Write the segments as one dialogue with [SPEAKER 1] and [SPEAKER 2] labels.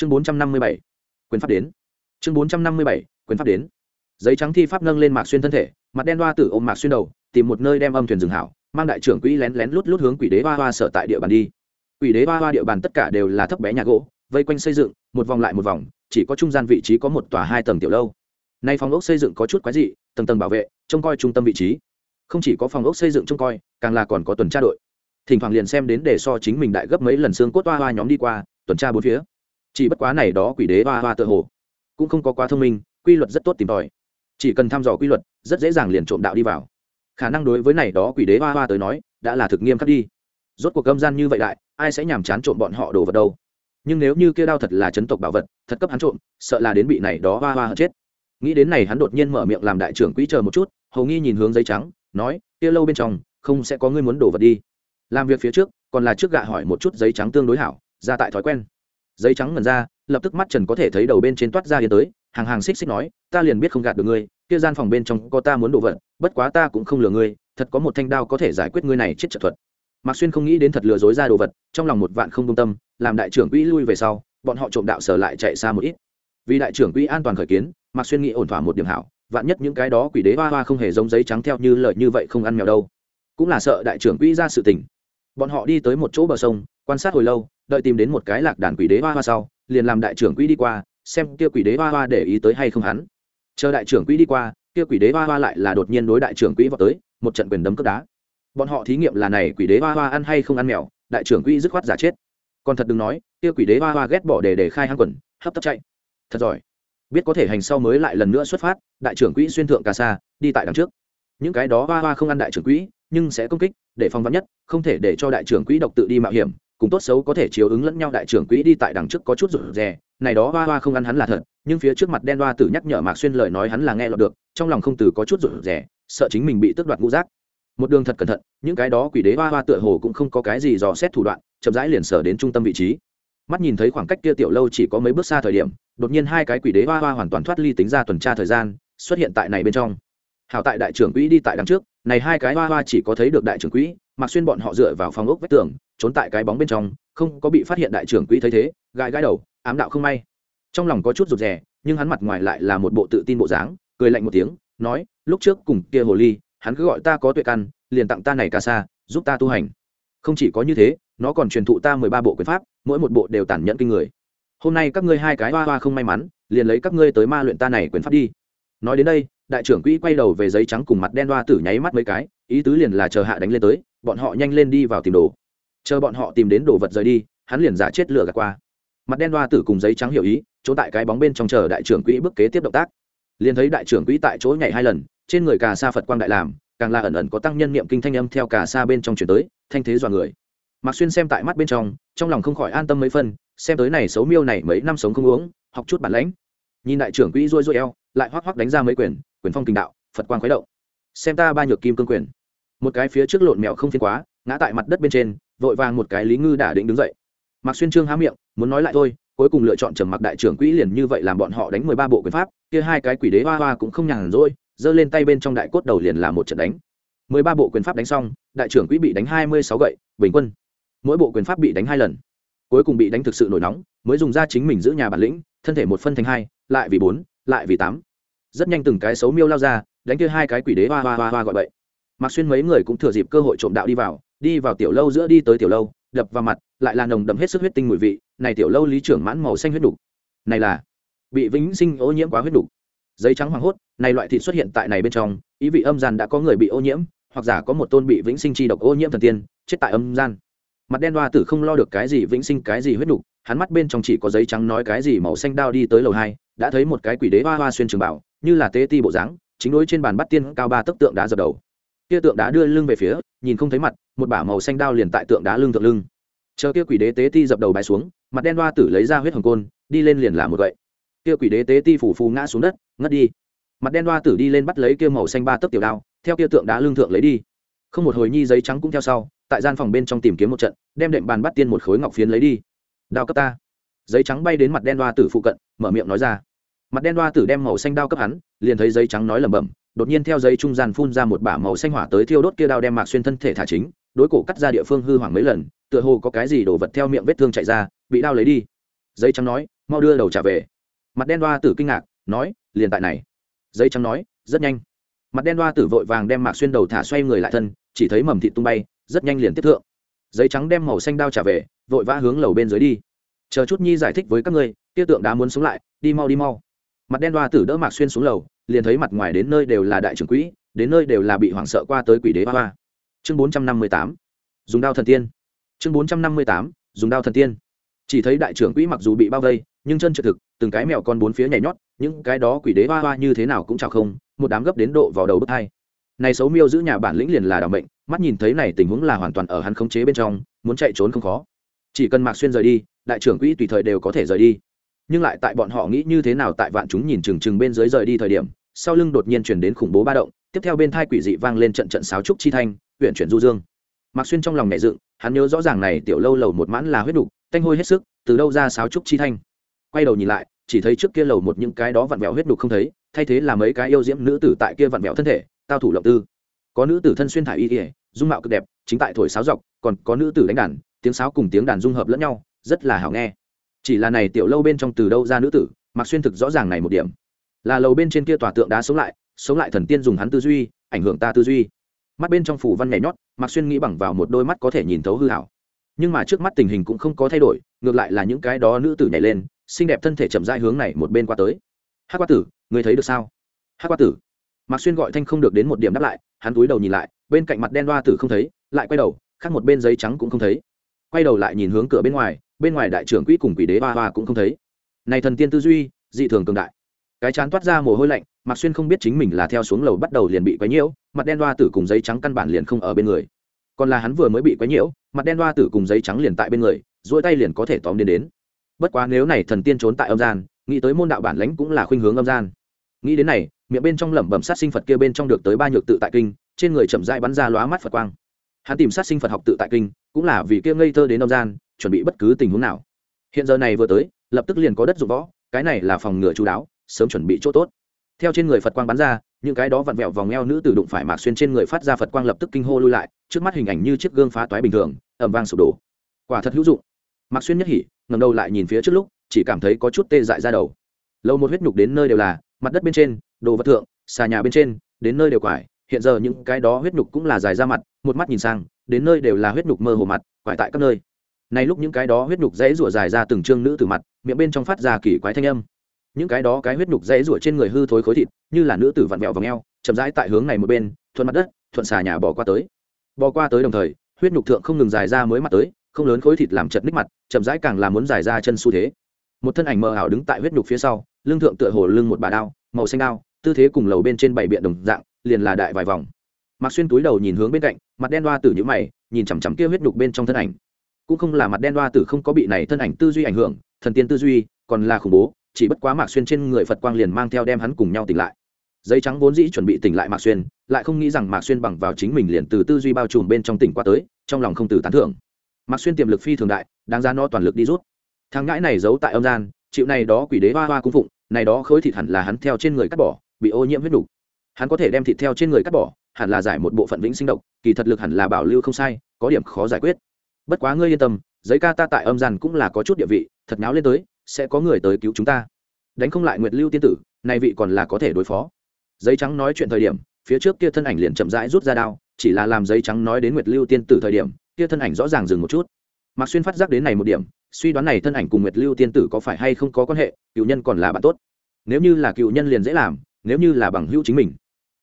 [SPEAKER 1] chương bốn trăm năm mươi bảy, quyền pháp đến. Chương bốn trăm năm mươi bảy, quyền pháp đến. Giấy trắng thi pháp nâng lên mạc xuyên thân thể, mặt đen đoa tử ôm mạc xuyên đầu, tìm một nơi đem âm thuyền dừng hảo, mang đại trưởng quỹ lén lén lút lút hướng quỷ đế hoa hoa sở tại địa bàn đi. Quỷ đế hoa hoa địa bàn tất cả đều là thấp bé nhà gỗ, vây quanh xây dựng, một vòng lại một vòng, chỉ có trung gian vị trí có một tòa hai tầng tiểu lâu. Nay phòng ốc xây dựng có chút quái dị, tầng tầng bảo vệ, trông coi trung tâm vị trí. Không chỉ có phòng ốc xây dựng trông coi, càng là còn có tuần tra đội. Thỉnh thoảng liền xem đến để so chính mình đại gấp mấy lần xương cốt hoa hoa nhóm đi qua, tuần tra bốn phía chỉ bất quá này đó quỷ đế hoa hoa tự hồ cũng không có quá thông minh, quy luật rất tốt tìm tòi. Chỉ cần thăm dò quy luật, rất dễ dàng liền trộm đạo đi vào. Khả năng đối với này đó quỷ đế hoa hoa tới nói, đã là thực nghiêm khắc đi. Rốt cuộc gâm gian như vậy đại, ai sẽ nhàm chán trộm bọn họ đồ vật đâu? Nhưng nếu như kia đao thật là chấn tộc bảo vật, thật cấp hắn trộm, sợ là đến bị này đó hoa hoa chết. Nghĩ đến này hắn đột nhiên mở miệng làm đại trưởng quỹ chờ một chút, hầu nghi nhìn hướng giấy trắng, nói, kia lâu bên trong, không sẽ có người muốn đổ vật đi. Làm việc phía trước, còn là trước gạ hỏi một chút giấy trắng tương đối hảo, ra tại thói quen giấy trắng ngần ra, lập tức mắt trần có thể thấy đầu bên trên toát ra yên tới, hàng hàng xích xích nói, ta liền biết không gạt được ngươi, kia gian phòng bên trong có ta muốn đổ vật, bất quá ta cũng không lừa ngươi, thật có một thanh đao có thể giải quyết ngươi này chết trợ thuật. Mạc xuyên không nghĩ đến thật lừa dối ra đồ vật, trong lòng một vạn không công tâm, làm đại trưởng quỹ lui về sau, bọn họ trộm đạo sở lại chạy xa một ít. Vì đại trưởng quỹ an toàn khởi kiến, mạc xuyên nghĩ ổn thỏa một điểm hảo, vạn nhất những cái đó quỷ đế hoa hoa không hề giống giấy trắng theo như lợi như vậy không ăn mèo đâu. Cũng là sợ đại trưởng quỹ ra sự tình. Bọn họ đi tới một chỗ bờ sông, quan sát hồi lâu đợi tìm đến một cái lạc đàn quỷ đế hoa hoa sau, liền làm đại trưởng quỹ đi qua, xem kia quỷ đế hoa hoa để ý tới hay không hắn. Chờ đại trưởng quỹ đi qua, kia quỷ đế hoa hoa lại là đột nhiên đối đại trưởng quỹ vào tới, một trận quyền đấm cướp đá. Bọn họ thí nghiệm là này quỷ đế hoa hoa ăn hay không ăn mèo, đại trưởng quỹ dứt khoát giả chết. Còn thật đừng nói, kia quỷ đế hoa hoa ghét bỏ để để khai hang quần, hấp tấp chạy. Thật giỏi. Biết có thể hành sau mới lại lần nữa xuất phát, đại trưởng quỹ xuyên thượng cà sa đi tại đằng trước. Những cái đó hoa hoa không ăn đại trưởng quỹ, nhưng sẽ công kích, để phòng vắn nhất, không thể để cho đại trưởng quỹ độc tự đi mạo hiểm cùng tốt xấu có thể chiếu ứng lẫn nhau đại trưởng quỹ đi tại đằng trước có chút rủ rè. Này đó hoa hoa không ăn hắn là thật, nhưng phía trước mặt đen hoa tử nhắc nhở mạc xuyên lời nói hắn là nghe lọt được, trong lòng không từ có chút rủ rè, sợ chính mình bị tước đoạt ngũ giác. Một đường thật cẩn thận, những cái đó quỷ đế hoa hoa tựa hồ cũng không có cái gì dò xét thủ đoạn, chậm rãi liền sở đến trung tâm vị trí. Mắt nhìn thấy khoảng cách kia tiểu lâu chỉ có mấy bước xa thời điểm, đột nhiên hai cái quỷ đế hoa hoa hoàn toàn thoát ly tính ra tuần tra thời gian, xuất hiện tại này bên trong. Hảo tại đại trưởng quỹ đi tại đằng trước, này hai cái hoa hoa chỉ có thấy được đại trưởng quỹ mặc xuyên bọn họ dựa vào phòng ốc vách tường trốn tại cái bóng bên trong, không có bị phát hiện đại trưởng quỹ thấy thế, gãi gãi đầu, ám đạo không may. Trong lòng có chút rụt rè, nhưng hắn mặt ngoài lại là một bộ tự tin bộ dáng, cười lạnh một tiếng, nói, lúc trước cùng kia hồ ly, hắn cứ gọi ta có tuệ căn, liền tặng ta này ca sa, giúp ta tu hành. Không chỉ có như thế, nó còn truyền thụ ta mười ba bộ quyền pháp, mỗi một bộ đều tản nhẫn kinh người. Hôm nay các ngươi hai cái hoa hoa không may mắn, liền lấy các ngươi tới ma luyện ta này quyền pháp đi. Nói đến đây, đại trưởng quỹ quay đầu về giấy trắng cùng mặt đen đoa tử nháy mắt mấy cái, ý tứ liền là chờ hạ đánh lên tới, bọn họ nhanh lên đi vào tìm đồ chờ bọn họ tìm đến đồ vật rời đi, hắn liền giả chết lửa gạt qua. Mặt đen đoa tử cùng giấy trắng hiểu ý, chỗ tại cái bóng bên trong chờ đại trưởng quỹ bước kế tiếp động tác. Liền thấy đại trưởng quỹ tại chỗ nhảy hai lần, trên người cà sa phật quang đại làm, càng là ẩn ẩn có tăng nhân niệm kinh thanh âm theo cà sa bên trong chuyển tới, thanh thế dọa người. Mạc xuyên xem tại mắt bên trong trong lòng không khỏi an tâm mấy phân xem tới này xấu miêu này mấy năm sống không uống, học chút bản lãnh. Nhìn đại trưởng quỹ rôi rôi eo, lại hoắc hoắc đánh ra mấy quyền quyền phong kinh đạo, phật quang khuấy động. Xem ta ba nhược kim cương quyền. Một cái phía trước lộn mèo không thiên quá ngã tại mặt đất bên trên, vội vàng một cái lý ngư đả định đứng dậy. Mạc xuyên trương há miệng, muốn nói lại thôi, cuối cùng lựa chọn trầm mặc đại trưởng quỹ liền như vậy làm bọn họ đánh mười ba bộ quyền pháp, kia hai cái quỷ đế hoa hoa cũng không nhàn rỗi, giơ lên tay bên trong đại cốt đầu liền làm một trận đánh. Mười ba bộ quyền pháp đánh xong, đại trưởng quỹ bị đánh hai mươi sáu gậy, bình quân. Mỗi bộ quyền pháp bị đánh hai lần. Cuối cùng bị đánh thực sự nổi nóng, mới dùng ra chính mình giữ nhà bản lĩnh, thân thể một phân thành hai, lại vì bốn, lại vì tám. Rất nhanh từng cái xấu miêu lao ra, đánh kia hai cái quỷ đế hoa hoa hoa hoa gọi vậy mạc xuyên mấy người cũng thừa dịp cơ hội trộm đạo đi vào đi vào tiểu lâu giữa đi tới tiểu lâu, đập vào mặt, lại là nồng đậm hết sức huyết tinh mùi vị, này tiểu lâu lý trưởng mãn màu xanh huyết đục. Này là, bị vĩnh sinh ô nhiễm quá huyết đục. Giấy trắng hoàng hốt, này loại thịt xuất hiện tại này bên trong, ý vị âm gian đã có người bị ô nhiễm, hoặc giả có một tôn bị vĩnh sinh chi độc ô nhiễm thần tiên, chết tại âm gian. Mặt đen đoa tử không lo được cái gì vĩnh sinh cái gì huyết đục, hắn mắt bên trong chỉ có giấy trắng nói cái gì màu xanh đao đi tới lầu hai, đã thấy một cái quỷ đế hoa hoa xuyên trường bảo, như là tế ti bộ dáng, chính đối trên bàn bắt tiên cao ba tấc tượng đá dập đầu kia tượng đá đưa lưng về phía, nhìn không thấy mặt, một bả màu xanh đao liền tại tượng đá lưng thượng lưng. Chờ kia quỷ đế tế ti dập đầu bài xuống, mặt đen đoa tử lấy ra huyết hồng côn, đi lên liền làm một vậy kia quỷ đế tế ti phủ phù ngã xuống đất, ngất đi. Mặt đen đoa tử đi lên bắt lấy kia màu xanh ba tấc tiểu đao, theo kia tượng đá lưng thượng lấy đi. Không một hồi nhi giấy trắng cũng theo sau, tại gian phòng bên trong tìm kiếm một trận, đem đệm bàn bắt tiên một khối ngọc phiến lấy đi. Đao cấp ta. Giấy trắng bay đến mặt đen đoa tử phụ cận, mở miệng nói ra. Mặt đen đoa tử đem màu xanh đao cấp hắn, liền thấy giấy trắng nói lẩm bẩm đột nhiên theo giấy trung gian phun ra một bả màu xanh hỏa tới thiêu đốt kia đao đem mạc xuyên thân thể thả chính, đối cổ cắt ra địa phương hư hoảng mấy lần, tựa hồ có cái gì đổ vật theo miệng vết thương chạy ra, bị đao lấy đi. Giấy trắng nói, mau đưa đầu trả về. Mặt đen đoa tử kinh ngạc, nói, liền tại này. Giấy trắng nói, rất nhanh. Mặt đen đoa tử vội vàng đem mạc xuyên đầu thả xoay người lại thân, chỉ thấy mầm thịt tung bay, rất nhanh liền tiếp thượng. Giấy trắng đem màu xanh đao trả về, vội vã hướng lầu bên dưới đi. Chờ chút nhi giải thích với các ngươi tiêu tượng đã muốn sống lại, đi mau đi mau mặt đen đoa tử đỡ mạc xuyên xuống lầu, liền thấy mặt ngoài đến nơi đều là đại trưởng quỹ, đến nơi đều là bị hoảng sợ qua tới quỷ đế hoa hoa. Chương bốn trăm năm mươi tám, dùng đao thần tiên. Chương bốn trăm năm mươi tám, dùng đao thần tiên. Chỉ thấy đại trưởng quỹ mặc dù bị bao vây, nhưng chân trượt thực, từng cái mèo con bốn phía nhảy nhót, những cái đó quỷ đế hoa hoa như thế nào cũng chào không, một đám gấp đến độ vào đầu bức hai. Này xấu miêu giữ nhà bản lĩnh liền là đảm mệnh, mắt nhìn thấy này tình huống là hoàn toàn ở hắn khống chế bên trong, muốn chạy trốn không khó. Chỉ cần mạc xuyên rời đi, đại trưởng quỹ tùy thời đều có thể rời đi nhưng lại tại bọn họ nghĩ như thế nào tại vạn chúng nhìn chừng chừng bên dưới rời đi thời điểm, sau lưng đột nhiên chuyển đến khủng bố ba động, tiếp theo bên thai quỷ dị vang lên trận trận sáo trúc chi thanh huyện chuyển du dương. Mạc xuyên trong lòng nhẹ dựng, hắn nhớ rõ ràng này tiểu lâu lầu một mãn là huyết đục thanh hôi hết sức, từ đâu ra sáo trúc chi thanh. Quay đầu nhìn lại, chỉ thấy trước kia lầu một những cái đó vặn vẹo huyết đục không thấy, thay thế là mấy cái yêu diễm nữ tử tại kia vặn vẹo thân thể, tao thủ lộng tư. Có nữ tử thân xuyên thải y ỉa dung mạo cực đẹp, chính tại thổi sáo dọc, còn có nữ tử đánh đàn, tiếng sáo cùng tiếng đàn dung hợp lẫn nhau, rất là hảo nghe chỉ là này tiểu lâu bên trong từ đâu ra nữ tử mặc xuyên thực rõ ràng này một điểm. Là lầu bên trên kia tòa tượng đá sống lại sống lại thần tiên dùng hắn tư duy, ảnh hưởng ta tư duy. Mắt bên trong phủ văn nhảy nhót mặc xuyên nghĩ bằng vào một đôi mắt có thể nhìn thấu hư hảo nhưng mà trước mắt tình hình cũng không có thay đổi, ngược lại là những cái đó nữ tử nhảy lên, xinh đẹp thân thể chậm rãi hướng này một bên qua tới. Hát qua tử người thấy được sao? Hát qua tử. Mạc xuyên gọi thanh không được đến một điểm đáp lại, hắn túi đầu nhìn lại, bên cạnh mặt đen đoa tử không thấy, lại quay đầu, khác một bên giấy trắng cũng không thấy. Quay đầu lại nhìn hướng cửa bên ngoài bên ngoài đại trưởng quỹ cùng quỷ đế ba hoa cũng không thấy. Này thần tiên tư duy, dị thường cường đại. Cái chán toát ra mồ hôi lạnh, mạc xuyên không biết chính mình là theo xuống lầu bắt đầu liền bị quấy nhiễu, mặt đen đoa tử cùng giấy trắng căn bản liền không ở bên người. Còn là hắn vừa mới bị quấy nhiễu, mặt đen đoa tử cùng giấy trắng liền tại bên người dỗi tay liền có thể tóm đến đến. Bất quá nếu này thần tiên trốn tại âm gian, nghĩ tới môn đạo bản lãnh cũng là khuynh hướng âm gian. Nghĩ đến này, miệng bên trong lẩm bẩm sát sinh phật kia bên trong được tới ba nhược tự tại kinh, trên người chậm dại bắn ra lóa mắt phật quang. Hắn tìm sát sinh phật học tự tại kinh, cũng là vì kia ngây thơ đến âm gian chuẩn bị bất cứ tình huống nào. Hiện giờ này vừa tới, lập tức liền có đất dụng võ, cái này là phòng ngừa chú đáo, sớm chuẩn bị chỗ tốt. Theo trên người phật quang bắn ra, những cái đó vặn vẹo vòng eo nữ tử đụng phải mạc xuyên trên người phát ra phật quang lập tức kinh hô lui lại, trước mắt hình ảnh như chiếc gương phá toái bình thường ẩm vang sụp đổ. Quả thật hữu dụng. Mạc xuyên nhất hỉ ngầm đầu lại nhìn phía trước lúc, chỉ cảm thấy có chút tê dại ra đầu. Lâu một huyết nhục đến nơi đều là, mặt đất bên trên, đồ vật thượng, xà nhà bên trên, đến nơi đều quải, hiện giờ những cái đó huyết nhục cũng là dài ra mặt, một mắt nhìn sang, đến nơi đều là huyết nhục mơ hồ mặt, quải tại các nơi này lúc những cái đó huyết nhục dãy rủa dài ra từng trương nữ từ mặt, miệng bên trong phát ra kỳ quái thanh âm. Những cái đó cái huyết nhục dãy rủa trên người hư thối khối thịt, như là nữ tử vặn vẹo vòng eo, chậm rãi tại hướng này một bên, thuận mặt đất, thuận xà nhà bỏ qua tới. Bỏ qua tới đồng thời, huyết nhục thượng không ngừng dài ra mới mặt tới, không lớn khối thịt làm chật ních mặt, chậm rãi càng làm muốn dài ra chân xu thế. Một thân ảnh mờ ảo đứng tại huyết nhục phía sau, lưng thượng tựa hồ lưng một bà đao, màu xanh đao, tư thế cùng lầu bên trên bảy biện đồng dạng, liền là đại vài vòng. Mặc xuyên túi đầu nhìn hướng bên cạnh, mặt đen đoa tử nhữ mày, nhìn chằm chằm kia huyết nhục bên trong thân ảnh cũng không là mặt đen đoa tử không có bị này thân ảnh tư duy ảnh hưởng, thần tiên tư duy còn là khủng bố, chỉ bất quá mạc xuyên trên người phật quang liền mang theo đem hắn cùng nhau tỉnh lại. Giấy trắng vốn dĩ chuẩn bị tỉnh lại mạc xuyên, lại không nghĩ rằng mạc xuyên bằng vào chính mình liền từ tư duy bao trùm bên trong tỉnh qua tới, trong lòng không từ tán thưởng. Mạc xuyên tiềm lực phi thường đại, đáng ra nó toàn lực đi rút. Thằng ngãi này giấu tại âm gian, chịu này đó quỷ đế hoa hoa cung phụng, này đó khối thịt hẳn là hắn theo trên người cắt bỏ, bị ô nhiễm huyết đủ. hắn có thể đem thịt theo trên người cắt bỏ, hẳn là giải một bộ phận vĩnh sinh độc, kỳ thật lực hẳn là bảo lưu không sai, có điểm khó giải quyết bất quá ngươi yên tâm, giấy ca ta tại âm gian cũng là có chút địa vị, thật náo lên tới, sẽ có người tới cứu chúng ta. Đánh không lại nguyệt lưu tiên tử, nay vị còn là có thể đối phó. Giấy trắng nói chuyện thời điểm, phía trước kia thân ảnh liền chậm rãi rút ra đao, chỉ là làm giấy trắng nói đến nguyệt lưu tiên tử thời điểm, kia thân ảnh rõ ràng dừng một chút. Mạc xuyên phát giác đến này một điểm, suy đoán này thân ảnh cùng nguyệt lưu tiên tử có phải hay không có quan hệ, cựu nhân còn là bạn tốt. Nếu như là cựu nhân liền dễ làm, nếu như là bằng hữu chính mình,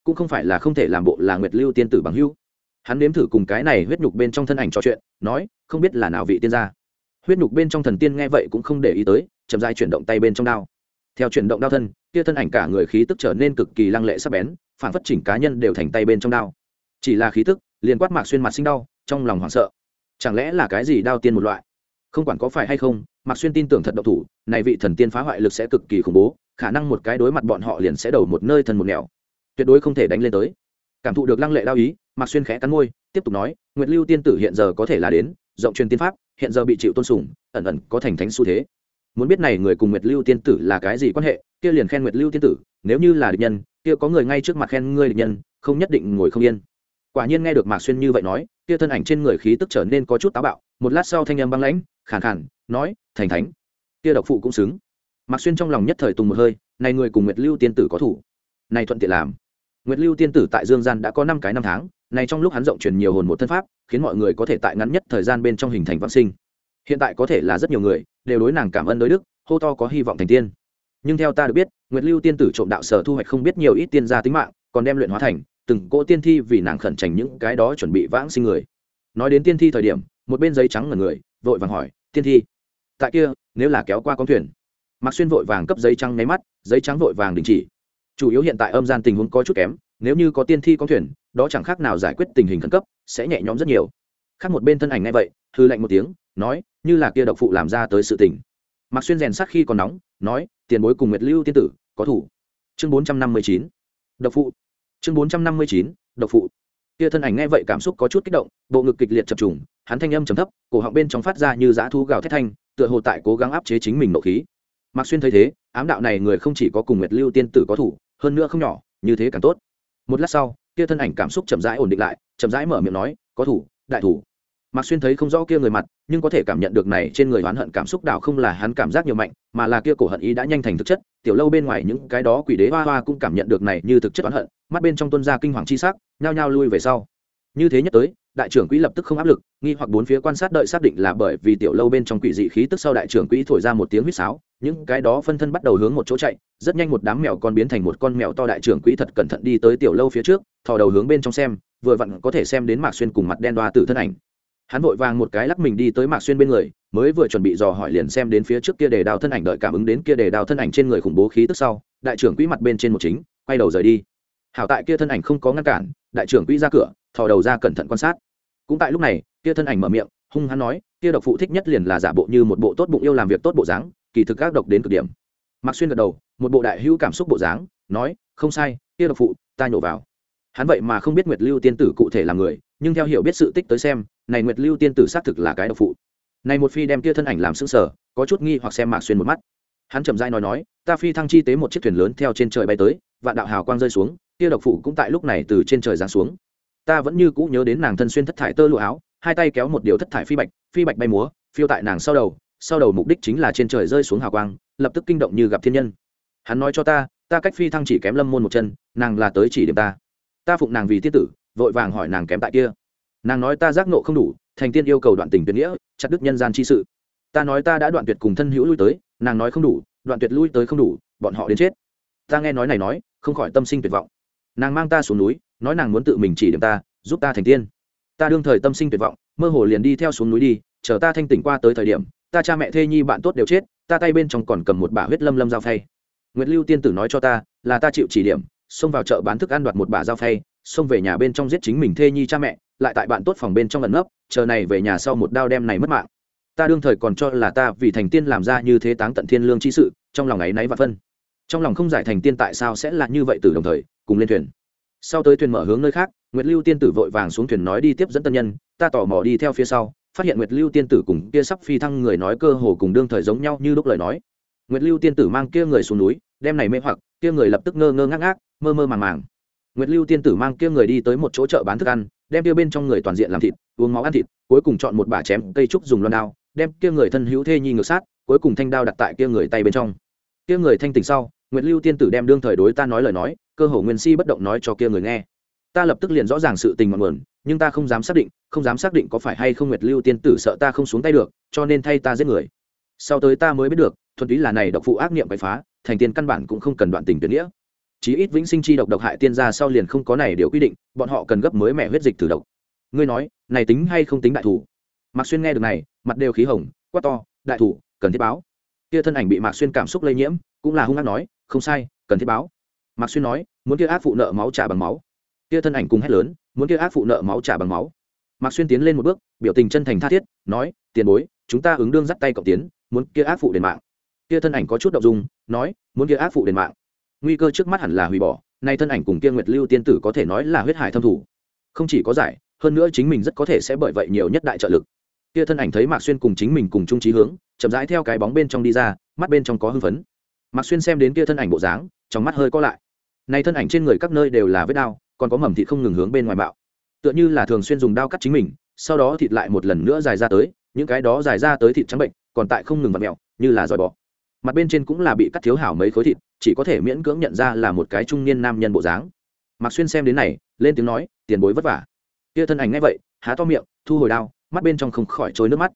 [SPEAKER 1] cũng không phải là không thể làm bộ là nguyệt lưu tiên tử bằng hữu hắn nếm thử cùng cái này huyết nhục bên trong thân ảnh trò chuyện, nói, không biết là nào vị tiên gia? Huyết nhục bên trong thần tiên nghe vậy cũng không để ý tới, chậm dai chuyển động tay bên trong đao. Theo chuyển động đao thân, kia thân ảnh cả người khí tức trở nên cực kỳ lăng lệ sắc bén, phản phất chỉnh cá nhân đều thành tay bên trong đao. Chỉ là khí tức, liền quát mạc xuyên mặt sinh đau, trong lòng hoảng sợ. Chẳng lẽ là cái gì đao tiên một loại? Không quản có phải hay không, mạc xuyên tin tưởng thật độc thủ, này vị thần tiên phá hoại lực sẽ cực kỳ khủng bố, khả năng một cái đối mặt bọn họ liền sẽ đầu một nơi thần một nẻo. Tuyệt đối không thể đánh lên tới. Cảm thụ được lăng lệ đao ý mạc xuyên khẽ cắn môi, tiếp tục nói, nguyệt lưu tiên tử hiện giờ có thể là đến, rộng truyền tiên pháp, hiện giờ bị chịu tôn sùng, ẩn ẩn có thành thánh xu thế. Muốn biết này người cùng nguyệt lưu tiên tử là cái gì quan hệ, kia liền khen nguyệt lưu tiên tử, nếu như là địch nhân, kia có người ngay trước mặt khen ngươi địch nhân, không nhất định ngồi không yên. Quả nhiên nghe được mạc xuyên như vậy nói, kia thân ảnh trên người khí tức trở nên có chút táo bạo, một lát sau thanh âm băng lãnh, khàn khàn, nói, thành thánh. Kia độc phụ cũng xứng. Mạc xuyên trong lòng nhất thời tùng một hơi, này người cùng nguyệt lưu tiên tử có thủ. Này thuận tiện làm. Nguyệt lưu tiên tử tại dương gian đã có năm cái năm tháng này trong lúc hắn rộng truyền nhiều hồn một thân pháp, khiến mọi người có thể tại ngắn nhất thời gian bên trong hình thành vãng sinh. Hiện tại có thể là rất nhiều người, đều đối nàng cảm ơn đối đức, hô to có hy vọng thành tiên. Nhưng theo ta được biết, nguyệt lưu tiên tử trộm đạo sở thu hoạch không biết nhiều ít tiên gia tính mạng, còn đem luyện hóa thành, từng cỗ tiên thi vì nàng khẩn trành những cái đó chuẩn bị vãng sinh người. Nói đến tiên thi thời điểm, một bên giấy trắng ngẩn người, vội vàng hỏi, tiên thi, tại kia, nếu là kéo qua con thuyền? Mạc xuyên vội vàng cấp giấy trắng nháy mắt, giấy trắng vội vàng đình chỉ. Chủ yếu hiện tại âm gian tình huống có chút kém nếu như có tiên thi con thuyền, đó chẳng khác nào giải quyết tình hình khẩn cấp, sẽ nhẹ nhõm rất nhiều. Khác một bên thân ảnh ngay vậy, hư lạnh một tiếng, nói, như là kia độc phụ làm ra tới sự tình. Mặc xuyên rèn sắc khi còn nóng, nói, tiền bối cùng nguyệt lưu tiên tử, có thủ. Chương bốn trăm năm mươi chín, độc phụ. Chương bốn trăm năm mươi chín, độc phụ. Kia thân ảnh nghe vậy cảm xúc có chút kích động, bộ ngực kịch liệt chập trùng, hắn thanh âm trầm thấp, cổ họng bên trong phát ra như dã thu gào thét thanh, tựa hồ tại cố gắng áp chế chính mình nộ khí. Mạc xuyên thấy thế, ám đạo này người không chỉ có cùng nguyệt lưu tiên tử có thủ, hơn nữa không nhỏ, như thế càng tốt một lát sau, kia thân ảnh cảm xúc chậm rãi ổn định lại, chậm rãi mở miệng nói, có thủ, đại thủ. Mạc xuyên thấy không rõ kia người mặt, nhưng có thể cảm nhận được này trên người oán hận cảm xúc đảo không là hắn cảm giác nhiều mạnh, mà là kia cổ hận ý đã nhanh thành thực chất. Tiểu lâu bên ngoài những cái đó quỷ đế hoa hoa cũng cảm nhận được này như thực chất oán hận, mắt bên trong tuân gia kinh hoàng chi sắc, nhao nhao lui về sau. Như thế nhất tới, đại trưởng quỹ lập tức không áp lực, nghi hoặc bốn phía quan sát đợi xác định là bởi vì tiểu lâu bên trong quỷ dị khí tức sau đại trưởng quỹ thổi ra một tiếng huýt sáo những cái đó phân thân bắt đầu hướng một chỗ chạy, rất nhanh một đám mèo con biến thành một con mèo to đại trưởng quỹ thật cẩn thận đi tới tiểu lâu phía trước, thò đầu hướng bên trong xem, vừa vặn có thể xem đến mạc xuyên cùng mặt đen đoa tử thân ảnh. Hắn vội vàng một cái lắc mình đi tới mạc xuyên bên người, mới vừa chuẩn bị dò hỏi liền xem đến phía trước kia để đào thân ảnh đợi cảm ứng đến kia để đào thân ảnh trên người khủng bố khí tức sau, đại trưởng quỹ mặt bên trên một chính, quay đầu rời đi. Hảo tại kia thân ảnh không có ngăn cản, đại trưởng quỹ ra cửa, thò đầu ra cẩn thận quan sát. Cũng tại lúc này, kia thân ảnh mở miệng, hung hắn nói, kia độc phụ thích nhất liền là giả bộ như một bộ tốt bụng yêu làm việc tốt bộ dáng kỳ thực các độc đến cực điểm. Mạc xuyên gật đầu, một bộ đại hữu cảm xúc bộ dáng, nói, không sai, kia độc phụ, ta nhổ vào. Hắn vậy mà không biết nguyệt lưu tiên tử cụ thể là người, nhưng theo hiểu biết sự tích tới xem, này nguyệt lưu tiên tử xác thực là cái độc phụ. Này một phi đem kia thân ảnh làm sững sờ, có chút nghi hoặc xem mạc xuyên một mắt. Hắn chậm rãi nói nói, ta phi thăng chi tế một chiếc thuyền lớn theo trên trời bay tới, vạn đạo hào quang rơi xuống, kia độc phụ cũng tại lúc này từ trên trời giáng xuống. Ta vẫn như cũ nhớ đến nàng thân xuyên thất thải tơ lụa áo, hai tay kéo một điều thất thải phi bạch phi bạch bay múa, phiêu tại nàng sau đầu sau đầu mục đích chính là trên trời rơi xuống hào quang, lập tức kinh động như gặp thiên nhân. Hắn nói cho ta ta cách phi thăng chỉ kém lâm môn một chân, nàng là tới chỉ điểm ta. Ta phụng nàng vì tiết tử, vội vàng hỏi nàng kém tại kia. Nàng nói ta giác nộ không đủ, thành tiên yêu cầu đoạn tình tuyệt nghĩa, chặt đức nhân gian chi sự. Ta nói ta đã đoạn tuyệt cùng thân hữu lui tới, nàng nói không đủ, đoạn tuyệt lui tới không đủ, bọn họ đến chết. Ta nghe nói này nói, không khỏi tâm sinh tuyệt vọng. Nàng mang ta xuống núi, nói nàng muốn tự mình chỉ điểm ta, giúp ta thành tiên. Ta đương thời tâm sinh tuyệt vọng, mơ hồ liền đi theo xuống núi đi, chờ ta thanh tỉnh qua tới thời điểm ta cha mẹ thê nhi bạn tốt đều chết, ta tay bên trong còn cầm một bả huyết lâm lâm dao phay. Nguyệt lưu tiên tử nói cho ta, là ta chịu chỉ điểm, xông vào chợ bán thức ăn đoạt một bả dao phay, xông về nhà bên trong giết chính mình thê nhi cha mẹ, lại tại bạn tốt phòng bên trong lần nấp, chờ này về nhà sau một đao đem này mất mạng. Ta đương thời còn cho là ta vì thành tiên làm ra như thế táng tận thiên lương chi sự, trong lòng ấy náy và phân. Trong lòng không giải thành tiên tại sao sẽ là như vậy từ đồng thời, cùng lên thuyền. Sau tới thuyền mở hướng nơi khác, nguyệt lưu tiên tử vội vàng xuống thuyền nói đi tiếp dẫn tân nhân, ta tò mò đi theo phía sau phát hiện nguyệt lưu tiên tử cùng kia sắp phi thăng người nói cơ hồ cùng đương thời giống nhau như lúc lời nói. Nguyệt lưu tiên tử mang kia người xuống núi, đem này mê hoặc, kia người lập tức ngơ ngơ ngác ngác, mơ mơ màng màng. Nguyệt lưu tiên tử mang kia người đi tới một chỗ chợ bán thức ăn, đem kia bên trong người toàn diện làm thịt, uống máu ăn thịt, cuối cùng chọn một bả chém cây trúc dùng loan đao, đem kia người thân hữu thê nhi ngược sát, cuối cùng thanh đao đặt tại kia người tay bên trong. Kia người thanh tỉnh sau, nguyệt lưu tiên tử đem đương thời đối ta nói lời nói, cơ hồ nguyên si bất động nói cho kia người nghe ta lập tức liền rõ ràng sự tình ngọn nguồn, nhưng ta không dám xác định, không dám xác định có phải hay không nguyệt lưu tiên tử sợ ta không xuống tay được, cho nên thay ta giết người. Sau tới ta mới biết được, thuần túy là này độc phụ ác niệm bày phá, thành tiên căn bản cũng không cần đoạn tình tuyệt nghĩa. Chí ít vĩnh sinh chi độc độc hại tiên gia sau liền không có này điều quy định, bọn họ cần gấp mới mẹ huyết dịch thử độc. Ngươi nói, này tính hay không tính đại thủ? Mạc xuyên nghe được này, mặt đều khí hồng, quát to, đại thủ, cần thiết báo. Kia thân ảnh bị mạc xuyên cảm xúc lây nhiễm, cũng là hung hăng nói, không sai, cần thiết báo. Mạc xuyên nói, muốn kia ác phụ nợ máu trả bằng máu kia thân ảnh cùng hét lớn, muốn kia ác phụ nợ máu trả bằng máu. Mạc xuyên tiến lên một bước, biểu tình chân thành tha thiết, nói, tiền bối, chúng ta ứng đương dắt tay cộng tiến, muốn kia ác phụ đền mạng. Kia thân ảnh có chút động dung, nói, muốn kia ác phụ đền mạng. Nguy cơ trước mắt hẳn là hủy bỏ, nay thân ảnh cùng kia nguyệt lưu tiên tử có thể nói là huyết hải thâm thủ. Không chỉ có giải, hơn nữa chính mình rất có thể sẽ bởi vậy nhiều nhất đại trợ lực. Kia thân ảnh thấy mạc xuyên cùng chính mình cùng chung trí hướng, chậm rãi theo cái bóng bên trong đi ra, mắt bên trong có hưng phấn. Mạc xuyên xem đến kia thân ảnh bộ dáng, trong mắt hơi co lại. Nay thân ảnh trên người các nơi đều là vết đao còn có mầm thịt không ngừng hướng bên ngoài bạo tựa như là thường xuyên dùng đao cắt chính mình, sau đó thịt lại một lần nữa dài ra tới, những cái đó dài ra tới thịt trắng bệnh, còn tại không ngừng vặt mẹo, như là dòi bọ mặt bên trên cũng là bị cắt thiếu hảo mấy khối thịt, chỉ có thể miễn cưỡng nhận ra là một cái trung niên nam nhân bộ dáng. Mặc xuyên xem đến này, lên tiếng nói, tiền bối vất vả. Kia thân ảnh ngay vậy, há to miệng, thu hồi đao, mắt bên trong không khỏi trôi nước mắt.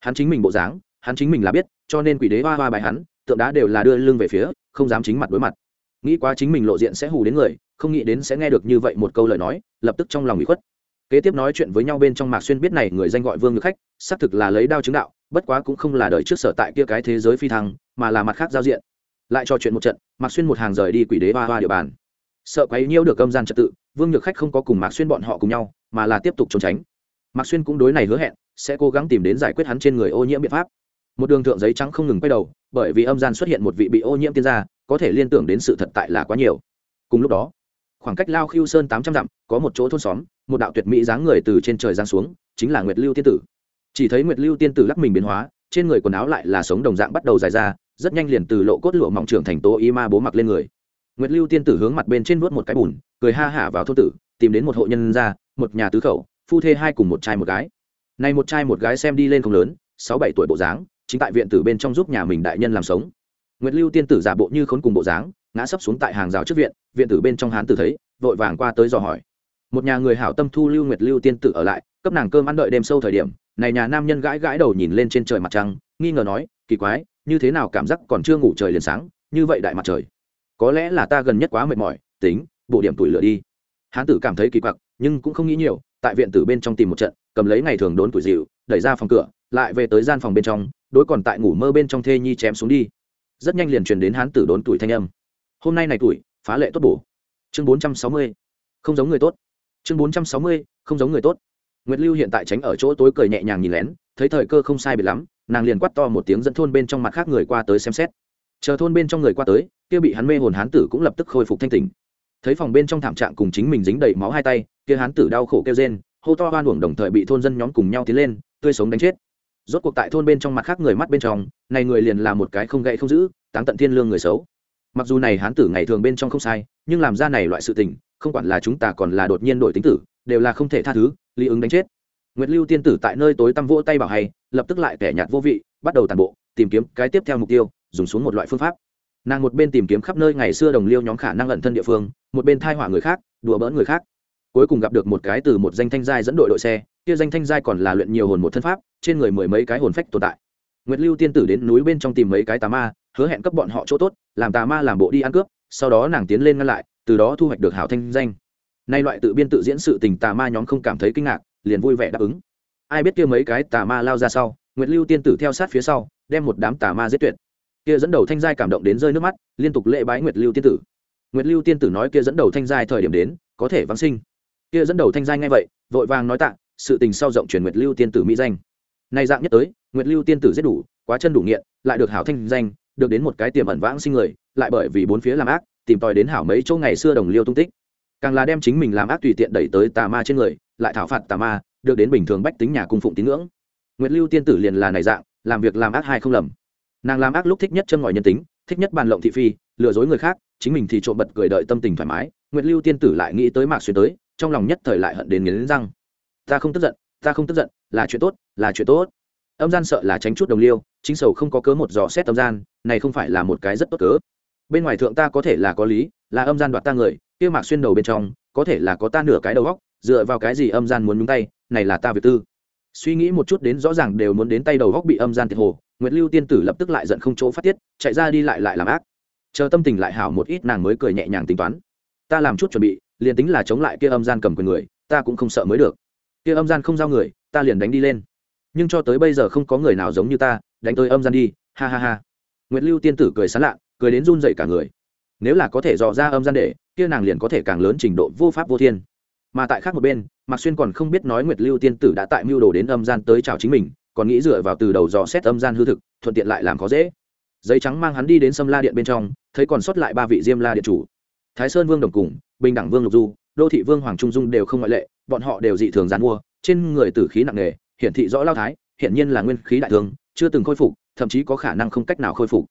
[SPEAKER 1] Hắn chính mình bộ dáng, hắn chính mình là biết, cho nên quỷ đế hoa hoa bài hắn, tượng đá đều là đưa lưng về phía, không dám chính mặt đối mặt nghĩ quá chính mình lộ diện sẽ hù đến người, không nghĩ đến sẽ nghe được như vậy một câu lời nói, lập tức trong lòng bị khuất. Kế tiếp nói chuyện với nhau bên trong mạc xuyên biết này người danh gọi vương ngược khách, xác thực là lấy đao chứng đạo, bất quá cũng không là đời trước sở tại kia cái thế giới phi thăng, mà là mặt khác giao diện. Lại trò chuyện một trận, mạc xuyên một hàng rời đi quỷ đế ba hoa địa bàn. Sợ quấy nhiễu được âm gian trật tự, vương nhược khách không có cùng mạc xuyên bọn họ cùng nhau, mà là tiếp tục trốn tránh. Mạc xuyên cũng đối này hứa hẹn, sẽ cố gắng tìm đến giải quyết hắn trên người ô nhiễm biện pháp. Một đường thượng giấy trắng không ngừng quay đầu, bởi vì âm gian xuất hiện một vị bị ô nhiễm tiên gia có thể liên tưởng đến sự thật tại là quá nhiều. Cùng lúc đó, khoảng cách lao khiêu sơn tám trăm dặm, có một chỗ thôn xóm, một đạo tuyệt mỹ dáng người từ trên trời giáng xuống, chính là nguyệt lưu tiên tử. Chỉ thấy nguyệt lưu tiên tử lắc mình biến hóa, trên người quần áo lại là sống đồng dạng bắt đầu dài ra, rất nhanh liền từ lộ cốt lụa mỏng trưởng thành tố y ma bố mặc lên người. Nguyệt lưu tiên tử hướng mặt bên trên vuốt một cái bùn, cười ha hả vào thôn tử, tìm đến một hộ nhân ra một nhà tứ khẩu, phu thê hai cùng một trai một gái. Này một trai một gái xem đi lên không lớn, sáu bảy tuổi bộ dáng, chính tại viện tử bên trong giúp nhà mình đại nhân làm sống nguyệt lưu tiên tử giả bộ như khốn cùng bộ dáng, ngã sấp xuống tại hàng rào trước viện viện tử bên trong hán tử thấy, vội vàng qua tới dò hỏi. Một nhà người hảo tâm thu lưu nguyệt lưu tiên tử ở lại, cấp nàng cơm ăn đợi đêm sâu thời điểm, này nhà nam nhân gãi gãi đầu nhìn lên trên trời mặt trăng, nghi ngờ nói, kỳ quái, như thế nào cảm giác còn chưa ngủ trời liền sáng, như vậy đại mặt trời. Có lẽ là ta gần nhất quá mệt mỏi, tính bộ điểm tuổi lửa đi. Hán tử cảm thấy kỳ quặc, nhưng cũng không nghĩ nhiều, tại viện tử bên trong tìm một trận, cầm lấy ngày thường đốn tuổi dịu, đẩy ra phòng cửa, lại về tới gian phòng bên trong, đối còn tại ngủ mơ bên trong thê nhi chém xuống đi rất nhanh liền truyền đến hán tử đốn tuổi thanh âm. Hôm nay này tuổi, phá lệ tốt bổ. Chương bốn trăm sáu mươi, không giống người tốt. Chương bốn trăm sáu mươi, không giống người tốt. Nguyệt lưu hiện tại tránh ở chỗ tối cười nhẹ nhàng nhìn lén, thấy thời cơ không sai biệt lắm, nàng liền quắt to một tiếng dẫn thôn bên trong mặt khác người qua tới xem xét. Chờ thôn bên trong người qua tới, kia bị hắn mê hồn hán tử cũng lập tức khôi phục thanh tình thấy phòng bên trong thảm trạng cùng chính mình dính đầy máu hai tay, kia hán tử đau khổ kêu rên, hô to hoan uổng đồng thời bị thôn dân nhóm cùng nhau tiến lên, tươi sống đánh chết. Rốt cuộc tại thôn bên trong mặt khác người mắt bên trong, này người liền là một cái không gậy không giữ táng tận thiên lương người xấu. Mặc dù này hán tử ngày thường bên trong không sai, nhưng làm ra này loại sự tình, không quản là chúng ta còn là đột nhiên đổi tính tử, đều là không thể tha thứ, lý ứng đánh chết. Nguyệt lưu tiên tử tại nơi tối tăm vỗ tay bảo hay, lập tức lại kẻ nhạt vô vị, bắt đầu tàn bộ, tìm kiếm cái tiếp theo mục tiêu, dùng xuống một loại phương pháp. Nàng một bên tìm kiếm khắp nơi ngày xưa đồng liêu nhóm khả năng ẩn thân địa phương, một bên thai hỏa người khác, đùa bỡn người khác. Cuối cùng gặp được một cái từ một danh thanh giai dẫn đội đội xe, kia danh thanh giai còn là luyện nhiều hồn một thân pháp, trên người mười mấy cái hồn phách tồn tại. Nguyệt lưu tiên tử đến núi bên trong tìm mấy cái tà ma hứa hẹn cấp bọn họ chỗ tốt, làm tà ma làm bộ đi ăn cướp, sau đó nàng tiến lên ngăn lại, từ đó thu hoạch được hảo thanh danh. Nay loại tự biên tự diễn sự tình tà ma nhóm không cảm thấy kinh ngạc, liền vui vẻ đáp ứng. Ai biết kia mấy cái tà ma lao ra sau, nguyệt lưu tiên tử theo sát phía sau, đem một đám tà ma giết tuyệt. Kia dẫn đầu thanh giai cảm động đến rơi nước mắt, liên tục lễ bái nguyệt lưu tiên tử. Nguyệt lưu tiên tử nói kia dẫn đầu thanh giai thời điểm đến, có thể vắng sinh. Kia dẫn đầu thanh giai ngay vậy, vội vàng nói tạ, sự tình sau rộng truyền nguyệt lưu tiên tử mỹ danh. Nay dạng nhất tới, nguyệt lưu tiên tử giết đủ, quá chân đủ nghiện, lại được hảo thanh danh được đến một cái tiềm ẩn vãng sinh người, lại bởi vì bốn phía làm ác, tìm tòi đến hảo mấy chỗ ngày xưa đồng liêu tung tích. Càng là đem chính mình làm ác tùy tiện đẩy tới tà ma trên người, lại thảo phạt tà ma, được đến bình thường bách tính nhà cung phụng tín ngưỡng. Nguyệt lưu tiên tử liền là này dạng, làm việc làm ác hai không lầm. Nàng làm ác lúc thích nhất chân ngòi nhân tính, thích nhất bàn lộng thị phi, lừa dối người khác, chính mình thì trộm bật cười đợi tâm tình thoải mái. Nguyệt lưu tiên tử lại nghĩ tới mạc xuyên tới, trong lòng nhất thời lại hận đến nghiến răng. Ta không tức giận, ta không tức giận, là chuyện tốt, là chuyện tốt âm gian sợ là tránh chút đồng liêu, chính sầu không có cớ một dò xét âm gian, này không phải là một cái rất tốt cớ. Bên ngoài thượng ta có thể là có lý, là âm gian đoạt ta người, kia mạc xuyên đầu bên trong, có thể là có ta nửa cái đầu góc, dựa vào cái gì âm gian muốn nhúng tay, này là ta việc tư. Suy nghĩ một chút đến rõ ràng đều muốn đến tay đầu góc bị âm gian thiệt hồ, nguyệt lưu tiên tử lập tức lại giận không chỗ phát tiết, chạy ra đi lại lại làm ác. Chờ tâm tình lại hảo một ít nàng mới cười nhẹ nhàng tính toán. Ta làm chút chuẩn bị, liền tính là chống lại kia âm gian cầm quyền người, ta cũng không sợ mới được. Kia âm gian không giao người, ta liền đánh đi lên nhưng cho tới bây giờ không có người nào giống như ta, đánh tới âm gian đi, ha ha ha. Nguyệt lưu tiên tử cười sán lạ, cười đến run dậy cả người. Nếu là có thể dò ra âm gian để, kia nàng liền có thể càng lớn trình độ vô pháp vô thiên. Mà tại khác một bên, mạc xuyên còn không biết nói nguyệt lưu tiên tử đã tại mưu đồ đến âm gian tới chào chính mình, còn nghĩ dựa vào từ đầu dò xét âm gian hư thực, thuận tiện lại làm khó dễ. Giấy trắng mang hắn đi đến sâm la điện bên trong, thấy còn sót lại ba vị diêm la điện chủ. Thái sơn vương đồng cùng, bình đẳng vương lục du, đô thị vương hoàng trung dung đều không ngoại lệ, bọn họ đều dị thường gián mua, trên người tử khí nặng nề hiển thị rõ lao thái, hiển nhiên là nguyên khí đại thương, chưa từng khôi phục, thậm chí có khả năng không cách nào khôi phục.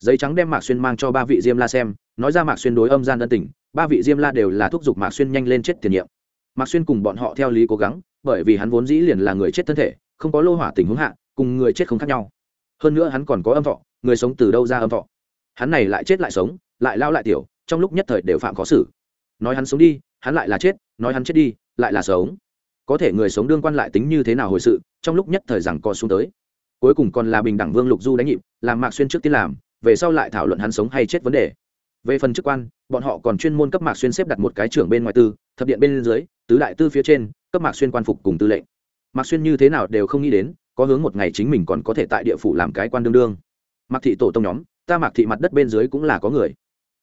[SPEAKER 1] Giấy trắng đem mạc xuyên mang cho ba vị diêm la xem, nói ra mạc xuyên đối âm gian ân tình, ba vị diêm la đều là thúc giục mạc xuyên nhanh lên chết tiền nhiệm. Mạc xuyên cùng bọn họ theo lý cố gắng, bởi vì hắn vốn dĩ liền là người chết thân thể, không có lô hỏa tình huống hạ, cùng người chết không khác nhau. Hơn nữa hắn còn có âm thọ, người sống từ đâu ra âm thọ? Hắn này lại chết lại sống, lại lao lại tiểu, trong lúc nhất thời đều phạm khó xử. Nói hắn sống đi, hắn lại là chết, nói hắn chết đi, lại là sống có thể người sống đương quan lại tính như thế nào hồi sự, trong lúc nhất thời rằng co xuống tới. Cuối cùng còn là bình đẳng vương lục du đánh nhịp, làm mạc xuyên trước tiên làm, về sau lại thảo luận hắn sống hay chết vấn đề. Về phần chức quan, bọn họ còn chuyên môn cấp mạc xuyên xếp đặt một cái trưởng bên ngoài tư, thập điện bên dưới, tứ đại tư phía trên, cấp mạc xuyên quan phục cùng tư lệnh. Mạc xuyên như thế nào đều không nghĩ đến, có hướng một ngày chính mình còn có thể tại địa phủ làm cái quan đương đương. Mạc thị tổ tông nhóm, ta mạc thị mặt đất bên dưới cũng là có người.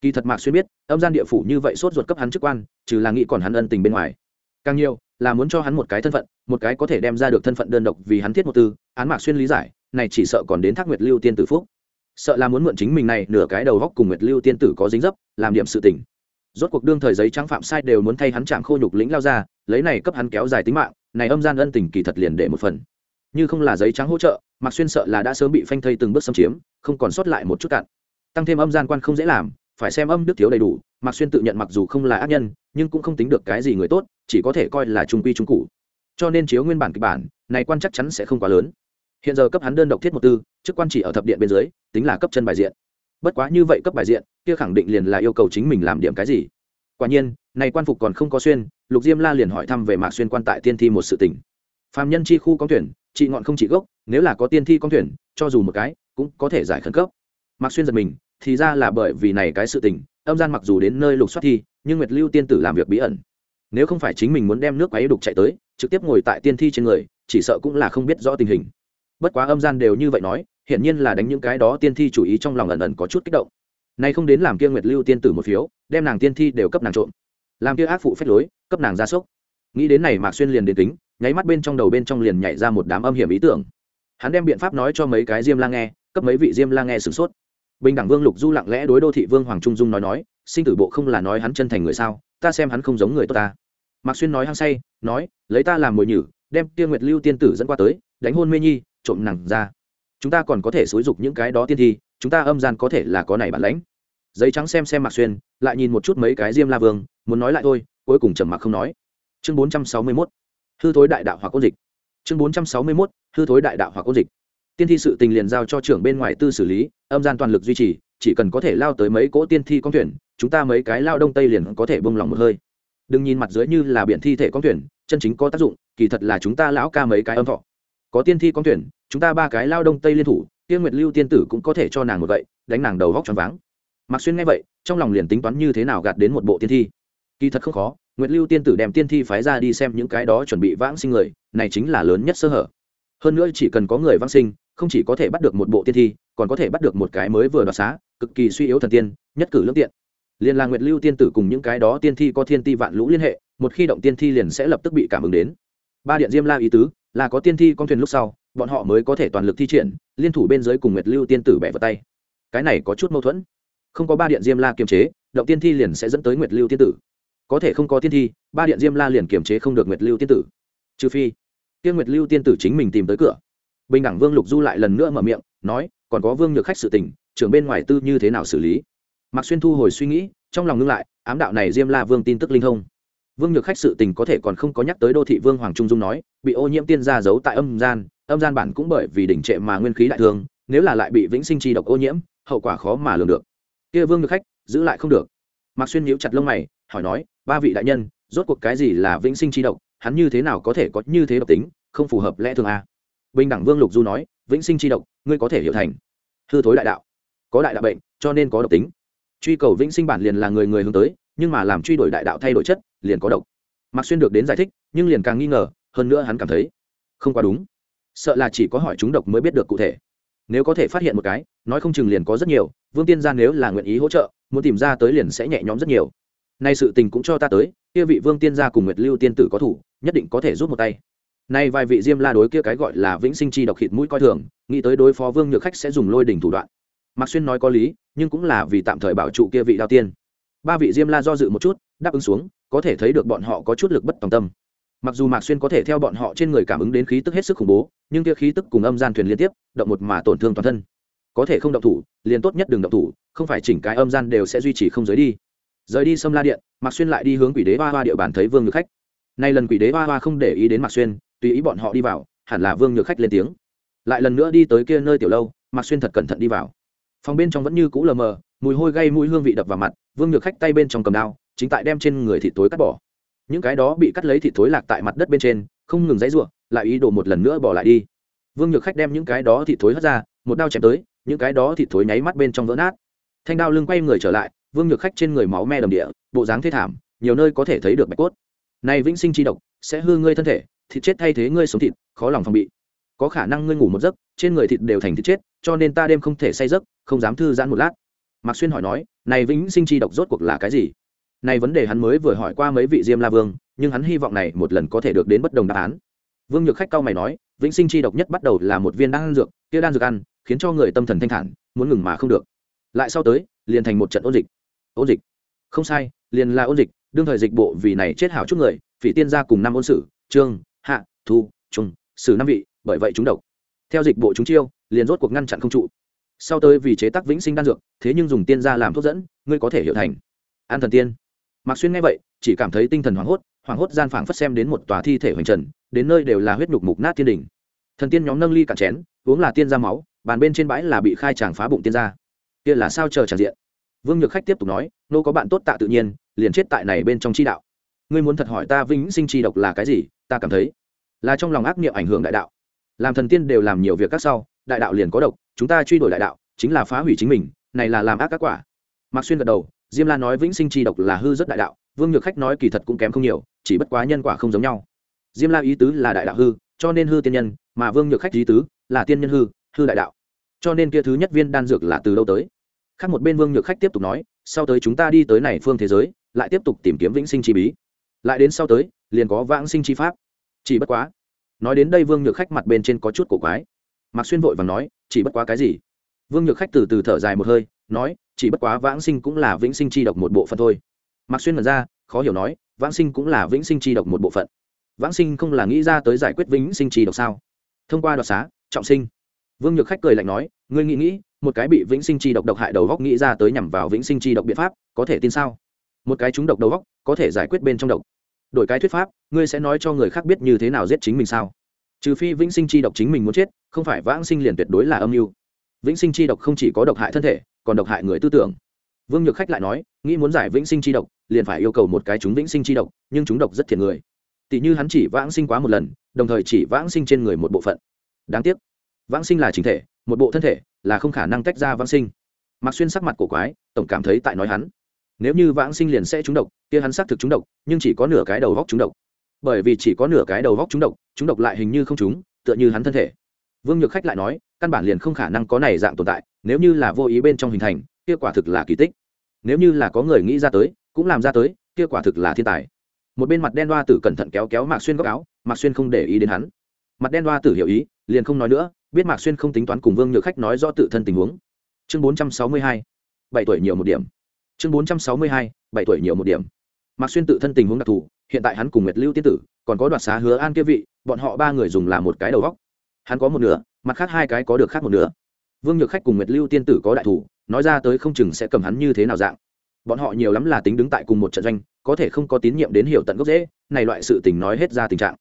[SPEAKER 1] Kỳ thật mạc xuyên biết, âm gian địa phủ như vậy sốt ruột cấp hắn chức quan, trừ là nghĩ còn hắn ân tình bên ngoài. Càng nhiều là muốn cho hắn một cái thân phận, một cái có thể đem ra được thân phận đơn độc vì hắn thiết một tư, án mạc xuyên lý giải, này chỉ sợ còn đến thác nguyệt lưu tiên tử phúc. Sợ là muốn mượn chính mình này, nửa cái đầu góc cùng nguyệt lưu tiên tử có dính dấp, làm điểm sự tình. Rốt cuộc đương thời giấy trắng phạm sai đều muốn thay hắn chạm khô nhục lĩnh lao ra, lấy này cấp hắn kéo dài tính mạng, này âm gian ân tình kỳ thật liền để một phần. Như không là giấy trắng hỗ trợ, mạc xuyên sợ là đã sớm bị phanh thây từng bước xâm chiếm, không còn sót lại một chút cạn. Tăng thêm âm gian quan không dễ làm, phải xem âm đức thiếu đầy đủ mạc xuyên tự nhận mặc dù không là ác nhân, nhưng cũng không tính được cái gì người tốt, chỉ có thể coi là trung quy trung cụ. Cho nên chiếu nguyên bản kịch bản, này quan chắc chắn sẽ không quá lớn. Hiện giờ cấp hắn đơn độc thiết một tư, chức quan chỉ ở thập điện bên dưới, tính là cấp chân bài diện. Bất quá như vậy cấp bài diện, kia khẳng định liền là yêu cầu chính mình làm điểm cái gì. Quả nhiên, này quan phục còn không có xuyên, lục diêm la liền hỏi thăm về mạc xuyên quan tại tiên thi một sự tỉnh phạm nhân chi khu con tuyển trị ngọn không trị gốc, nếu là có tiên thi con tuyển, cho dù một cái, cũng có thể giải khẩn cấp. Mạc xuyên giật mình, thì ra là bởi vì này cái sự tình âm gian mặc dù đến nơi lục soát thi, nhưng nguyệt lưu tiên tử làm việc bí ẩn. Nếu không phải chính mình muốn đem nước quáy đục chạy tới, trực tiếp ngồi tại tiên thi trên người, chỉ sợ cũng là không biết rõ tình hình. Bất quá âm gian đều như vậy nói, hiển nhiên là đánh những cái đó tiên thi chủ ý trong lòng ẩn ẩn có chút kích động. Nay không đến làm kia nguyệt lưu tiên tử một phiếu, đem nàng tiên thi đều cấp nàng trộm. Làm kia ác phụ phép lối, cấp nàng ra sốc. Nghĩ đến này mạc xuyên liền đến tính nháy mắt bên trong đầu bên trong liền nhảy ra một đám âm hiểm ý tưởng. Hắn đem biện pháp nói cho mấy cái diêm la nghe, cấp mấy vị diêm la nghe sửng sốt bình đẳng vương lục du lặng lẽ đối đô thị vương hoàng trung dung nói nói, sinh tử bộ không là nói hắn chân thành người sao? Ta xem hắn không giống người tốt ta. Mạc xuyên nói hăng say, nói, lấy ta làm mồi nhử, đem tiên nguyệt lưu tiên tử dẫn qua tới, đánh hôn mê nhi, trộm nặng ra. Chúng ta còn có thể xúi dục những cái đó tiên thi, chúng ta âm gian có thể là có này bản lãnh. Giấy trắng xem xem mạc xuyên, lại nhìn một chút mấy cái diêm la vương, muốn nói lại thôi, cuối cùng trầm mặc không nói. Chương bốn trăm sáu mươi mốt, hư thối đại đạo hoặc ôn dịch. Chương bốn trăm sáu mươi mốt, hư thối đại đạo hoặc ôn dịch tiên thi sự tình liền giao cho trưởng bên ngoài tư xử lý, âm gian toàn lực duy trì, chỉ cần có thể lao tới mấy cỗ tiên thi con thuyền, chúng ta mấy cái lao đông tây liền có thể bông lòng một hơi. Đừng nhìn mặt dưới như là biển thi thể con thuyền, chân chính có tác dụng, kỳ thật là chúng ta lão ca mấy cái âm thọ. Có tiên thi con thuyền, chúng ta ba cái lao đông tây liên thủ tiên nguyệt lưu tiên tử cũng có thể cho nàng một vậy đánh nàng đầu vóc tròn váng. Mặc xuyên nghe vậy, trong lòng liền tính toán như thế nào gạt đến một bộ tiên thi. Kỳ thật không khó, nguyệt lưu tiên tử đem tiên thi phái ra đi xem những cái đó chuẩn bị vãng sinh người, này chính là lớn nhất sơ hở. Hơn nữa chỉ cần có người vãng sinh không chỉ có thể bắt được một bộ tiên thi, còn có thể bắt được một cái mới vừa đoạt xá, cực kỳ suy yếu thần tiên, nhất cử lương tiện. Liên là nguyệt lưu tiên tử cùng những cái đó tiên thi có thiên ti vạn lũ liên hệ, một khi động tiên thi liền sẽ lập tức bị cảm ứng đến. Ba điện diêm la ý tứ, là có tiên thi con thuyền lúc sau, bọn họ mới có thể toàn lực thi triển, liên thủ bên dưới cùng nguyệt lưu tiên tử bẻ vào tay. Cái này có chút mâu thuẫn. Không có ba điện diêm la kiềm chế, động tiên thi liền sẽ dẫn tới nguyệt lưu tiên tử. Có thể không có tiên thi, ba điện diêm la liền kiềm chế không được nguyệt lưu tiên tử. Trừ phi tiên nguyệt lưu tiên tử chính mình tìm tới cửa bình đẳng vương lục du lại lần nữa mở miệng, nói, còn có vương nhược khách sự tình, trưởng bên ngoài tư như thế nào xử lý? Mạc xuyên thu hồi suy nghĩ, trong lòng ngưng lại, ám đạo này diêm la vương tin tức linh thông. Vương nhược khách sự tình có thể còn không có nhắc tới đô thị vương hoàng trung dung nói, bị ô nhiễm tiên gia giấu tại âm gian âm gian bản cũng bởi vì đỉnh trệ mà nguyên khí đại thương nếu là lại bị vĩnh sinh chi độc ô nhiễm, hậu quả khó mà lường được. Kia vương nhược khách, giữ lại không được. Mạc xuyên nhíu chặt lông mày, hỏi nói, ba vị đại nhân, rốt cuộc cái gì là vĩnh sinh chi độc? Hắn như thế nào có thể có như thế độc tính? Không phù hợp lẽ thường a bình đẳng vương lục du nói, vĩnh sinh chi độc, ngươi có thể hiểu thành. Hư thối đại đạo. Có đại đạo bệnh, cho nên có độc tính. Truy cầu vĩnh sinh bản liền là người người hướng tới, nhưng mà làm truy đổi đại đạo thay đổi chất, liền có độc. Mặc xuyên được đến giải thích, nhưng liền càng nghi ngờ, hơn nữa hắn cảm thấy, không quá đúng. Sợ là chỉ có hỏi chúng độc mới biết được cụ thể. Nếu có thể phát hiện một cái, nói không chừng liền có rất nhiều, vương tiên gia nếu là nguyện ý hỗ trợ, muốn tìm ra tới liền sẽ nhẹ nhõm rất nhiều. Nay sự tình cũng cho ta tới, kia vị vương tiên gia cùng nguyệt lưu tiên tử có thủ, nhất định có thể rút một tay nay vài vị diêm la đối kia cái gọi là vĩnh sinh chi độc thịt mũi coi thường, nghĩ tới đối phó vương nhược khách sẽ dùng lôi đỉnh thủ đoạn. Mạc xuyên nói có lý, nhưng cũng là vì tạm thời bảo trụ kia vị đao tiên. Ba vị diêm la do dự một chút, đáp ứng xuống, có thể thấy được bọn họ có chút lực bất tòng tâm. Mặc dù mạc xuyên có thể theo bọn họ trên người cảm ứng đến khí tức hết sức khủng bố, nhưng kia khí tức cùng âm gian thuyền liên tiếp, động một mà tổn thương toàn thân. Có thể không động thủ, liền tốt nhất đừng động thủ, không phải chỉnh cái âm gian đều sẽ duy trì không giới đi. Rời đi sâm la điện, mạc xuyên lại đi hướng quỷ đế hoa hoa địa bàn thấy vương nhược khách. Nay lần quỷ đế hoa hoa không để ý đến mạc xuyên tùy ý bọn họ đi vào, hẳn là vương nhược khách lên tiếng. Lại lần nữa đi tới kia nơi tiểu lâu, mạc xuyên thật cẩn thận đi vào. Phòng bên trong vẫn như cũ lờ mờ, mùi hôi gây mũi hương vị đập vào mặt, vương nhược khách tay bên trong cầm đao, chính tại đem trên người thịt tối cắt bỏ. Những cái đó bị cắt lấy thịt tối lạc tại mặt đất bên trên, không ngừng dãy ruộng lại ý đồ một lần nữa bỏ lại đi. Vương nhược khách đem những cái đó thịt thối hất ra, một đao chém tới, những cái đó thịt thối nháy mắt bên trong vỡ nát. Thanh đao lưng quay người trở lại, vương nhược khách trên người máu me đầm địa, bộ dáng thê thảm, nhiều nơi có thể thấy được bạch cốt. Này vĩnh sinh chi độc, sẽ hư ngươi thân thể thịt chết thay thế ngươi sống thịt, khó lòng phòng bị. Có khả năng ngươi ngủ một giấc, trên người thịt đều thành thịt chết, cho nên ta đêm không thể say giấc, không dám thư giãn một lát. Mạc xuyên hỏi nói, này vĩnh sinh chi độc rốt cuộc là cái gì? Này vấn đề hắn mới vừa hỏi qua mấy vị diêm la vương, nhưng hắn hy vọng này một lần có thể được đến bất đồng đáp án. Vương nhược khách cao mày nói, vĩnh sinh chi độc nhất bắt đầu là một viên đan dược, kia đan dược ăn, khiến cho người tâm thần thanh thản, muốn ngừng mà không được. Lại sau tới, liền thành một trận ôn dịch. Ôn dịch? Không sai, liền là ôn dịch, đương thời dịch bộ vì này chết hảo chút người, phỉ tiên gia cùng năm ôn sử, trương hạ, thu trung sử năm vị, bởi vậy chúng độc. Theo dịch bộ chúng chiêu, liền rốt cuộc ngăn chặn không trụ. Sau tới vì chế tác vĩnh sinh đan dược, thế nhưng dùng tiên gia làm thuốc dẫn, ngươi có thể hiểu thành. An thần tiên. Mạc xuyên nghe vậy, chỉ cảm thấy tinh thần hoảng hốt hoảng hốt gian phảng phất xem đến một tòa thi thể hoành trần, đến nơi đều là huyết nhục mục nát thiên đình thần tiên nhóm nâng ly cạn chén, uống là tiên gia máu, bàn bên trên bãi là bị khai tràng phá bụng tiên gia. Kia là sao chờ tràn diện? Vương nhược khách tiếp tục nói, nô có bạn tốt tạ tự nhiên, liền chết tại này bên trong chi đạo ngươi muốn thật hỏi ta vĩnh sinh chi độc là cái gì, ta cảm thấy là trong lòng ác niệm ảnh hưởng đại đạo. Làm thần tiên đều làm nhiều việc các sau, đại đạo liền có độc, chúng ta truy đuổi đại đạo, chính là phá hủy chính mình, này là làm ác các quả. Mạc xuyên gật đầu, diêm la nói vĩnh sinh chi độc là hư rất đại đạo, vương nhược khách nói kỳ thật cũng kém không nhiều, chỉ bất quá nhân quả không giống nhau. Diêm la ý tứ là đại đạo hư, cho nên hư tiên nhân, mà vương nhược khách ý tứ là tiên nhân hư hư đại đạo. Cho nên kia thứ nhất viên đan dược là từ đâu tới? Khác một bên vương nhược khách tiếp tục nói, sau tới chúng ta đi tới này phương thế giới, lại tiếp tục tìm kiếm vĩnh sinh chi bí lại đến sau tới, liền có vãng sinh chi pháp. Chỉ bất quá, nói đến đây vương nhược khách mặt bên trên có chút cổ quái. Mạc xuyên vội và nói, chỉ bất quá cái gì? Vương nhược khách từ từ thở dài một hơi, nói, chỉ bất quá vãng sinh cũng là vĩnh sinh chi độc một bộ phận thôi. Mạc xuyên mật ra, khó hiểu nói, vãng sinh cũng là vĩnh sinh chi độc một bộ phận. Vãng sinh không là nghĩ ra tới giải quyết vĩnh sinh chi độc sao? Thông qua đoạt xá, trọng sinh. Vương nhược khách cười lạnh nói, ngươi nghĩ nghĩ, một cái bị vĩnh sinh chi độc độc hại đầu góc nghĩ ra tới nhằm vào vĩnh sinh chi độc biện pháp, có thể tin sao? Một cái chúng độc đầu góc, có thể giải quyết bên trong độc đổi cái thuyết pháp, ngươi sẽ nói cho người khác biết như thế nào giết chính mình sao? Trừ phi vĩnh sinh chi độc chính mình muốn chết, không phải vãng sinh liền tuyệt đối là âm mưu. Vĩnh sinh chi độc không chỉ có độc hại thân thể, còn độc hại người tư tưởng. Vương nhược khách lại nói, nghĩ muốn giải vĩnh sinh chi độc, liền phải yêu cầu một cái chúng vĩnh sinh chi độc, nhưng chúng độc rất thiệt người. Tỷ như hắn chỉ vãng sinh quá một lần, đồng thời chỉ vãng sinh trên người một bộ phận. Đáng tiếc, vãng sinh là chính thể, một bộ thân thể là không khả năng tách ra vãng sinh. Mặc xuyên sắc mặt cổ quái, tổng cảm thấy tại nói hắn nếu như vãng sinh liền sẽ trúng độc, kia hắn xác thực trúng độc, nhưng chỉ có nửa cái đầu góc trúng độc. Bởi vì chỉ có nửa cái đầu góc trúng độc trúng độc lại hình như không trúng, tựa như hắn thân thể. Vương nhược khách lại nói, căn bản liền không khả năng có này dạng tồn tại, nếu như là vô ý bên trong hình thành, kia quả thực là kỳ tích. Nếu như là có người nghĩ ra tới, cũng làm ra tới, kia quả thực là thiên tài. Một bên mặt đen đoa tử cẩn thận kéo kéo mạc xuyên góc áo, mạc xuyên không để ý đến hắn. Mặt đen đoa tử hiểu ý, liền không nói nữa, biết mạc xuyên không tính toán cùng vương nhược khách nói do tự thân tình huống. Chương bốn trăm sáu mươi hai, bảy tuổi nhiều một điểm chương bốn trăm sáu mươi hai, bảy tuổi nhiều một điểm. Mạc xuyên tự thân tình huống đặc thù, hiện tại hắn cùng nguyệt lưu tiên tử, còn có đoạt xá hứa an kia vị, bọn họ ba người dùng là một cái đầu góc. Hắn có một nửa, mặt khác hai cái có được khác một nửa. Vương nhược khách cùng nguyệt lưu tiên tử có đại thủ, nói ra tới không chừng sẽ cầm hắn như thế nào dạng. Bọn họ nhiều lắm là tính đứng tại cùng một trận doanh, có thể không có tín nhiệm đến hiểu tận gốc dễ, này loại sự tình nói hết ra tình trạng.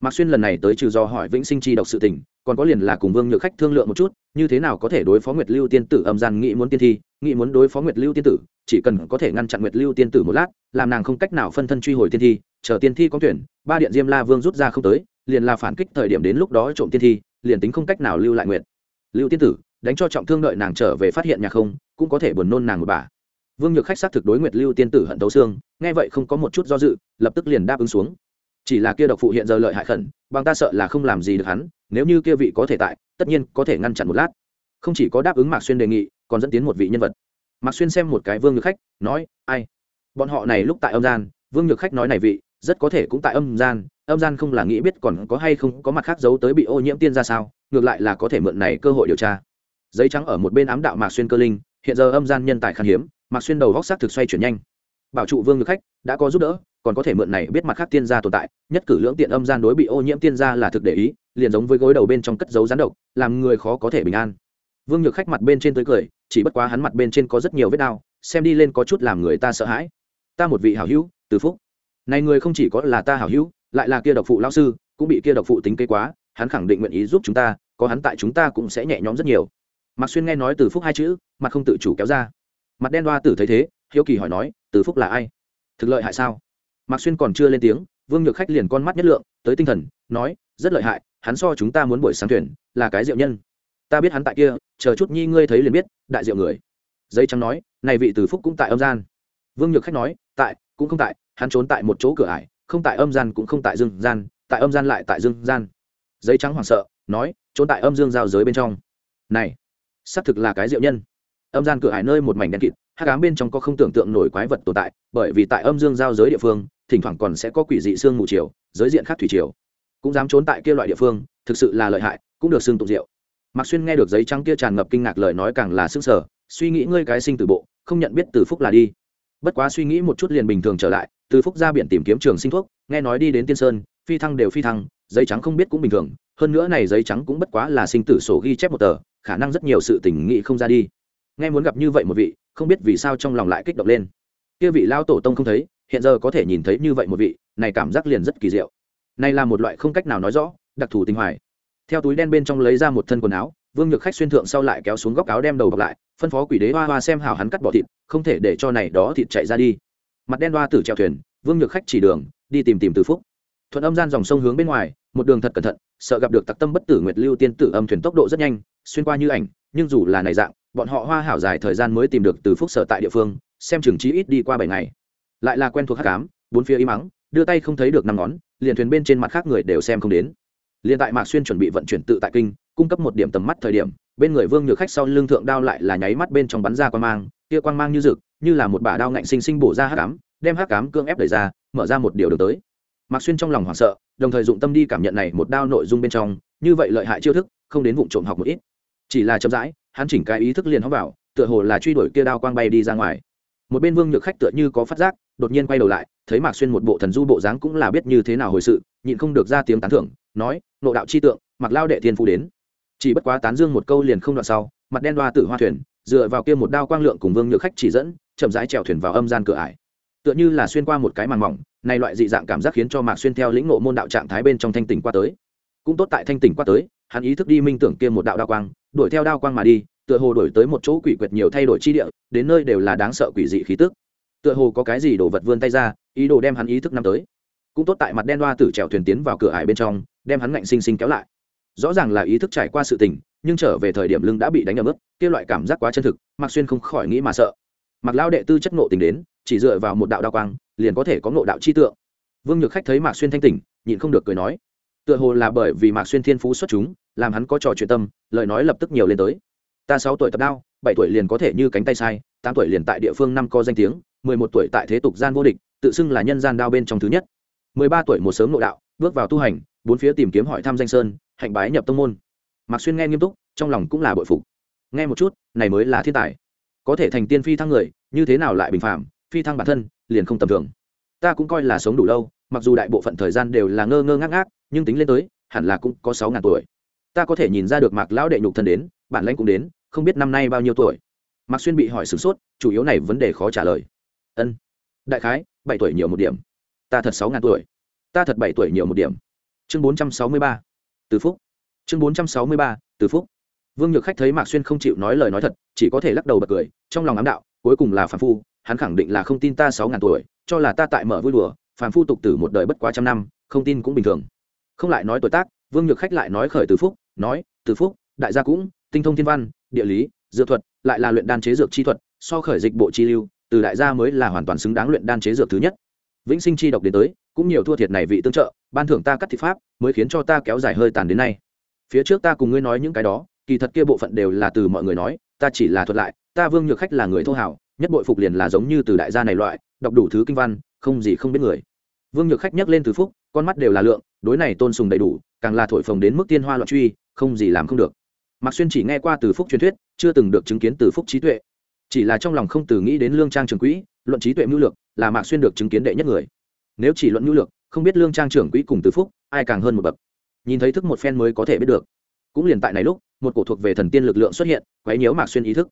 [SPEAKER 1] Mạc xuyên lần này tới trừ do hỏi vĩnh sinh chi độc sự tình, còn có liền là cùng vương nhược khách thương lượng một chút, như thế nào có thể đối phó nguyệt lưu tiên tử âm gian nghĩ muốn tiên thi nghĩ muốn đối phó nguyệt lưu tiên tử, chỉ cần có thể ngăn chặn nguyệt lưu tiên tử một lát, làm nàng không cách nào phân thân truy hồi tiên thi, chờ tiên thi có tuyển, ba điện diêm la vương rút ra không tới, liền là phản kích thời điểm đến lúc đó trộm tiên thi, liền tính không cách nào lưu lại nguyệt lưu tiên tử, đánh cho trọng thương đợi nàng trở về phát hiện nhà không, cũng có thể buồn nôn nàng một bà. Vương nhược khách xác thực đối nguyệt lưu tiên tử hận tấu xương, nghe vậy không có một chút do dự, lập tức liền đáp ứng xuống. Chỉ là kia độc phụ hiện giờ lợi hại khẩn, bằng ta sợ là không làm gì được hắn, nếu như kia vị có thể tại, tất nhiên có thể ngăn chặn một lát không chỉ có đáp ứng mạc xuyên đề nghị, còn dẫn tiến một vị nhân vật. Mạc xuyên xem một cái vương nhược khách, nói, ai? Bọn họ này lúc tại âm gian, vương nhược khách nói này vị, rất có thể cũng tại âm gian âm gian không là nghĩ biết còn có hay không có mặt khác giấu tới bị ô nhiễm tiên ra sao, ngược lại là có thể mượn này cơ hội điều tra. Giấy trắng ở một bên ám đạo mạc xuyên cơ linh, hiện giờ âm gian nhân tài khan hiếm, mạc xuyên đầu góc sắc thực xoay chuyển nhanh. Bảo trụ vương nhược khách đã có giúp đỡ, còn có thể mượn này biết mặt khác tiên gia tồn tại, nhất cử lưỡng tiện âm gian đối bị ô nhiễm tiên gia là thực để ý, liền giống với gối đầu bên trong cất dấu rán độc, làm người khó có thể bình an vương nhược khách mặt bên trên tới cười, chỉ bất quá hắn mặt bên trên có rất nhiều vết đau, xem đi lên có chút làm người ta sợ hãi. Ta một vị hảo hữu, từ phúc. Này người không chỉ có là ta hảo hữu, lại là kia độc phụ lão sư, cũng bị kia độc phụ tính kế quá, hắn khẳng định nguyện ý giúp chúng ta, có hắn tại chúng ta cũng sẽ nhẹ nhõm rất nhiều. Mạc xuyên nghe nói từ phúc hai chữ, mặt không tự chủ kéo ra. Mặt đen đoa tử thấy thế, hiếu kỳ hỏi nói, từ phúc là ai? Thực lợi hại sao? Mạc xuyên còn chưa lên tiếng, vương nhược khách liền con mắt nhất lượng, tới tinh thần, nói, rất lợi hại, hắn so chúng ta muốn buổi sáng tuyển là cái diệu nhân. Ta biết hắn tại kia chờ chút nhi ngươi thấy liền biết, đại diệu người. Giấy trắng nói, này vị từ phúc cũng tại âm gian. Vương nhược khách nói, tại, cũng không tại, hắn trốn tại một chỗ cửa ải, không tại âm gian cũng không tại dương gian, tại âm gian lại tại dương gian. Giấy trắng hoảng sợ, nói, trốn tại âm dương giao giới bên trong. Này, xác thực là cái diệu nhân. Âm gian cửa ải nơi một mảnh đen kịt hát cám bên trong có không tưởng tượng nổi quái vật tồn tại, bởi vì tại âm dương giao giới địa phương, thỉnh thoảng còn sẽ có quỷ dị xương mù chiều, giới diện khác thủy triều cũng dám trốn tại kia loại địa phương, thực sự là lợi hại, cũng được xương tụng diệu mạc xuyên nghe được giấy trắng kia tràn ngập kinh ngạc lời nói càng là sức sở suy nghĩ ngươi cái sinh từ bộ, không nhận biết từ phúc là đi. Bất quá suy nghĩ một chút liền bình thường trở lại, từ phúc ra biển tìm kiếm trường sinh thuốc, nghe nói đi đến tiên sơn, phi thăng đều phi thăng, giấy trắng không biết cũng bình thường, hơn nữa này giấy trắng cũng bất quá là sinh tử sổ ghi chép một tờ, khả năng rất nhiều sự tình nghị không ra đi. Nghe muốn gặp như vậy một vị, không biết vì sao trong lòng lại kích động lên. Kia vị lao tổ tông không thấy, hiện giờ có thể nhìn thấy như vậy một vị, này cảm giác liền rất kỳ diệu. Này là một loại không cách nào nói rõ, đặc thù tình hoài theo túi đen bên trong lấy ra một thân quần áo, vương nhược khách xuyên thượng sau lại kéo xuống góc áo đem đầu bọc lại, phân phó quỷ đế hoa hoa xem hảo hắn cắt bỏ thịt, không thể để cho này đó thịt chạy ra đi. Mặt đen hoa tử trèo thuyền, vương nhược khách chỉ đường, đi tìm tìm từ phúc. Thuận âm gian dòng sông hướng bên ngoài, một đường thật cẩn thận, sợ gặp được tặc tâm bất tử nguyệt lưu tiên tử âm thuyền tốc độ rất nhanh, xuyên qua như ảnh, nhưng dù là này dạng, bọn họ hoa hảo dài thời gian mới tìm được từ phúc sở tại địa phương, xem chừng trí ít đi qua bảy ngày. Lại là quen thuộc hắc ám, bốn phía im mắng đưa tay không thấy được năm ngón, liền thuyền bên trên mặt khác người đều xem không đến liền tại mạc xuyên chuẩn bị vận chuyển tự tại kinh, cung cấp một điểm tầm mắt thời điểm, bên người vương nhược khách sau lưng thượng đao lại là nháy mắt bên trong bắn ra quang mang, kia quang mang như rực, như là một bả đao ngạnh sinh sinh bổ ra hắc ám, đem hắc ám cương ép đẩy ra, mở ra một điều đường tới. Mạc xuyên trong lòng hoảng sợ, đồng thời dụng tâm đi cảm nhận này một đao nội dung bên trong, như vậy lợi hại chiêu thức, không đến vụ trộm học một ít. Chỉ là chậm rãi, hắn chỉnh cái ý thức liền hóc vào, tựa hồ là truy đuổi kia đao quang bay đi ra ngoài. Một bên vương nhược khách tựa như có phát giác, đột nhiên quay đầu lại, thấy mạc xuyên một bộ thần du bộ dáng cũng là biết như thế nào hồi sự, nhịn không được ra tiếng tán thưởng nói nộ đạo chi tượng, mặc lao đệ thiên phu đến. Chỉ bất quá tán dương một câu liền không đoạn sau, mặt đen đoa tử hoa thuyền, dựa vào kia một đao quang lượng cùng vương nhược khách chỉ dẫn, chậm rãi trèo thuyền vào âm gian cửa ải. Tựa như là xuyên qua một cái màn mỏng, này loại dị dạng cảm giác khiến cho mạc xuyên theo lĩnh ngộ môn đạo trạng thái bên trong thanh tỉnh qua tới. Cũng tốt tại thanh tỉnh qua tới, hắn ý thức đi minh tưởng kia một đạo đao quang, đuổi theo đao quang mà đi, tựa hồ đổi tới một chỗ quỷ quyệt nhiều thay đổi chi địa, đến nơi đều là đáng sợ quỷ dị khí tức. Tựa hồ có cái gì đổ vật vươn tay ra, ý đồ đem hắn ý thức năm tới cũng tốt tại mặt đen đoa tử trèo thuyền tiến vào cửa ải bên trong, đem hắn ngạnh sinh sinh kéo lại. Rõ ràng là ý thức trải qua sự tình, nhưng trở về thời điểm lưng đã bị đánh ở mức kia loại cảm giác quá chân thực, mạc xuyên không khỏi nghĩ mà sợ. Mặc lao đệ tư chất nộ tình đến, chỉ dựa vào một đạo đao quang, liền có thể có nộ đạo chi tượng. Vương nhược khách thấy mạc xuyên thanh tỉnh, nhịn không được cười nói, tựa hồ là bởi vì mạc xuyên thiên phú xuất chúng, làm hắn có trò chuyện tâm, lời nói lập tức nhiều lên tới. Ta sáu tuổi tập đao, bảy tuổi liền có thể như cánh tay sai, tám tuổi liền tại địa phương năm co danh tiếng, mười một tuổi tại thế tục gian vô địch, tự xưng là nhân gian đao bên trong thứ nhất mười ba tuổi một sớm nội đạo, bước vào tu hành, bốn phía tìm kiếm hỏi thăm danh sơn, hạnh bái nhập tông môn. Mạc xuyên nghe nghiêm túc, trong lòng cũng là bội phục. Nghe một chút, này mới là thiên tài. Có thể thành tiên phi thăng người, như thế nào lại bình phạm phi thăng bản thân, liền không tầm thường. Ta cũng coi là sống đủ lâu, mặc dù đại bộ phận thời gian đều là ngơ ngơ ngác ngác, nhưng tính lên tới, hẳn là cũng có sáu ngàn tuổi. Ta có thể nhìn ra được mạc lão đệ nhục thân đến, bản lãnh cũng đến, không biết năm nay bao nhiêu tuổi. Mạc xuyên bị hỏi sửng sốt, chủ yếu này vấn đề khó trả lời. Ân. Đại khái, bảy tuổi nhiều một điểm ta thật sáu ngàn tuổi. Ta thật bảy tuổi nhiều một điểm. Chương bốn trăm sáu mươi ba. Từ phúc. Chương bốn trăm sáu mươi ba, từ phúc. Vương nhược khách thấy mạc xuyên không chịu nói lời nói thật, chỉ có thể lắc đầu bật cười, trong lòng ám đạo, cuối cùng là phản phu, hắn khẳng định là không tin ta sáu ngàn tuổi, cho là ta tại mở vui đùa phản phu tục tử một đời bất quá trăm năm, không tin cũng bình thường. Không lại nói tuổi tác, vương nhược khách lại nói khởi từ phúc, nói, từ phúc, đại gia cũng, tinh thông thiên văn, địa lý, dược thuật, lại là luyện đan chế dược chi thuật, so khởi dịch bộ chi lưu, từ đại gia mới là hoàn toàn xứng đáng luyện đan chế dược thứ nhất vĩnh sinh chi độc đến tới, cũng nhiều thua thiệt này vị tương trợ, ban thưởng ta cắt thị pháp, mới khiến cho ta kéo dài hơi tàn đến nay. Phía trước ta cùng ngươi nói những cái đó, kỳ thật kia bộ phận đều là từ mọi người nói, ta chỉ là thuật lại, ta vương nhược khách là người thô hảo, nhất bội phục liền là giống như từ đại gia này loại, đọc đủ thứ kinh văn, không gì không biết người. Vương nhược khách nhắc lên từ phúc, con mắt đều là lượng, đối này tôn sùng đầy đủ, càng là thổi phồng đến mức tiên hoa loạn truy, không gì làm không được. Mạc xuyên chỉ nghe qua từ phúc truyền thuyết, chưa từng được chứng kiến từ phúc trí tuệ. Chỉ là trong lòng không từ nghĩ đến lương trang trường quỹ, luận trí tuệ mưu lược là mạc xuyên được chứng kiến đệ nhất người. Nếu chỉ luận nhu lược, không biết lương trang trưởng quỹ cùng từ phúc, ai càng hơn một bậc. Nhìn thấy thức một phen mới có thể biết được. Cũng liền tại này lúc, một cổ thuộc về thần tiên lực lượng xuất hiện, quấy nhiễu mạc xuyên ý thức.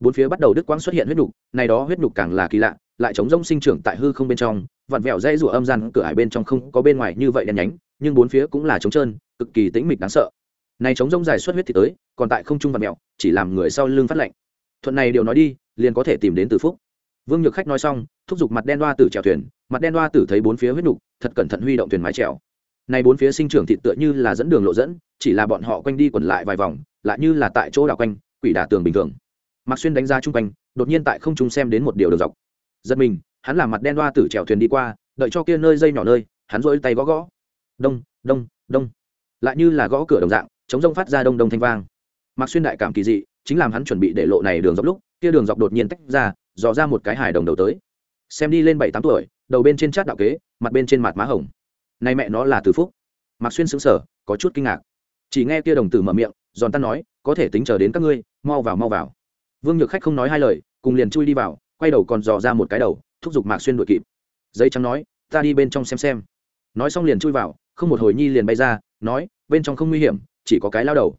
[SPEAKER 1] Bốn phía bắt đầu đứt quãng xuất hiện huyết nhục này đó huyết nhục càng là kỳ lạ, lại chống rông sinh trưởng tại hư không bên trong, vặn vẹo dây rủa âm gian cửa hải bên trong không có bên ngoài như vậy đen nhánh, nhưng bốn phía cũng là trống trơn, cực kỳ tĩnh mịch đáng sợ. Này chống rông dài xuất huyết thì tới, còn tại không trung vặn mẹo, chỉ làm người sau lưng phát lạnh. thuận này điều nói đi, liền có thể tìm đến từ phúc vương nhược khách nói xong, thúc giục mặt đen đoa tử chèo thuyền, mặt đen đoa tử thấy bốn phía huyết nục, thật cẩn thận huy động thuyền mái trèo nay bốn phía sinh trưởng thịt tựa như là dẫn đường lộ dẫn, chỉ là bọn họ quanh đi quẩn lại vài vòng, lại như là tại chỗ đảo quanh, quỷ đả tường bình thường. Mạc xuyên đánh ra chung quanh, đột nhiên tại không trung xem đến một điều đường dọc. Giật mình, hắn làm mặt đen đoa tử chèo thuyền đi qua, đợi cho kia nơi dây nhỏ nơi, hắn rỗi tay gõ gõ. Đông đông đông. Lại như là gõ cửa đồng dạng, chống rông phát ra đông đông thanh vang. Mạc xuyên đại cảm kỳ dị, chính làm hắn chuẩn bị để lộ này đường dọc lúc kia đường dọc đột nhiên tách ra, dò ra một cái hài đồng đầu tới. Xem đi lên bảy tám tuổi, đầu bên trên chát đạo kế, mặt bên trên mặt má hồng. Nay mẹ nó là từ phúc. Mạc xuyên xứng sở có chút kinh ngạc. Chỉ nghe kia đồng tử mở miệng, giòn tan nói, có thể tính chờ đến các ngươi, mau vào mau vào. Vương nhược khách không nói hai lời, cùng liền chui đi vào, quay đầu còn dò ra một cái đầu, thúc giục mạc xuyên đuổi kịp. Giấy trắng nói, ta đi bên trong xem xem. Nói xong liền chui vào, không một hồi nhi liền bay ra, nói, bên trong không nguy hiểm, chỉ có cái lao đầu.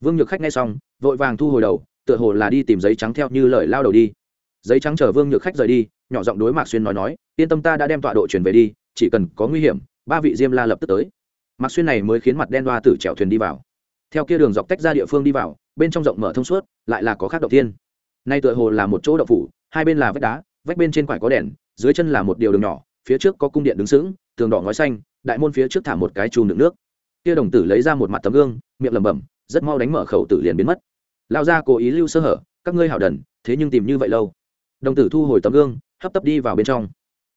[SPEAKER 1] Vương nhược khách nghe xong, vội vàng thu hồi đầu tựa hồ là đi tìm giấy trắng theo như lời lao đầu đi. Giấy trắng chở vương nhược khách rời đi, nhỏ giọng đối mạc xuyên nói nói, yên tâm ta đã đem tọa độ chuyển về đi, chỉ cần có nguy hiểm, ba vị diêm la lập tức tới. Mạc xuyên này mới khiến mặt đen đoa tử chèo thuyền đi vào. Theo kia đường dọc tách ra địa phương đi vào, bên trong rộng mở thông suốt, lại là có khác động thiên. Nay tựa hồ là một chỗ đậu phủ, hai bên là vách đá, vách bên trên quải có đèn, dưới chân là một điều đường nhỏ, phía trước có cung điện đứng sững, tường đỏ ngói xanh, đại môn phía trước thả một cái chùm đựng nước. Kia đồng tử lấy ra một mặt tấm gương, miệng lẩm bẩm, rất mau đánh mở khẩu tử liền biến mất lao ra cố ý lưu sơ hở, các ngươi hảo đần, thế nhưng tìm như vậy lâu. Đồng tử thu hồi tấm gương, hấp tấp đi vào bên trong.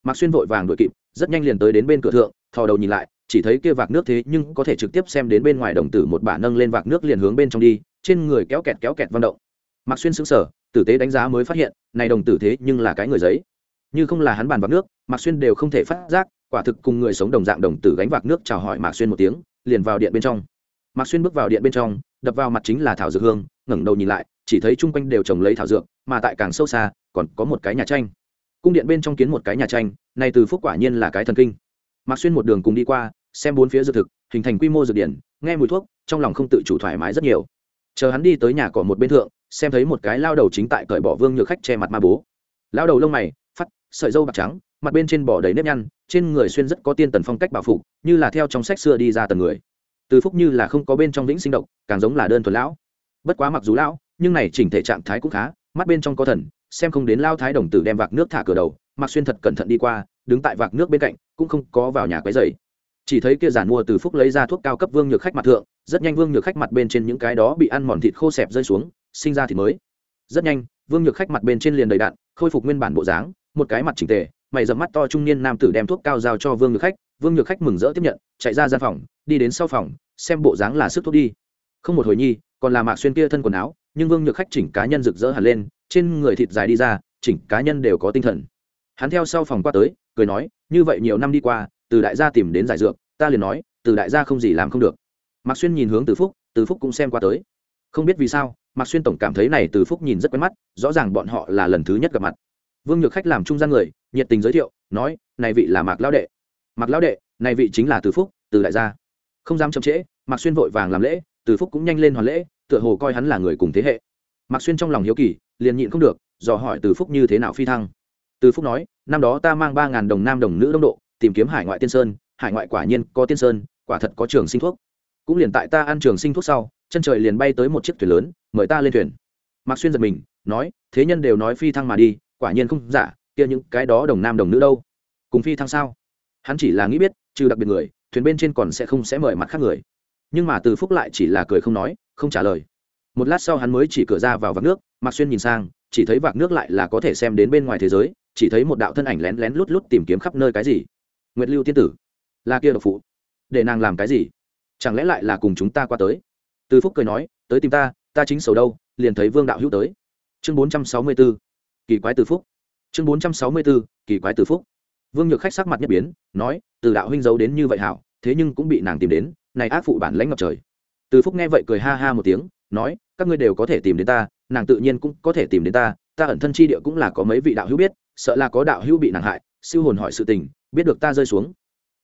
[SPEAKER 1] Mạc xuyên vội vàng đội kịp, rất nhanh liền tới đến bên cửa thượng, thò đầu nhìn lại, chỉ thấy kia vạc nước thế nhưng có thể trực tiếp xem đến bên ngoài đồng tử một bả nâng lên vạc nước liền hướng bên trong đi, trên người kéo kẹt kéo kẹt văn động. Mạc xuyên xứng sở tử tế đánh giá mới phát hiện, này đồng tử thế nhưng là cái người giấy. Như không là hắn bàn vạc nước, mạc xuyên đều không thể phát giác, quả thực cùng người sống đồng dạng đồng tử gánh vạc nước chào hỏi mạc xuyên một tiếng, liền vào điện bên trong. Mạc xuyên bước vào điện bên trong đập vào mặt chính là thảo dược hương, ngẩng đầu nhìn lại, chỉ thấy chung quanh đều trồng lấy thảo dược, mà tại càng sâu xa, còn có một cái nhà tranh. Cung điện bên trong kiến một cái nhà tranh này từ phúc quả nhiên là cái thần kinh. Mạc xuyên một đường cùng đi qua, xem bốn phía dược thực, hình thành quy mô dược điển, nghe mùi thuốc, trong lòng không tự chủ thoải mái rất nhiều. Chờ hắn đi tới nhà cỏ một bên thượng, xem thấy một cái lao đầu chính tại cởi bỏ vương nhược khách che mặt ma bố. Lao đầu lông mày phát sợi dâu bạc trắng, mặt bên trên bỏ đầy nếp nhăn, trên người xuyên rất có tiên tần phong cách bảo phục, như là theo trong sách xưa đi ra tầng người từ phúc như là không có bên trong vĩnh sinh động càng giống là đơn thuần lão. Bất quá mặc dù lão, nhưng này chỉnh thể trạng thái cũng khá, mắt bên trong có thần, xem không đến lao thái đồng tử đem vạc nước thả cửa đầu mặc xuyên thật cẩn thận đi qua, đứng tại vạc nước bên cạnh, cũng không có vào nhà quấy dày chỉ thấy kia giản mua từ phúc lấy ra thuốc cao cấp vương nhược khách mặt thượng, rất nhanh vương nhược khách mặt bên trên những cái đó bị ăn mòn thịt khô xẹp rơi xuống, sinh ra thịt mới. Rất nhanh, vương nhược khách mặt bên trên liền đầy đạn, khôi phục nguyên bản bộ dáng, một cái mặt chỉnh tề, mày dầm mắt to trung niên nam tử đem thuốc cao giao cho vương nhược khách, vương nhược khách mừng rỡ tiếp nhận, chạy ra gian phòng đi đến sau phòng, xem bộ dáng là sức thuốc đi. Không một hồi nhi, còn là mạc xuyên kia thân quần áo, nhưng vương nhược khách chỉnh cá nhân rực rỡ hẳn lên, trên người thịt dài đi ra, chỉnh cá nhân đều có tinh thần. Hắn theo sau phòng qua tới, cười nói, như vậy nhiều năm đi qua, từ đại gia tìm đến giải dược, ta liền nói, từ đại gia không gì làm không được. Mạc xuyên nhìn hướng từ phúc từ phúc cũng xem qua tới. Không biết vì sao, mạc xuyên tổng cảm thấy này từ phúc nhìn rất quen mắt, rõ ràng bọn họ là lần thứ nhất gặp mặt. Vương nhược khách làm trung gian người, nhiệt tình giới thiệu, nói, này vị là mạc lão đệ. Mạc lão đệ, này vị chính là từ phúc, từ đại gia không dám chậm trễ, mạc xuyên vội vàng làm lễ, từ phúc cũng nhanh lên hoàn lễ, tựa hồ coi hắn là người cùng thế hệ. Mạc xuyên trong lòng hiếu kỳ, liền nhịn không được, dò hỏi từ phúc như thế nào phi thăng. Từ phúc nói, năm đó ta mang ba ngàn đồng nam đồng nữ đông độ, tìm kiếm hải ngoại tiên sơn, hải ngoại quả nhiên có tiên sơn, quả thật có trường sinh thuốc. Cũng liền tại ta ăn trường sinh thuốc sau, chân trời liền bay tới một chiếc thuyền lớn, mời ta lên thuyền. Mạc xuyên giật mình, nói, thế nhân đều nói phi thăng mà đi, quả nhiên không giả, kia những cái đó đồng nam đồng nữ đâu? Cùng phi thăng sao? Hắn chỉ là nghĩ biết, trừ đặc biệt người thuyền bên trên còn sẽ không sẽ mời mặt khác người. Nhưng mà từ phúc lại chỉ là cười không nói, không trả lời. Một lát sau hắn mới chỉ cửa ra vào vạc nước, mạc xuyên nhìn sang, chỉ thấy vạc nước lại là có thể xem đến bên ngoài thế giới, chỉ thấy một đạo thân ảnh lén lén lút lút tìm kiếm khắp nơi cái gì. Nguyệt lưu tiên tử, là kia độc phụ. Để nàng làm cái gì? Chẳng lẽ lại là cùng chúng ta qua tới? Từ phúc cười nói, tới tìm ta ta chính sầu đâu, liền thấy vương đạo hữu tới. Chương bốn trăm sáu mươi b ố kỳ quái từ phúc. Chương bốn trăm sáu mươi b ố kỳ quái từ phúc. Vương nhược khách sắc mặt nhất biến, nói từ đạo huynh giấu đến như vậy hảo, thế nhưng cũng bị nàng tìm đến, này ác phụ bản lãnh ngập trời. Từ phúc nghe vậy cười ha ha một tiếng, nói, các ngươi đều có thể tìm đến ta, nàng tự nhiên cũng có thể tìm đến ta ta ẩn thân chi địa cũng là có mấy vị đạo hữu biết, sợ là có đạo hữu bị nàng hại, siêu hồn hỏi sự tình, biết được ta rơi xuống.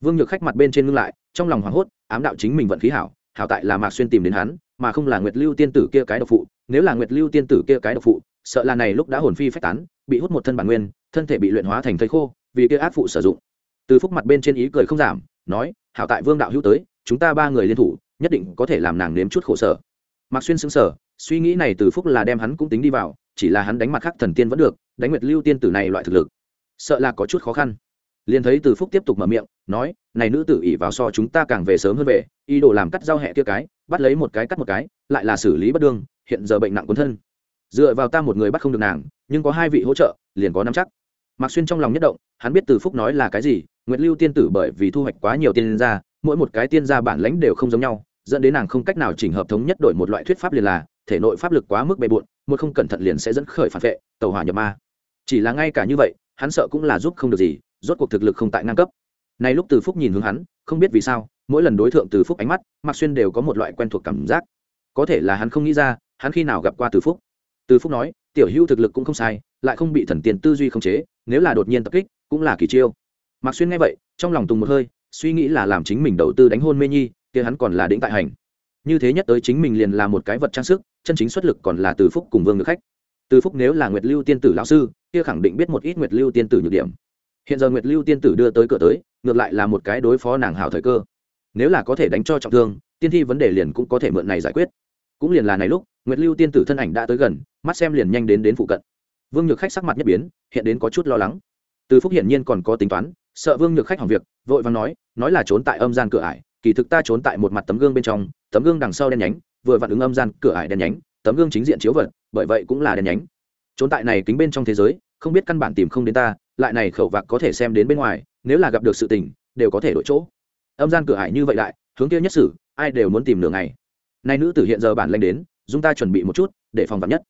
[SPEAKER 1] Vương nhược khách mặt bên trên ngưng lại, trong lòng hoảng hốt, ám đạo chính mình vận khí hảo hảo tại là mạc xuyên tìm đến hắn, mà không là nguyệt lưu tiên tử kia cái độc phụ, nếu là nguyệt lưu tiên tử kia cái độc phụ, sợ là này lúc đã hồn phi phách tán, bị hút một thân bản nguyên, thân thể bị luyện hóa thành thây khô, vì kia ác phụ sử dụng từ phúc mặt bên trên ý cười không giảm, nói, hảo tại vương đạo hữu tới, chúng ta ba người liên thủ, nhất định có thể làm nàng nếm chút khổ sở. Mạc xuyên xứng sở suy nghĩ này từ phúc là đem hắn cũng tính đi vào, chỉ là hắn đánh mặt khác thần tiên vẫn được, đánh nguyệt lưu tiên tử này loại thực lực, sợ là có chút khó khăn. Liền thấy từ phúc tiếp tục mở miệng, nói, này nữ tử ỉ vào so chúng ta càng về sớm hơn về, ý đồ làm cắt giao hẹ kia cái, bắt lấy một cái cắt một cái, lại là xử lý bất đương, hiện giờ bệnh nặng cuốn thân. Dựa vào ta một người bắt không được nàng, nhưng có hai vị hỗ trợ, liền có nắm chắc. Mạc xuyên trong lòng nhất động, hắn biết từ phúc nói là cái gì nguyệt lưu tiên tử bởi vì thu hoạch quá nhiều tiên gia, mỗi một cái tiên gia bản lãnh đều không giống nhau, dẫn đến nàng không cách nào chỉnh hợp thống nhất đổi một loại thuyết pháp liền là, thể nội pháp lực quá mức bề bộn, một không cẩn thận liền sẽ dẫn khởi phản vệ, tàu hỏa nhập ma. Chỉ là ngay cả như vậy, hắn sợ cũng là giúp không được gì, rốt cuộc thực lực không tại ngang cấp. Này lúc từ phúc nhìn hướng hắn, không biết vì sao, mỗi lần đối tượng từ phúc ánh mắt, mạc xuyên đều có một loại quen thuộc cảm giác. Có thể là hắn không nghĩ ra, hắn khi nào gặp qua từ phúc. Từ phúc nói, tiểu hữu thực lực cũng không sai, lại không bị thần tiền tư duy khống chế, nếu là đột nhiên tập kích, cũng là kỳ chiêu mạc xuyên nghe vậy, trong lòng tùng một hơi, suy nghĩ là làm chính mình đầu tư đánh hôn mê nhi, kia hắn còn là đĩnh tại hành. Như thế nhất tới chính mình liền là một cái vật trang sức, chân chính xuất lực còn là từ phúc cùng vương ngược khách. Từ phúc nếu là nguyệt lưu tiên tử lão sư, kia khẳng định biết một ít nguyệt lưu tiên tử nhược điểm. Hiện giờ nguyệt lưu tiên tử đưa tới cửa tới, ngược lại là một cái đối phó nàng hảo thời cơ. Nếu là có thể đánh cho trọng thương, tiên thi vấn đề liền cũng có thể mượn này giải quyết. Cũng liền là này lúc, nguyệt lưu tiên tử thân ảnh đã tới gần, mắt xem liền nhanh đến đến phụ cận. Vương nhược khách sắc mặt nhất biến, hiện đến có chút lo lắng. Từ phúc hiển nhiên còn có tính toán sợ vương nhược khách hỏng việc vội vàng nói nói là trốn tại âm gian cửa ải kỳ thực ta trốn tại một mặt tấm gương bên trong tấm gương đằng sau đen nhánh vừa vặn ứng âm gian cửa ải đen nhánh tấm gương chính diện chiếu vật bởi vậy cũng là đen nhánh. Trốn tại này kính bên trong thế giới không biết căn bản tìm không đến ta lại này khẩu vạc có thể xem đến bên ngoài nếu là gặp được sự tình đều có thể đổi chỗ. Âm gian cửa ải như vậy lại, hướng kia nhất sử ai đều muốn tìm nửa ngày. Nay nữ tử hiện giờ bản lanh đến chúng ta chuẩn bị một chút để phòng vắn nhất.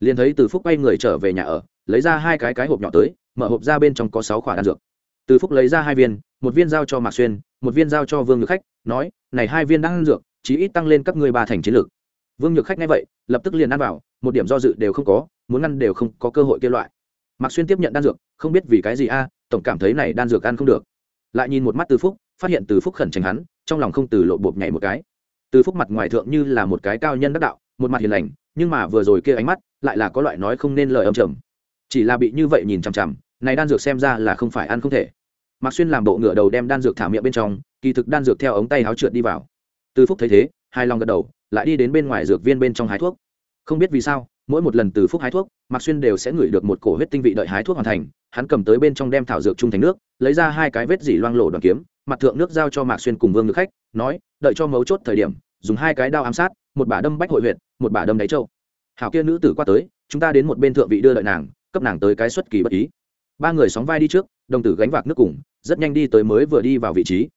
[SPEAKER 1] Liền thấy từ phúc quay người trở về nhà ở lấy ra hai cái cái hộp nhỏ tới mở hộp ra bên trong có sáu khoản đan dược từ phúc lấy ra hai viên, một viên giao cho mạc xuyên, một viên giao cho vương nhược khách, nói, này hai viên đang ăn dược, chí ít tăng lên các ngươi ba thành chiến lược. Vương nhược khách nghe vậy, lập tức liền ăn vào, một điểm do dự đều không có, muốn ngăn đều không có cơ hội kia loại. Mạc xuyên tiếp nhận đan dược, không biết vì cái gì a, tổng cảm thấy này đan dược ăn không được. Lại nhìn một mắt từ phúc, phát hiện từ phúc khẩn tránh hắn, trong lòng không từ lộ bộp nhảy một cái. Từ phúc mặt ngoài thượng như là một cái cao nhân đắc đạo, một mặt hiền lành, nhưng mà vừa rồi kia ánh mắt lại là có loại nói không nên lời âm trầm. Chỉ là bị như vậy nhìn chằm chằm này đan dược xem ra là không phải ăn không thể. Mạc xuyên làm bộ ngựa đầu đem đan dược thả miệng bên trong, kỳ thực đan dược theo ống tay háo trượt đi vào. Từ phúc thấy thế hai lòng gật đầu, lại đi đến bên ngoài dược viên bên trong hái thuốc. Không biết vì sao, mỗi một lần từ phúc hái thuốc, mạc xuyên đều sẽ ngửi được một cổ huyết tinh vị đợi hái thuốc hoàn thành. Hắn cầm tới bên trong đem thảo dược chung thành nước, lấy ra hai cái vết dỉ loang lổ đoàn kiếm, mặt thượng nước giao cho mạc xuyên cùng vương ngực khách, nói, đợi cho mấu chốt thời điểm, dùng hai cái đao ám sát, một bả đâm bách hội huyện một bả đâm đáy châu. Hảo kia nữ tử qua tới, chúng ta đến một bên thượng vị đưa đợi nàng, cấp nàng tới cái xuất kỳ bất ý ba người sóng vai đi trước, đồng tử gánh vạc nước cùng, rất nhanh đi tới mới vừa đi vào vị trí.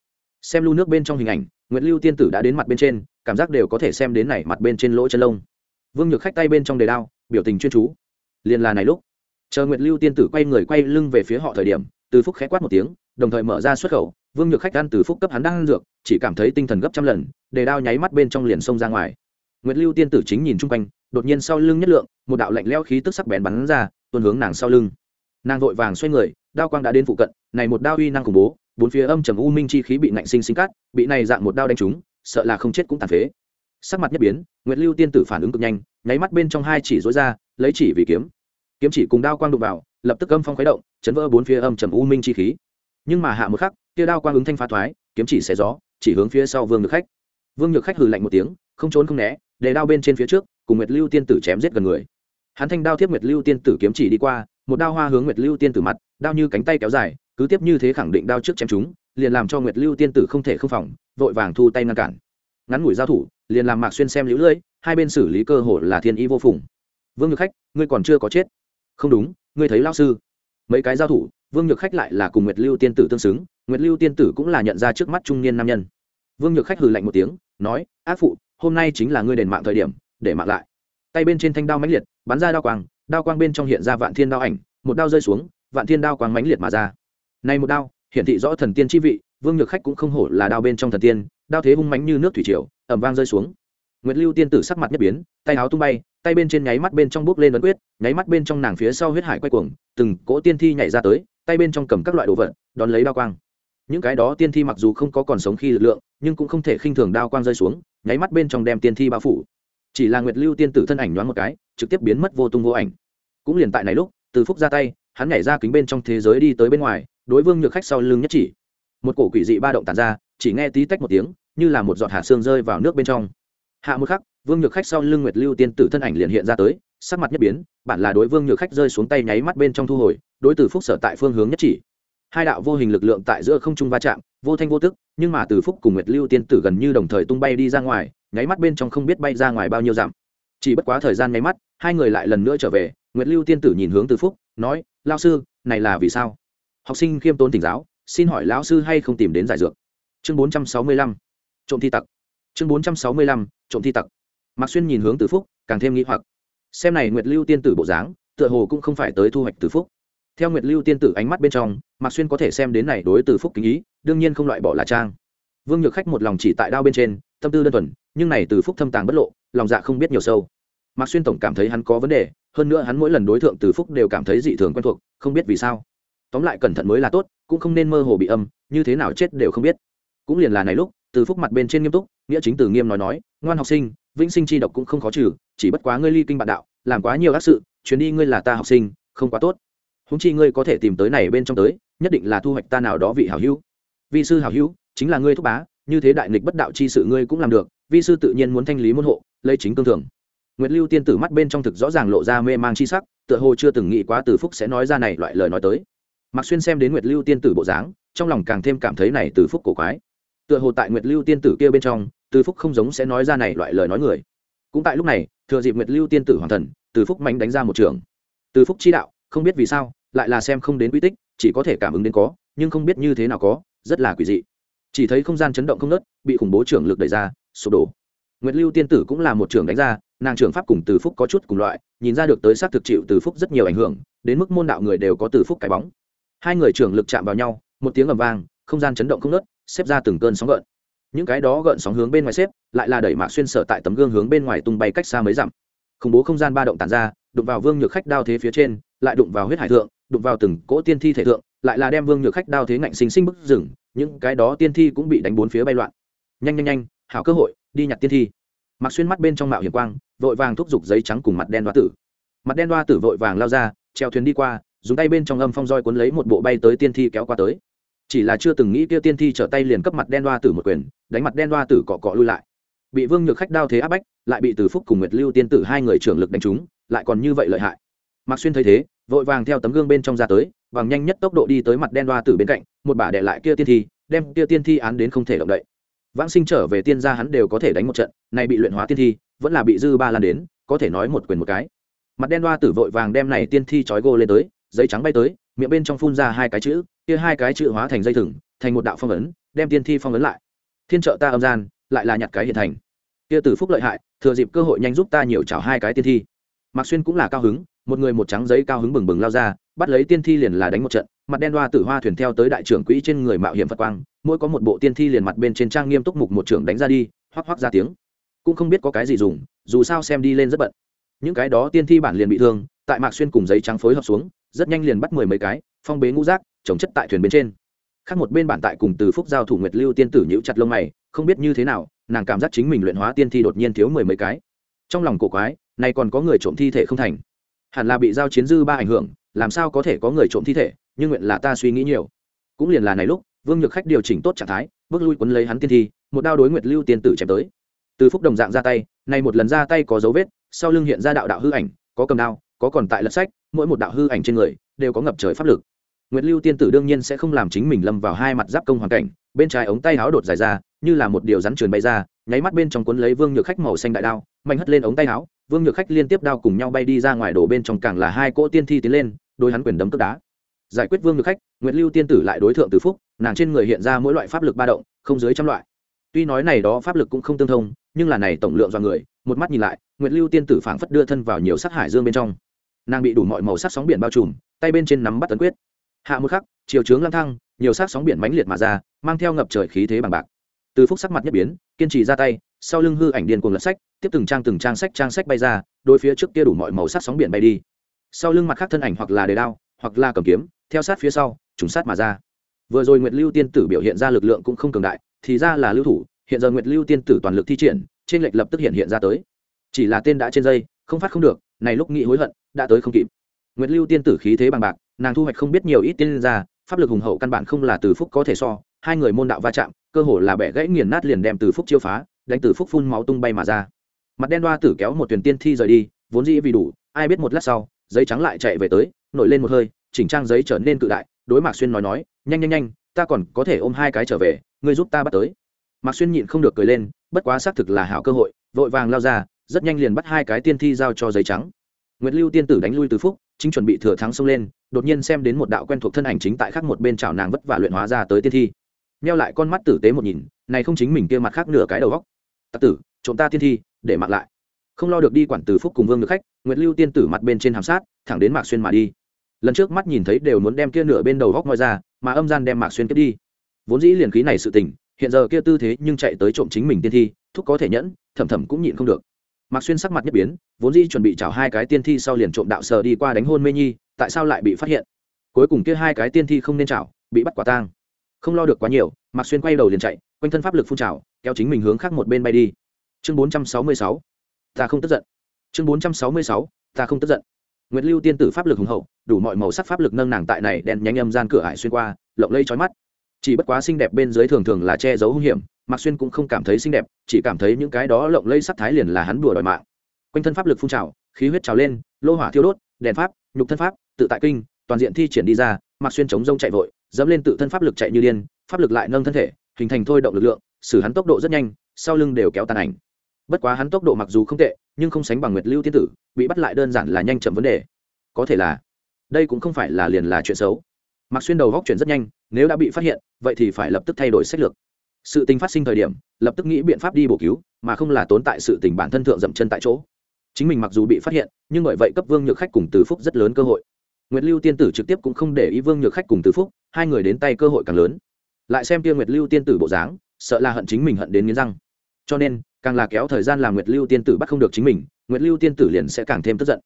[SPEAKER 1] Xem lưu nước bên trong hình ảnh nguyễn lưu tiên tử đã đến mặt bên trên, cảm giác đều có thể xem đến này mặt bên trên lỗ chân lông. Vương nhược khách tay bên trong đề đao, biểu tình chuyên chú. Liền là này lúc, chờ nguyệt lưu tiên tử quay người quay lưng về phía họ thời điểm, từ phúc khẽ quát một tiếng, đồng thời mở ra xuất khẩu. Vương nhược khách ăn từ phúc cấp hắn đang ăn dược, chỉ cảm thấy tinh thần gấp trăm lần, đề đao nháy mắt bên trong liền xông ra ngoài. Nguyệt lưu tiên tử chính nhìn chung quanh, đột nhiên sau lưng nhất lượng, một đạo lạnh lẽo khí tức sắc bén bắn ra, tuôn hướng nàng sau lưng nàng vội vàng xoay người, đao quang đã đến phụ cận, này một đao uy năng khủng bố, bốn phía âm trầm u minh chi khí bị nạnh sinh sinh cắt bị này dạng một đao đánh trúng, sợ là không chết cũng tàn phế. Sắc mặt nhất biến, nguyệt lưu tiên tử phản ứng cực nhanh, nháy mắt bên trong hai chỉ rối ra, lấy chỉ vì kiếm. Kiếm chỉ cùng đao quang đụng vào, lập tức âm phong khuấy động, chấn vỡ bốn phía âm trầm u minh chi khí. Nhưng mà hạ một khắc, kia đao quang ứng thanh phá thoái, kiếm chỉ xé gió, chỉ hướng phía sau vương nhược khách. Vương nhược khách hừ lạnh một tiếng, không trốn không né, để đao bên trên phía trước, cùng nguyệt lưu tiên tử chém giết gần người. Hắn thanh đao thiếp nguyệt lưu tiên tử kiếm chỉ đi qua một đao hoa hướng nguyệt lưu tiên tử mặt, đao như cánh tay kéo dài, cứ tiếp như thế khẳng định đao trước chém chúng, liền làm cho nguyệt lưu tiên tử không thể không phòng, vội vàng thu tay ngăn cản. Ngắn ngủi giao thủ, liền làm mạc xuyên xem lũ lưỡi hai bên xử lý cơ hội là thiên ý vô phùng. Vương nhược khách, ngươi còn chưa có chết. Không đúng, ngươi thấy lao sư. Mấy cái giao thủ, vương nhược khách lại là cùng nguyệt lưu tiên tử tương xứng, nguyệt lưu tiên tử cũng là nhận ra trước mắt trung niên nam nhân. Vương nhược khách hừ lạnh một tiếng, nói, ác phụ, hôm nay chính là ngươi đền mạng thời điểm, để mạng lại. Tay bên trên thanh đao mãnh liệt, bắn ra đao quang đao quang bên trong hiện ra vạn thiên đao ảnh, một đao rơi xuống, vạn thiên đao quang mãnh liệt mà ra. Này một đao, hiển thị rõ thần tiên chi vị, vương nhược khách cũng không hổ là đao bên trong thần tiên, đao thế hung mãnh như nước thủy triều ẩm vang rơi xuống. Nguyệt lưu tiên tử sắc mặt nhất biến, tay áo tung bay, tay bên trên nháy mắt bên trong bước lên ấn quyết, nháy mắt bên trong nàng phía sau huyết hải quay cuồng, từng cỗ tiên thi nhảy ra tới, tay bên trong cầm các loại đồ vật, đón lấy đao quang. Những cái đó tiên thi mặc dù không có còn sống khi lực lượng, nhưng cũng không thể khinh thường đao quang rơi xuống, nháy mắt bên trong đem tiên thi bao phủ chỉ là nguyệt lưu tiên tử thân ảnh nhoáng một cái, trực tiếp biến mất vô tung vô ảnh. Cũng liền tại này lúc, từ phúc ra tay, hắn nhảy ra kính bên trong thế giới đi tới bên ngoài, đối vương nhược khách sau lưng nhất chỉ. Một cổ quỷ dị ba động tàn ra, chỉ nghe tí tách một tiếng, như là một giọt hạ xương rơi vào nước bên trong. Hạ một khắc, vương nhược khách sau lưng nguyệt lưu tiên tử thân ảnh liền hiện ra tới, sắc mặt nhất biến, bản là đối vương nhược khách rơi xuống tay nháy mắt bên trong thu hồi, đối từ phúc sở tại phương hướng nhất chỉ. Hai đạo vô hình lực lượng tại giữa không trung va chạm, vô thanh vô tức, nhưng mà từ phúc cùng nguyệt lưu tiên tử gần như đồng thời tung bay đi ra ngoài nháy mắt bên trong không biết bay ra ngoài bao nhiêu dặm. Chỉ bất quá thời gian nháy mắt, hai người lại lần nữa trở về, nguyệt lưu tiên tử nhìn hướng từ phúc, nói lao sư, này là vì sao? Học sinh khiêm tốn tỉnh giáo, xin hỏi lão sư hay không tìm đến giải dược? Chương bốn trăm sáu mươi lăm, trộm thi tặc. Chương bốn trăm sáu mươi lăm, trộm thi tặc. Mạc xuyên nhìn hướng từ phúc, càng thêm nghĩ hoặc. Xem này nguyệt lưu tiên tử bộ dáng, tựa hồ cũng không phải tới thu hoạch từ phúc. Theo nguyệt lưu tiên tử ánh mắt bên trong, mạc xuyên có thể xem đến này đối từ phúc kính ý, đương nhiên không loại bỏ là trang. Vương nhược khách một lòng chỉ tại đao bên trên, tâm tư đơn thuần nhưng này từ phúc thâm tàng bất lộ, lòng dạ không biết nhiều sâu. Mạc xuyên tổng cảm thấy hắn có vấn đề, hơn nữa hắn mỗi lần đối tượng từ phúc đều cảm thấy dị thường quen thuộc, không biết vì sao. Tóm lại cẩn thận mới là tốt, cũng không nên mơ hồ bị âm, như thế nào chết đều không biết. Cũng liền là này lúc, từ phúc mặt bên trên nghiêm túc, nghĩa chính từ nghiêm nói nói, ngoan học sinh, vĩnh sinh chi độc cũng không khó trừ, chỉ bất quá ngươi ly kinh bạn đạo, làm quá nhiều ác sự, chuyến đi ngươi là ta học sinh, không quá tốt. Húng chi ngươi có thể tìm tới này bên trong tới, nhất định là thu hoạch ta nào đó vị hảo hữu. Vị sư hảo hữu, chính là ngươi thúc bá, như thế đại nghịch bất đạo chi sự ngươi cũng làm được vi sư tự nhiên muốn thanh lý môn hộ, lấy chính cương thường. Nguyệt lưu tiên tử mắt bên trong thực rõ ràng lộ ra mê mang chi sắc, tựa hồ chưa từng nghĩ quá từ phúc sẽ nói ra này loại lời nói tới. Mạc xuyên xem đến nguyệt lưu tiên tử bộ dáng, trong lòng càng thêm cảm thấy này từ phúc cổ quái. Tựa hồ tại nguyệt lưu tiên tử kia bên trong, từ phúc không giống sẽ nói ra này loại lời nói người. Cũng tại lúc này, thừa dịp nguyệt lưu tiên tử hoàng thần, từ phúc mạnh đánh ra một trường. Từ phúc chi đạo, không biết vì sao, lại là xem không đến quy tích, chỉ có thể cảm ứng đến có, nhưng không biết như thế nào có, rất là quỷ dị. Chỉ thấy không gian chấn động không nớt bị khủng bố trưởng lực đẩy ra sụp đổ. Nguyệt lưu tiên tử cũng là một trường đánh ra, nàng trưởng pháp cùng từ phúc có chút cùng loại, nhìn ra được tới sát thực chịu từ phúc rất nhiều ảnh hưởng, đến mức môn đạo người đều có từ phúc cái bóng. Hai người trưởng lực chạm vào nhau, một tiếng ầm vang, không gian chấn động không nớt xếp ra từng cơn sóng gợn. Những cái đó gợn sóng hướng bên ngoài xếp, lại là đẩy mạc xuyên sở tại tấm gương hướng bên ngoài tung bay cách xa mấy dặm. Khủng bố không gian ba động tàn ra, đụng vào vương nhược khách đao thế phía trên, lại đụng vào huyết hải thượng, đụng vào từng cỗ tiên thi thể thượng, lại là đem vương nhược khách đao thế ngạnh sinh sinh bức rừng, những cái đó tiên thi cũng bị đánh bốn phía bay loạn. Nhanh nhanh nhanh hảo cơ hội, đi nhặt tiên thi. Mặc xuyên mắt bên trong mạo hiểm quang, vội vàng thúc giục giấy trắng cùng mặt đen đoa tử. Mặt đen đoa tử vội vàng lao ra, treo thuyền đi qua, dùng tay bên trong âm phong roi cuốn lấy một bộ bay tới tiên thi kéo qua tới. Chỉ là chưa từng nghĩ kia tiên thi trở tay liền cấp mặt đen đoa tử một quyền, đánh mặt đen đoa tử cọ cọ lui lại. Bị vương nhược khách đao thế áp bách, lại bị từ phúc cùng nguyệt lưu tiên tử hai người trưởng lực đánh trúng, lại còn như vậy lợi hại. Mạc xuyên thấy thế, vội vàng theo tấm gương bên trong ra tới, bằng nhanh nhất tốc độ đi tới mặt đen đoa tử bên cạnh, một bả để lại kia tiên thi, đem kia tiên thi án đến không thể động đậy vãng sinh trở về tiên gia hắn đều có thể đánh một trận, nay bị luyện hóa tiên thi, vẫn là bị dư ba lan đến, có thể nói một quyền một cái. Mặt đen đoa tử vội vàng đem này tiên thi trói gô lên tới, giấy trắng bay tới, miệng bên trong phun ra hai cái chữ, kia hai cái chữ hóa thành dây thừng, thành một đạo phong ấn, đem tiên thi phong ấn lại. Thiên trợ ta âm gian, lại là nhặt cái hiện thành. Kia tử phúc lợi hại, thừa dịp cơ hội nhanh giúp ta nhiều chảo hai cái tiên thi. Mạc xuyên cũng là cao hứng, một người một trắng giấy cao hứng bừng bừng lao ra, bắt lấy tiên thi liền là đánh một trận, mặt đen đoa tử hoa thuyền theo tới đại trưởng quỹ trên người mạo hiểm phật quang mỗi có một bộ tiên thi liền mặt bên trên trang nghiêm túc mục một trưởng đánh ra đi, hoắc hoắc ra tiếng. Cũng không biết có cái gì dùng, dù sao xem đi lên rất bận. Những cái đó tiên thi bản liền bị thương, tại mạc xuyên cùng giấy trắng phối hợp xuống, rất nhanh liền bắt mười mấy cái, phong bế ngũ rác chống chất tại thuyền bên trên. Khác một bên bản tại cùng từ phúc giao thủ nguyệt lưu tiên tử nhữ chặt lông mày, không biết như thế nào, nàng cảm giác chính mình luyện hóa tiên thi đột nhiên thiếu mười mấy cái. Trong lòng cổ quái, này còn có người trộm thi thể không thành. Hẳn là bị giao chiến dư ba ảnh hưởng, làm sao có thể có người trộm thi thể, nhưng nguyện là ta suy nghĩ nhiều. Cũng liền là này lúc vương nhược khách điều chỉnh tốt trạng thái, bước lui quấn lấy hắn tiên thi, một đao đối nguyệt lưu tiên tử chém tới. Từ phúc đồng dạng ra tay, nay một lần ra tay có dấu vết, sau lưng hiện ra đạo đạo hư ảnh, có cầm đao, có còn tại lật sách, mỗi một đạo hư ảnh trên người đều có ngập trời pháp lực. Nguyệt lưu tiên tử đương nhiên sẽ không làm chính mình lâm vào hai mặt giáp công hoàn cảnh, bên trái ống tay áo đột dài ra, như là một điều rắn truyền bay ra, nháy mắt bên trong cuốn lấy vương nhược khách màu xanh đại đao, mạnh hất lên ống tay áo, vương nhược khách liên tiếp đao cùng nhau bay đi ra ngoài đổ bên trong càng là hai cỗ tiên thi tiến lên, đôi hắn quyền đấm cướp đá. Giải quyết vương nhược khách, nguyệt lưu tiên tử lại đối thượng từ phúc nàng trên người hiện ra mỗi loại pháp lực ba động, không dưới trăm loại. Tuy nói này đó pháp lực cũng không tương thông, nhưng là này tổng lượng do người, một mắt nhìn lại, nguyệt lưu tiên tử phảng phất đưa thân vào nhiều sắc hải dương bên trong. Nàng bị đủ mọi màu sắc sóng biển bao trùm, tay bên trên nắm bắt tấn quyết. Hạ một khắc, chiều trướng lang thăng, nhiều sắc sóng biển mãnh liệt mà ra, mang theo ngập trời khí thế bằng bạc. Từ phúc sắc mặt nhất biến, kiên trì ra tay, sau lưng hư ảnh điên cuồng lật sách, tiếp từng trang từng trang sách trang sách bay ra, đôi phía trước kia đủ mọi màu sắc sóng biển bay đi. Sau lưng mặt khác thân ảnh hoặc là đề đao, hoặc là cầm kiếm, theo sát phía sau, trùng sát mà ra vừa rồi nguyệt lưu tiên tử biểu hiện ra lực lượng cũng không cường đại, thì ra là lưu thủ, hiện giờ nguyệt lưu tiên tử toàn lực thi triển, trên lệch lập tức hiện hiện ra tới. Chỉ là tên đã trên dây, không phát không được, này lúc nghĩ hối hận, đã tới không kịp. Nguyệt lưu tiên tử khí thế bằng bạc, nàng thu hoạch không biết nhiều ít tiên ra, pháp lực hùng hậu căn bản không là từ phúc có thể so, hai người môn đạo va chạm, cơ hồ là bẻ gãy nghiền nát liền đem từ phúc chiêu phá, đánh từ phúc phun máu tung bay mà ra. Mặt đen đoa tử kéo một thuyền tiên thi rời đi, vốn dĩ vì đủ, ai biết một lát sau, giấy trắng lại chạy về tới, nổi lên một hơi, chỉnh trang giấy trở nên cự đại, đối mạc xuyên nói nói nhanh nhanh nhanh, ta còn có thể ôm hai cái trở về, ngươi giúp ta bắt tới. Mạc xuyên nhịn không được cười lên, bất quá xác thực là hảo cơ hội, vội vàng lao ra, rất nhanh liền bắt hai cái tiên thi giao cho giấy trắng. Nguyễn lưu tiên tử đánh lui từ phúc, chính chuẩn bị thừa thắng xông lên, đột nhiên xem đến một đạo quen thuộc thân ảnh chính tại khác một bên chảo nàng vất vả luyện hóa ra tới tiên thi. Neo lại con mắt tử tế một nhìn, này không chính mình kia mặt khác nửa cái đầu góc tặc tử, trộm ta tiên thi, để mặc lại. Không lo được đi quản từ phúc cùng vương được khách nguyễn lưu tiên tử mặt bên trên hàm sát, thẳng đến mạc xuyên mà đi. Lần trước mắt nhìn thấy đều muốn đem kia nửa bên đầu góc ngoài ra mà âm gian đem mạc xuyên kết đi. Vốn dĩ liền khí này sự tình, hiện giờ kia tư thế nhưng chạy tới trộm chính mình tiên thi, thúc có thể nhẫn, thầm thầm cũng nhịn không được. Mạc xuyên sắc mặt nhất biến, vốn dĩ chuẩn bị chào hai cái tiên thi sau liền trộm đạo sờ đi qua đánh hôn mê nhi, tại sao lại bị phát hiện? Cuối cùng kia hai cái tiên thi không nên chảo, bị bắt quả tang. Không lo được quá nhiều, mạc xuyên quay đầu liền chạy, quanh thân pháp lực phun trào, kéo chính mình hướng khác một bên bay đi. Chương bốn trăm sáu mươi sáu, ta không tức giận. Chương bốn trăm sáu mươi sáu, ta không tức giận. Nguyệt Lưu tiên tử pháp lực hùng hậu, đủ mọi màu sắc pháp lực nâng nàng tại này đen nhánh âm gian cửa ải xuyên qua, lộng lây chói mắt. Chỉ bất quá xinh đẹp bên dưới thường thường là che giấu hung hiểm, Mạc Xuyên cũng không cảm thấy xinh đẹp, chỉ cảm thấy những cái đó lộng lây sắc thái liền là hắn đùa đòi mạng. Quanh thân pháp lực phun trào, khí huyết trào lên, lô hỏa thiêu đốt, đèn pháp, nhục thân pháp, tự tại kinh, toàn diện thi triển đi ra, Mạc Xuyên chống rông chạy vội, dẫm lên tự thân pháp lực chạy như điên, pháp lực lại nâng thân thể, hình thành thôi động lực lượng, sử hắn tốc độ rất nhanh, sau lưng đều kéo tàn ảnh. Bất quá hắn tốc độ mặc dù không tệ, nhưng không sánh bằng Nguyệt Lưu tiên tử, bị bắt lại đơn giản là nhanh chậm vấn đề. Có thể là đây cũng không phải là liền là chuyện xấu. Mặc xuyên đầu góc chuyển rất nhanh nếu đã bị phát hiện vậy thì phải lập tức thay đổi sách lược. Sự tình phát sinh thời điểm lập tức nghĩ biện pháp đi bổ cứu mà không là tốn tại sự tình bản thân thượng dậm chân tại chỗ. Chính mình mặc dù bị phát hiện nhưng bởi vậy cấp vương nhược khách cùng từ phúc rất lớn cơ hội. Nguyệt lưu tiên tử trực tiếp cũng không để ý vương nhược khách cùng từ phúc hai người đến tay cơ hội càng lớn. Lại xem kia nguyệt lưu tiên tử bộ dáng sợ là hận chính mình hận đến nghiến răng. Cho nên càng là kéo thời gian làm nguyệt lưu tiên tử bắt không được chính mình, nguyệt lưu tiên tử liền sẽ càng thêm tức giận.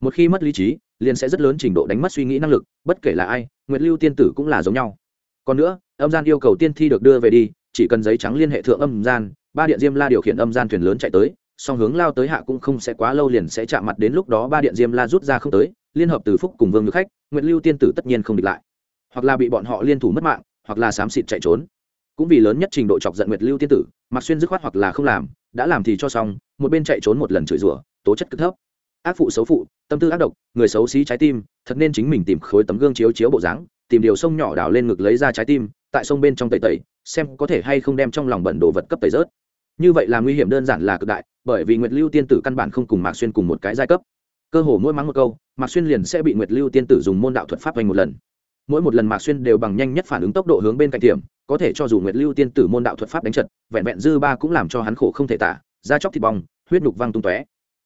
[SPEAKER 1] Một khi mất lý trí, liền sẽ rất lớn trình độ đánh mất suy nghĩ năng lực, bất kể là ai, nguyệt lưu tiên tử cũng là giống nhau. Còn nữa, âm gian yêu cầu tiên thi được đưa về đi, chỉ cần giấy trắng liên hệ thượng âm gian, ba điện diêm la điều khiển âm gian thuyền lớn chạy tới, song hướng lao tới hạ cũng không sẽ quá lâu liền sẽ chạm mặt đến lúc đó ba điện diêm la rút ra không tới, liên hợp từ phúc cùng vương ngược khách, nguyệt lưu tiên tử tất nhiên không địch lại. Hoặc là bị bọn họ liên thủ mất mạng, hoặc là xám xịt chạy trốn. Cũng vì lớn nhất trình độ chọc giận nguyệt lưu tiên tử mặc xuyên dứt khoát hoặc là không làm đã làm thì cho xong, một bên chạy trốn một lần chửi rủa, tố chất cực thấp. Ác phụ xấu phụ, tâm tư ác độc, người xấu xí trái tim, thật nên chính mình tìm khối tấm gương chiếu chiếu bộ dáng, tìm điều sông nhỏ đào lên ngực lấy ra trái tim, tại sông bên trong tẩy tẩy, xem có thể hay không đem trong lòng bẩn đồ vật cấp tẩy rớt. Như vậy là nguy hiểm đơn giản là cực đại, bởi vì nguyệt lưu tiên tử căn bản không cùng mạc xuyên cùng một cái giai cấp. Cơ hồ mỗi mắng một câu, mạc xuyên liền sẽ bị nguyệt lưu tiên tử dùng môn đạo thuật pháp vành một lần. Mỗi một lần mạc xuyên đều bằng nhanh nhất phản ứng tốc độ hướng bên cạnh tiệm có thể cho dù nguyệt lưu tiên tử môn đạo thuật pháp đánh trật vẹn vẹn dư ba cũng làm cho hắn khổ không thể tả, da chóc thịt bong, huyết nhục văng tung tóe.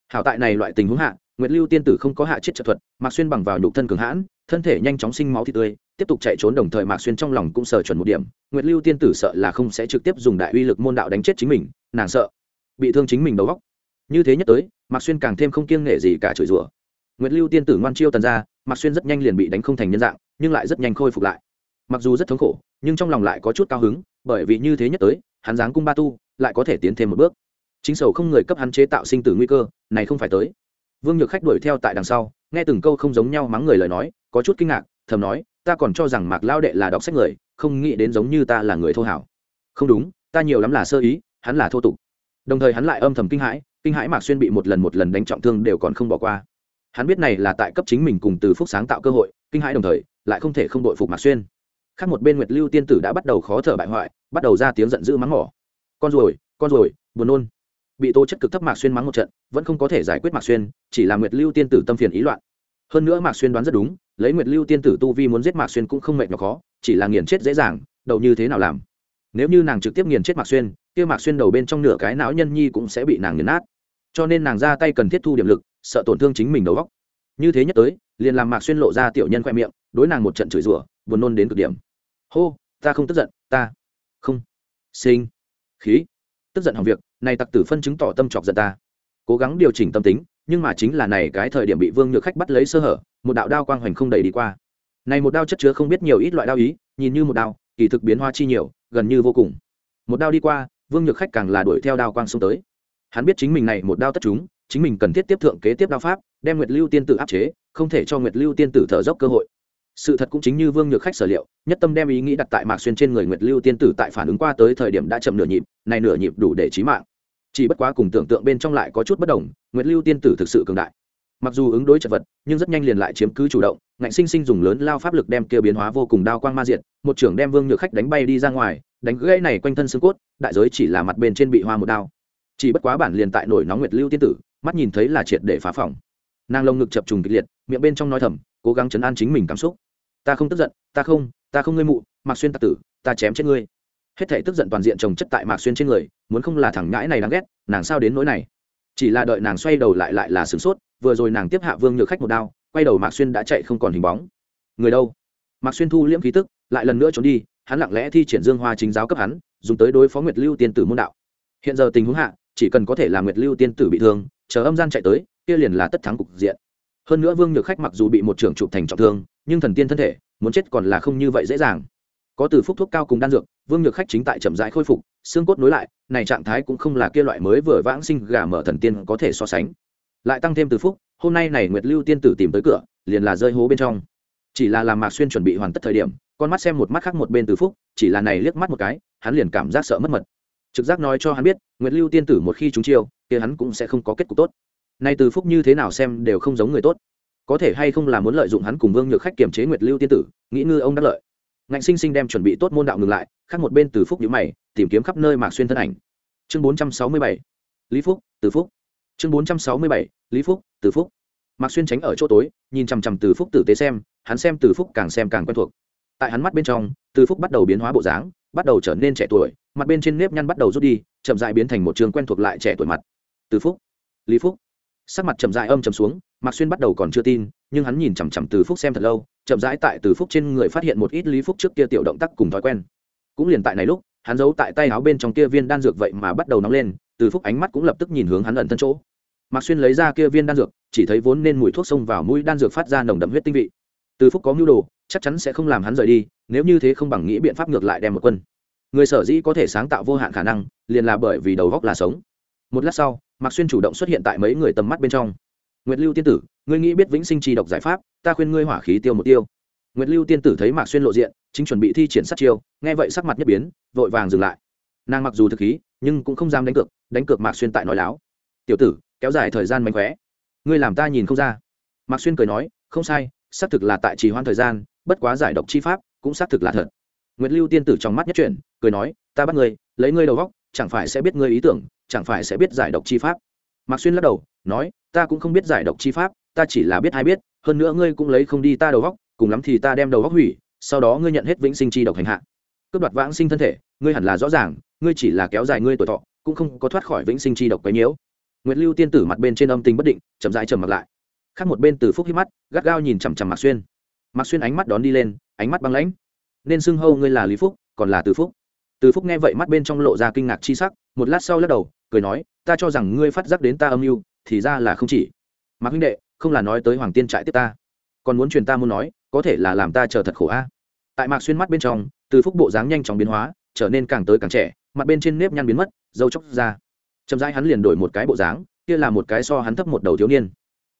[SPEAKER 1] Hảo tại này loại tình huống hạ, nguyệt lưu tiên tử không có hạ chết trợ thuật, mạc xuyên bằng vào nhục thân cường hãn, thân thể nhanh chóng sinh máu thịt tươi, tiếp tục chạy trốn đồng thời mạc xuyên trong lòng cũng sờ chuẩn một điểm, nguyệt lưu tiên tử sợ là không sẽ trực tiếp dùng đại uy lực môn đạo đánh chết chính mình, nàng sợ bị thương chính mình đầu góc như thế nhất tới, mạc xuyên càng thêm không kiêng nghệ gì cả chửi rủa. Nguyệt lưu tiên tử ngoan chiêu tần ra, mạc xuyên rất nhanh liền bị đánh không thành nhân dạng, nhưng lại rất nhanh khôi phục lại mặc dù rất thống khổ, nhưng trong lòng lại có chút cao hứng, bởi vì như thế nhất tới, hắn giáng cung ba tu, lại có thể tiến thêm một bước. Chính sầu không người cấp hắn chế tạo sinh tử nguy cơ, này không phải tới. Vương nhược khách đuổi theo tại đằng sau, nghe từng câu không giống nhau mắng người lời nói, có chút kinh ngạc, thầm nói, ta còn cho rằng mạc lao đệ là đọc sách người, không nghĩ đến giống như ta là người thô hảo. Không đúng, ta nhiều lắm là sơ ý, hắn là thô tục. Đồng thời hắn lại âm thầm kinh hãi kinh hãi mạc xuyên bị một lần một lần đánh trọng thương đều còn không bỏ qua. Hắn biết này là tại cấp chính mình cùng từ phúc sáng tạo cơ hội, kinh hãi đồng thời, lại không thể không đội phục mạc xuyên khác một bên nguyệt lưu tiên tử đã bắt đầu khó thở bại hoại, bắt đầu ra tiếng giận dữ mắng mỏ. Con ruồi con ruồi, buồn nôn. Bị tô chất cực thấp mạc xuyên mắng một trận, vẫn không có thể giải quyết mạc xuyên, chỉ là nguyệt lưu tiên tử tâm phiền ý loạn. Hơn nữa mạc xuyên đoán rất đúng, lấy nguyệt lưu tiên tử tu vi muốn giết mạc xuyên cũng không mệt mà khó, chỉ là nghiền chết dễ dàng, đầu như thế nào làm? Nếu như nàng trực tiếp nghiền chết mạc xuyên, kia mạc xuyên đầu bên trong nửa cái não nhân nhi cũng sẽ bị nàng nghiền nát. Cho nên nàng ra tay cần thiết thu điểm lực, sợ tổn thương chính mình đầu góc như thế nhất tới, liền làm mạc xuyên lộ ra tiểu nhân khoe miệng, đối nàng một trận chửi rủa buồn nôn đến cực điểm. Hô, ta không tức giận, ta không. Sinh khí. Tức giận hỏng việc, này tặc tử phân chứng tỏ tâm trọc giận ta. Cố gắng điều chỉnh tâm tính, nhưng mà chính là này cái thời điểm bị vương nhược khách bắt lấy sơ hở, một đạo đao quang hoành không đầy đi qua. Này một đao chất chứa không biết nhiều ít loại đao ý, nhìn như một đao, kỳ thực biến hoa chi nhiều, gần như vô cùng. Một đao đi qua, vương nhược khách càng là đuổi theo đao quang xông tới. Hắn biết chính mình này một đao tất chúng, chính mình cần thiết tiếp thượng kế tiếp đao pháp, đem nguyệt lưu tiên tử áp chế, không thể cho nguyệt lưu tiên tử thở dốc cơ hội sự thật cũng chính như vương nhược khách sở liệu, nhất tâm đem ý nghĩ đặt tại mạc xuyên trên người nguyệt lưu tiên tử tại phản ứng qua tới thời điểm đã chậm nửa nhịp, này nửa nhịp đủ để trí mạng. Chỉ bất quá cùng tưởng tượng bên trong lại có chút bất đồng, nguyệt lưu tiên tử thực sự cường đại. Mặc dù ứng đối chật vật, nhưng rất nhanh liền lại chiếm cứ chủ động, ngạnh sinh sinh dùng lớn lao pháp lực đem kia biến hóa vô cùng đao quang ma diện một trưởng đem vương nhược khách đánh bay đi ra ngoài, đánh gãy này quanh thân xương cốt, đại giới chỉ là mặt bên trên bị hoa một đao. Chỉ bất quá bản liền tại nổi nóng nguyệt lưu tiên tử, mắt nhìn thấy là triệt để phá phòng. Nàng lông ngực chập trùng kịch liệt, miệng bên trong nói thầm, cố gắng chấn an chính mình cảm xúc ta không tức giận, ta không ta không ngươi mụ, mạc xuyên tạc tử, ta chém chết ngươi. Hết thể tức giận toàn diện trồng chất tại mạc xuyên trên người, muốn không là thằng ngãi này đáng ghét, nàng sao đến nỗi này? Chỉ là đợi nàng xoay đầu lại lại là sửng sốt, vừa rồi nàng tiếp hạ vương nhược khách một đao, quay đầu mạc xuyên đã chạy không còn hình bóng. Người đâu? Mạc xuyên thu liễm khí tức, lại lần nữa trốn đi, hắn lặng lẽ thi triển dương hoa chính giáo cấp hắn, dùng tới đối phó nguyệt lưu tiên tử môn đạo. Hiện giờ tình huống hạ, chỉ cần có thể làm nguyệt lưu tiên tử bị thương, chờ âm gian chạy tới, kia liền là tất thắng cục diện. Hơn nữa vương nhược khách mặc dù bị một trưởng chụp thành trọng thương nhưng thần tiên thân thể, muốn chết còn là không như vậy dễ dàng. Có từ phúc thuốc cao cùng đan dược, vương nhược khách chính tại chậm rãi khôi phục, xương cốt nối lại, này trạng thái cũng không là kia loại mới vừa vãng sinh gà mở thần tiên có thể so sánh. Lại tăng thêm từ phúc, hôm nay này nguyệt lưu tiên tử tìm tới cửa, liền là rơi hố bên trong. Chỉ là làm mạc xuyên chuẩn bị hoàn tất thời điểm, con mắt xem một mắt khác một bên từ phúc, chỉ là này liếc mắt một cái, hắn liền cảm giác sợ mất mật. Trực giác nói cho hắn biết, nguyệt lưu tiên tử một khi chúng chiêu, kia hắn cũng sẽ không có kết cục tốt. Nay từ phúc như thế nào xem đều không giống người tốt có thể hay không là muốn lợi dụng hắn cùng vương nhược khách kiềm chế nguyệt lưu tiên tử, nghĩ ngư ông đắc lợi. Ngạnh sinh sinh đem chuẩn bị tốt môn đạo ngừng lại, khác một bên từ phúc nhữ mày, tìm kiếm khắp nơi mạc xuyên thân ảnh. Chương bốn trăm sáu mươi bảy, lý phúc, từ phúc. Chương bốn trăm sáu mươi bảy, lý phúc, từ phúc. Mạc xuyên tránh ở chỗ tối, nhìn chằm chằm từ phúc tử tế xem, hắn xem từ phúc càng xem càng quen thuộc. Tại hắn mắt bên trong, từ phúc bắt đầu biến hóa bộ dáng, bắt đầu trở nên trẻ tuổi, mặt bên trên nếp nhăn bắt đầu rút đi, chậm dại biến thành một trường quen thuộc lại trẻ tuổi mặt. Từ phúc, lý phúc. Sắc mặt chậm dại âm chầm xuống mạc xuyên bắt đầu còn chưa tin, nhưng hắn nhìn chằm chằm từ phúc xem thật lâu, chậm rãi tại từ phúc trên người phát hiện một ít lý phúc trước kia tiểu động tác cùng thói quen. Cũng liền tại này lúc, hắn giấu tại tay áo bên trong kia viên đan dược vậy mà bắt đầu nóng lên, từ phúc ánh mắt cũng lập tức nhìn hướng hắn ẩn thân chỗ. Mạc xuyên lấy ra kia viên đan dược, chỉ thấy vốn nên mùi thuốc xông vào mũi đan dược phát ra nồng đậm huyết tinh vị. Từ phúc có mưu đồ, chắc chắn sẽ không làm hắn rời đi, nếu như thế không bằng nghĩ biện pháp ngược lại đem một quân. Người sở dĩ có thể sáng tạo vô hạn khả năng, liền là bởi vì đầu góc là sống. Một lát sau, mạc xuyên chủ động xuất hiện tại mấy người tầm mắt bên trong nguyệt lưu tiên tử, ngươi nghĩ biết vĩnh sinh trì độc giải pháp, ta khuyên ngươi hỏa khí tiêu một tiêu. Nguyệt lưu tiên tử thấy mạc xuyên lộ diện, chính chuẩn bị thi triển sát chiêu, nghe vậy sắc mặt nhất biến, vội vàng dừng lại. Nàng mặc dù thực khí, nhưng cũng không dám đánh cược đánh cược mạc xuyên tại nói láo. Tiểu tử, kéo dài thời gian mánh khóe. Ngươi làm ta nhìn không ra. Mạc xuyên cười nói, không sai, xác thực là tại trì hoãn thời gian, bất quá giải độc chi pháp cũng xác thực là thật. Nguyệt lưu tiên tử trong mắt nhất chuyển, cười nói, ta bắt ngươi, lấy ngươi đầu góc chẳng phải sẽ biết ngươi ý tưởng, chẳng phải sẽ biết giải độc chi pháp mạc xuyên lắc đầu, nói, ta cũng không biết giải độc chi pháp, ta chỉ là biết hay biết, hơn nữa ngươi cũng lấy không đi ta đầu góc, cùng lắm thì ta đem đầu góc hủy, sau đó ngươi nhận hết vĩnh sinh chi độc hành hạ. Cướp đoạt vãng sinh thân thể, ngươi hẳn là rõ ràng, ngươi chỉ là kéo dài ngươi tuổi thọ, cũng không có thoát khỏi vĩnh sinh chi độc quấy nhiễu. Nguyệt lưu tiên tử mặt bên trên âm tình bất định, chậm rãi trầm mặt lại. Khác một bên từ phúc hít mắt, gắt gao nhìn chằm chằm mạc xuyên. Mạc xuyên ánh mắt đón đi lên, ánh mắt băng lãnh. Nên xưng hâu ngươi là lý phúc, còn là từ phúc. Từ phúc nghe vậy mắt bên trong lộ ra kinh ngạc chi sắc, một lát sau lắc đầu cười nói, ta cho rằng ngươi phát giác đến ta âm mưu, thì ra là không chỉ. Mạc huynh đệ, không là nói tới hoàng tiên trại tiếp ta. Còn muốn truyền ta muốn nói, có thể là làm ta chờ thật khổ a. Tại mạc xuyên mắt bên trong, từ phúc bộ dáng nhanh chóng biến hóa, trở nên càng tới càng trẻ, mặt bên trên nếp nhăn biến mất, dâu chóc ra. Chậm rãi hắn liền đổi một cái bộ dáng, kia là một cái so hắn thấp một đầu thiếu niên.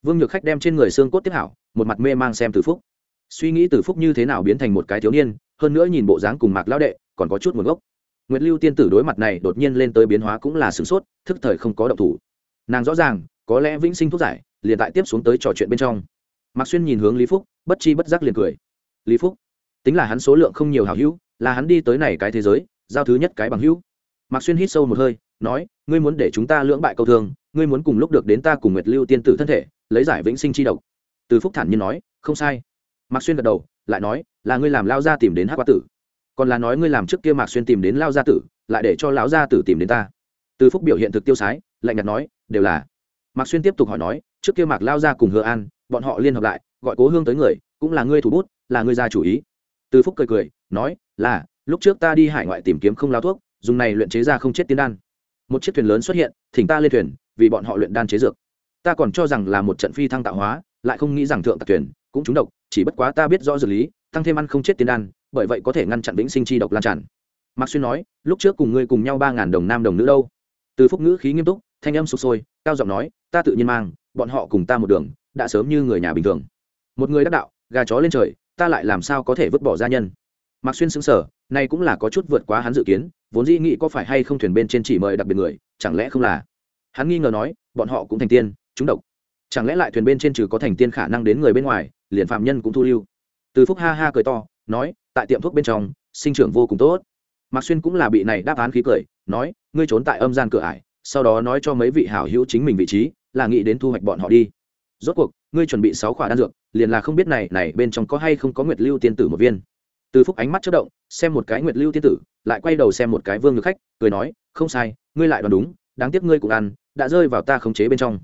[SPEAKER 1] Vương nhược khách đem trên người xương cốt tiếp hảo, một mặt mê mang xem từ phúc. Suy nghĩ từ phúc như thế nào biến thành một cái thiếu niên, hơn nữa nhìn bộ dáng cùng mạc lão đệ, còn có chút nguồn gốc Nguyệt Lưu tiên tử đối mặt này đột nhiên lên tới biến hóa cũng là sửng sốt, thức thời không có động thủ. Nàng rõ ràng, có lẽ vĩnh sinh thuốc giải, liền tại tiếp xuống tới trò chuyện bên trong. Mạc Xuyên nhìn hướng Lý Phúc, bất chi bất giác liền cười. Lý Phúc, tính là hắn số lượng không nhiều hảo hữu, là hắn đi tới này cái thế giới, giao thứ nhất cái bằng hữu. Mạc Xuyên hít sâu một hơi, nói, ngươi muốn để chúng ta lưỡng bại câu thương, ngươi muốn cùng lúc được đến ta cùng Nguyệt Lưu tiên tử thân thể, lấy giải vĩnh sinh chi độc. Từ Phúc thản nhiên nói, không sai. Mạc Xuyên gật đầu, lại nói, là ngươi làm lao ra tìm đến Hắc Qua tử còn là nói ngươi làm trước kia mạc xuyên tìm đến lao gia tử, lại để cho lão gia tử tìm đến ta. Từ phúc biểu hiện thực tiêu sái, lạnh nhạt nói, đều là. Mạc xuyên tiếp tục hỏi nói, trước kia mạc lao gia cùng hứa an, bọn họ liên hợp lại, gọi cố hương tới người, cũng là ngươi thủ bút, là ngươi gia chủ ý. Từ phúc cười cười, nói, là, lúc trước ta đi hải ngoại tìm kiếm không lao thuốc, dùng này luyện chế ra không chết tiên đan. Một chiếc thuyền lớn xuất hiện, thỉnh ta lên thuyền, vì bọn họ luyện đan chế dược. Ta còn cho rằng là một trận phi thăng tạo hóa, lại không nghĩ rằng thượng tạc thuyền, cũng trúng độc, chỉ bất quá ta biết rõ dược lý, tăng thêm ăn không chết tiên đan bởi vậy có thể ngăn chặn vĩnh sinh chi độc lan tràn. Mạc xuyên nói, lúc trước cùng ngươi cùng nhau ba ngàn đồng nam đồng nữ đâu? Từ phúc ngữ khí nghiêm túc, thanh âm sụp sôi, cao giọng nói, ta tự nhiên mang, bọn họ cùng ta một đường, đã sớm như người nhà bình thường. Một người đắc đạo, gà chó lên trời, ta lại làm sao có thể vứt bỏ gia nhân? Mạc xuyên xứng sở nay cũng là có chút vượt quá hắn dự kiến, vốn dĩ nghĩ có phải hay không thuyền bên trên chỉ mời đặc biệt người, chẳng lẽ không là? Hắn nghi ngờ nói, bọn họ cũng thành tiên, chúng độc. Chẳng lẽ lại thuyền bên trên trừ có thành tiên khả năng đến người bên ngoài, liền phạm nhân cũng thu lưu? Từ phúc ha ha cười to, nói tại tiệm thuốc bên trong, sinh trưởng vô cùng tốt. Mạc xuyên cũng là bị này đáp án khí cười, nói, ngươi trốn tại âm gian cửa ải, sau đó nói cho mấy vị hảo hữu chính mình vị trí, là nghĩ đến thu hoạch bọn họ đi. Rốt cuộc, ngươi chuẩn bị sáu khỏa đan dược, liền là không biết này này bên trong có hay không có nguyệt lưu tiên tử một viên. Từ phúc ánh mắt chất động, xem một cái nguyệt lưu tiên tử, lại quay đầu xem một cái vương ngực khách, cười nói, không sai, ngươi lại đoán đúng, đáng tiếc ngươi cũng ăn, đã rơi vào ta khống chế bên trong.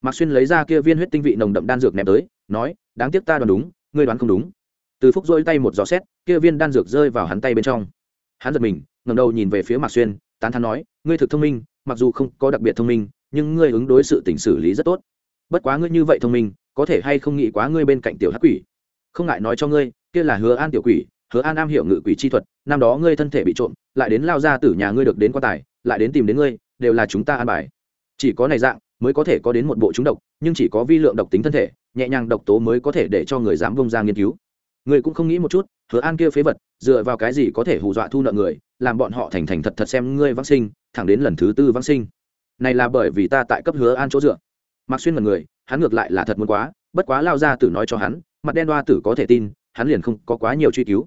[SPEAKER 1] Mạc xuyên lấy ra kia viên huyết tinh vị nồng đậm đan dược ném tới, nói, đáng tiếc ta đoán đúng, ngươi đoán không đúng. Từ phúc dỗi tay một gió xét kia viên đan dược rơi vào hắn tay bên trong. Hắn giật mình ngầm đầu nhìn về phía mạc xuyên, tán thắn nói, ngươi thực thông minh, mặc dù không có đặc biệt thông minh, nhưng ngươi ứng đối sự tỉnh xử lý rất tốt. Bất quá ngươi như vậy thông minh, có thể hay không nghĩ quá ngươi bên cạnh tiểu hắc quỷ? Không ngại nói cho ngươi, kia là hứa an tiểu quỷ, hứa an am hiểu ngự quỷ chi thuật, năm đó ngươi thân thể bị trộm, lại đến lao ra từ nhà ngươi được đến quan tài, lại đến tìm đến ngươi, đều là chúng ta an bài. Chỉ có này dạng, mới có thể có đến một bộ chúng độc, nhưng chỉ có vi lượng độc tính thân thể, nhẹ nhàng độc tố mới có thể để cho người dám vông ra nghiên cứu. Ngươi cũng không nghĩ một chút hứa an kia phế vật, dựa vào cái gì có thể hù dọa thu nợ người, làm bọn họ thành thành thật thật xem ngươi vãng sinh, thẳng đến lần thứ tư vãng sinh. Này là bởi vì ta tại cấp hứa an chỗ dựa. Mặc xuyên mật người, hắn ngược lại là thật muốn quá, bất quá lao ra tử nói cho hắn, mặt đen đoa tử có thể tin, hắn liền không có quá nhiều truy cứu.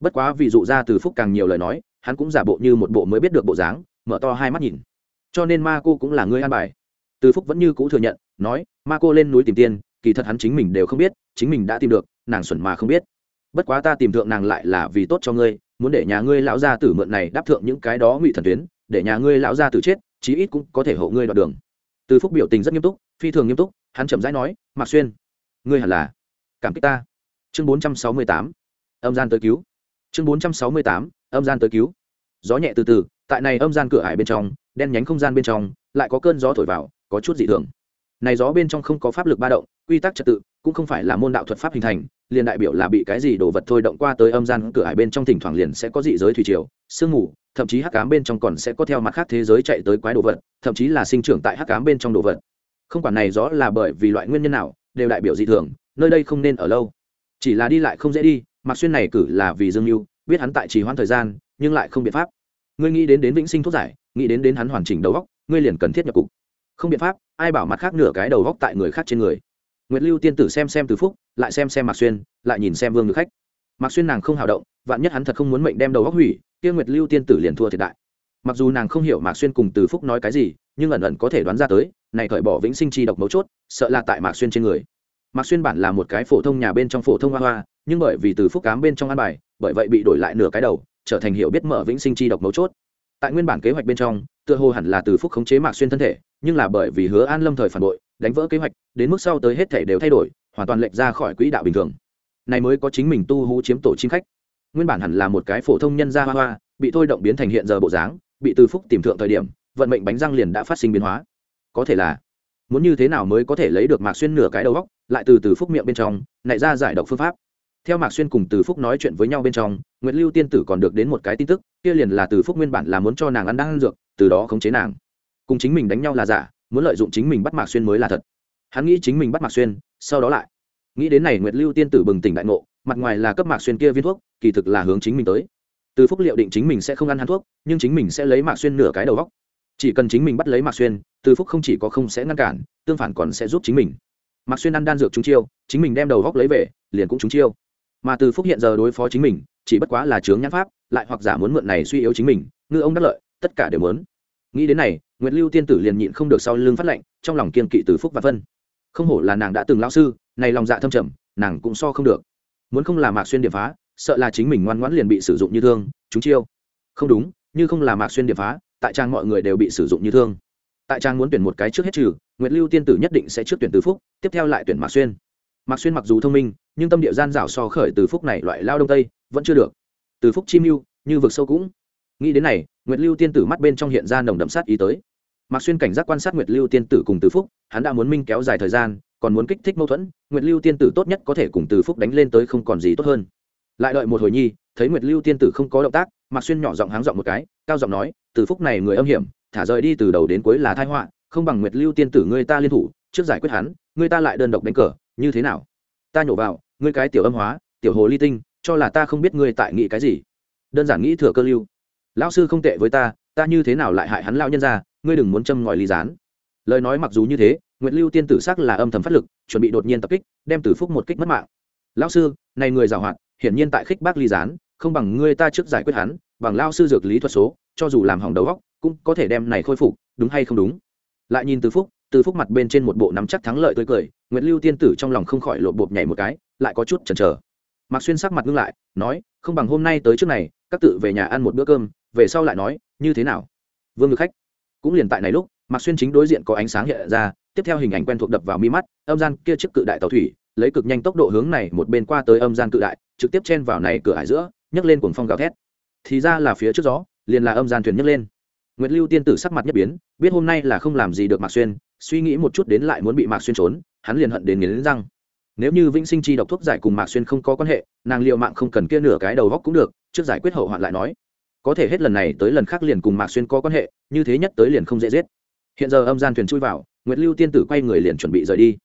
[SPEAKER 1] Bất quá vì dụ ra từ phúc càng nhiều lời nói, hắn cũng giả bộ như một bộ mới biết được bộ dáng, mở to hai mắt nhìn. Cho nên ma cô cũng là người an bài. Từ phúc vẫn như cũ thừa nhận, nói, ma cô lên núi tìm tiên, kỳ thật hắn chính mình đều không biết, chính mình đã tìm được, nàng xuẩn mà không biết bất quá ta tìm thượng nàng lại là vì tốt cho ngươi, muốn để nhà ngươi lão gia tử mượn này đáp thượng những cái đó ngụy thần tuyến, để nhà ngươi lão gia tử chết, chí ít cũng có thể hộ ngươi đoạn đường. Từ phúc biểu tình rất nghiêm túc, phi thường nghiêm túc, hắn chậm rãi nói, mạc xuyên, ngươi hẳn là cảm kích ta. Chương bốn trăm sáu mươi tám, âm gian tới cứu. Chương bốn trăm sáu mươi tám, âm gian tới cứu. Gió nhẹ từ từ, tại này âm gian cửa hải bên trong, đen nhánh không gian bên trong, lại có cơn gió thổi vào, có chút dị thường. Này gió bên trong không có pháp lực ba động quy tắc trật tự cũng không phải là môn đạo thuật pháp hình thành, liền đại biểu là bị cái gì đồ vật thôi động qua tới âm gian cửa hải bên trong thỉnh thoảng liền sẽ có dị giới thủy triều, sương mù, thậm chí hắc cám bên trong còn sẽ có theo mặt khác thế giới chạy tới quái đồ vật, thậm chí là sinh trưởng tại hắc cám bên trong đồ vật. Không quản này rõ là bởi vì loại nguyên nhân nào, đều đại biểu dị thường, nơi đây không nên ở lâu. Chỉ là đi lại không dễ đi mặc xuyên này cử là vì dương mưu biết hắn tại trì hoãn thời gian, nhưng lại không biện pháp. Ngươi nghĩ đến đến vĩnh sinh thuốc giải, nghĩ đến đến hắn hoàn chỉnh đầu góc ngươi liền cần thiết nhập cục. Không biện pháp, ai bảo mặt khác nửa cái đầu góc tại người khác trên người nguyệt lưu tiên tử xem xem từ phúc, lại xem xem mạc xuyên, lại nhìn xem vương ngực khách. Mạc xuyên nàng không hào động, vạn nhất hắn thật không muốn mệnh đem đầu óc hủy, kia nguyệt lưu tiên tử liền thua thiệt đại. Mặc dù nàng không hiểu mạc xuyên cùng từ phúc nói cái gì, nhưng ẩn ẩn có thể đoán ra tới, này cởi bỏ vĩnh sinh chi độc mấu chốt, sợ là tại mạc xuyên trên người. Mạc xuyên bản là một cái phổ thông nhà bên trong phổ thông hoa hoa, nhưng bởi vì từ phúc cám bên trong ăn bài, bởi vậy bị đổi lại nửa cái đầu, trở thành hiểu biết mở vĩnh sinh chi độc mấu chốt. Tại nguyên bản kế hoạch bên trong, tựa hồ hẳn là từ phúc khống chế mạc xuyên thân thể, nhưng là bởi vì hứa an lâm thời phản bội đánh vỡ kế hoạch, đến mức sau tới hết thể đều thay đổi, hoàn toàn lệch ra khỏi quỹ đạo bình thường. Này mới có chính mình tu hú chiếm tổ chim khách. Nguyên bản hẳn là một cái phổ thông nhân gia hoa hoa, bị thôi động biến thành hiện giờ bộ dáng, bị từ phúc tìm thượng thời điểm, vận mệnh bánh răng liền đã phát sinh biến hóa. Có thể là, muốn như thế nào mới có thể lấy được mạc xuyên nửa cái đầu góc lại từ từ phúc miệng bên trong, nảy ra giải độc phương pháp. Theo mạc xuyên cùng từ phúc nói chuyện với nhau bên trong nguyễn lưu tiên tử còn được đến một cái tin tức, kia liền là từ phúc nguyên bản là muốn cho nàng ăn đang ăn dược, từ đó khống chế nàng. Cùng chính mình đánh nhau là giả muốn lợi dụng chính mình bắt mạc xuyên mới là thật. Hắn nghĩ chính mình bắt mạc xuyên, sau đó lại. Nghĩ đến này nguyệt lưu tiên tử bừng tỉnh đại ngộ, mặt ngoài là cấp mạc xuyên kia viên thuốc, kỳ thực là hướng chính mình tới. Từ phúc liệu định chính mình sẽ không ăn hắn thuốc, nhưng chính mình sẽ lấy mạc xuyên nửa cái đầu góc. Chỉ cần chính mình bắt lấy mạc xuyên, từ phúc không chỉ có không sẽ ngăn cản, tương phản còn sẽ giúp chính mình. Mạc xuyên ăn đan dược chúng chiêu, chính mình đem đầu góc lấy về, liền cũng chúng chiêu. Mà từ phúc hiện giờ đối phó chính mình, chỉ bất quá là chướng nhãn pháp, lại hoặc giả muốn mượn này suy yếu chính mình, ngư ông đắc lợi, tất cả đều muốn. Nghĩ đến này Nguyệt lưu tiên tử liền nhịn không được sau lưng phát lệnh, trong lòng kiên kỵ từ phúc và phân. Không hổ là nàng đã từng lão sư, này lòng dạ thâm trầm, nàng cũng so không được. Muốn không là mạc xuyên điệp phá, sợ là chính mình ngoan ngoãn liền bị sử dụng như thương, chúng chiêu. Không đúng, như không là mạc xuyên điệp phá, tại trang mọi người đều bị sử dụng như thương. Tại trang muốn tuyển một cái trước hết trừ, Nguyệt lưu tiên tử nhất định sẽ trước tuyển từ phúc, tiếp theo lại tuyển mạc xuyên. Mạc xuyên mặc dù thông minh, nhưng tâm địa gian dảo so khởi từ phúc này loại lao đông tây, vẫn chưa được. Từ phúc chi mưu, như vực sâu cũng. Nghĩ đến này, nguyệt lưu tiên tử mắt bên trong hiện ra nồng đậm sát ý tới mạc xuyên cảnh giác quan sát nguyệt lưu tiên tử cùng từ phúc, hắn đã muốn minh kéo dài thời gian, còn muốn kích thích mâu thuẫn, nguyệt lưu tiên tử tốt nhất có thể cùng từ phúc đánh lên tới không còn gì tốt hơn. Lại đợi một hồi nhi, thấy nguyệt lưu tiên tử không có động tác, mạc xuyên nhỏ giọng háng giọng một cái, cao giọng nói, từ phúc này người âm hiểm, thả rời đi từ đầu đến cuối là thai họa, không bằng nguyệt lưu tiên tử ngươi ta liên thủ, trước giải quyết hắn, ngươi ta lại đơn độc đánh cờ, như thế nào? Ta nhổ vào, ngươi cái tiểu âm hóa, tiểu hồ ly tinh, cho là ta không biết ngươi tại nghĩ cái gì. Đơn giản nghĩ thừa cơ lưu. Lão sư không tệ với ta ta như thế nào lại hại hắn lao nhân ra ngươi đừng muốn châm ngòi ly gián. Lời nói mặc dù như thế nguyễn lưu tiên tử sắc là âm thầm phát lực, chuẩn bị đột nhiên tập kích, đem từ phúc một kích mất mạng. Lão sư, này người giảo hoạt hiển nhiên tại khích bác ly gián, không bằng ngươi ta trước giải quyết hắn, bằng lao sư dược lý thuật số, cho dù làm hỏng đầu góc cũng có thể đem này khôi phục, đúng hay không đúng? Lại nhìn từ phúc từ phúc mặt bên trên một bộ nắm chắc thắng lợi tươi cười nguyễn lưu tiên tử trong lòng không khỏi lộ bột nhảy một cái, lại có chút chần chờ. Mạc xuyên sắc mặt ngưng lại, nói, không bằng hôm nay tới trước này, các tự về nhà ăn một bữa cơm, về sau lại nói, như thế nào? Vương ngực khách cũng liền tại này lúc, mạc xuyên chính đối diện có ánh sáng hiện ra, tiếp theo hình ảnh quen thuộc đập vào mi mắt, âm gian kia chiếc cự đại tàu thủy, lấy cực nhanh tốc độ hướng này một bên qua tới âm gian cự đại, trực tiếp chen vào này cửa hải giữa, nhấc lên cuồng phong gào thét. Thì ra là phía trước gió, liền là âm gian thuyền nhấc lên. Nguyệt lưu tiên tử sắc mặt nhất biến, biết hôm nay là không làm gì được mạc xuyên, suy nghĩ một chút đến lại muốn bị mạc xuyên trốn, hắn liền hận đến nghiến răng. Nếu như vĩnh sinh chi độc thuốc giải cùng mạc xuyên không có quan hệ, nàng liệu mạng không cần kia nửa cái đầu góc cũng được, trước giải quyết hậu hoạn lại nói có thể hết lần này tới lần khác liền cùng mạc xuyên có quan hệ, như thế nhất tới liền không dễ giết. Hiện giờ âm gian thuyền chui vào, nguyệt lưu tiên tử quay người liền chuẩn bị rời đi.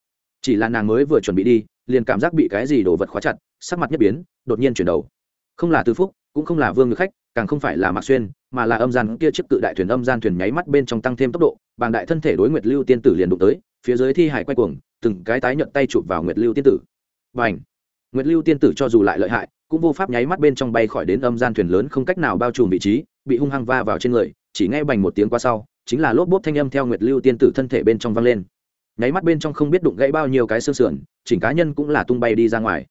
[SPEAKER 1] Chỉ là nàng mới vừa chuẩn bị đi, liền cảm giác bị cái gì đồ vật khóa chặt, sắc mặt nhất biến, đột nhiên chuyển đầu. Không là tư phúc, cũng không là vương ngực khách, càng không phải là mạc xuyên, mà là âm gian kia chiếc cự đại thuyền âm gian thuyền nháy mắt bên trong tăng thêm tốc độ, bàng đại thân thể đối nguyệt lưu tiên tử liền đụng tới, phía dưới thi hải quay cuồng, từng cái tái nhận tay chụp vào nguyệt lưu tiên tử. Và ảnh nguyệt lưu tiên tử cho dù lại lợi hại cũng vô pháp nháy mắt bên trong bay khỏi đến âm gian thuyền lớn không cách nào bao trùm vị trí, bị hung hăng va vào trên người, chỉ nghe bành một tiếng qua sau, chính là lốp bốp thanh âm theo nguyệt lưu tiên tử thân thể bên trong vang lên. Nháy mắt bên trong không biết đụng gãy bao nhiêu cái xương sườn, chỉnh cá nhân cũng là tung bay đi ra ngoài.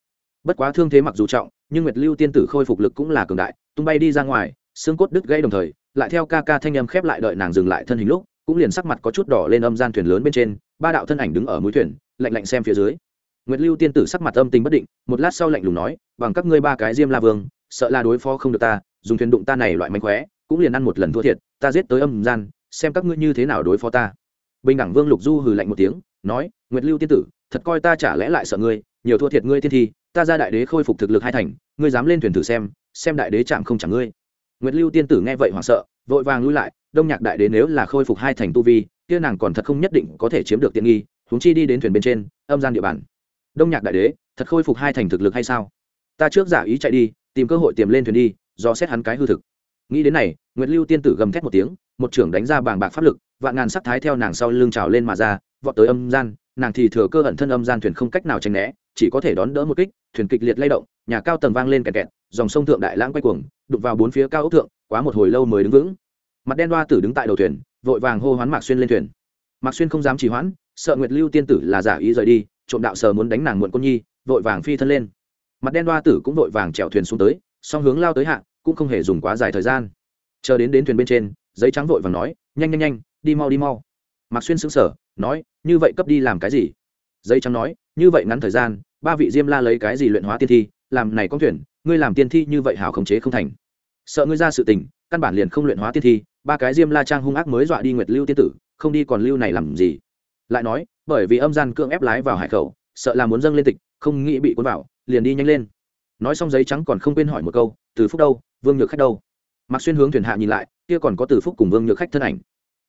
[SPEAKER 1] Bất quá thương thế mặc dù trọng, nhưng nguyệt lưu tiên tử khôi phục lực cũng là cường đại, tung bay đi ra ngoài, xương cốt đứt gãy đồng thời, lại theo ca ca thanh âm khép lại đợi nàng dừng lại thân hình lúc, cũng liền sắc mặt có chút đỏ lên âm gian thuyền lớn bên trên, ba đạo thân ảnh đứng ở mũi thuyền, lạnh lạnh xem phía dưới nguyệt lưu tiên tử sắc mặt âm tình bất định, một lát sau lạnh lùng nói, bằng các ngươi ba cái diêm la vương, sợ là đối phó không được ta, dùng thuyền đụng ta này loại mánh khóe, cũng liền ăn một lần thua thiệt, ta giết tới âm gian, xem các ngươi như thế nào đối phó ta. Bình đẳng vương lục du hừ lạnh một tiếng, nói, nguyệt lưu tiên tử, thật coi ta chả lẽ lại sợ ngươi, nhiều thua thiệt ngươi tiên thi, ta ra đại đế khôi phục thực lực hai thành, ngươi dám lên thuyền thử xem xem đại đế chạm không chẳng ngươi. Nguyệt lưu tiên tử nghe vậy hoảng sợ, vội vàng lui lại, đông nhạc đại đế nếu là khôi phục hai thành tu vi, kia nàng còn thật không nhất định có thể chiếm được tiện nghi, huống chi đi đến thuyền bên trên, âm gian địa bàn đông nhạc đại đế, thật khôi phục hai thành thực lực hay sao? Ta trước giả ý chạy đi, tìm cơ hội tiềm lên thuyền đi, do xét hắn cái hư thực. Nghĩ đến này, nguyệt lưu tiên tử gầm thét một tiếng, một trưởng đánh ra bàng bạc pháp lực, vạn ngàn sắc thái theo nàng sau lưng trào lên mà ra, vọt tới âm gian, nàng thì thừa cơ ẩn thân âm gian thuyền không cách nào tránh né, chỉ có thể đón đỡ một kích, thuyền kịch liệt lay động, nhà cao tầng vang lên kẹt kẹt, dòng sông thượng đại lãng quay cuồng đục vào bốn phía cao ốc thượng, quá một hồi lâu mới đứng vững. Mặt đen đoa tử đứng tại đầu thuyền, vội vàng hô hoán mạc xuyên lên thuyền. Mạc xuyên không dám trì hoãn sợ nguyệt lưu tiên tử là giả ý rời đi, trộm đạo sờ muốn đánh nàng muộn con nhi, vội vàng phi thân lên. Mặt đen đoa tử cũng vội vàng chèo thuyền xuống tới, song hướng lao tới hạ, cũng không hề dùng quá dài thời gian. Chờ đến đến thuyền bên trên, giấy trắng vội vàng nói, nhanh nhanh nhanh, đi mau đi mau. Mạc xuyên sững sờ, nói, như vậy cấp đi làm cái gì? Giấy trắng nói, như vậy ngắn thời gian, ba vị diêm la lấy cái gì luyện hóa tiên thi, làm này con thuyền, ngươi làm tiên thi như vậy hảo khống chế không thành. Sợ ngươi ra sự tình, căn bản liền không luyện hóa tiên thi, ba cái diêm la trang hung ác mới dọa đi nguyệt lưu tiên tử, không đi còn lưu này làm gì? Lại nói, bởi vì âm gian cưỡng ép lái vào hải khẩu, sợ là muốn dâng lên tịch, không nghĩ bị cuốn vào, liền đi nhanh lên. Nói xong giấy trắng còn không quên hỏi một câu, từ phúc đâu? Vương nhược khách đâu? Mặc xuyên hướng thuyền hạ nhìn lại, kia còn có từ phúc cùng vương nhược khách thân ảnh.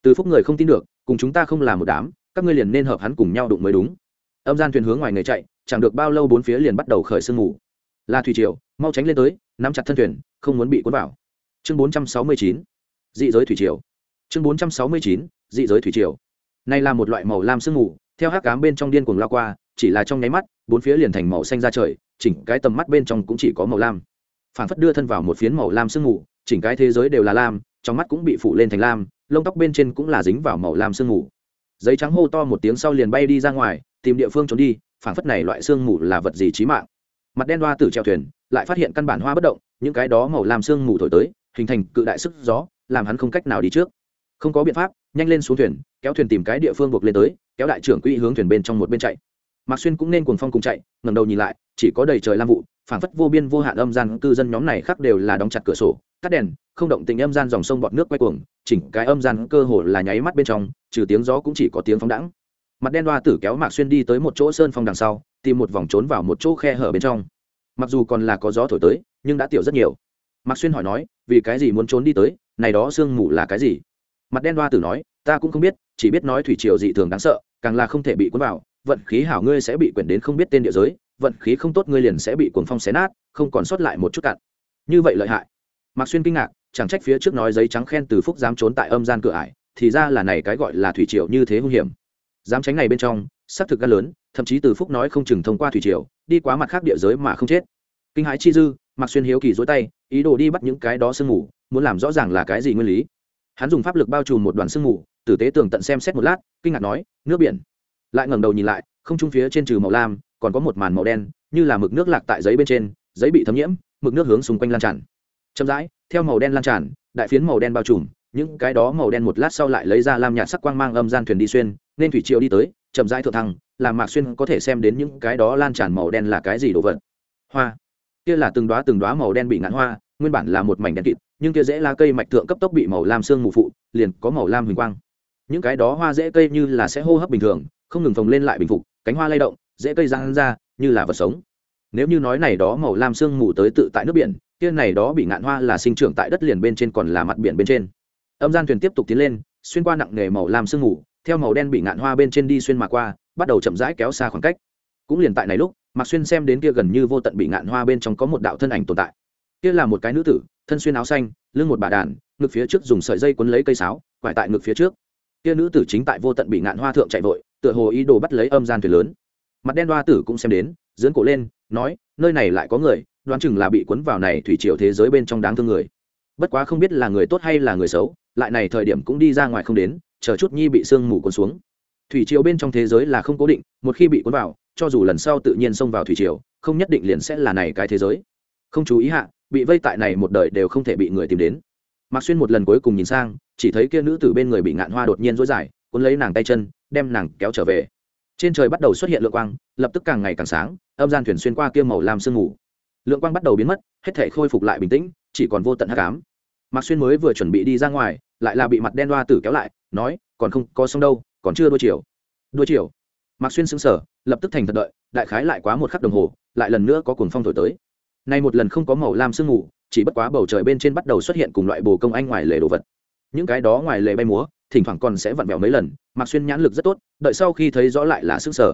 [SPEAKER 1] Từ phúc người không tin được, cùng chúng ta không là một đám, các ngươi liền nên hợp hắn cùng nhau đụng mới đúng. Âm gian thuyền hướng ngoài người chạy, chẳng được bao lâu bốn phía liền bắt đầu khởi sương mù. Là thủy triều, mau tránh lên tới, nắm chặt thân thuyền, không muốn bị cuốn vào. Chương bốn trăm sáu mươi chín, dị giới thủy triều. Chương bốn trăm sáu mươi chín, dị giới thủy triều này là một loại màu lam sương mù, theo hắc cám bên trong điên cuồng lao qua, chỉ là trong nháy mắt, bốn phía liền thành màu xanh ra trời, chỉnh cái tầm mắt bên trong cũng chỉ có màu lam. Phản phất đưa thân vào một phiến màu lam sương mù, chỉnh cái thế giới đều là lam, trong mắt cũng bị phủ lên thành lam, lông tóc bên trên cũng là dính vào màu lam sương mù. Giấy trắng hô to một tiếng sau liền bay đi ra ngoài, tìm địa phương trốn đi, phản phất này loại sương mù là vật gì chí mạng. Mặt đen hoa tử treo thuyền, lại phát hiện căn bản hoa bất động, những cái đó màu lam sương mù thổi tới, hình thành cự đại sức gió, làm hắn không cách nào đi trước không có biện pháp, nhanh lên xuống thuyền, kéo thuyền tìm cái địa phương buộc lên tới, kéo đại trưởng quỹ hướng thuyền bên trong một bên chạy. Mạc xuyên cũng nên cuồng phong cùng chạy ngầm đầu nhìn lại, chỉ có đầy trời lam vụ, phảng phất vô biên vô hạn âm gian, cư dân nhóm này khác đều là đóng chặt cửa sổ, tắt đèn, không động tình âm gian dòng sông bọt nước quay cuồng, chỉnh cái âm gian cơ hồ là nháy mắt bên trong, trừ tiếng gió cũng chỉ có tiếng phóng đãng. Mặt đen đoa tử kéo mạc xuyên đi tới một chỗ sơn phong đằng sau, tìm một vòng trốn vào một chỗ khe hở bên trong. Mặc dù còn là có gió thổi tới, nhưng đã tiểu rất nhiều. Mạc xuyên hỏi nói, vì cái gì muốn trốn đi tới? Này đó sương mù là cái gì? Mặt đen đoa tử nói, ta cũng không biết, chỉ biết nói thủy triều dị thường đáng sợ, càng là không thể bị cuốn vào. Vận khí hảo ngươi sẽ bị quyển đến không biết tên địa giới, vận khí không tốt ngươi liền sẽ bị cuồng phong xé nát, không còn sót lại một chút cạn như vậy lợi hại. Mạc xuyên kinh ngạc, chẳng trách phía trước nói giấy trắng khen từ phúc dám trốn tại âm gian cửa ải, thì ra là này cái gọi là thủy triều như thế hung hiểm. Dám tránh này bên trong, xác thực gan lớn, thậm chí từ phúc nói không chừng thông qua thủy triều, đi quá mặt khác địa giới mà không chết. Kinh hãi chi dư mặc xuyên hiếu kỳ dối tay, ý đồ đi bắt những cái đó sương mù, muốn làm rõ ràng là cái gì nguyên lý hắn dùng pháp lực bao trùm một đoàn sương mù, tử tế tường tận xem xét một lát, kinh ngạc nói, nước biển. Lại ngẩng đầu nhìn lại, không trung phía trên trừ màu lam, còn có một màn màu đen, như là mực nước lạc tại giấy bên trên, giấy bị thấm nhiễm, mực nước hướng xung quanh lan tràn. Chậm rãi, theo màu đen lan tràn, đại phiến màu đen bao trùm, những cái đó màu đen một lát sau lại lấy ra lam nhạt sắc quang mang âm gian thuyền đi xuyên, nên thủy triều đi tới, chậm rãi thượng thăng làm mạc xuyên có thể xem đến những cái đó lan tràn màu đen là cái gì đồ vật. Hoa. Kia là từng đóa từng đóa màu đen bị ngạn hoa, nguyên bản là một mảnh đen kịt nhưng kia dễ lá cây mạch thượng cấp tốc bị màu lam xương mù phụ, liền có màu lam huỳnh quang. Những cái đó hoa dễ cây như là sẽ hô hấp bình thường, không ngừng phồng lên lại bình phục, cánh hoa lay động, dễ cây răng ra, như là vật sống. Nếu như nói này đó màu lam xương mù tới tự tại nước biển, kia này đó bị ngạn hoa là sinh trưởng tại đất liền bên trên còn là mặt biển bên trên. Âm gian thuyền tiếp tục tiến lên, xuyên qua nặng nghề màu lam sương mù, theo màu đen bị ngạn hoa bên trên đi xuyên mà qua, bắt đầu chậm rãi kéo xa khoảng cách. Cũng liền tại này lúc, mạc xuyên xem đến kia gần như vô tận bị ngạn hoa bên trong có một đạo thân ảnh tồn tại. Kia là một cái nữ tử thân xuyên áo xanh, lưng một bà đàn, ngực phía trước dùng sợi dây quấn lấy cây sáo, quải tại ngực phía trước. Kia nữ tử chính tại vô tận bị ngạn hoa thượng chạy vội, tựa hồ ý đồ bắt lấy âm gian thuyền lớn. Mặt đen đoa tử cũng xem đến dưỡng cổ lên, nói, nơi này lại có người, đoán chừng là bị cuốn vào này thủy triều thế giới bên trong đáng thương người. Bất quá không biết là người tốt hay là người xấu, lại này thời điểm cũng đi ra ngoài không đến, chờ chút nhi bị sương mù cuốn xuống. Thủy triều bên trong thế giới là không cố định, một khi bị cuốn vào, cho dù lần sau tự nhiên xông vào thủy triều, không nhất định liền sẽ là này cái thế giới. Không chú ý hạ bị vây tại này một đời đều không thể bị người tìm đến. Mạc xuyên một lần cuối cùng nhìn sang, chỉ thấy kia nữ từ bên người bị ngạn hoa đột nhiên rối dài, cuốn lấy nàng tay chân, đem nàng kéo trở về. Trên trời bắt đầu xuất hiện lượng quang, lập tức càng ngày càng sáng, âm gian thuyền xuyên qua kia màu làm sương mù. Lượng quang bắt đầu biến mất, hết thể khôi phục lại bình tĩnh, chỉ còn vô tận hắc ám. Mạc xuyên mới vừa chuẩn bị đi ra ngoài, lại là bị mặt đen đoa tử kéo lại, nói, còn không, có xong đâu, còn chưa đôi chiều. Đôi chiều? Mạc xuyên xứng sở lập tức thành thật đợi, đại khái lại quá một khắc đồng hồ, lại lần nữa có cuồng phong thổi tới nay một lần không có màu lam sương mù, chỉ bất quá bầu trời bên trên bắt đầu xuất hiện cùng loại bồ công anh ngoài lề đồ vật. Những cái đó ngoài lề bay múa, thỉnh thoảng còn sẽ vặn vẹo mấy lần, mặc xuyên nhãn lực rất tốt, đợi sau khi thấy rõ lại là sức sở.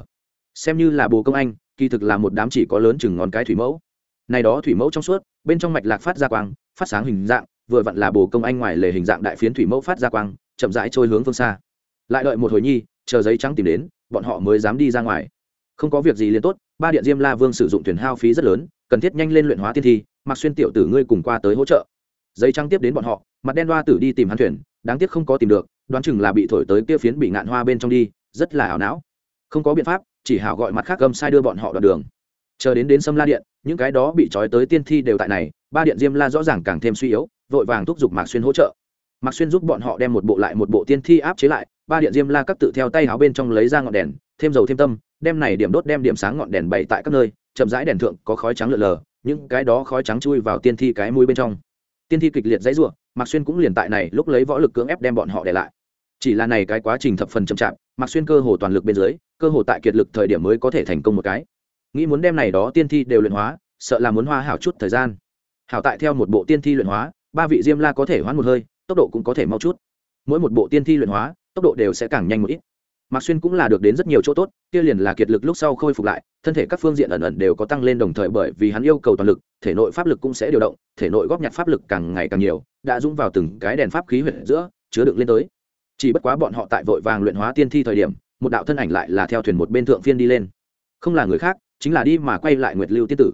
[SPEAKER 1] Xem như là bồ công anh, kỳ thực là một đám chỉ có lớn chừng ngón cái thủy mẫu. Này đó thủy mẫu trong suốt, bên trong mạch lạc phát ra quang, phát sáng hình dạng, vừa vặn là bồ công anh ngoài lề hình dạng đại phiến thủy mẫu phát ra quang, chậm rãi trôi hướng phương xa. Lại đợi một hồi nhi, chờ giấy trắng tìm đến, bọn họ mới dám đi ra ngoài. Không có việc gì liền tốt, ba điện diêm la vương sử dụng thuyền hao phí rất lớn cần thiết nhanh lên luyện hóa tiên thi, mặc xuyên tiểu tử ngươi cùng qua tới hỗ trợ. Giấy trắng tiếp đến bọn họ, mặt đen đoa tử đi tìm hắn thuyền, đáng tiếc không có tìm được, đoán chừng là bị thổi tới kia phiến bị ngạn hoa bên trong đi, rất là ảo não. Không có biện pháp, chỉ hảo gọi mặt khác gầm sai đưa bọn họ đoạn đường. Chờ đến đến sâm la điện, những cái đó bị trói tới tiên thi đều tại này, ba điện diêm la rõ ràng càng thêm suy yếu, vội vàng thúc giục mạc xuyên hỗ trợ. Mạc xuyên giúp bọn họ đem một bộ lại một bộ tiên thi áp chế lại, ba điện diêm la các tự theo tay áo bên trong lấy ra ngọn đèn, thêm dầu thêm tâm, đem này điểm đốt đem điểm sáng ngọn đèn bày tại các nơi chậm rãi đèn thượng có khói trắng lượn lờ, những cái đó khói trắng chui vào tiên thi cái mũi bên trong. Tiên thi kịch liệt dãy giụa mạc xuyên cũng liền tại này lúc lấy võ lực cưỡng ép đem bọn họ để lại. Chỉ là này cái quá trình thập phần chậm chạp, mạc xuyên cơ hồ toàn lực bên dưới, cơ hồ tại kiệt lực thời điểm mới có thể thành công một cái. Nghĩ muốn đem này đó tiên thi đều luyện hóa, sợ là muốn hoa hảo chút thời gian. Hảo tại theo một bộ tiên thi luyện hóa, ba vị diêm la có thể hoãn một hơi, tốc độ cũng có thể mau chút. Mỗi một bộ tiên thi luyện hóa, tốc độ đều sẽ càng nhanh một ít mạc xuyên cũng là được đến rất nhiều chỗ tốt, kia liền là kiệt lực lúc sau khôi phục lại, thân thể các phương diện ẩn ẩn đều có tăng lên đồng thời bởi vì hắn yêu cầu toàn lực, thể nội pháp lực cũng sẽ điều động, thể nội góp nhặt pháp lực càng ngày càng nhiều, đã dũng vào từng cái đèn pháp khí huyệt giữa, chứa đựng lên tới. Chỉ bất quá bọn họ tại vội vàng luyện hóa tiên thi thời điểm, một đạo thân ảnh lại là theo thuyền một bên thượng phiên đi lên. Không là người khác, chính là đi mà quay lại nguyệt lưu tiên tử.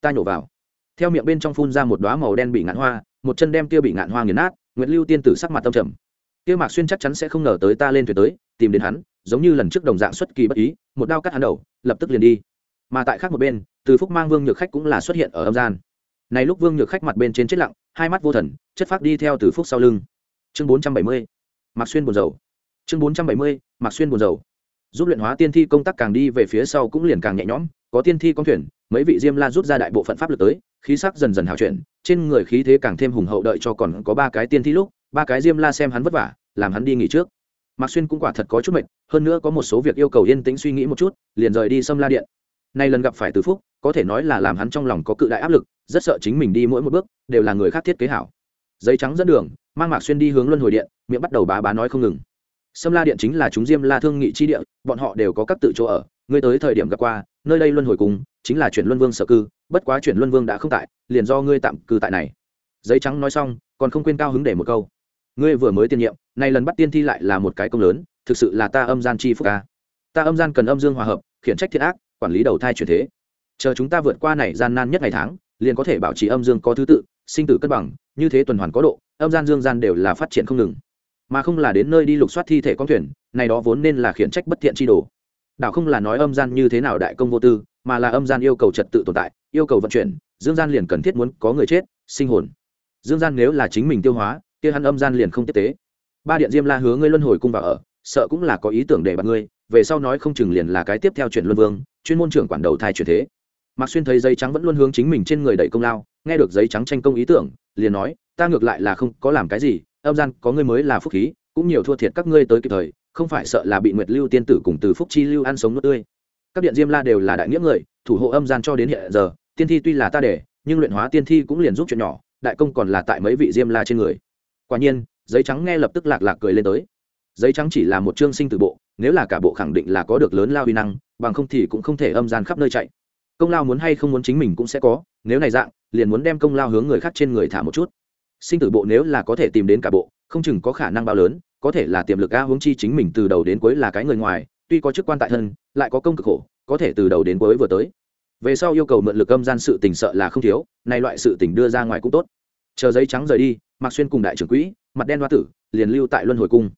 [SPEAKER 1] Ta nhổ vào. Theo miệng bên trong phun ra một đoá màu đen bị ngạn hoa, một chân đem kia bị ngạn hoa nghiền nát, nguyệt lưu tiên tử sắc mặt tâm trầm. Kia mạc xuyên chắc chắn sẽ không ngờ tới ta lên thuyền tới, tìm đến hắn giống như lần trước đồng dạng xuất kỳ bất ý, một đao cắt hắn đầu, lập tức liền đi. Mà tại khác một bên, từ phúc mang vương nhược khách cũng là xuất hiện ở âm gian. Này lúc vương nhược khách mặt bên trên chết lặng, hai mắt vô thần, chất phát đi theo từ phúc sau lưng. Chương bốn trăm bảy mươi, mạc xuyên buồn dầu chương bốn trăm bảy mươi, mạc xuyên buồn dầu giúp luyện hóa tiên thi công tác càng đi về phía sau cũng liền càng nhẹ nhõm, có tiên thi con thuyền, mấy vị diêm la rút ra đại bộ phận pháp lực tới, khí sắc dần dần hào chuyển, trên người khí thế càng thêm hùng hậu đợi cho còn có ba cái tiên thi lúc, ba cái diêm la xem hắn vất vả, làm hắn đi nghỉ trước. Mạc xuyên cũng quả thật có chút mệt hơn nữa có một số việc yêu cầu yên tĩnh suy nghĩ một chút liền rời đi xâm la điện. Nay lần gặp phải từ phúc có thể nói là làm hắn trong lòng có cự đại áp lực rất sợ chính mình đi mỗi một bước đều là người khác thiết kế hảo. Giấy trắng dẫn đường mang mạc xuyên đi hướng luân hồi điện miệng bắt đầu bá bá nói không ngừng. Xâm La Điện chính là chúng Diêm La thương nghị chi địa, bọn họ đều có các tự chỗ ở, ngươi tới thời điểm gặp qua, nơi đây luân hồi cùng, chính là chuyển Luân Vương sở cư, bất quá chuyển Luân Vương đã không tại, liền do ngươi tạm cư tại này. Giấy trắng nói xong, còn không quên cao hứng để một câu. Ngươi vừa mới tiên nhiệm nay lần bắt tiên thi lại là một cái công lớn thực sự là ta âm gian chi phúc ca. Ta âm gian cần âm dương hòa hợp, khiển trách thiện ác, quản lý đầu thai chuyển thế. Chờ chúng ta vượt qua này gian nan nhất ngày tháng, liền có thể bảo trì âm dương có thứ tự, sinh tử cân bằng, như thế tuần hoàn có độ, âm gian dương gian đều là phát triển không ngừng. Mà không là đến nơi đi lục soát thi thể con thuyền, này đó vốn nên là khiển trách bất thiện chi đồ. Đạo không là nói âm gian như thế nào đại công vô tư, mà là âm gian yêu cầu trật tự tồn tại, yêu cầu vận chuyển, dương gian liền cần thiết muốn có người chết, sinh hồn. Dương gian nếu là chính mình tiêu hóa, kia hắn âm gian liền không tiếp tế. Ba điện diêm la hứa ngươi luân hồi cung vào ở sợ cũng là có ý tưởng để bạn ngươi, về sau nói không chừng liền là cái tiếp theo chuyện luân vương, chuyên môn trưởng quản đầu thai chuyển thế. Mạc xuyên thấy giấy trắng vẫn luôn hướng chính mình trên người đẩy công lao, nghe được giấy trắng tranh công ý tưởng, liền nói, ta ngược lại là không có làm cái gì, âm gian có ngươi mới là phúc khí, cũng nhiều thua thiệt các ngươi tới kịp thời, không phải sợ là bị nguyệt lưu tiên tử cùng từ phúc chi lưu ăn sống nước tươi. Các điện diêm la đều là đại nghĩa người, thủ hộ âm gian cho đến hiện giờ, tiên thi tuy là ta để, nhưng luyện hóa tiên thi cũng liền giúp chuyện nhỏ, đại công còn là tại mấy vị diêm la trên người. Quả nhiên, giấy trắng nghe lập tức lạc lạc cười lên tới giấy trắng chỉ là một chương sinh từ bộ, nếu là cả bộ khẳng định là có được lớn lao uy năng, bằng không thì cũng không thể âm gian khắp nơi chạy. Công lao muốn hay không muốn chính mình cũng sẽ có, nếu này dạng, liền muốn đem công lao hướng người khác trên người thả một chút. Sinh tử bộ nếu là có thể tìm đến cả bộ, không chừng có khả năng bao lớn, có thể là tiềm lực a hướng chi chính mình từ đầu đến cuối là cái người ngoài, tuy có chức quan tại thân, lại có công cực khổ, có thể từ đầu đến cuối vừa tới. Về sau yêu cầu mượn lực âm gian sự tình sợ là không thiếu nay loại sự tình đưa ra ngoài cũng tốt. Chờ giấy trắng rời đi mặc xuyên cùng đại trưởng quỹ, mặt đen hoa tử, liền lưu tại luân hồi cung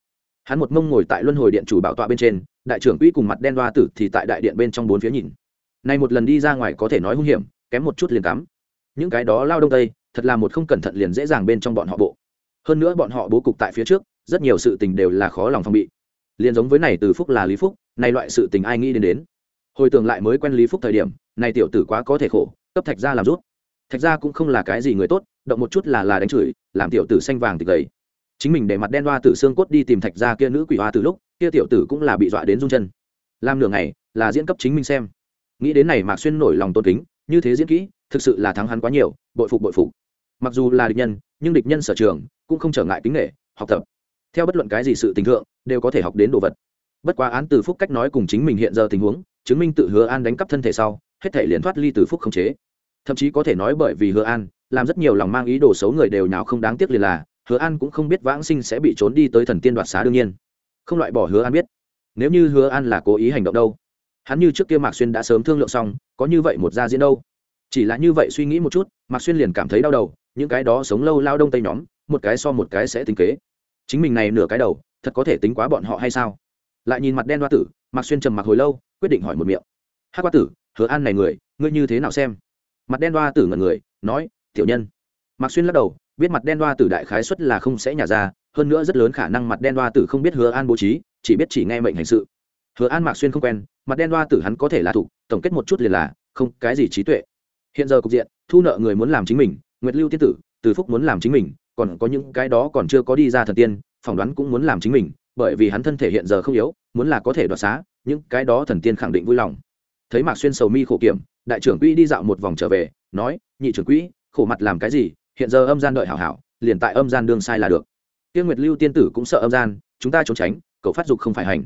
[SPEAKER 1] hắn một mông ngồi tại luân hồi điện chủ bảo tọa bên trên, đại trưởng quỹ cùng mặt đen đoa tử thì tại đại điện bên trong bốn phía nhìn. Nay một lần đi ra ngoài có thể nói hung hiểm, kém một chút liền cắm. Những cái đó lao đông tây, thật là một không cẩn thận liền dễ dàng bên trong bọn họ bộ. Hơn nữa bọn họ bố cục tại phía trước, rất nhiều sự tình đều là khó lòng phòng bị. Liền giống với này từ phúc là lý phúc, nay loại sự tình ai nghĩ đến đến. Hồi tưởng lại mới quen lý phúc thời điểm này tiểu tử quá có thể khổ, cấp thạch ra làm rút. Thạch ra cũng không là cái gì người tốt, động một chút là là đánh chửi, làm tiểu tử xanh vàng tịch gầy chính mình để mặt đen hoa tử xương cốt đi tìm thạch ra kia nữ quỷ hoa từ lúc, kia tiểu tử cũng là bị dọa đến rung chân. Làm nửa ngày, là diễn cấp chính mình xem. Nghĩ đến này mạc xuyên nổi lòng tôn kính, như thế diễn kỹ, thực sự là thắng hắn quá nhiều, bội phục bội phục. Mặc dù là địch nhân, nhưng địch nhân sở trường, cũng không trở ngại kính nghệ học tập. Theo bất luận cái gì sự tình thượng, đều có thể học đến đồ vật. Bất quá án từ phúc cách nói cùng chính mình hiện giờ tình huống, chứng minh tự hứa an đánh cắp thân thể sau, hết thể liền thoát ly từ phúc không chế. Thậm chí có thể nói bởi vì hứa an, làm rất nhiều lòng mang ý đồ xấu người đều nào không đáng tiếc liền là hứa an cũng không biết vãng sinh sẽ bị trốn đi tới thần tiên đoạt xá đương nhiên. Không loại bỏ hứa an biết. Nếu như hứa an là cố ý hành động đâu, hắn như trước kia mạc xuyên đã sớm thương lượng xong, có như vậy một gia diễn đâu. Chỉ là như vậy suy nghĩ một chút, mạc xuyên liền cảm thấy đau đầu, những cái đó sống lâu lao đông tây nhóm, một cái so một cái sẽ tính kế. Chính mình này nửa cái đầu, thật có thể tính quá bọn họ hay sao? Lại nhìn mặt đen hoa tử, mạc xuyên trầm mặc hồi lâu, quyết định hỏi một miệng. Hát hoa tử, hứa an này người, ngươi như thế nào xem? Mặt đen hoa tử ngẩn người, nói, tiểu nhân. Mạc xuyên lắc đầu biết mặt đen đoa tử đại khái xuất là không sẽ nhả ra, hơn nữa rất lớn khả năng mặt đen đoa tử không biết hứa an bố trí, chỉ biết chỉ nghe mệnh hành sự. Hứa an mạc xuyên không quen, mặt đen đoa tử hắn có thể là thủ, tổng kết một chút liền là, không, cái gì trí tuệ. Hiện giờ cục diện, thu nợ người muốn làm chính mình, nguyệt lưu tiên tử, từ phúc muốn làm chính mình, còn có những cái đó còn chưa có đi ra thần tiên, phỏng đoán cũng muốn làm chính mình, bởi vì hắn thân thể hiện giờ không yếu, muốn là có thể đoạt xá, những cái đó thần tiên khẳng định vui lòng. Thấy mạc xuyên sầu mi khổ kiểm, đại trưởng quỹ đi dạo một vòng trở về, nói, nhị trưởng quỹ, khổ mặt làm cái gì? Hiện giờ âm gian đợi hảo hảo, liền tại âm gian đương sai là được. Tiêu nguyệt lưu tiên tử cũng sợ âm gian, chúng ta trốn tránh cậu phát dục không phải hành.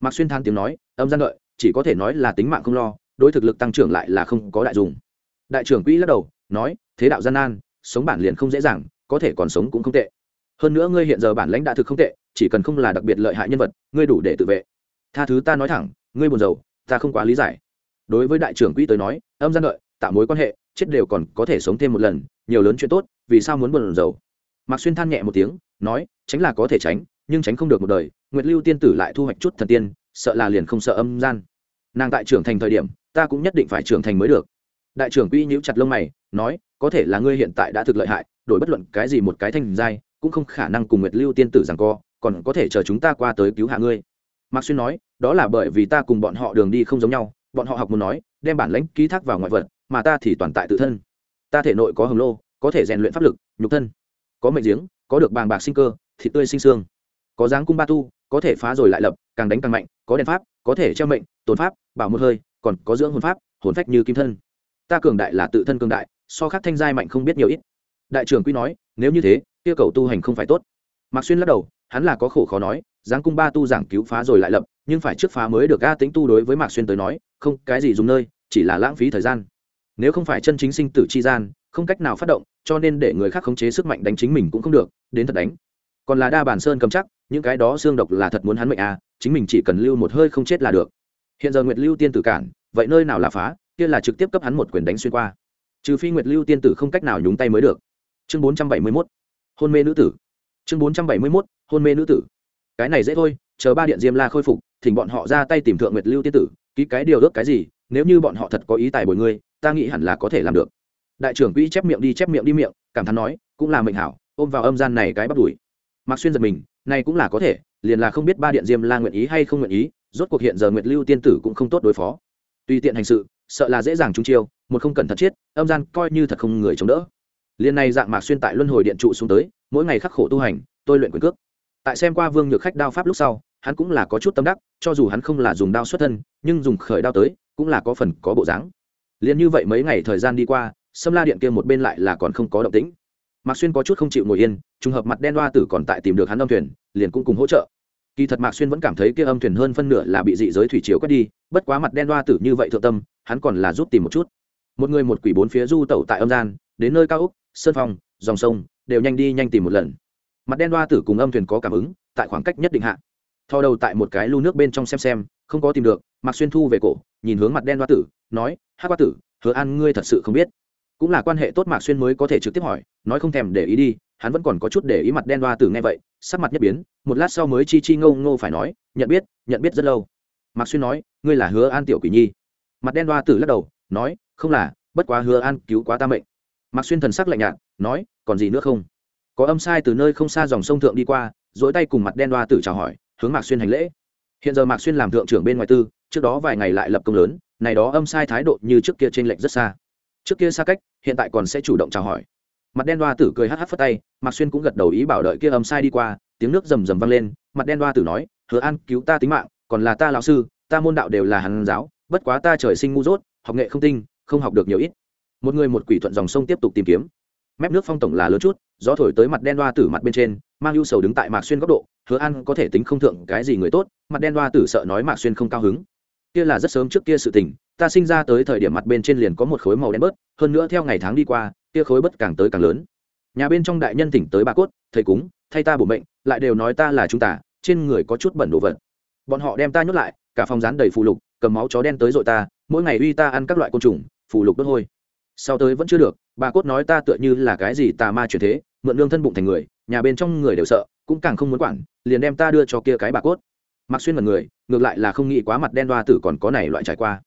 [SPEAKER 1] Mạc xuyên than tiếng nói, âm gian đợi, chỉ có thể nói là tính mạng không lo, đối thực lực tăng trưởng lại là không có đại dùng đại trưởng quỹ lắc đầu, nói, thế đạo gian nan, sống bản liền không dễ dàng, có thể còn sống cũng không tệ. Hơn nữa ngươi hiện giờ bản lãnh đã thực không tệ, chỉ cần không là đặc biệt lợi hại nhân vật, ngươi đủ để tự vệ. Tha thứ ta nói thẳng, ngươi buồn rầu, ta không quá lý giải. Đối với đại trưởng quỹ tới nói, âm gian đợi, tạo mối quan hệ, chết đều còn có thể sống thêm một lần nhiều lớn chuyện tốt, vì sao muốn buồn rầu? Mạc xuyên than nhẹ một tiếng, nói, tránh là có thể tránh, nhưng tránh không được một đời. Nguyệt lưu tiên tử lại thu hoạch chút thần tiên, sợ là liền không sợ âm gian. Nàng tại trưởng thành thời điểm, ta cũng nhất định phải trưởng thành mới được. Đại trưởng quỹ nhíu chặt lông mày, nói, có thể là ngươi hiện tại đã thực lợi hại, đổi bất luận cái gì một cái thanh giai, cũng không khả năng cùng nguyệt lưu tiên tử rằng co, còn có thể chờ chúng ta qua tới cứu hạ ngươi. Mạc xuyên nói, đó là bởi vì ta cùng bọn họ đường đi không giống nhau, bọn họ học muốn nói, đem bản lãnh ký thác vào ngoại vật, mà ta thì toàn tại tự thân ta thể nội có hồng lô, có thể rèn luyện pháp lực, nhục thân, có mệnh giếng, có được bàng bạc sinh cơ, thịt tươi sinh xương. Có dáng cung ba tu, có thể phá rồi lại lập, càng đánh càng mạnh, có đèn pháp, có thể treo mệnh, tồn pháp, bảo một hơi, còn có dưỡng hồn pháp, hồn phách như kim thân. Ta cường đại là tự thân cường đại, so khác thanh giai mạnh không biết nhiều ít. Đại trưởng quy nói, nếu như thế, kia cầu tu hành không phải tốt. Mạc xuyên lắc đầu, hắn là có khổ khó nói giáng cung ba tu giảng cứu phá rồi lại lập, nhưng phải trước phá mới được a tính tu đối với mạc xuyên tới nói, không, cái gì dùng nơi, chỉ là lãng phí thời gian nếu không phải chân chính sinh tử chi gian, không cách nào phát động, cho nên để người khác khống chế sức mạnh đánh chính mình cũng không được, đến thật đánh. Còn là đa bản sơn cầm chắc, những cái đó xương độc là thật muốn hắn mệnh à chính mình chỉ cần lưu một hơi không chết là được. Hiện giờ nguyệt lưu tiên tử cản, vậy nơi nào là phá, kia là trực tiếp cấp hắn một quyền đánh xuyên qua. Trừ phi nguyệt lưu tiên tử không cách nào nhúng tay mới được. Chương bốn trăm bảy mươi mốt, hôn mê nữ tử. Chương bốn trăm bảy mươi mốt, hôn mê nữ tử. Cái này dễ thôi, chờ ba điện diêm la khôi phục, thỉnh bọn họ ra tay tìm thượng nguyệt lưu tiên tử, ký cái điều ước cái gì, nếu như bọn họ thật có ý tài bồi ngươi ta nghĩ hẳn là có thể làm được. Đại trưởng quỹ chép miệng đi, chép miệng đi miệng, cảm thán nói, cũng là mệnh hảo, ôm vào âm gian này cái bắt đuổi mặc xuyên giật mình, này cũng là có thể, liền là không biết ba điện diêm la nguyện ý hay không nguyện ý, rốt cuộc hiện giờ nguyệt lưu tiên tử cũng không tốt đối phó. Tùy tiện hành sự, sợ là dễ dàng trúng chiêu, một không cẩn thận chết, âm gian coi như thật không người chống đỡ. Liền này dạng mạc xuyên tại luân hồi điện trụ xuống tới, mỗi ngày khắc khổ tu hành, tôi luyện quyền cước. Tại xem qua vương nhược khách đao pháp lúc sau, hắn cũng là có chút tâm đắc, cho dù hắn không là dùng đao xuất thân, nhưng dùng khởi đao tới, cũng là có phần có bộ dáng liền như vậy mấy ngày thời gian đi qua sâm la điện kia một bên lại là còn không có động tĩnh. Mạc xuyên có chút không chịu ngồi yên trùng hợp mặt đen đoa tử còn tại tìm được hắn âm thuyền liền cũng cùng hỗ trợ. Kỳ thật mạc xuyên vẫn cảm thấy kia âm thuyền hơn phân nửa là bị dị giới thủy chiều quét đi bất quá mặt đen đoa tử như vậy thượng tâm hắn còn là giúp tìm một chút. Một người một quỷ bốn phía du tẩu tại âm gian đến nơi cao úc sơn phong dòng sông đều nhanh đi nhanh tìm một lần. Mặt đen đoa tử cùng âm thuyền có cảm ứng tại khoảng cách nhất định hạn, thò đầu tại một cái lu nước bên trong xem xem không có tìm được mạc xuyên thu về cổ, nhìn hướng mặt đen hoa tử, nói hát hoa tử, hứa an ngươi thật sự không biết. Cũng là quan hệ tốt mạc xuyên mới có thể trực tiếp hỏi, nói không thèm để ý đi, hắn vẫn còn có chút để ý mặt đen hoa tử nghe vậy, sắc mặt nhất biến, một lát sau mới chi chi ngâu ngô phải nói, nhận biết nhận biết rất lâu. Mạc xuyên nói, ngươi là hứa an tiểu quỷ nhi. Mặt đen hoa tử lắc đầu, nói, không là, bất quá hứa an cứu quá ta mệnh. Mạc xuyên thần sắc lạnh nhạt, nói, còn gì nữa không? Có âm sai từ nơi không xa dòng sông thượng đi qua dỗi tay cùng mặt đen đoa tử chào hỏi, hướng mạc xuyên hành lễ. Hiện giờ mạc xuyên làm thượng trưởng bên ngoài tư trước đó vài ngày lại lập công lớn, này đó âm sai thái độ như trước kia trên lệnh rất xa. Trước kia xa cách, hiện tại còn sẽ chủ động chào hỏi. Mặt đen đoa tử cười hh phất tay, mạc xuyên cũng gật đầu ý bảo đợi kia âm sai đi qua, tiếng nước rầm rầm vang lên, mặt đen đoa tử nói, hứa an, cứu ta tính mạng, còn là ta lão sư, ta môn đạo đều là hàn giáo, bất quá ta trời sinh ngu dốt, học nghệ không tinh, không học được nhiều ít. Một người một quỷ thuận dòng sông tiếp tục tìm kiếm. Mép nước phong tổng là lớn chút, gió thổi tới mặt đen đoa tử mặt bên trên, mang ưu sầu đứng tại mạc xuyên góc độ, hứa an, có thể tính không thượng cái gì người tốt? Mặt đen đoa tử sợ nói mạc xuyên không cao hứng kia là rất sớm trước kia sự tình, ta sinh ra tới thời điểm mặt bên trên liền có một khối màu đen bớt, hơn nữa theo ngày tháng đi qua, kia khối bớt càng tới càng lớn. Nhà bên trong đại nhân tỉnh tới bà cốt, thầy cúng, thay ta bổ mệnh, lại đều nói ta là chúng ta, trên người có chút bẩn đồ vật. Bọn họ đem ta nhốt lại, cả phòng rán đầy phù lục, cầm máu chó đen tới dội ta, mỗi ngày uy ta ăn các loại côn trùng, phù lục đốt hôi. Sau tới vẫn chưa được, bà cốt nói ta tựa như là cái gì tà ma chuyển thế, mượn lương thân bụng thành người, nhà bên trong người đều sợ, cũng càng không muốn quản, liền đem ta đưa cho kia cái bà cốt mặc xuyên mật người, ngược lại là không nghĩ quá mặt đen đoa tử còn có này loại trải qua.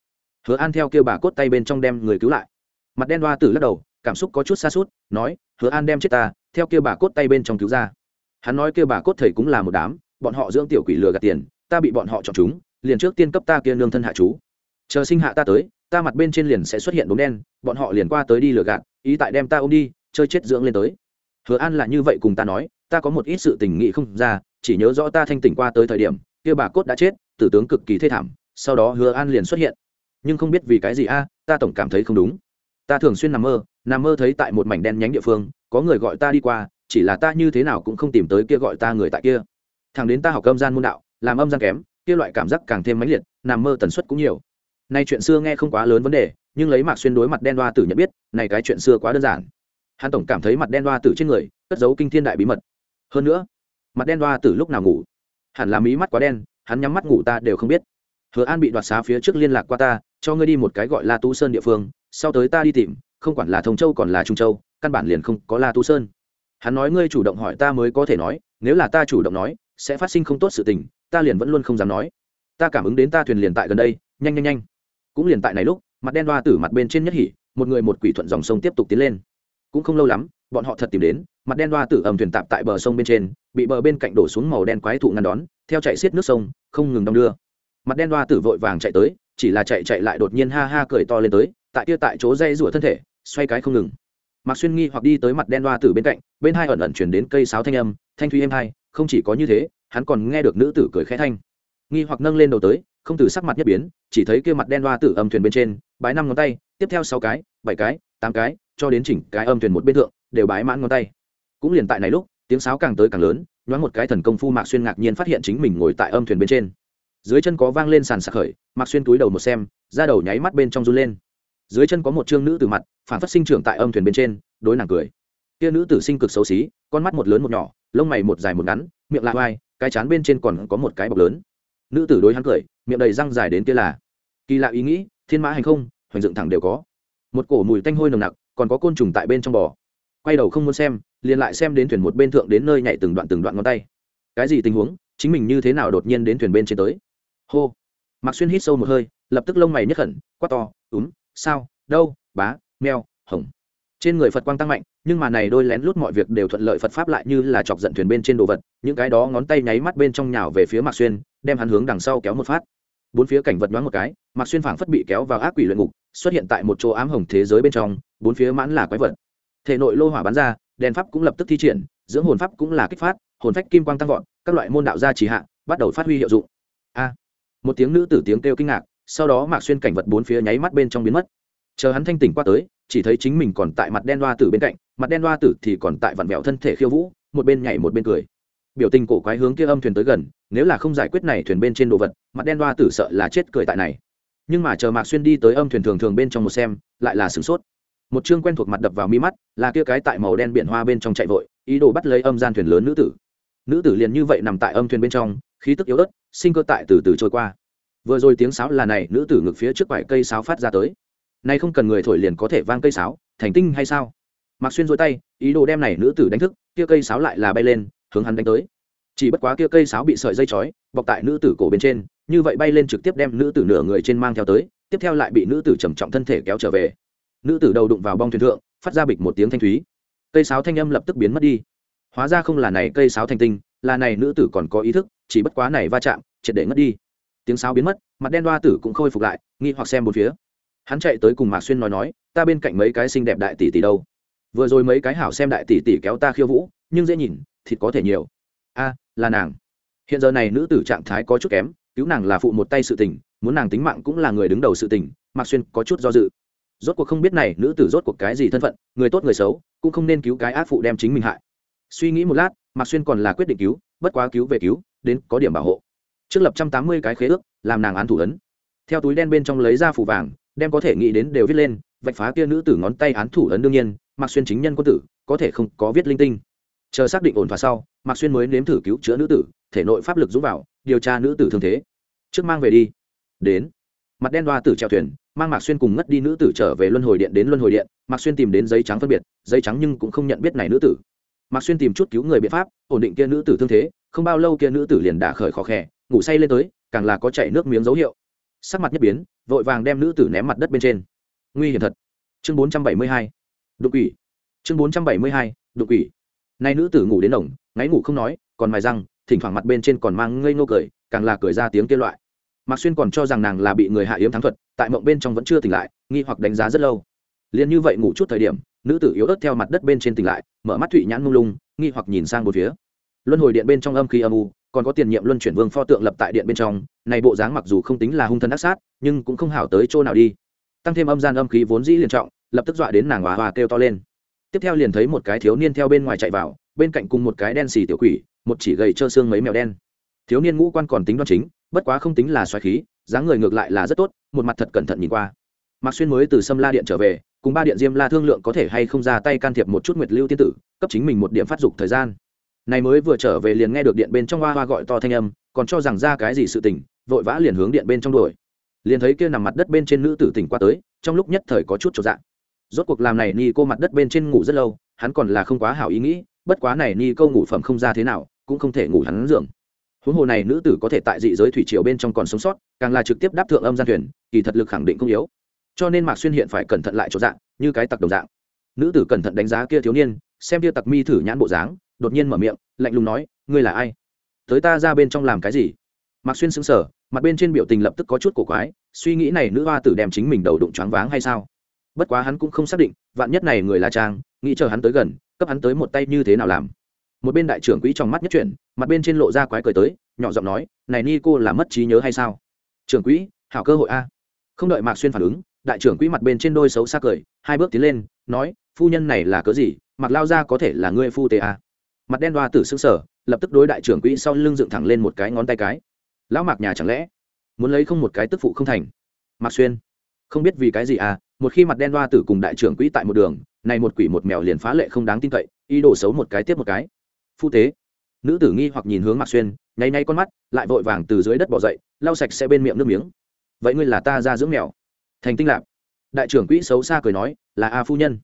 [SPEAKER 1] Hứa an theo kêu bà cốt tay bên trong đem người cứu lại. Mặt đen đoa tử lắc đầu, cảm xúc có chút xa suốt nói, hứa an đem chết ta, theo kêu bà cốt tay bên trong cứu ra. Hắn nói kêu bà cốt thầy cũng là một đám, bọn họ dưỡng tiểu quỷ lừa gạt tiền, ta bị bọn họ chọn chúng, liền trước tiên cấp ta kia nương thân hạ chú. Chờ sinh hạ ta tới, ta mặt bên trên liền sẽ xuất hiện đốm đen, bọn họ liền qua tới đi lừa gạt, ý tại đem ta ôm đi, chơi chết dưỡng lên tới. Hứa an là như vậy cùng ta nói, ta có một ít sự tình nghị không ra, chỉ nhớ rõ ta thanh tỉnh qua tới thời điểm kia bà cốt đã chết, tử tướng cực kỳ thê thảm, sau đó hứa an liền xuất hiện. Nhưng không biết vì cái gì a, ta tổng cảm thấy không đúng. Ta thường xuyên nằm mơ nằm mơ thấy tại một mảnh đen nhánh địa phương, có người gọi ta đi qua, chỉ là ta như thế nào cũng không tìm tới kia gọi ta người tại kia. Thằng đến ta học âm gian môn đạo, làm âm gian kém, kia loại cảm giác càng thêm mãnh liệt, nằm mơ tần suất cũng nhiều. Nay chuyện xưa nghe không quá lớn vấn đề, nhưng lấy mạc xuyên đối mặt đen đoa tử nhận biết, này cái chuyện xưa quá đơn giản. Hắn tổng cảm thấy mặt đen đoa tử trên người, cất giấu kinh thiên đại bí mật. Hơn nữa, mặt đen đoa tử lúc nào ngủ? Hẳn là mí mắt quá đen, hắn nhắm mắt ngủ ta đều không biết. Hứa an bị đoạt xá phía trước liên lạc qua ta, cho ngươi đi một cái gọi là tu sơn địa phương, sau tới ta đi tìm, không quản là thông châu còn là trung châu, căn bản liền không có la tu sơn. Hắn nói ngươi chủ động hỏi ta mới có thể nói, nếu là ta chủ động nói, sẽ phát sinh không tốt sự tình, ta liền vẫn luôn không dám nói. Ta cảm ứng đến ta thuyền liền tại gần đây, nhanh nhanh nhanh. Cũng liền tại này lúc, mặt đen đoa tử mặt bên trên nhất hỉ, một người một quỷ thuận dòng sông tiếp tục tiến lên. Cũng không lâu lắm, bọn họ thật tìm đến mặt đen đoa tử ẩm thuyền tạp tại bờ sông bên trên, bị bờ bên cạnh đổ xuống màu đen quái thụ ngăn đón, theo chạy xiết nước sông, không ngừng đong đưa. Mặt đen đoa tử vội vàng chạy tới, chỉ là chạy chạy lại đột nhiên ha ha cười to lên tới, tại kia tại chỗ dây rủa thân thể, xoay cái không ngừng. Mạc xuyên nghi hoặc đi tới mặt đen đoa tử bên cạnh, bên hai ẩn ẩn chuyển đến cây sáo thanh âm, thanh thúy êm hai, không chỉ có như thế, hắn còn nghe được nữ tử cười khẽ thanh. Nghi hoặc nâng lên đầu tới, không từ sắc mặt nhất biến, chỉ thấy kia mặt đen đoa tử âm thuyền bên trên, bái năm ngón tay, tiếp theo sáu cái, bảy cái, tám cái, cho đến chỉnh cái âm thuyền một bên thượng, đều bái mãn ngón tay cũng liền tại này lúc, tiếng sáo càng tới càng lớn, nhoáng một cái thần công phu mạc xuyên ngạc nhiên phát hiện chính mình ngồi tại âm thuyền bên trên. Dưới chân có vang lên sàn sạc khởi, mạc xuyên túi đầu một xem ra đầu nháy mắt bên trong run lên. Dưới chân có một chương nữ tử mặt, phản phát sinh trưởng tại âm thuyền bên trên, đối nàng cười. Kia nữ tử sinh cực xấu xí, con mắt một lớn một nhỏ, lông mày một dài một ngắn, miệng lạ oai, cái chán bên trên còn có một cái bọc lớn. Nữ tử đối hắn cười, miệng đầy răng dài đến kia là, kỳ lạ ý nghĩ, thiên mã hành không, hoành dựng thẳng đều có. Một cổ mùi tanh hôi nồng nặc, còn có côn trùng tại bên trong bò quay đầu không muốn xem, liền lại xem đến thuyền một bên thượng đến nơi nhảy từng đoạn từng đoạn ngón tay. Cái gì tình huống? Chính mình như thế nào đột nhiên đến thuyền bên trên tới? Hô. Mạc xuyên hít sâu một hơi, lập tức lông mày nhất khẩn, quát to, úm, sao, đâu, bá meo hồng trên người phật quang tăng mạnh, nhưng mà này đôi lén lút mọi việc đều thuận lợi phật pháp lại như là chọc giận thuyền bên trên đồ vật, những cái đó ngón tay nháy mắt bên trong nhào về phía mạc xuyên, đem hắn hướng đằng sau kéo một phát. Bốn phía cảnh vật đoán một cái, mạc xuyên phảng phất bị kéo vào ác quỷ luyện ngục, xuất hiện tại một chỗ ám hồng thế giới bên trong, bốn phía mãn là quái vật thể nội lô hỏa bắn ra, đèn pháp cũng lập tức thi triển, dưỡng hồn pháp cũng là kích phát, hồn phách kim quang tăng vọt, các loại môn đạo gia trì hạ, bắt đầu phát huy hiệu dụng. A. Một tiếng nữ tử tiếng kêu kinh ngạc, sau đó mạc xuyên cảnh vật bốn phía nháy mắt bên trong biến mất. Chờ hắn thanh tỉnh qua tới, chỉ thấy chính mình còn tại mặt đen đoa tử bên cạnh, mặt đen đoa tử thì còn tại vặn vẹo thân thể khiêu vũ, một bên nhảy một bên cười. Biểu tình cổ quái hướng kia âm thuyền tới gần, nếu là không giải quyết này thuyền bên trên đồ vật, mặt đen đoa tử sợ là chết cười tại này. Nhưng mà chờ mạc xuyên đi tới âm thuyền thường thường bên trong một xem, lại là sửng sốt một chương quen thuộc mặt đập vào mi mắt, là kia cái tại màu đen biển hoa bên trong chạy vội, ý đồ bắt lấy âm gian thuyền lớn nữ tử. Nữ tử liền như vậy nằm tại âm thuyền bên trong, khí tức yếu ớt, sinh cơ tại từ từ trôi qua. Vừa rồi tiếng sáo là này, nữ tử ngực phía trước vài cây sáo phát ra tới. Nay không cần người thổi liền có thể vang cây sáo, thành tinh hay sao? Mặc xuyên dối tay, ý đồ đem này nữ tử đánh thức, kia cây sáo lại là bay lên, hướng hắn đánh tới. Chỉ bất quá kia cây sáo bị sợi dây chói, bọc tại nữ tử cổ bên trên, như vậy bay lên trực tiếp đem nữ tử nửa người trên mang theo tới, tiếp theo lại bị nữ tử trầm trọng thân thể kéo trở về nữ tử đầu đụng vào bong thuyền thượng, phát ra bịch một tiếng thanh thúy. Cây sáo thanh âm lập tức biến mất đi. Hóa ra không là này cây sáo thanh tinh, là này nữ tử còn có ý thức, chỉ bất quá này va chạm, triệt để ngất đi. Tiếng sáo biến mất, mặt đen đoa tử cũng khôi phục lại, nghi hoặc xem một phía. Hắn chạy tới cùng mạc xuyên nói nói, ta bên cạnh mấy cái xinh đẹp đại tỷ tỷ đâu? Vừa rồi mấy cái hảo xem đại tỷ tỷ kéo ta khiêu vũ, nhưng dễ nhìn, thịt có thể nhiều. A, là nàng. Hiện giờ này nữ tử trạng thái có chút kém, cứu nàng là phụ một tay sự tình, muốn nàng tính mạng cũng là người đứng đầu sự tình, mạc xuyên có chút do dự rốt cuộc không biết này nữ tử rốt cuộc cái gì thân phận, người tốt người xấu, cũng không nên cứu cái ác phụ đem chính mình hại. Suy nghĩ một lát, mạc xuyên còn là quyết định cứu, bất quá cứu về cứu, đến có điểm bảo hộ. Trước lập trăm tám mươi cái khế ước, làm nàng án thủ ấn. Theo túi đen bên trong lấy ra phủ vàng, đem có thể nghĩ đến đều viết lên, vạch phá kia nữ tử ngón tay án thủ ấn đương nhiên, mạc xuyên chính nhân quân tử, có thể không có viết linh tinh. Chờ xác định ổn thỏa sau, mạc xuyên mới nếm thử cứu chữa nữ tử, thể nội pháp lực rút vào, điều tra nữ tử thương thế. Trước mang về đi. Đến mặt đen đoa tử treo thuyền mang mạc xuyên cùng ngất đi nữ tử trở về luân hồi điện đến luân hồi điện. Mạc xuyên tìm đến giấy trắng phân biệt giấy trắng nhưng cũng không nhận biết này nữ tử. Mạc xuyên tìm chút cứu người biện pháp ổn định kia nữ tử thương thế không bao lâu kia nữ tử liền đả khởi khó khẽ ngủ say lên tới càng là có chảy nước miếng dấu hiệu. Sắc mặt nhất biến vội vàng đem nữ tử ném mặt đất bên trên. Nguy hiểm thật. Chương bốn trăm bảy mươi hai. Đục ủy. chương bốn trăm bảy mươi hai. Đục ủy. nay nữ tử ngủ đến nồng, ngáy ngủ không nói còn mài răng thỉnh thoảng mặt bên trên còn mang ngây ngô cười càng là cười ra tiếng kia loại mạc xuyên còn cho rằng nàng là bị người hạ yếm thắng thuật, tại mộng bên trong vẫn chưa tỉnh lại, nghi hoặc đánh giá rất lâu. Liền như vậy ngủ chút thời điểm, nữ tử yếu ớt theo mặt đất bên trên tỉnh lại, mở mắt thụy nhãn mông lung, nghi hoặc nhìn sang một phía. Luân hồi điện bên trong âm khí âm u, còn có tiền nhiệm luân chuyển vương pho tượng lập tại điện bên trong, này bộ dáng mặc dù không tính là hung thân ác sát, nhưng cũng không hảo tới chỗ nào đi. Tăng thêm âm gian âm khí vốn dĩ liền trọng, lập tức dọa đến nàng hòa hòa kêu to lên. Tiếp theo liền thấy một cái thiếu niên theo bên ngoài chạy vào, bên cạnh cùng một cái đen xì tiểu quỷ, một chỉ gầy trơ xương mấy mèo đen. Thiếu niên ngũ quan còn tính đoan chính bất quá không tính là xoáy khí, dáng người ngược lại là rất tốt, một mặt thật cẩn thận nhìn qua. Mạc xuyên mới từ sâm la điện trở về, cùng ba điện diêm la thương lượng có thể hay không ra tay can thiệp một chút nguyệt lưu tiên tử, cấp chính mình một điểm phát dục thời gian. Này mới vừa trở về liền nghe được điện bên trong hoa hoa gọi to thanh âm, còn cho rằng ra cái gì sự tình, vội vã liền hướng điện bên trong đuổi. Liền thấy kia nằm mặt đất bên trên nữ tử tỉnh qua tới, trong lúc nhất thời có chút trọn dạng. Rốt cuộc làm này ni cô mặt đất bên trên ngủ rất lâu, hắn còn là không quá hảo ý nghĩ, bất quá này ni câu ngủ phẩm không ra thế nào, cũng không thể ngủ hắn giường huống hồ này nữ tử có thể tại dị giới thủy triều bên trong còn sống sót, càng là trực tiếp đáp thượng âm gian thuyền, kỳ thật lực khẳng định không yếu. Cho nên mạc xuyên hiện phải cẩn thận lại chỗ dạng, như cái tặc đồng dạng. Nữ tử cẩn thận đánh giá kia thiếu niên, xem kia tặc mi thử nhãn bộ dáng, đột nhiên mở miệng, lạnh lùng nói, ngươi là ai? Tới ta ra bên trong làm cái gì? Mạc xuyên sững sờ, mặt bên trên biểu tình lập tức có chút cổ quái, suy nghĩ này nữ hoa tử đem chính mình đầu đụng choáng váng hay sao? Bất quá hắn cũng không xác định, vạn nhất này người là trang, nghĩ chờ hắn tới gần, cấp hắn tới một tay như thế nào làm? Một bên đại trưởng quỹ trong mắt nhất chuyển, mặt bên trên lộ ra quái cười tới, nhỏ giọng nói, này ni cô là mất trí nhớ hay sao? Trưởng quỹ, hảo cơ hội a. Không đợi mạc xuyên phản ứng, đại trưởng quỹ mặt bên trên đôi xấu xa cười, hai bước tiến lên, nói, phu nhân này là cớ gì? Mặc lao ra có thể là ngươi phu tê a? Mặt đen đoa tử xương sở lập tức đối đại trưởng quỹ sau lưng dựng thẳng lên một cái ngón tay cái. Lão mạc nhà chẳng lẽ muốn lấy không một cái tức phụ không thành? Mạc xuyên, không biết vì cái gì à một khi mặt đen đoa tử cùng đại trưởng quỹ tại một đường, này một quỷ một mèo liền phá lệ không đáng tin cậy, ý đồ xấu một cái tiếp một cái phu tế. Nữ tử nghi hoặc nhìn hướng mạc xuyên, nháy nháy con mắt, lại vội vàng từ dưới đất bỏ dậy, lau sạch sẽ bên miệng nước miếng. Vậy ngươi là ta ra dưỡng mèo. Thành tinh lạp. Đại trưởng quỹ xấu xa cười nói, là a phu nhân.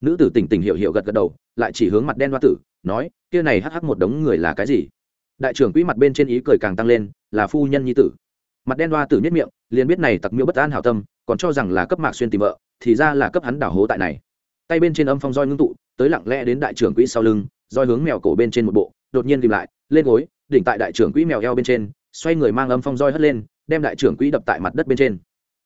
[SPEAKER 1] Nữ tử tỉnh tỉnh hiệu hiệu gật gật đầu, lại chỉ hướng mặt đen hoa tử, nói, kia này hắc hắc một đống người là cái gì? Đại trưởng quỹ mặt bên trên ý cười càng tăng lên, là phu nhân nhi tử. Mặt đen hoa tử nhất miệng, liền biết này tặc miêu bất an hảo tâm, còn cho rằng là cấp mạc xuyên tìm vợ, thì ra là cấp hắn đảo hố tại này. Tay bên trên âm phong roi ngưng tụ, tới lặng lẽ đến đại trưởng quỹ sau lưng roi hướng mèo cổ bên trên một bộ, đột nhiên tìm lại, lên gối, đỉnh tại đại trưởng quỹ mèo eo bên trên, xoay người mang âm phong roi hất lên, đem đại trưởng quỹ đập tại mặt đất bên trên.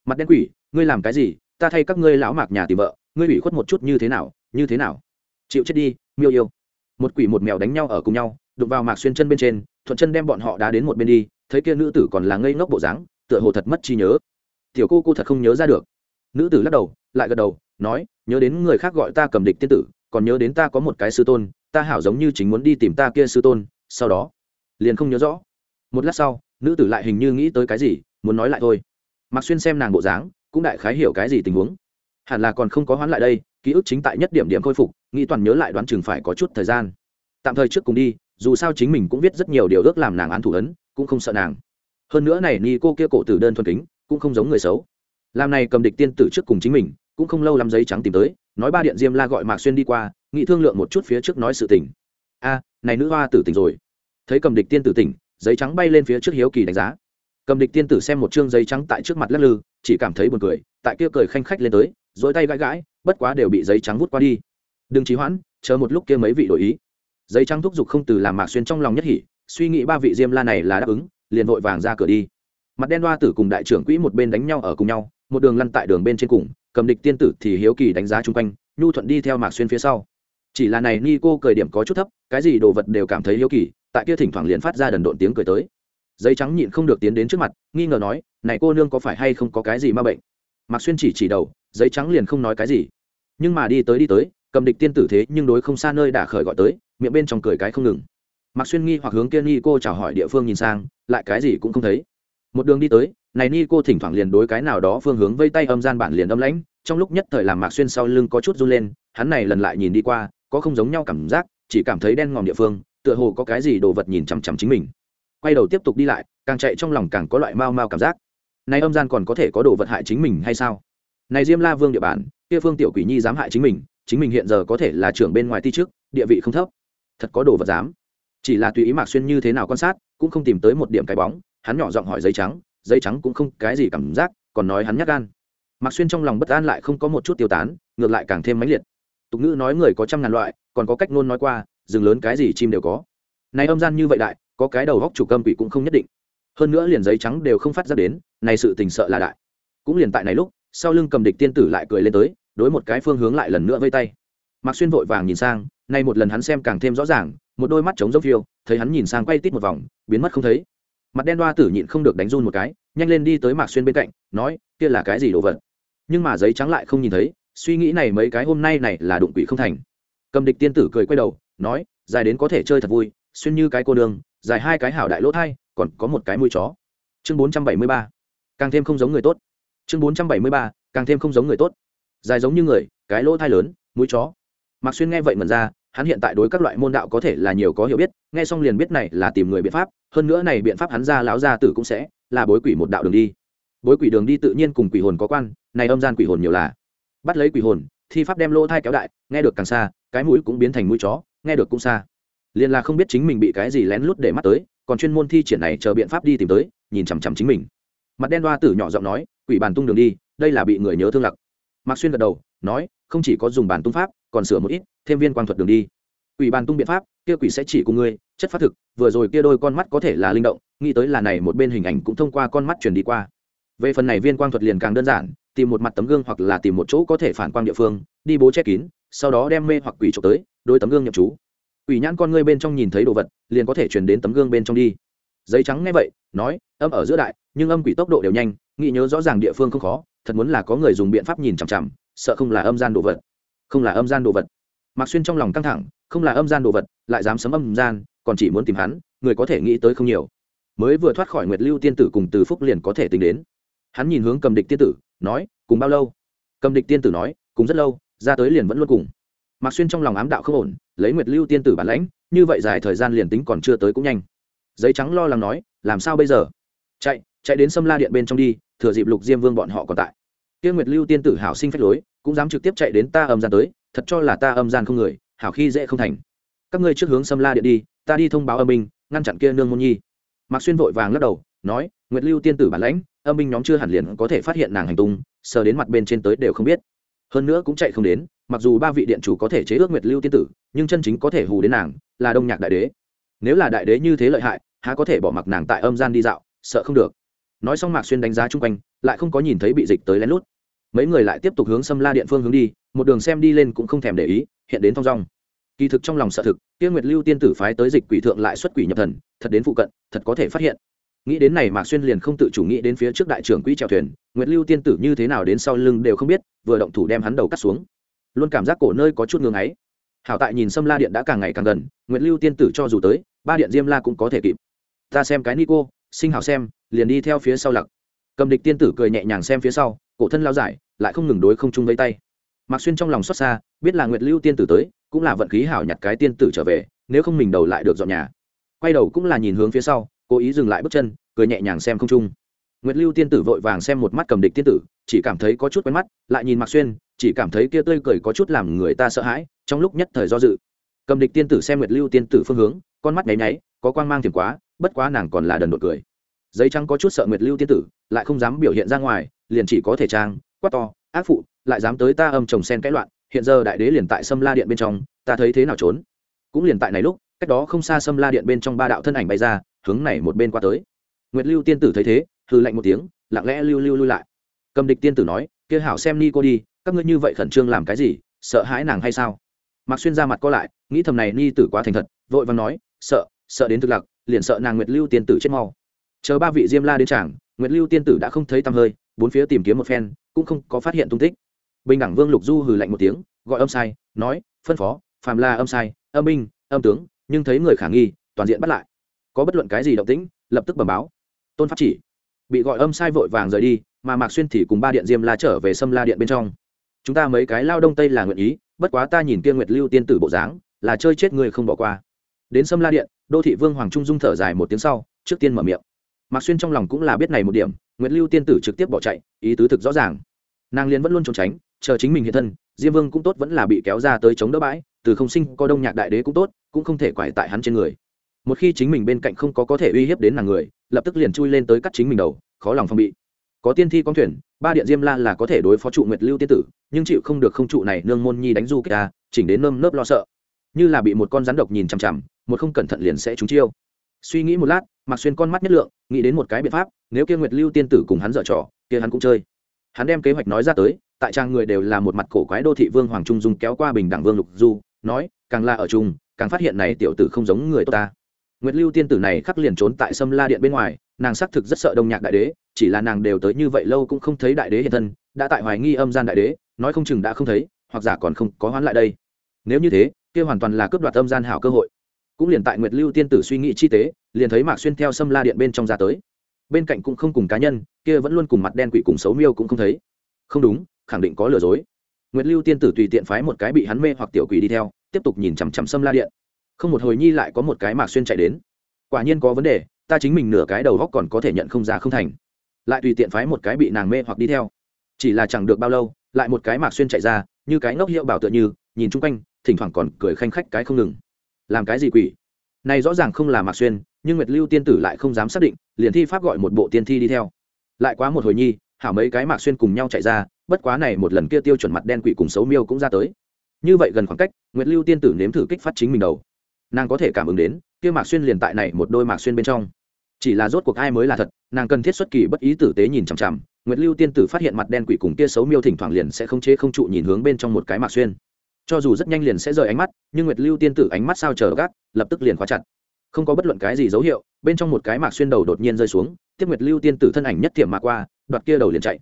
[SPEAKER 1] Mặt đen quỷ, ngươi làm cái gì? Ta thay các ngươi lão mạc nhà tìm vợ, ngươi ủy khuất một chút như thế nào, như thế nào? Chịu chết đi, miêu yêu. Một quỷ một mèo đánh nhau ở cùng nhau, đụng vào mạc xuyên chân bên trên, thuận chân đem bọn họ đá đến một bên đi, thấy kia nữ tử còn là ngây ngốc bộ dáng, tựa hồ thật mất trí nhớ. Tiểu cô cô thật không nhớ ra được. Nữ tử lắc đầu, lại gật đầu, nói, nhớ đến người khác gọi ta cầm địch tiên tử, còn nhớ đến ta có một cái sư tôn ta hảo giống như chính muốn đi tìm ta kia sư tôn, sau đó, liền không nhớ rõ. Một lát sau, nữ tử lại hình như nghĩ tới cái gì, muốn nói lại thôi. Mặc xuyên xem nàng bộ dáng, cũng đại khái hiểu cái gì tình huống. Hẳn là còn không có hoán lại đây, ký ức chính tại nhất điểm điểm khôi phục, nghĩ toàn nhớ lại đoán chừng phải có chút thời gian. Tạm thời trước cùng đi, dù sao chính mình cũng viết rất nhiều điều ước làm nàng án thủ ấn, cũng không sợ nàng. Hơn nữa này, ni cô kia cổ tử đơn thuần kính, cũng không giống người xấu. Làm này cầm địch tiên tử trước cùng chính mình, cũng không lâu làm giấy trắng tìm tới, nói ba điện diêm la gọi mạc xuyên đi qua nghĩ thương lượng một chút phía trước nói sự tình. A, này nữ hoa tử tỉnh rồi. Thấy cầm địch tiên tử tỉnh, giấy trắng bay lên phía trước hiếu kỳ đánh giá. Cầm địch tiên tử xem một chương giấy trắng tại trước mặt lắc lư, chỉ cảm thấy buồn cười, tại kia cười khanh khách lên tới dỗi tay gãi gãi, bất quá đều bị giấy trắng vút qua đi. Đừng trí hoãn, chờ một lúc kia mấy vị đổi ý. Giấy trắng thúc giục không từ làm mạc xuyên trong lòng nhất hỉ, suy nghĩ ba vị diêm la này là đáp ứng, liền vội vàng ra cửa đi. Mặt đen hoa tử cùng đại trưởng quỹ một bên đánh nhau ở cùng nhau, một đường lăn tại đường bên trên cùng, cầm địch tiên tử thì hiếu kỳ đánh giá chung quanh, nhu thuận đi theo mạc xuyên phía sau chỉ là này ni cô cười điểm có chút thấp, cái gì đồ vật đều cảm thấy hiếu kỳ, tại kia thỉnh thoảng liền phát ra đần độn tiếng cười tới. Giấy trắng nhịn không được tiến đến trước mặt, nghi ngờ nói, này cô nương có phải hay không có cái gì ma bệnh? Mạc xuyên chỉ chỉ đầu, giấy trắng liền không nói cái gì. Nhưng mà đi tới đi tới, cầm địch tiên tử thế nhưng đối không xa nơi đã khởi gọi tới, miệng bên trong cười cái không ngừng. Mạc xuyên nghi hoặc hướng kia ni cô chào hỏi địa phương nhìn sang, lại cái gì cũng không thấy. Một đường đi tới, này ni cô thỉnh thoảng liền đối cái nào đó phương hướng vây tay âm gian bản liền âm lãnh, trong lúc nhất thời làm mạc xuyên sau lưng có chút run lên, hắn này lần lại nhìn đi qua có không giống nhau cảm giác, chỉ cảm thấy đen ngòm địa phương, tựa hồ có cái gì đồ vật nhìn chằm chằm chính mình. Quay đầu tiếp tục đi lại, càng chạy trong lòng càng có loại mau mau cảm giác. Nay âm gian còn có thể có đồ vật hại chính mình hay sao? Này diêm la vương địa bàn, kia phương tiểu quỷ nhi dám hại chính mình chính mình hiện giờ có thể là trưởng bên ngoài ti trước, địa vị không thấp. Thật có đồ vật dám. Chỉ là tùy ý mạc xuyên như thế nào quan sát, cũng không tìm tới một điểm cái bóng, hắn nhỏ giọng hỏi giấy trắng giấy trắng cũng không cái gì cảm giác, còn nói hắn nhắc gan. Mạc xuyên trong lòng bất an lại không có một chút tiêu tán, ngược lại càng thêm mãnh liệt tục ngữ nói người có trăm ngàn loại, còn có cách ngôn nói qua, rừng lớn cái gì chim đều có. Này âm gian như vậy đại, có cái đầu góc chủ cơm quỷ cũng không nhất định. Hơn nữa liền giấy trắng đều không phát ra đến, này sự tình sợ là đại. Cũng liền tại này lúc, sau lưng cầm địch tiên tử lại cười lên tới, đối một cái phương hướng lại lần nữa vây tay. Mạc xuyên vội vàng nhìn sang, nay một lần hắn xem càng thêm rõ ràng, một đôi mắt trống giống phiêu, thấy hắn nhìn sang quay tít một vòng, biến mất không thấy. Mặt đen đoa tử nhịn không được đánh run một cái, nhanh lên đi tới mạc xuyên bên cạnh, nói, kia là cái gì đồ vật? Nhưng mà giấy trắng lại không nhìn thấy suy nghĩ này mấy cái hôm nay này là đụng quỷ không thành. Cầm địch tiên tử cười quay đầu, nói, dài đến có thể chơi thật vui, xuyên như cái cô đường, dài hai cái hảo đại lỗ thai, còn có một cái mũi chó. Chương bốn trăm bảy mươi ba. Càng thêm không giống người tốt. Chương bốn trăm bảy mươi ba, càng thêm không giống người tốt. Dài giống như người, cái lỗ thai lớn, mũi chó. Mạc xuyên nghe vậy mần ra, hắn hiện tại đối các loại môn đạo có thể là nhiều có hiểu biết, nghe xong liền biết này là tìm người biện pháp, hơn nữa này biện pháp hắn ra lão gia tử cũng sẽ, là bối quỷ một đạo đường đi. Bối quỷ đường đi tự nhiên cùng quỷ hồn có quan, này âm gian quỷ hồn nhiều là bắt lấy quỷ hồn, thi pháp đem lỗ thai kéo đại, nghe được càng xa, cái mũi cũng biến thành mũi chó, nghe được cũng xa. Liền là không biết chính mình bị cái gì lén lút để mắt tới, còn chuyên môn thi triển này chờ biện pháp đi tìm tới, nhìn chằm chằm chính mình. Mặt đen đoa tử nhỏ giọng nói, quỷ bàn tung đường đi, đây là bị người nhớ thương lặc. Mạc xuyên gật đầu, nói, không chỉ có dùng bàn tung pháp, còn sửa một ít, thêm viên quang thuật đường đi. Quỷ bàn tung biện pháp, kia quỷ sẽ chỉ cùng ngươi, chất phát thực, vừa rồi kia đôi con mắt có thể là linh động, nghĩ tới là này một bên hình ảnh cũng thông qua con mắt truyền đi qua. Về phần này viên quang thuật liền càng đơn giản tìm một mặt tấm gương hoặc là tìm một chỗ có thể phản quang địa phương, đi bố che kín, sau đó đem mê hoặc quỷ trộm tới đôi tấm gương nhập chú quỷ nhãn con ngươi bên trong nhìn thấy đồ vật, liền có thể truyền đến tấm gương bên trong đi. Giấy trắng nghe vậy, nói, âm ở giữa đại, nhưng âm quỷ tốc độ đều nhanh, nghĩ nhớ rõ ràng địa phương không khó, thật muốn là có người dùng biện pháp nhìn chằm chằm, sợ không là âm gian đồ vật. Không là âm gian đồ vật. Mạc xuyên trong lòng căng thẳng, không là âm gian đồ vật, lại dám sấm âm gian, còn chỉ muốn tìm hắn, người có thể nghĩ tới không nhiều. Mới vừa thoát khỏi nguyệt lưu tiên tử cùng từ phúc liền có thể tính đến. Hắn nhìn hướng cầm địch tiên tử nói, cùng bao lâu? Cầm địch tiên tử nói, cùng rất lâu, ra tới liền vẫn luôn cùng. Mạc xuyên trong lòng ám đạo không ổn, lấy nguyệt lưu tiên tử bản lãnh, như vậy dài thời gian liền tính còn chưa tới cũng nhanh. Giấy trắng lo lắng nói, làm sao bây giờ? Chạy chạy đến sâm la điện bên trong đi, thừa dịp lục diêm vương bọn họ còn tại. Kia nguyệt lưu tiên tử hảo sinh phách lối, cũng dám trực tiếp chạy đến ta âm gian tới, thật cho là ta âm gian không người, hảo khi dễ không thành. Các ngươi trước hướng sâm la điện đi, ta đi thông báo âm minh ngăn chặn kia nương môn nhi. Mạc xuyên vội vàng lắc đầu, nói nguyệt lưu tiên tử bản lãnh, âm minh nhóm chưa hẳn liền có thể phát hiện nàng hành tung, sờ đến mặt bên trên tới đều không biết. Hơn nữa cũng chạy không đến, mặc dù ba vị điện chủ có thể chế ước nguyệt lưu tiên tử, nhưng chân chính có thể hù đến nàng là đông nhạc đại đế. Nếu là đại đế như thế lợi hại, há có thể bỏ mặc nàng tại âm gian đi dạo, sợ không được. Nói xong mạc xuyên đánh giá chung quanh, lại không có nhìn thấy bị dịch tới lén lút. Mấy người lại tiếp tục hướng xâm la điện phương hướng đi, một đường xem đi lên cũng không thèm để ý, hiện đến thong dong. Kỳ thực trong lòng sợ thực, kia nguyệt lưu tiên tử phái tới dịch quỷ thượng lại xuất quỷ nhập thần, thật đến phụ cận, thật có thể phát hiện nghĩ đến này mạc xuyên liền không tự chủ nghĩ đến phía trước đại trưởng quỹ trèo thuyền, nguyệt lưu tiên tử như thế nào đến sau lưng đều không biết, vừa động thủ đem hắn đầu cắt xuống. Luôn cảm giác cổ nơi có chút ngưng ấy. Hảo tại nhìn sâm la điện đã càng ngày càng gần, nguyệt lưu tiên tử cho dù tới, ba điện diêm la cũng có thể kịp. Ta xem cái ni cô sinh hảo xem, liền đi theo phía sau lặc. Cầm địch tiên tử cười nhẹ nhàng xem phía sau, cổ thân lao giải, lại không ngừng đối không chung vây tay. Mạc xuyên trong lòng xót xa, biết là nguyệt lưu tiên tử tới, cũng là vận khí hảo nhặt cái tiên tử trở về, nếu không mình đầu lại được dọn nhà. Quay đầu cũng là nhìn hướng phía sau cố ý dừng lại bước chân, cười nhẹ nhàng xem không trung. nguyệt lưu tiên tử vội vàng xem một mắt cầm địch tiên tử, chỉ cảm thấy có chút quen mắt, lại nhìn mạc xuyên, chỉ cảm thấy kia tươi cười có chút làm người ta sợ hãi, trong lúc nhất thời do dự. Cầm địch tiên tử xem nguyệt lưu tiên tử phương hướng, con mắt nháy nháy, có quang mang thiền quá, bất quá nàng còn là đần đột cười. Giấy trắng có chút sợ nguyệt lưu tiên tử, lại không dám biểu hiện ra ngoài, liền chỉ có thể trang, quát to, ác phụ, lại dám tới ta âm chồng sen cãi loạn, hiện giờ đại đế liền tại sâm la điện bên trong, ta thấy thế nào trốn? Cũng liền tại này lúc, cách đó không xa sâm la điện bên trong ba đạo thân ảnh bay ra hướng này một bên qua tới. Nguyệt lưu tiên tử thấy thế hư lạnh một tiếng, lặng lẽ lưu lưu lui lại. Cầm địch tiên tử nói, kia hảo xem ni cô đi, các ngươi như vậy khẩn trương làm cái gì, sợ hãi nàng hay sao? Mạc xuyên ra mặt co lại, nghĩ thầm này ni tử quá thành thật, vội vàng nói, sợ sợ đến thực lặc liền sợ nàng nguyệt lưu tiên tử chết mau. Chờ ba vị diêm la đến chàng nguyệt lưu tiên tử đã không thấy tăm hơi, bốn phía tìm kiếm một phen, cũng không có phát hiện tung tích. Bình đẳng vương lục du hừ lạnh một tiếng, gọi âm sai, nói, phân phó, phàm la âm sai, âm binh, âm tướng, nhưng thấy người khả nghi, toàn diện bắt lại có bất luận cái gì động tĩnh, lập tức bẩm báo. Tôn pháp chỉ bị gọi âm sai vội vàng rời đi, mà mạc xuyên thì cùng ba điện diêm la trở về sâm la điện bên trong. Chúng ta mấy cái lao đông tây là nguyện ý, bất quá ta nhìn kia nguyệt lưu tiên tử bộ dáng, là chơi chết người không bỏ qua. Đến sâm la điện, đô thị vương hoàng trung dung thở dài một tiếng sau, trước tiên mở miệng. Mạc xuyên trong lòng cũng là biết này một điểm, nguyệt lưu tiên tử trực tiếp bỏ chạy, ý tứ thực rõ ràng. Nàng liên vẫn luôn trốn tránh, chờ chính mình hiện thân, diêm vương cũng tốt vẫn là bị kéo ra tới chống đỡ bãi, từ không sinh có đông nhạc đại đế cũng tốt, cũng không thể quải tại hắn trên người một khi chính mình bên cạnh không có có thể uy hiếp đến nàng người, lập tức liền chui lên tới cắt chính mình đầu, khó lòng phong bị. Có tiên thi con thuyền, ba điện diêm la là có thể đối phó trụ nguyệt lưu tiên tử, nhưng chịu không được không trụ này nương môn nhi đánh du kích ta chỉnh đến nơm nớp lo sợ. Như là bị một con rắn độc nhìn chằm chằm, một không cẩn thận liền sẽ trúng chiêu. Suy nghĩ một lát mặc xuyên con mắt nhất lượng, nghĩ đến một cái biện pháp, nếu kia nguyệt lưu tiên tử cùng hắn dở trò, kia hắn cũng chơi. Hắn đem kế hoạch nói ra tới, tại trang người đều là một mặt cổ quái đô thị vương hoàng trung dung kéo qua bình đẳng vương lục du, nói, càng là ở chung, càng phát hiện này tiểu tử không giống người tốt ta nguyệt lưu tiên tử này khắc liền trốn tại sâm la điện bên ngoài, nàng xác thực rất sợ đông nhạc đại đế, chỉ là nàng đều tới như vậy lâu cũng không thấy đại đế hiện thân, đã tại hoài nghi âm gian đại đế, nói không chừng đã không thấy, hoặc giả còn không có hoán lại đây. Nếu như thế, kia hoàn toàn là cướp đoạt âm gian hảo cơ hội. Cũng liền tại nguyệt lưu tiên tử suy nghĩ chi tế, liền thấy mạc xuyên theo sâm la điện bên trong ra tới. Bên cạnh cũng không cùng cá nhân, kia vẫn luôn cùng mặt đen quỷ cùng xấu miêu cũng không thấy. Không đúng, khẳng định có lừa dối. Nguyệt lưu tiên tử tùy tiện phái một cái bị hắn mê hoặc tiểu quỷ đi theo, tiếp tục nhìn chằm chằm sâm la điện không một hồi nhi lại có một cái mạc xuyên chạy đến. Quả nhiên có vấn đề, ta chính mình nửa cái đầu góc còn có thể nhận không ra không thành. Lại tùy tiện phái một cái bị nàng mê hoặc đi theo. Chỉ là chẳng được bao lâu, lại một cái mạc xuyên chạy ra, như cái ngốc hiệu bảo tựa như, nhìn chung quanh, thỉnh thoảng còn cười khanh khách cái không ngừng. Làm cái gì quỷ? Này rõ ràng không là mạc xuyên, nhưng nguyệt lưu tiên tử lại không dám xác định, liền thi pháp gọi một bộ tiên thi đi theo. Lại quá một hồi nhi, hảo mấy cái mạc xuyên cùng nhau chạy ra, bất quá này một lần kia tiêu chuẩn mặt đen quỷ cùng xấu miêu cũng ra tới. Như vậy gần khoảng cách, nguyệt lưu tiên tử nếm thử kích phát chính mình đầu nàng có thể cảm ứng đến, kia mạc xuyên liền tại này một đôi mạc xuyên bên trong. Chỉ là rốt cuộc ai mới là thật, nàng cần thiết xuất kỳ bất ý tử tế nhìn chằm chằm, nguyệt lưu tiên tử phát hiện mặt đen quỷ cùng kia xấu miêu thỉnh thoảng liền sẽ không chế không trụ nhìn hướng bên trong một cái mạc xuyên. Cho dù rất nhanh liền sẽ rời ánh mắt, nhưng nguyệt lưu tiên tử ánh mắt sao chờ gác lập tức liền khóa chặt. Không có bất luận cái gì dấu hiệu, bên trong một cái mạc xuyên đầu đột nhiên rơi xuống, tiếp nguyệt lưu tiên tử thân ảnh nhất thiểm mạc qua, đoạt kia đầu liền chạy.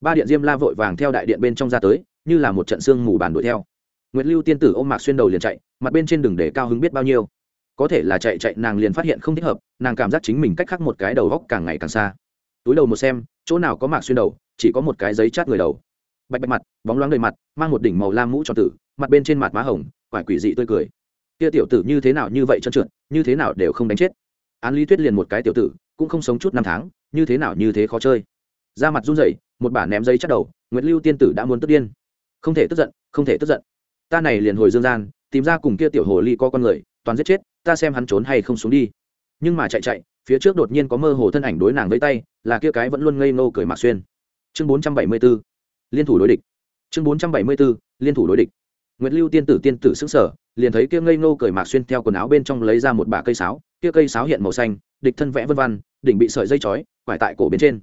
[SPEAKER 1] Ba điện diêm la vội vàng theo đại điện bên trong ra tới, như là một trận xương mù bàn đuổi theo nguyệt lưu tiên tử ôm mạc xuyên đầu liền chạy, mặt bên trên đường để cao hứng biết bao nhiêu. Có thể là chạy chạy nàng liền phát hiện không thích hợp, nàng cảm giác chính mình cách khác một cái đầu góc càng ngày càng xa. Túi đầu một xem, chỗ nào có mạc xuyên đầu, chỉ có một cái giấy chát người đầu. Bạch bạch mặt, bóng loáng đầy mặt, mang một đỉnh màu lam mũ tròn tử, mặt bên trên mặt má hồng, quải quỷ dị tươi cười. Kia tiểu tử như thế nào như vậy trơn trượt, như thế nào đều không đánh chết. Án lý tuyết liền một cái tiểu tử, cũng không sống chút năm tháng, như thế nào như thế khó chơi. Ra mặt run rẩy, một bản ném giấy chát đầu nguyễn lưu tiên tử đã muốn tức điên. Không thể tức giận, không thể tức giận ta này liền hồi dương gian tìm ra cùng kia tiểu hồ ly có con người toàn giết chết ta xem hắn trốn hay không xuống đi. Nhưng mà chạy chạy phía trước đột nhiên có mơ hồ thân ảnh đối nàng với tay là kia cái vẫn luôn ngây ngô cười mạc xuyên. Chương bốn trăm bảy mươi 474 liên thủ đối địch. Chương bốn trăm bảy mươi 474 liên thủ đối địch. Nguyệt Lưu tiên tử tiên tử sững sờ, liền thấy kia ngây ngô cười mạc xuyên theo quần áo bên trong lấy ra một bả cây sáo, kia cây sáo hiện màu xanh, địch thân vẽ vân vân, đỉnh bị sợi dây chói, quải tại cổ bên trên.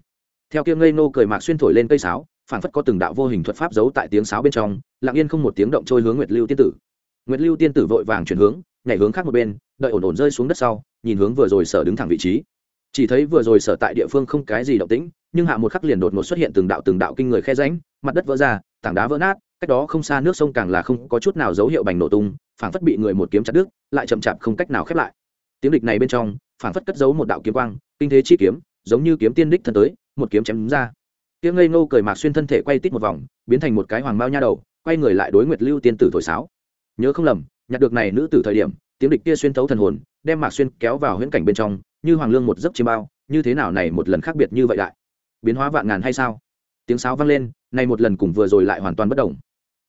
[SPEAKER 1] Theo kia ngây ngô cười mạc xuyên thổi lên cây sáo, phản phất có từng đạo vô hình thuật pháp giấu tại tiếng sáo bên trong, lặng yên không một tiếng động trôi hướng Nguyệt Lưu tiên tử. Nguyệt Lưu tiên tử vội vàng chuyển hướng, nhảy hướng khác một bên, đợi ổn ổn rơi xuống đất sau, nhìn hướng vừa rồi sở đứng thẳng vị trí. Chỉ thấy vừa rồi sở tại địa phương không cái gì động tĩnh, nhưng hạ một khắc liền đột ngột xuất hiện từng đạo từng đạo kinh người khe rãnh, mặt đất vỡ ra, tảng đá vỡ nát, cách đó không xa nước sông càng là không có chút nào dấu hiệu bành nổ tung phảng phất bị người một kiếm chặt đứt lại chậm chạp không cách nào khép lại tiếng địch này bên trong phảng phất cất giấu một đạo kiếm quang kinh thế chi kiếm giống như kiếm tiên đích thân tới một kiếm chém đúng ra tiếng ngây ngô cười mạc xuyên thân thể quay tít một vòng biến thành một cái hoàng mao nha đầu quay người lại đối nguyệt lưu tiên tử thổi sáo. Nhớ không lầm, nhặt được này nữ tử thời điểm, tiếng địch kia xuyên thấu thần hồn, đem mạc xuyên kéo vào huyễn cảnh bên trong, như hoàng lương một giấc chiêm bao, như thế nào này một lần khác biệt như vậy lại? Biến hóa vạn ngàn hay sao? Tiếng sáo vang lên, này một lần cùng vừa rồi lại hoàn toàn bất đồng.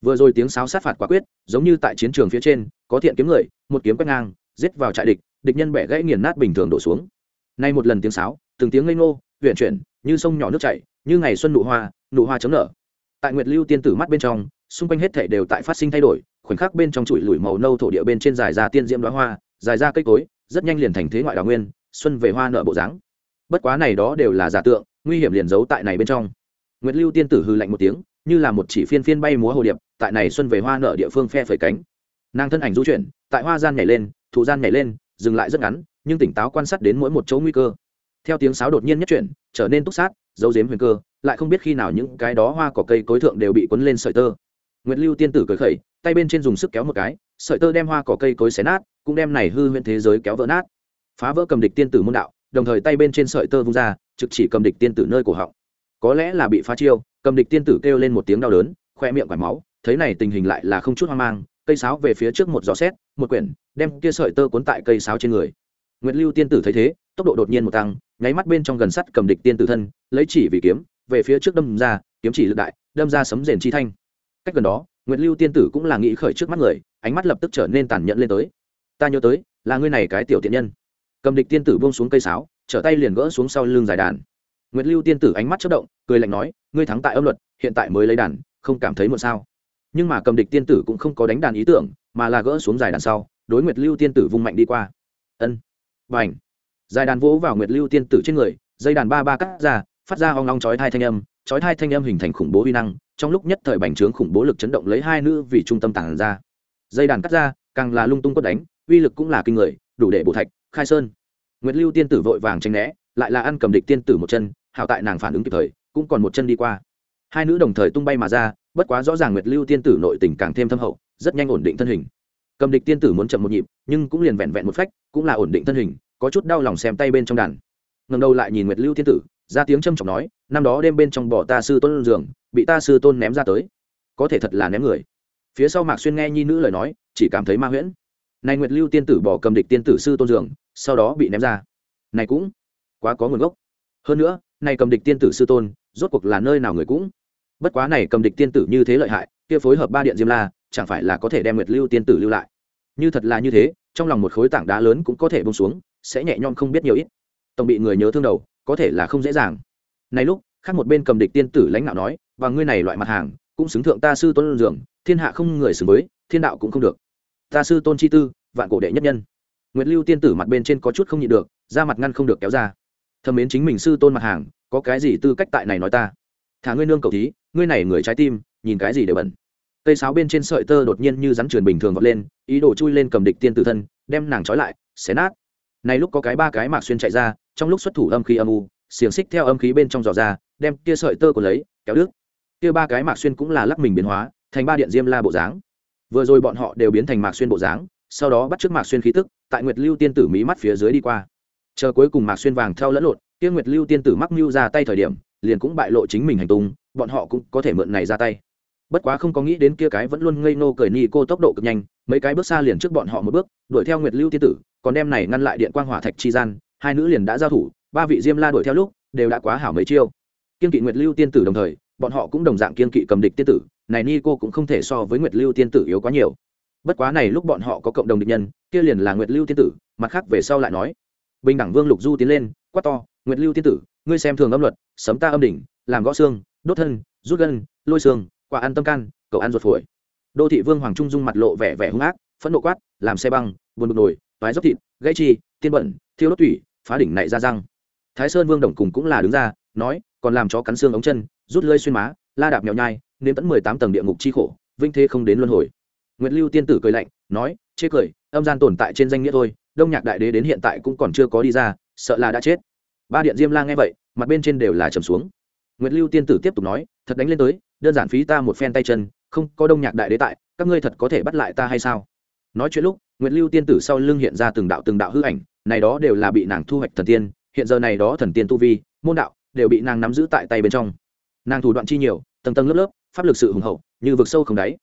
[SPEAKER 1] Vừa rồi tiếng sáo sát phạt quả quyết, giống như tại chiến trường phía trên, có thiện kiếm người, một kiếm quét ngang, giết vào trại địch địch nhân bẻ gãy nghiền nát bình thường đổ xuống. Nay một lần tiếng sáo, từng tiếng ngây ngô huyện chuyển, như sông nhỏ nước chảy, như ngày xuân nụ hoa nụ hoa chấm nở. Tại nguyệt lưu tiên tử mắt bên trong xung quanh hết thể đều tại phát sinh thay đổi, khoảnh khắc bên trong chuỗi lùi màu nâu thổ địa bên trên dài ra tiên diễm đoá hoa, dài ra cây cối, rất nhanh liền thành thế ngoại đào nguyên, xuân về hoa nợ bộ dáng. Bất quá này đó đều là giả tượng, nguy hiểm liền giấu tại này bên trong. Nguyệt lưu tiên tử hư lạnh một tiếng, như là một chỉ phiên phiên bay múa hồ điệp, tại này xuân về hoa nở địa phương phe phẩy cánh. Nàng thân ảnh du chuyển, tại hoa gian nhảy lên thụ gian nhảy lên, dừng lại rất ngắn, nhưng tỉnh táo quan sát đến mỗi một chỗ nguy cơ. Theo tiếng sáo đột nhiên nhất chuyển, trở nên túc sát dấu dếm huyền cơ, lại không biết khi nào những cái đó hoa cỏ cây cối thượng đều bị quấn lên sợi tơ nguyệt lưu tiên tử cười khẩy, tay bên trên dùng sức kéo một cái, sợi tơ đem hoa cỏ cây cối xé nát, cũng đem này hư huyễn thế giới kéo vỡ nát. Phá vỡ cầm địch tiên tử môn đạo, đồng thời tay bên trên sợi tơ vung ra, trực chỉ cầm địch tiên tử nơi cổ họng. Có lẽ là bị phá chiêu, cầm địch tiên tử kêu lên một tiếng đau đớn, khoe miệng quải máu, thấy này tình hình lại là không chút hoang mang, cây sáo về phía trước một gió xét một quyển, đem kia sợi tơ cuốn tại cây sáo trên người. Nguyễn lưu tiên tử thấy thế, tốc độ đột nhiên một tăng, nháy mắt bên trong gần sắt cầm địch tiên tử thân, lấy chỉ vì kiếm, về phía trước đâm ra, kiếm chỉ lực đại, đâm ra sấm rền chi thanh cách gần đó, nguyệt lưu tiên tử cũng là nghĩ khởi trước mắt người, ánh mắt lập tức trở nên tàn nhẫn lên tới. Ta nhớ tới, là ngươi này cái tiểu tiện nhân. Cầm địch tiên tử buông xuống cây sáo, trở tay liền gỡ xuống sau lưng dài đàn. Nguyệt lưu tiên tử ánh mắt chất động, cười lạnh nói, ngươi thắng tại âm luật, hiện tại mới lấy đàn, không cảm thấy một sao. Nhưng mà cầm địch tiên tử cũng không có đánh đàn ý tưởng, mà là gỡ xuống dài đàn sau, đối nguyệt lưu tiên tử vung mạnh đi qua. Ân. Và h dài đàn vỗ vào nguyệt lưu tiên tử trên người, dây đàn ba ba cắt ra, phát ra hoang long chói thai thanh âm, chói thai thanh âm hình thành khủng bố uy năng trong lúc nhất thời bành trướng khủng bố lực chấn động lấy hai nữ vì trung tâm tàng ra. Dây đàn cắt ra, càng là lung tung quất đánh, uy lực cũng là kinh người, đủ để bổ thạch, khai sơn. Nguyệt lưu tiên tử vội vàng tranh né, lại là ăn cầm địch tiên tử một chân, hảo tại nàng phản ứng kịp thời, cũng còn một chân đi qua. Hai nữ đồng thời tung bay mà ra, bất quá rõ ràng nguyệt lưu tiên tử nội tình càng thêm thâm hậu, rất nhanh ổn định thân hình. Cầm địch tiên tử muốn chậm một nhịp, nhưng cũng liền vẹn vẹn một phách, cũng là ổn định thân hình, có chút đau lòng xem tay bên trong đàn. Ngầm đầu lại nhìn nguyệt lưu tiên tử, ra tiếng trâm trọng nói, năm đó đêm bên trong bỏ ta sư tôn giường bị ta sư tôn ném ra tới. Có thể thật là ném người. Phía sau mạc xuyên nghe nhi nữ lời nói chỉ cảm thấy ma huyễn. Này nguyệt lưu tiên tử bỏ cầm địch tiên tử sư tôn dường, sau đó bị ném ra. Này cũng quá có nguồn gốc. Hơn nữa này cầm địch tiên tử sư tôn rốt cuộc là nơi nào người cũng. Bất quá này cầm địch tiên tử như thế lợi hại kia phối hợp ba điện diêm la chẳng phải là có thể đem nguyệt lưu tiên tử lưu lại. Như thật là như thế trong lòng một khối tảng đá lớn cũng có thể bông xuống sẽ nhẹ nhõm không biết nhiều ít. Tổng bị người nhớ thương đầu có thể là không dễ dàng. Này lúc khác một bên cầm địch tiên tử lãnh đạo nói và ngươi này loại mặt hàng, cũng xứng thượng ta sư tôn dường thiên hạ không người xứng với, thiên đạo cũng không được. Ta sư tôn chi tư, vạn cổ đệ nhất nhân. Nguyệt lưu tiên tử mặt bên trên có chút không nhịn được, da mặt ngăn không được kéo ra. Thầm mến chính mình sư tôn mặt hàng, có cái gì tư cách tại này nói ta? Thả ngươi nương cầu thí, ngươi này người trái tim, nhìn cái gì đều bẩn. Cây sáo bên trên sợi tơ đột nhiên như rắn truyền bình thường vọt lên, ý đồ chui lên cầm địch tiên tử thân, đem nàng trói lại, xé nát. Này lúc có cái ba cái mạc xuyên chạy ra, trong lúc xuất thủ âm khí âm u, xiềng xích theo âm khí bên trong giò ra, đem kia sợi tơ của lấy, kéo đứt kia ba cái mạc xuyên cũng là lắc mình biến hóa, thành ba điện diêm la bộ dáng. Vừa rồi bọn họ đều biến thành mạc xuyên bộ dáng, sau đó bắt trước mạc xuyên khí tức, tại nguyệt lưu tiên tử mí mắt phía dưới đi qua. Chờ cuối cùng mạc xuyên vàng theo lẫn lộn, kia nguyệt lưu tiên tử mắc mưu ra tay thời điểm, liền cũng bại lộ chính mình hành tung, bọn họ cũng có thể mượn này ra tay. Bất quá không có nghĩ đến kia cái vẫn luôn ngây nô cười ni cô tốc độ cực nhanh, mấy cái bước xa liền trước bọn họ một bước, đuổi theo nguyệt lưu tiên tử, còn đem này ngăn lại điện quang hỏa thạch chi gian, hai nữ liền đã giao thủ, ba vị diêm la đuổi theo lúc, đều đã quá hảo mấy chiêu. Kiên kỵ nguyệt lưu tiên tử đồng thời bọn họ cũng đồng dạng kiên kỵ cầm địch tiên tử, này ni cô cũng không thể so với nguyệt lưu tiên tử yếu quá nhiều. Bất quá này lúc bọn họ có cộng đồng địch nhân, kia liền là nguyệt lưu tiên tử, mặt khác về sau lại nói. Bình đẳng vương lục du tiến lên, quát to, nguyệt lưu tiên tử, ngươi xem thường âm luật, sấm ta âm đỉnh, làm gõ xương, đốt thân, rút gân, lôi xương, quả ăn tâm can cậu ăn ruột phổi. Đô thị vương hoàng trung dung mặt lộ vẻ vẻ hung ác, phẫn nộ quát, làm xe băng, buồn bực nổi, toái dốc thịt gãy chi, tiên bẩn, thiêu đốt thủy phá đỉnh nại ra răng. Thái sơn vương đồng cùng cũng là đứng ra, nói còn làm chó cắn xương ống chân, rút lơi xuyên má, la đạp mèo nhai, nếm tẫn mười tám tầng địa ngục chi khổ, vinh thế không đến luân hồi. Nguyệt lưu tiên tử cười lạnh, nói, chê cười, âm gian tồn tại trên danh nghĩa thôi, đông nhạc đại đế đến hiện tại cũng còn chưa có đi ra, sợ là đã chết. Ba điện diêm la nghe vậy, mặt bên trên đều là trầm xuống. Nguyệt lưu tiên tử tiếp tục nói, thật đánh lên tới, đơn giản phí ta một phen tay chân, không có đông nhạc đại đế tại, các ngươi thật có thể bắt lại ta hay sao? Nói chuyện lúc, Nguyệt lưu tiên tử sau lưng hiện ra từng đạo từng đạo hư ảnh, này đó đều là bị nàng thu hoạch thần tiên, hiện giờ này đó thần tiên tu vi, môn đạo đều bị nàng nắm giữ tại tay bên trong. Nàng thủ đoạn chi nhiều, tầng tầng lớp lớp, pháp lực sự hùng hậu, như vực sâu không đáy.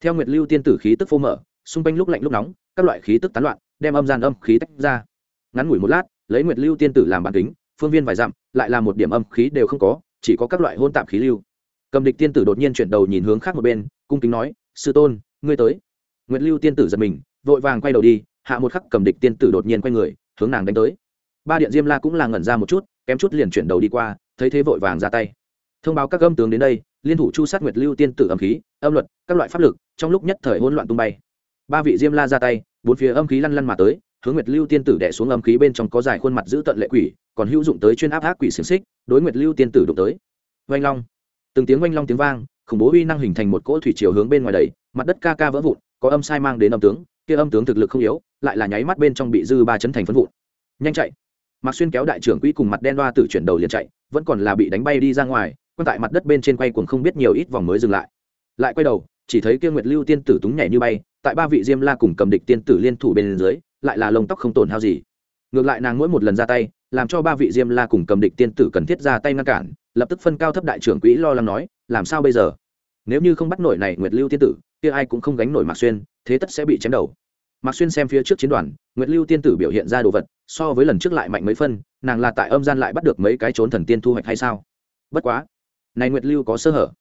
[SPEAKER 1] Theo nguyệt lưu tiên tử khí tức phô mở, xung quanh lúc lạnh lúc nóng, các loại khí tức tán loạn, đem âm gian âm khí tách ra. Ngắn ngủi một lát, lấy nguyệt lưu tiên tử làm bản tính phương viên vài dặm, lại là một điểm âm khí đều không có, chỉ có các loại hôn tạp khí lưu. Cầm địch tiên tử đột nhiên chuyển đầu nhìn hướng khác một bên, cung kính nói, sư tôn, ngươi tới. Nguyệt lưu tiên tử giật mình, vội vàng quay đầu đi, hạ một khắc cầm địch tiên tử đột nhiên quay người, hướng nàng đánh tới. Ba điện diêm la cũng là ngẩn ra một chút kém chút liền chuyển đầu đi qua, thấy thế vội vàng ra tay. Thông báo các âm tướng đến đây, liên thủ chu sát nguyệt lưu tiên tử âm khí, âm luật, các loại pháp lực, trong lúc nhất thời hỗn loạn tung bay. Ba vị diêm la ra tay, bốn phía âm khí lăn lăn mà tới, hướng nguyệt lưu tiên tử đẻ xuống âm khí bên trong có dài khuôn mặt giữ tận lệ quỷ, còn hữu dụng tới chuyên áp ác quỷ xiềng xích, đối nguyệt lưu tiên tử đụng tới. Oanh long. Từng tiếng oanh long tiếng vang, khủng bố uy năng hình thành một cỗ thủy chiều hướng bên ngoài đầy mặt đất ca ca vỡ vụn, có âm sai mang đến âm tướng, kia âm tướng thực lực không yếu, lại là nháy mắt bên trong bị dư ba chấn thành phân vụn. Nhanh chạy mạc xuyên kéo đại trưởng quỹ cùng mặt đen đoa tử chuyển đầu liền chạy, vẫn còn là bị đánh bay đi ra ngoài quan tại mặt đất bên trên quay cuồng không biết nhiều ít vòng mới dừng lại. Lại quay đầu, chỉ thấy kia nguyệt lưu tiên tử túng nhảy như bay, tại ba vị diêm la cùng cầm địch tiên tử liên thủ bên dưới, lại là lông tóc không tổn hao gì. Ngược lại nàng mỗi một lần ra tay, làm cho ba vị diêm la cùng cầm địch tiên tử cần thiết ra tay ngăn cản, lập tức phân cao thấp đại trưởng quỹ lo lắng nói, làm sao bây giờ? Nếu như không bắt nổi này nguyệt lưu tiên tử, kia ai cũng không gánh nổi mạc xuyên, thế tất sẽ bị chém đầu. Mạc xuyên xem phía trước chiến đoàn, nguyệt lưu tiên tử biểu hiện ra đồ vật so với lần trước lại mạnh mấy phân, nàng là tại âm gian lại bắt được mấy cái trốn thần tiên thu hoạch hay sao? Bất quá, này nguyệt lưu có sơ hở.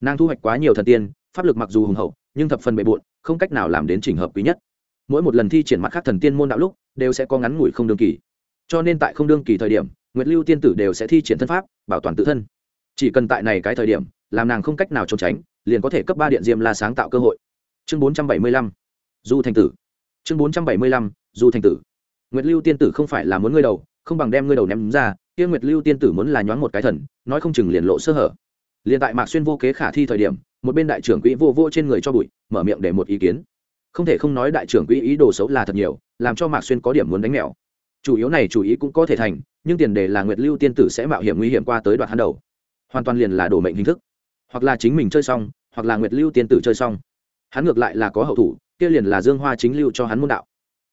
[SPEAKER 1] Nàng thu hoạch quá nhiều thần tiên, pháp lực mặc dù hùng hậu, nhưng thập phần bề bộn, không cách nào làm đến trình hợp quý nhất. Mỗi một lần thi triển mặt khác thần tiên môn đạo lúc, đều sẽ có ngắn ngủi không đương kỳ. Cho nên tại không đương kỳ thời điểm, nguyệt lưu tiên tử đều sẽ thi triển thân pháp, bảo toàn tự thân. Chỉ cần tại này cái thời điểm, làm nàng không cách nào trốn tránh, liền có thể cấp ba điện diêm la sáng tạo cơ hội. Chương bốn trăm bảy mươi lăm, du thành tử. Chương bốn trăm bảy mươi lăm, du thành tử nguyệt lưu tiên tử không phải là muốn ngươi đầu, không bằng đem ngươi đầu ném ra, kia nguyệt lưu tiên tử muốn là nhoáng một cái thần, nói không chừng liền lộ sơ hở. Liền tại mạc xuyên vô kế khả thi thời điểm, một bên đại trưởng quỹ vô vô trên người cho bụi, mở miệng để một ý kiến. Không thể không nói đại trưởng quỹ ý đồ xấu là thật nhiều, làm cho mạc xuyên có điểm muốn đánh mèo. Chủ yếu này chủ ý cũng có thể thành, nhưng tiền đề là nguyệt lưu tiên tử sẽ mạo hiểm nguy hiểm qua tới đoạn hắn đầu. Hoàn toàn liền là đổ mệnh hình thức. Hoặc là chính mình chơi xong, hoặc là nguyệt lưu tiên tử chơi xong. Hắn ngược lại là có hậu thủ, kia liền là dương hoa chính lưu cho hắn môn đạo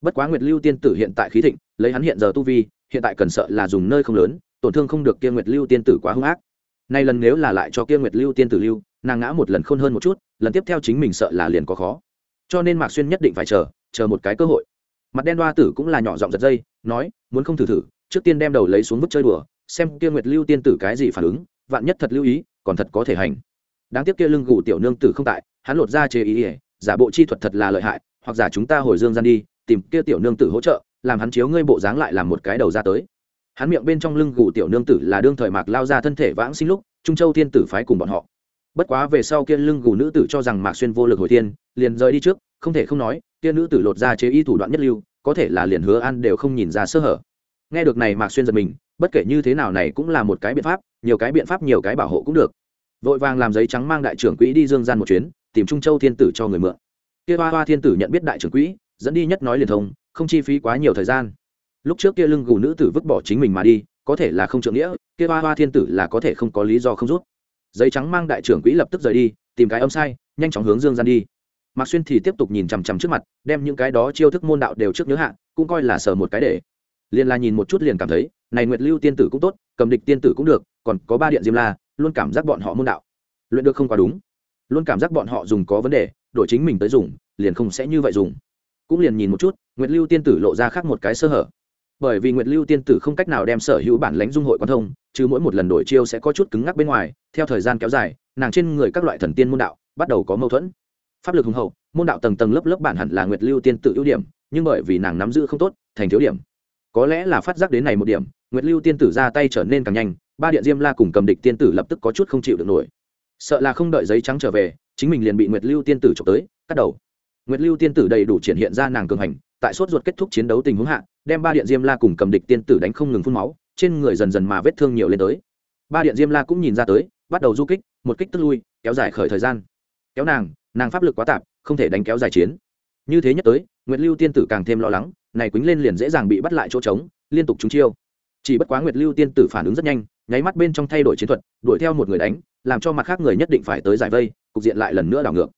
[SPEAKER 1] bất quá nguyệt lưu tiên tử hiện tại khí thịnh, lấy hắn hiện giờ tu vi, hiện tại cần sợ là dùng nơi không lớn, tổn thương không được kia nguyệt lưu tiên tử quá hung ác. Nay lần nếu là lại cho kia nguyệt lưu tiên tử lưu, nàng ngã một lần khôn hơn một chút, lần tiếp theo chính mình sợ là liền có khó. Cho nên mạc xuyên nhất định phải chờ chờ một cái cơ hội. Mặt đen đoa tử cũng là nhỏ giọng giật dây, nói, muốn không thử thử, trước tiên đem đầu lấy xuống vứt chơi đùa, xem kia nguyệt lưu tiên tử cái gì phản ứng, vạn nhất thật lưu ý, còn thật có thể hành. Đáng tiếc kia lưng gù tiểu nương tử không tại, hắn lột ra chế ý ỉa giả bộ chi thuật thật là lợi hại, hoặc giả chúng ta hồi dương gian đi tìm kia tiểu nương tử hỗ trợ, làm hắn chiếu ngươi bộ dáng lại làm một cái đầu ra tới. Hắn miệng bên trong lưng gù tiểu nương tử là đương thời mạc lao ra thân thể vãng sinh lúc, trung châu thiên tử phái cùng bọn họ. Bất quá về sau kia lưng gù nữ tử cho rằng mạc xuyên vô lực hồi tiên liền rời đi trước, không thể không nói, kia nữ tử lột ra chế y thủ đoạn nhất lưu, có thể là liền hứa an đều không nhìn ra sơ hở. Nghe được này mạc xuyên giật mình, bất kể như thế nào này cũng là một cái biện pháp, nhiều cái biện pháp nhiều cái bảo hộ cũng được. Vội vàng làm giấy trắng mang đại trưởng quỹ đi dương gian một chuyến, tìm trung châu thiên tử cho người mượn. Kia hoa hoa thiên tử nhận biết đại trưởng quỹ dẫn đi nhất nói liền thông, không chi phí quá nhiều thời gian. Lúc trước kia lưng gù nữ tử vứt bỏ chính mình mà đi, có thể là không trượng nghĩa, kia hoa hoa thiên tử là có thể không có lý do không rút. Giấy trắng mang đại trưởng quỹ lập tức rời đi, tìm cái âm sai, nhanh chóng hướng dương gian đi. Mạc xuyên thì tiếp tục nhìn chằm chằm trước mặt, đem những cái đó chiêu thức môn đạo đều trước nhớ hạ, cũng coi là sờ một cái để. Liền là nhìn một chút liền cảm thấy, này nguyệt lưu tiên tử cũng tốt, cầm địch tiên tử cũng được, còn có ba điện diêm la, luôn cảm giác bọn họ môn đạo. Luyện được không quá đúng. Luôn cảm giác bọn họ dùng có vấn đề, đổi chính mình tới dùng, liền không sẽ như vậy dùng cũng liền nhìn một chút, nguyệt lưu tiên tử lộ ra khác một cái sơ hở. Bởi vì nguyệt lưu tiên tử không cách nào đem sở hữu bản lãnh dung hội quan thông, chứ mỗi một lần đổi chiêu sẽ có chút cứng ngắc bên ngoài, theo thời gian kéo dài, nàng trên người các loại thần tiên môn đạo bắt đầu có mâu thuẫn. Pháp lực hùng hậu, môn đạo tầng tầng lớp lớp bản hẳn là nguyệt lưu tiên tử ưu điểm, nhưng bởi vì nàng nắm giữ không tốt, thành thiếu điểm. Có lẽ là phát giác đến này một điểm, nguyệt lưu tiên tử ra tay trở nên càng nhanh, ba điện diêm la cùng cầm địch tiên tử lập tức có chút không chịu được nổi. Sợ là không đợi giấy trắng trở về, chính mình liền bị nguyệt lưu tiên tử trộm tới, cắt đầu nguyệt lưu tiên tử đầy đủ triển hiện ra nàng cường hành, tại sốt ruột kết thúc chiến đấu tình huống hạ, đem ba điện diêm la cùng cầm địch tiên tử đánh không ngừng phun máu, trên người dần dần mà vết thương nhiều lên tới. Ba điện diêm la cũng nhìn ra tới, bắt đầu du kích, một kích tức lui, kéo dài khởi thời gian. Kéo nàng nàng pháp lực quá tạp, không thể đánh kéo dài chiến. Như thế nhất tới, nguyệt lưu tiên tử càng thêm lo lắng, này quýnh lên liền dễ dàng bị bắt lại chỗ trống, liên tục trúng chiêu. Chỉ bất quá nguyệt lưu tiên tử phản ứng rất nhanh, nháy mắt bên trong thay đổi chiến thuật, đuổi theo một người đánh, làm cho mặt khác người nhất định phải tới giải vây, cục diện lại lần nữa đảo ngược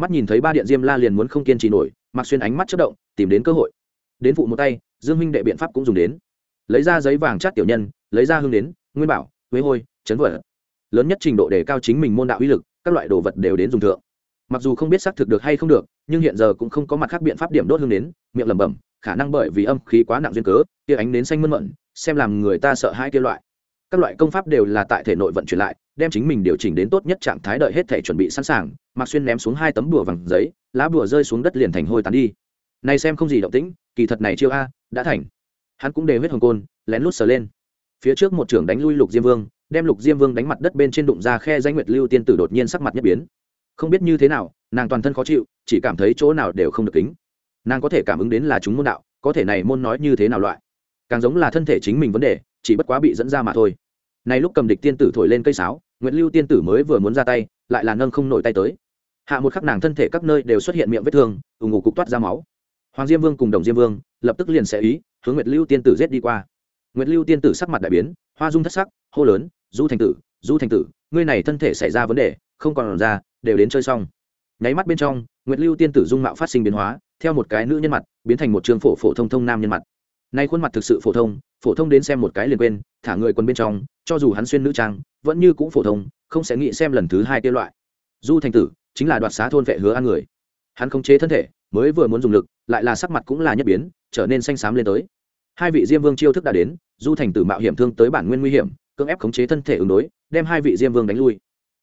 [SPEAKER 1] mắt nhìn thấy ba điện diêm la liền muốn không kiên trì nổi mặc xuyên ánh mắt chất động, tìm đến cơ hội. Đến phụ một tay, dương minh đệ biện pháp cũng dùng đến. Lấy ra giấy vàng chát tiểu nhân, lấy ra hương đến, nguyên bảo, huế hôi, chấn vợ. Lớn nhất trình độ đề cao chính mình môn đạo uy lực, các loại đồ vật đều đến dùng thượng. Mặc dù không biết xác thực được hay không được, nhưng hiện giờ cũng không có mặt khác biện pháp điểm đốt hương đến, miệng lẩm bẩm, khả năng bởi vì âm khí quá nặng duyên cớ kia ánh đến xanh mơn mận xem làm người ta sợ hai kia loại các loại công pháp đều là tại thể nội vận chuyển lại, đem chính mình điều chỉnh đến tốt nhất trạng thái đợi hết thể chuẩn bị sẵn sàng, mạc xuyên ném xuống hai tấm bùa vàng giấy, lá bùa rơi xuống đất liền thành hôi tán đi. Này xem không gì động tĩnh, kỳ thật này chiêu a, đã thành. Hắn cũng đề huyết hồng côn, lén lút sờ lên. Phía trước một trưởng đánh lui lục diêm vương, đem lục diêm vương đánh mặt đất bên trên đụng ra khe danh nguyệt lưu tiên tử đột nhiên sắc mặt nhất biến. Không biết như thế nào, nàng toàn thân khó chịu, chỉ cảm thấy chỗ nào đều không được kính. Nàng có thể cảm ứng đến là chúng môn đạo, có thể này môn nói như thế nào loại. Càng giống là thân thể chính mình vấn đề chỉ bất quá bị dẫn ra mà thôi. Này lúc cầm địch tiên tử thổi lên cây sáo nguyễn lưu tiên tử mới vừa muốn ra tay, lại là nâng không nổi tay tới. Hạ một khắc nàng thân thể các nơi đều xuất hiện miệng vết thương ủng ngủ cục toát ra máu. Hoàng diêm vương cùng đồng diêm vương lập tức liền sẽ ý, hướng nguyệt lưu tiên tử giết đi qua. Nguyệt lưu tiên tử sắc mặt đại biến, hoa dung thất sắc, hô lớn du thành tử du thành tử, ngươi này thân thể xảy ra vấn đề, không còn ra, đều đến chơi xong. Nháy mắt bên trong, nguyệt lưu tiên tử dung mạo phát sinh biến hóa, theo một cái nữ nhân mặt, biến thành một trường phổ phổ thông thông nam nhân mặt nay khuôn mặt thực sự phổ thông phổ thông đến xem một cái liền quên, thả người quần bên trong, cho dù hắn xuyên nữ trang, vẫn như cũ phổ thông, không sẽ nghĩ xem lần thứ hai tiêu loại. Du thành tử chính là đoạt xá thôn vệ hứa ăn người. Hắn không chế thân thể, mới vừa muốn dùng lực, lại là sắc mặt cũng là nhất biến, trở nên xanh xám lên tới. Hai vị diêm vương chiêu thức đã đến, du thành tử mạo hiểm thương tới bản nguyên nguy hiểm, cưỡng ép khống chế thân thể ứng đối, đem hai vị diêm vương đánh lui.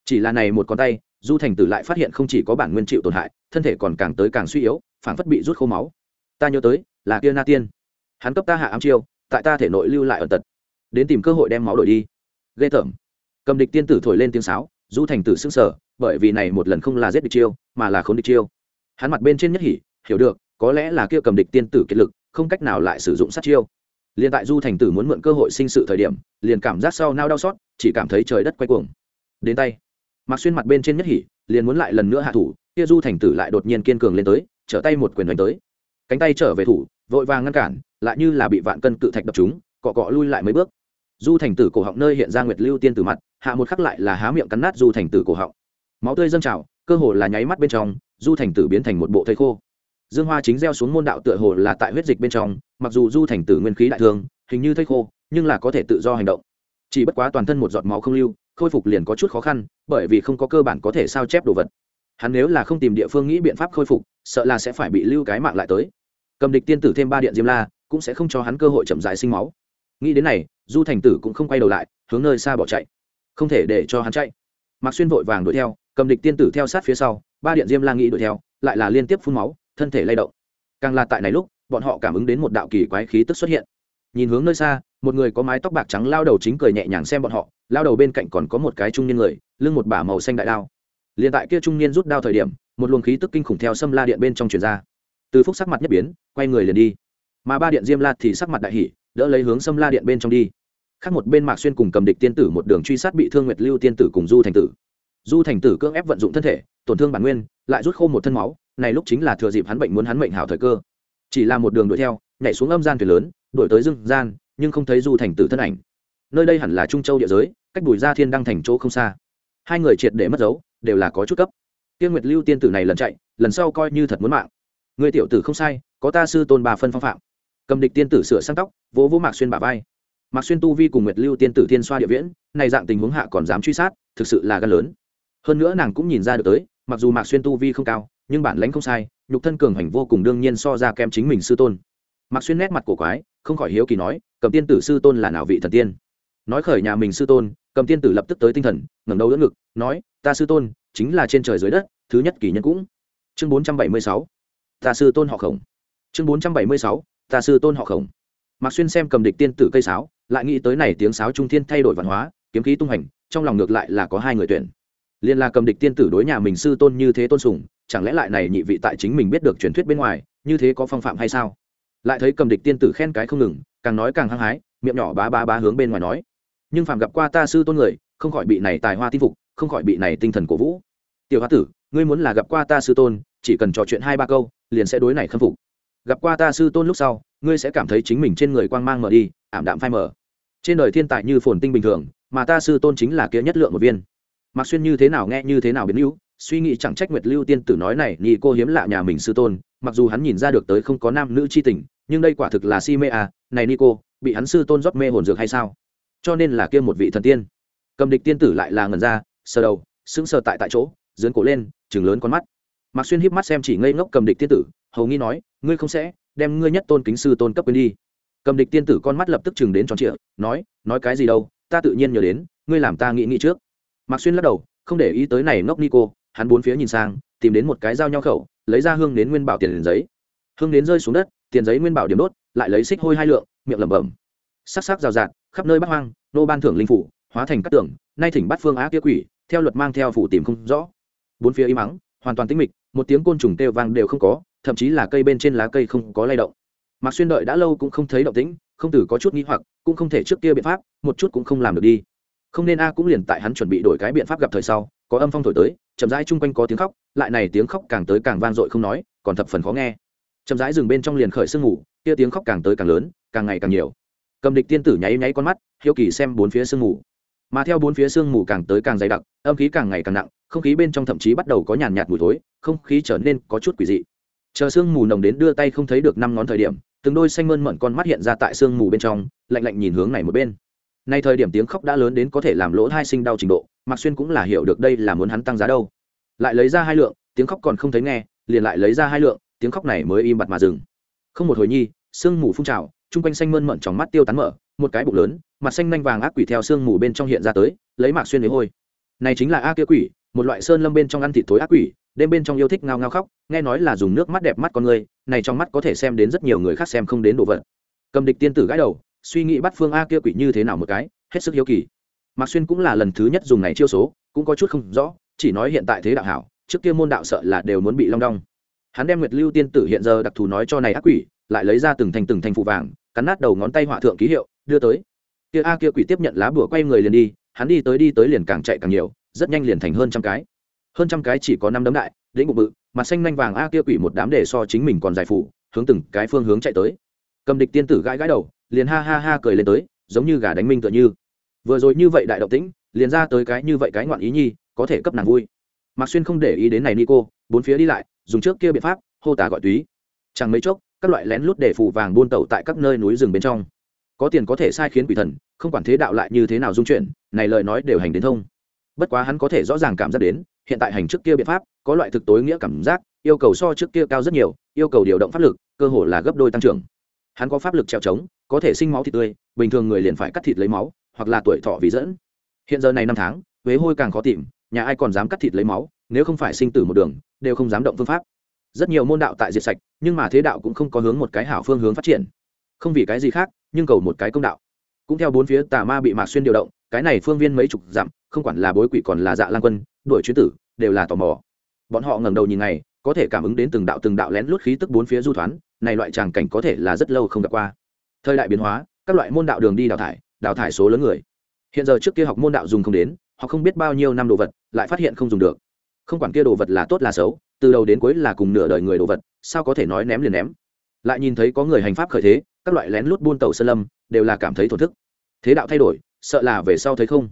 [SPEAKER 1] Chỉ là này một con tay, du thành tử lại phát hiện không chỉ có bản nguyên chịu tổn hại, thân thể còn càng tới càng suy yếu phản phất bị rút khô máu. Ta nhớ tới, là kia na tiên hắn cấp ta hạ ám chiêu, tại ta thể nội lưu lại ẩn tật. Đến tìm cơ hội đem máu đổi đi. Ghê tởm. Cầm địch tiên tử thổi lên tiếng sáo, du thành tử xưng sở bởi vì này một lần không là giết địch chiêu, mà là khốn địch chiêu. Hắn mặt bên trên nhất hỉ, hiểu được, có lẽ là kia cầm địch tiên tử kiệt lực, không cách nào lại sử dụng sát chiêu. Liền tại du thành tử muốn mượn cơ hội sinh sự thời điểm, liền cảm giác sau nao đau xót, chỉ cảm thấy trời đất quay cuồng. Đến tay. Mặc xuyên mặt bên trên nhất hỉ, liền muốn lại lần nữa hạ thủ, kia du thành tử lại đột nhiên kiên cường lên tới, trở tay một quyền đánh tới. Cánh tay trở về thủ, vội vàng ngăn cản lại như là bị vạn cân cự thạch đập chúng, cọ cọ lui lại mấy bước. Du thành tử cổ họng nơi hiện ra nguyệt lưu tiên tử mặt, hạ một khắc lại là há miệng cắn nát du thành tử cổ họng. Máu tươi dâng trào, cơ hồ là nháy mắt bên trong, du thành tử biến thành một bộ thây khô. Dương hoa chính gieo xuống môn đạo tựa hồ là tại huyết dịch bên trong, mặc dù du thành tử nguyên khí đại thương, hình như thây khô, nhưng là có thể tự do hành động. Chỉ bất quá toàn thân một giọt máu không lưu, khôi phục liền có chút khó khăn, bởi vì không có cơ bản có thể sao chép đồ vật. Hắn nếu là không tìm địa phương nghĩ biện pháp khôi phục, sợ là sẽ phải bị lưu cái mạng lại tới. Cầm địch tiên tử thêm ba điện diêm la cũng sẽ không cho hắn cơ hội chậm dài sinh máu. Nghĩ đến này, du thành tử cũng không quay đầu lại, hướng nơi xa bỏ chạy. Không thể để cho hắn chạy. Mạc xuyên vội vàng đuổi theo, cầm địch tiên tử theo sát phía sau, ba điện diêm la nghĩ đuổi theo, lại là liên tiếp phun máu, thân thể lay động. Càng là tại này lúc, bọn họ cảm ứng đến một đạo kỳ quái khí tức xuất hiện. Nhìn hướng nơi xa, một người có mái tóc bạc trắng lao đầu chính cười nhẹ nhàng xem bọn họ, lao đầu bên cạnh còn có một cái trung niên người, lưng một bả màu xanh đại đao. Liền tại kia trung niên rút đao thời điểm, một luồng khí tức kinh khủng theo xâm la điện bên trong truyền ra. Từ phúc sắc mặt nhất biến, quay người liền đi mà ba điện diêm la thì sắc mặt đại hỷ đỡ lấy hướng xâm la điện bên trong đi. Khác một bên mạc xuyên cùng cầm địch tiên tử một đường truy sát bị thương nguyệt lưu tiên tử cùng du thành tử. Du thành tử cưỡng ép vận dụng thân thể, tổn thương bản nguyên, lại rút khô một thân máu, này lúc chính là thừa dịp hắn bệnh muốn hắn mệnh hảo thời cơ. Chỉ là một đường đuổi theo, nhảy xuống âm gian thuyền lớn, đuổi tới dương gian, nhưng không thấy du thành tử thân ảnh. Nơi đây hẳn là trung châu địa giới, cách bùi gia thiên đăng thành chỗ không xa. Hai người triệt để mất dấu, đều là có chút cấp. Tiên nguyệt lưu tiên tử này lần chạy, lần sau coi như thật muốn mạng. Người tiểu tử không sai, có ta sư tôn bà phân phong phạm cầm địch tiên tử sửa sang tóc, vỗ vỗ mạc xuyên bà vai. Mạc xuyên tu vi cùng nguyệt lưu tiên tử thiên xoa địa viễn, này dạng tình huống hạ còn dám truy sát, thực sự là gan lớn. Hơn nữa nàng cũng nhìn ra được tới, mặc dù mạc xuyên tu vi không cao, nhưng bản lãnh không sai, nhục thân cường hành vô cùng đương nhiên so ra kém chính mình sư tôn. Mạc xuyên nét mặt cổ quái, không khỏi hiếu kỳ nói, cầm tiên tử sư tôn là nào vị thần tiên? Nói khởi nhà mình sư tôn, cầm tiên tử lập tức tới tinh thần, ngẩng đầu đỡ ngực, nói, ta sư tôn chính là trên trời dưới đất, thứ nhất kỷ nhân cũng. Chương bốn trăm bảy mươi sáu. Ta sư tôn họ khổng. Chương bốn trăm bảy mươi sáu ta sư tôn họ khổng. Mạc xuyên xem cầm địch tiên tử cây sáo, lại nghĩ tới này tiếng sáo trung thiên thay đổi văn hóa, kiếm khí tung hành, trong lòng ngược lại là có hai người tuyển. Liên là cầm địch tiên tử đối nhà mình sư tôn như thế tôn sùng, chẳng lẽ lại này nhị vị tại chính mình biết được truyền thuyết bên ngoài, như thế có phong phạm hay sao? Lại thấy cầm địch tiên tử khen cái không ngừng, càng nói càng hăng hái, miệng nhỏ bá bá bá hướng bên ngoài nói. Nhưng phạm gặp qua ta sư tôn người, không khỏi bị này tài hoa tin phục, không khỏi bị này tinh thần cổ vũ. Tiểu hoa tử, ngươi muốn là gặp qua ta sư tôn, chỉ cần trò chuyện hai ba câu, liền sẽ đối này khâm phục gặp qua ta sư tôn lúc sau, ngươi sẽ cảm thấy chính mình trên người quang mang mở đi, ảm đạm phai mở trên đời thiên tài như phồn tinh bình thường, mà ta sư tôn chính là kia nhất lượng một viên. Mặc xuyên như thế nào nghe như thế nào biến hữu suy nghĩ chẳng trách nguyệt lưu tiên tử nói này, nhị cô hiếm lạ nhà mình sư tôn, mặc dù hắn nhìn ra được tới không có nam nữ chi tình, nhưng đây quả thực là si mê à này ni cô, bị hắn sư tôn rót mê hồn dược hay sao? Cho nên là kia một vị thần tiên. Cầm địch tiên tử lại là ngần ra, sờ đầu, sững sờ tại tại chỗ dướn cổ lên chừng lớn con mắt mạc xuyên híp mắt xem chỉ ngây ngốc cầm địch tiên tử, hầu nghi nói, ngươi không sẽ đem ngươi nhất tôn kính sư tôn cấp quên đi. Cầm địch tiên tử con mắt lập tức chừng đến tròn trịa, nói nói cái gì đâu, ta tự nhiên nhớ đến, ngươi làm ta nghĩ nghĩ trước. Mạc xuyên lắc đầu, không để ý tới này ngốc nico, hắn bốn phía nhìn sang, tìm đến một cái dao nhau khẩu, lấy ra hương đến nguyên bảo tiền giấy. Hương đến rơi xuống đất, tiền giấy nguyên bảo điểm đốt, lại lấy xích hôi hai lượng, miệng lẩm bẩm. Sắc sắc rào rạt, khắp nơi bắc hoang, nô ban thưởng linh phủ, hóa thành các tưởng nay thỉnh bắt phương á kia quỷ, theo luật mang theo phủ tìm không rõ. Bốn phía im mắng hoàn toàn tĩnh mịch một tiếng côn trùng kêu vang đều không có, thậm chí là cây bên trên lá cây không có lay động. Mạc xuyên đợi đã lâu cũng không thấy động tĩnh, không từ có chút nghi hoặc, cũng không thể trước kia biện pháp, một chút cũng không làm được đi. Không nên a cũng liền tại hắn chuẩn bị đổi cái biện pháp gặp thời sau, có âm phong thổi tới, chậm rãi chung quanh có tiếng khóc, lại này tiếng khóc càng tới càng vang dội không nói, còn thập phần khó nghe. Chậm rãi dừng bên trong liền khởi sương ngủ kia tiếng khóc càng tới càng lớn, càng ngày càng nhiều. Cầm địch tiên tử nháy nháy con mắt, hiếu kỳ xem bốn phía sương ngủ mà theo bốn phía sương mù càng tới càng dày đặc, âm khí càng ngày càng nặng, không khí bên trong thậm chí bắt đầu có nhàn nhạt mùi thối, không khí trở nên có chút quỷ dị. Chờ sương mù nồng đến đưa tay không thấy được năm ngón thời điểm, từng đôi xanh mơn mận con mắt hiện ra tại sương mù bên trong, lạnh lạnh nhìn hướng này một bên. Nay thời điểm tiếng khóc đã lớn đến có thể làm lỗ hai sinh đau trình độ, mạc xuyên cũng là hiểu được đây là muốn hắn tăng giá đâu. Lại lấy ra hai lượng, tiếng khóc còn không thấy nghe, liền lại lấy ra hai lượng, tiếng khóc này mới im bặt mà dừng. Không một hồi nhi, sương mù phun trào, chung quanh xanh mơn mận trong mắt tiêu tán mở, một cái bụng lớn mặt xanh nanh vàng ác quỷ theo sương mù bên trong hiện ra tới, lấy mạc xuyên lấy hôi. Này chính là a kia quỷ, một loại sơn lâm bên trong ăn thịt tối ác quỷ, đêm bên trong yêu thích ngao ngao khóc, nghe nói là dùng nước mắt đẹp mắt con người, này trong mắt có thể xem đến rất nhiều người khác xem không đến đồ vật. Cầm địch tiên tử gãi đầu, suy nghĩ bắt phương a kia quỷ như thế nào một cái, hết sức hiếu kỳ. Mạc xuyên cũng là lần thứ nhất dùng này chiêu số, cũng có chút không rõ, chỉ nói hiện tại thế đạo hảo, trước kia môn đạo sợ là đều muốn bị long đong. Hắn đem nguyệt lưu tiên tử hiện giờ đặc thù nói cho này ác quỷ, lại lấy ra từng thành từng thành phụ vàng, cắn nát đầu ngón tay họa thượng ký hiệu, đưa tới kia a kia quỷ tiếp nhận lá bùa quay người liền đi, hắn đi tới đi tới liền càng chạy càng nhiều, rất nhanh liền thành hơn trăm cái. Hơn trăm cái chỉ có năm đấm đại, lĩnh bụng bự, mặt xanh nanh vàng a kia quỷ một đám để so chính mình còn dài phủ, hướng từng cái phương hướng chạy tới. Cầm địch tiên tử gãi gãi đầu, liền ha ha ha cười lên tới, giống như gà đánh minh tựa như. Vừa rồi như vậy đại động tĩnh, liền ra tới cái như vậy cái ngoạn ý nhi, có thể cấp nàng vui. Mạc xuyên không để ý đến này ni cô bốn phía đi lại, dùng trước kia biện pháp, hô tà gọi túy. Chẳng mấy chốc, các loại lén lút để phủ vàng buôn tẩu tại các nơi núi rừng bên trong có tiền có thể sai khiến quỷ thần, không quản thế đạo lại như thế nào dung chuyển, này lời nói đều hành đến thông. Bất quá hắn có thể rõ ràng cảm giác đến, hiện tại hành trước kia biện pháp, có loại thực tối nghĩa cảm giác, yêu cầu so trước kia cao rất nhiều, yêu cầu điều động pháp lực, cơ hồ là gấp đôi tăng trưởng. Hắn có pháp lực trèo trống, có thể sinh máu thịt tươi, bình thường người liền phải cắt thịt lấy máu, hoặc là tuổi thọ vì dẫn. Hiện giờ này năm tháng, huế hôi càng khó tìm, nhà ai còn dám cắt thịt lấy máu, nếu không phải sinh tử một đường, đều không dám động phương pháp. Rất nhiều môn đạo tại diệt sạch, nhưng mà thế đạo cũng không có hướng một cái hảo phương hướng phát triển không vì cái gì khác, nhưng cầu một cái công đạo. Cũng theo bốn phía tà ma bị mạc xuyên điều động, cái này phương viên mấy chục dặm, không quản là bối quỷ còn là dạ lan quân, đuổi chuyến tử, đều là tò mò. Bọn họ ngẩng đầu nhìn này có thể cảm ứng đến từng đạo từng đạo lén lút khí tức bốn phía du thoán, này loại tràng cảnh có thể là rất lâu không gặp qua. Thời đại biến hóa, các loại môn đạo đường đi đào thải đào thải số lớn người. Hiện giờ trước kia học môn đạo dùng không đến họ không biết bao nhiêu năm đồ vật, lại phát hiện không dùng được. Không quản kia đồ vật là tốt là xấu, từ đầu đến cuối là cùng nửa đời người đồ vật, sao có thể nói ném liền ném? Lại nhìn thấy có người hành pháp khởi thế, các loại lén lút buôn tàu sơn lâm, đều là cảm thấy thổn thức. Thế đạo thay đổi, sợ là về sau thấy không.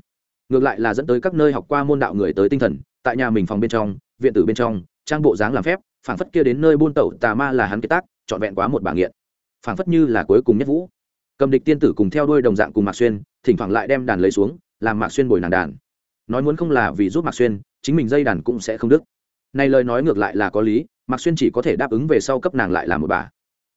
[SPEAKER 1] Ngược lại là dẫn tới các nơi học qua môn đạo người tới tinh thần, tại nhà mình phòng bên trong, viện tử bên trong, trang bộ dáng làm phép, phảng phất kia đến nơi buôn tẩu tà ma là hắn kế tác, trọn vẹn quá một bà nghiện. Phảng phất như là cuối cùng nhất vũ. Cầm địch tiên tử cùng theo đuôi đồng dạng cùng mạc xuyên, thỉnh thoảng lại đem đàn lấy xuống, làm mạc xuyên bồi nàng đàn. Nói muốn không là vì giúp mạc xuyên, chính mình dây đàn cũng sẽ không đứt. Này lời nói ngược lại là có lý, mạc xuyên chỉ có thể đáp ứng về sau cấp nàng lại làm một bà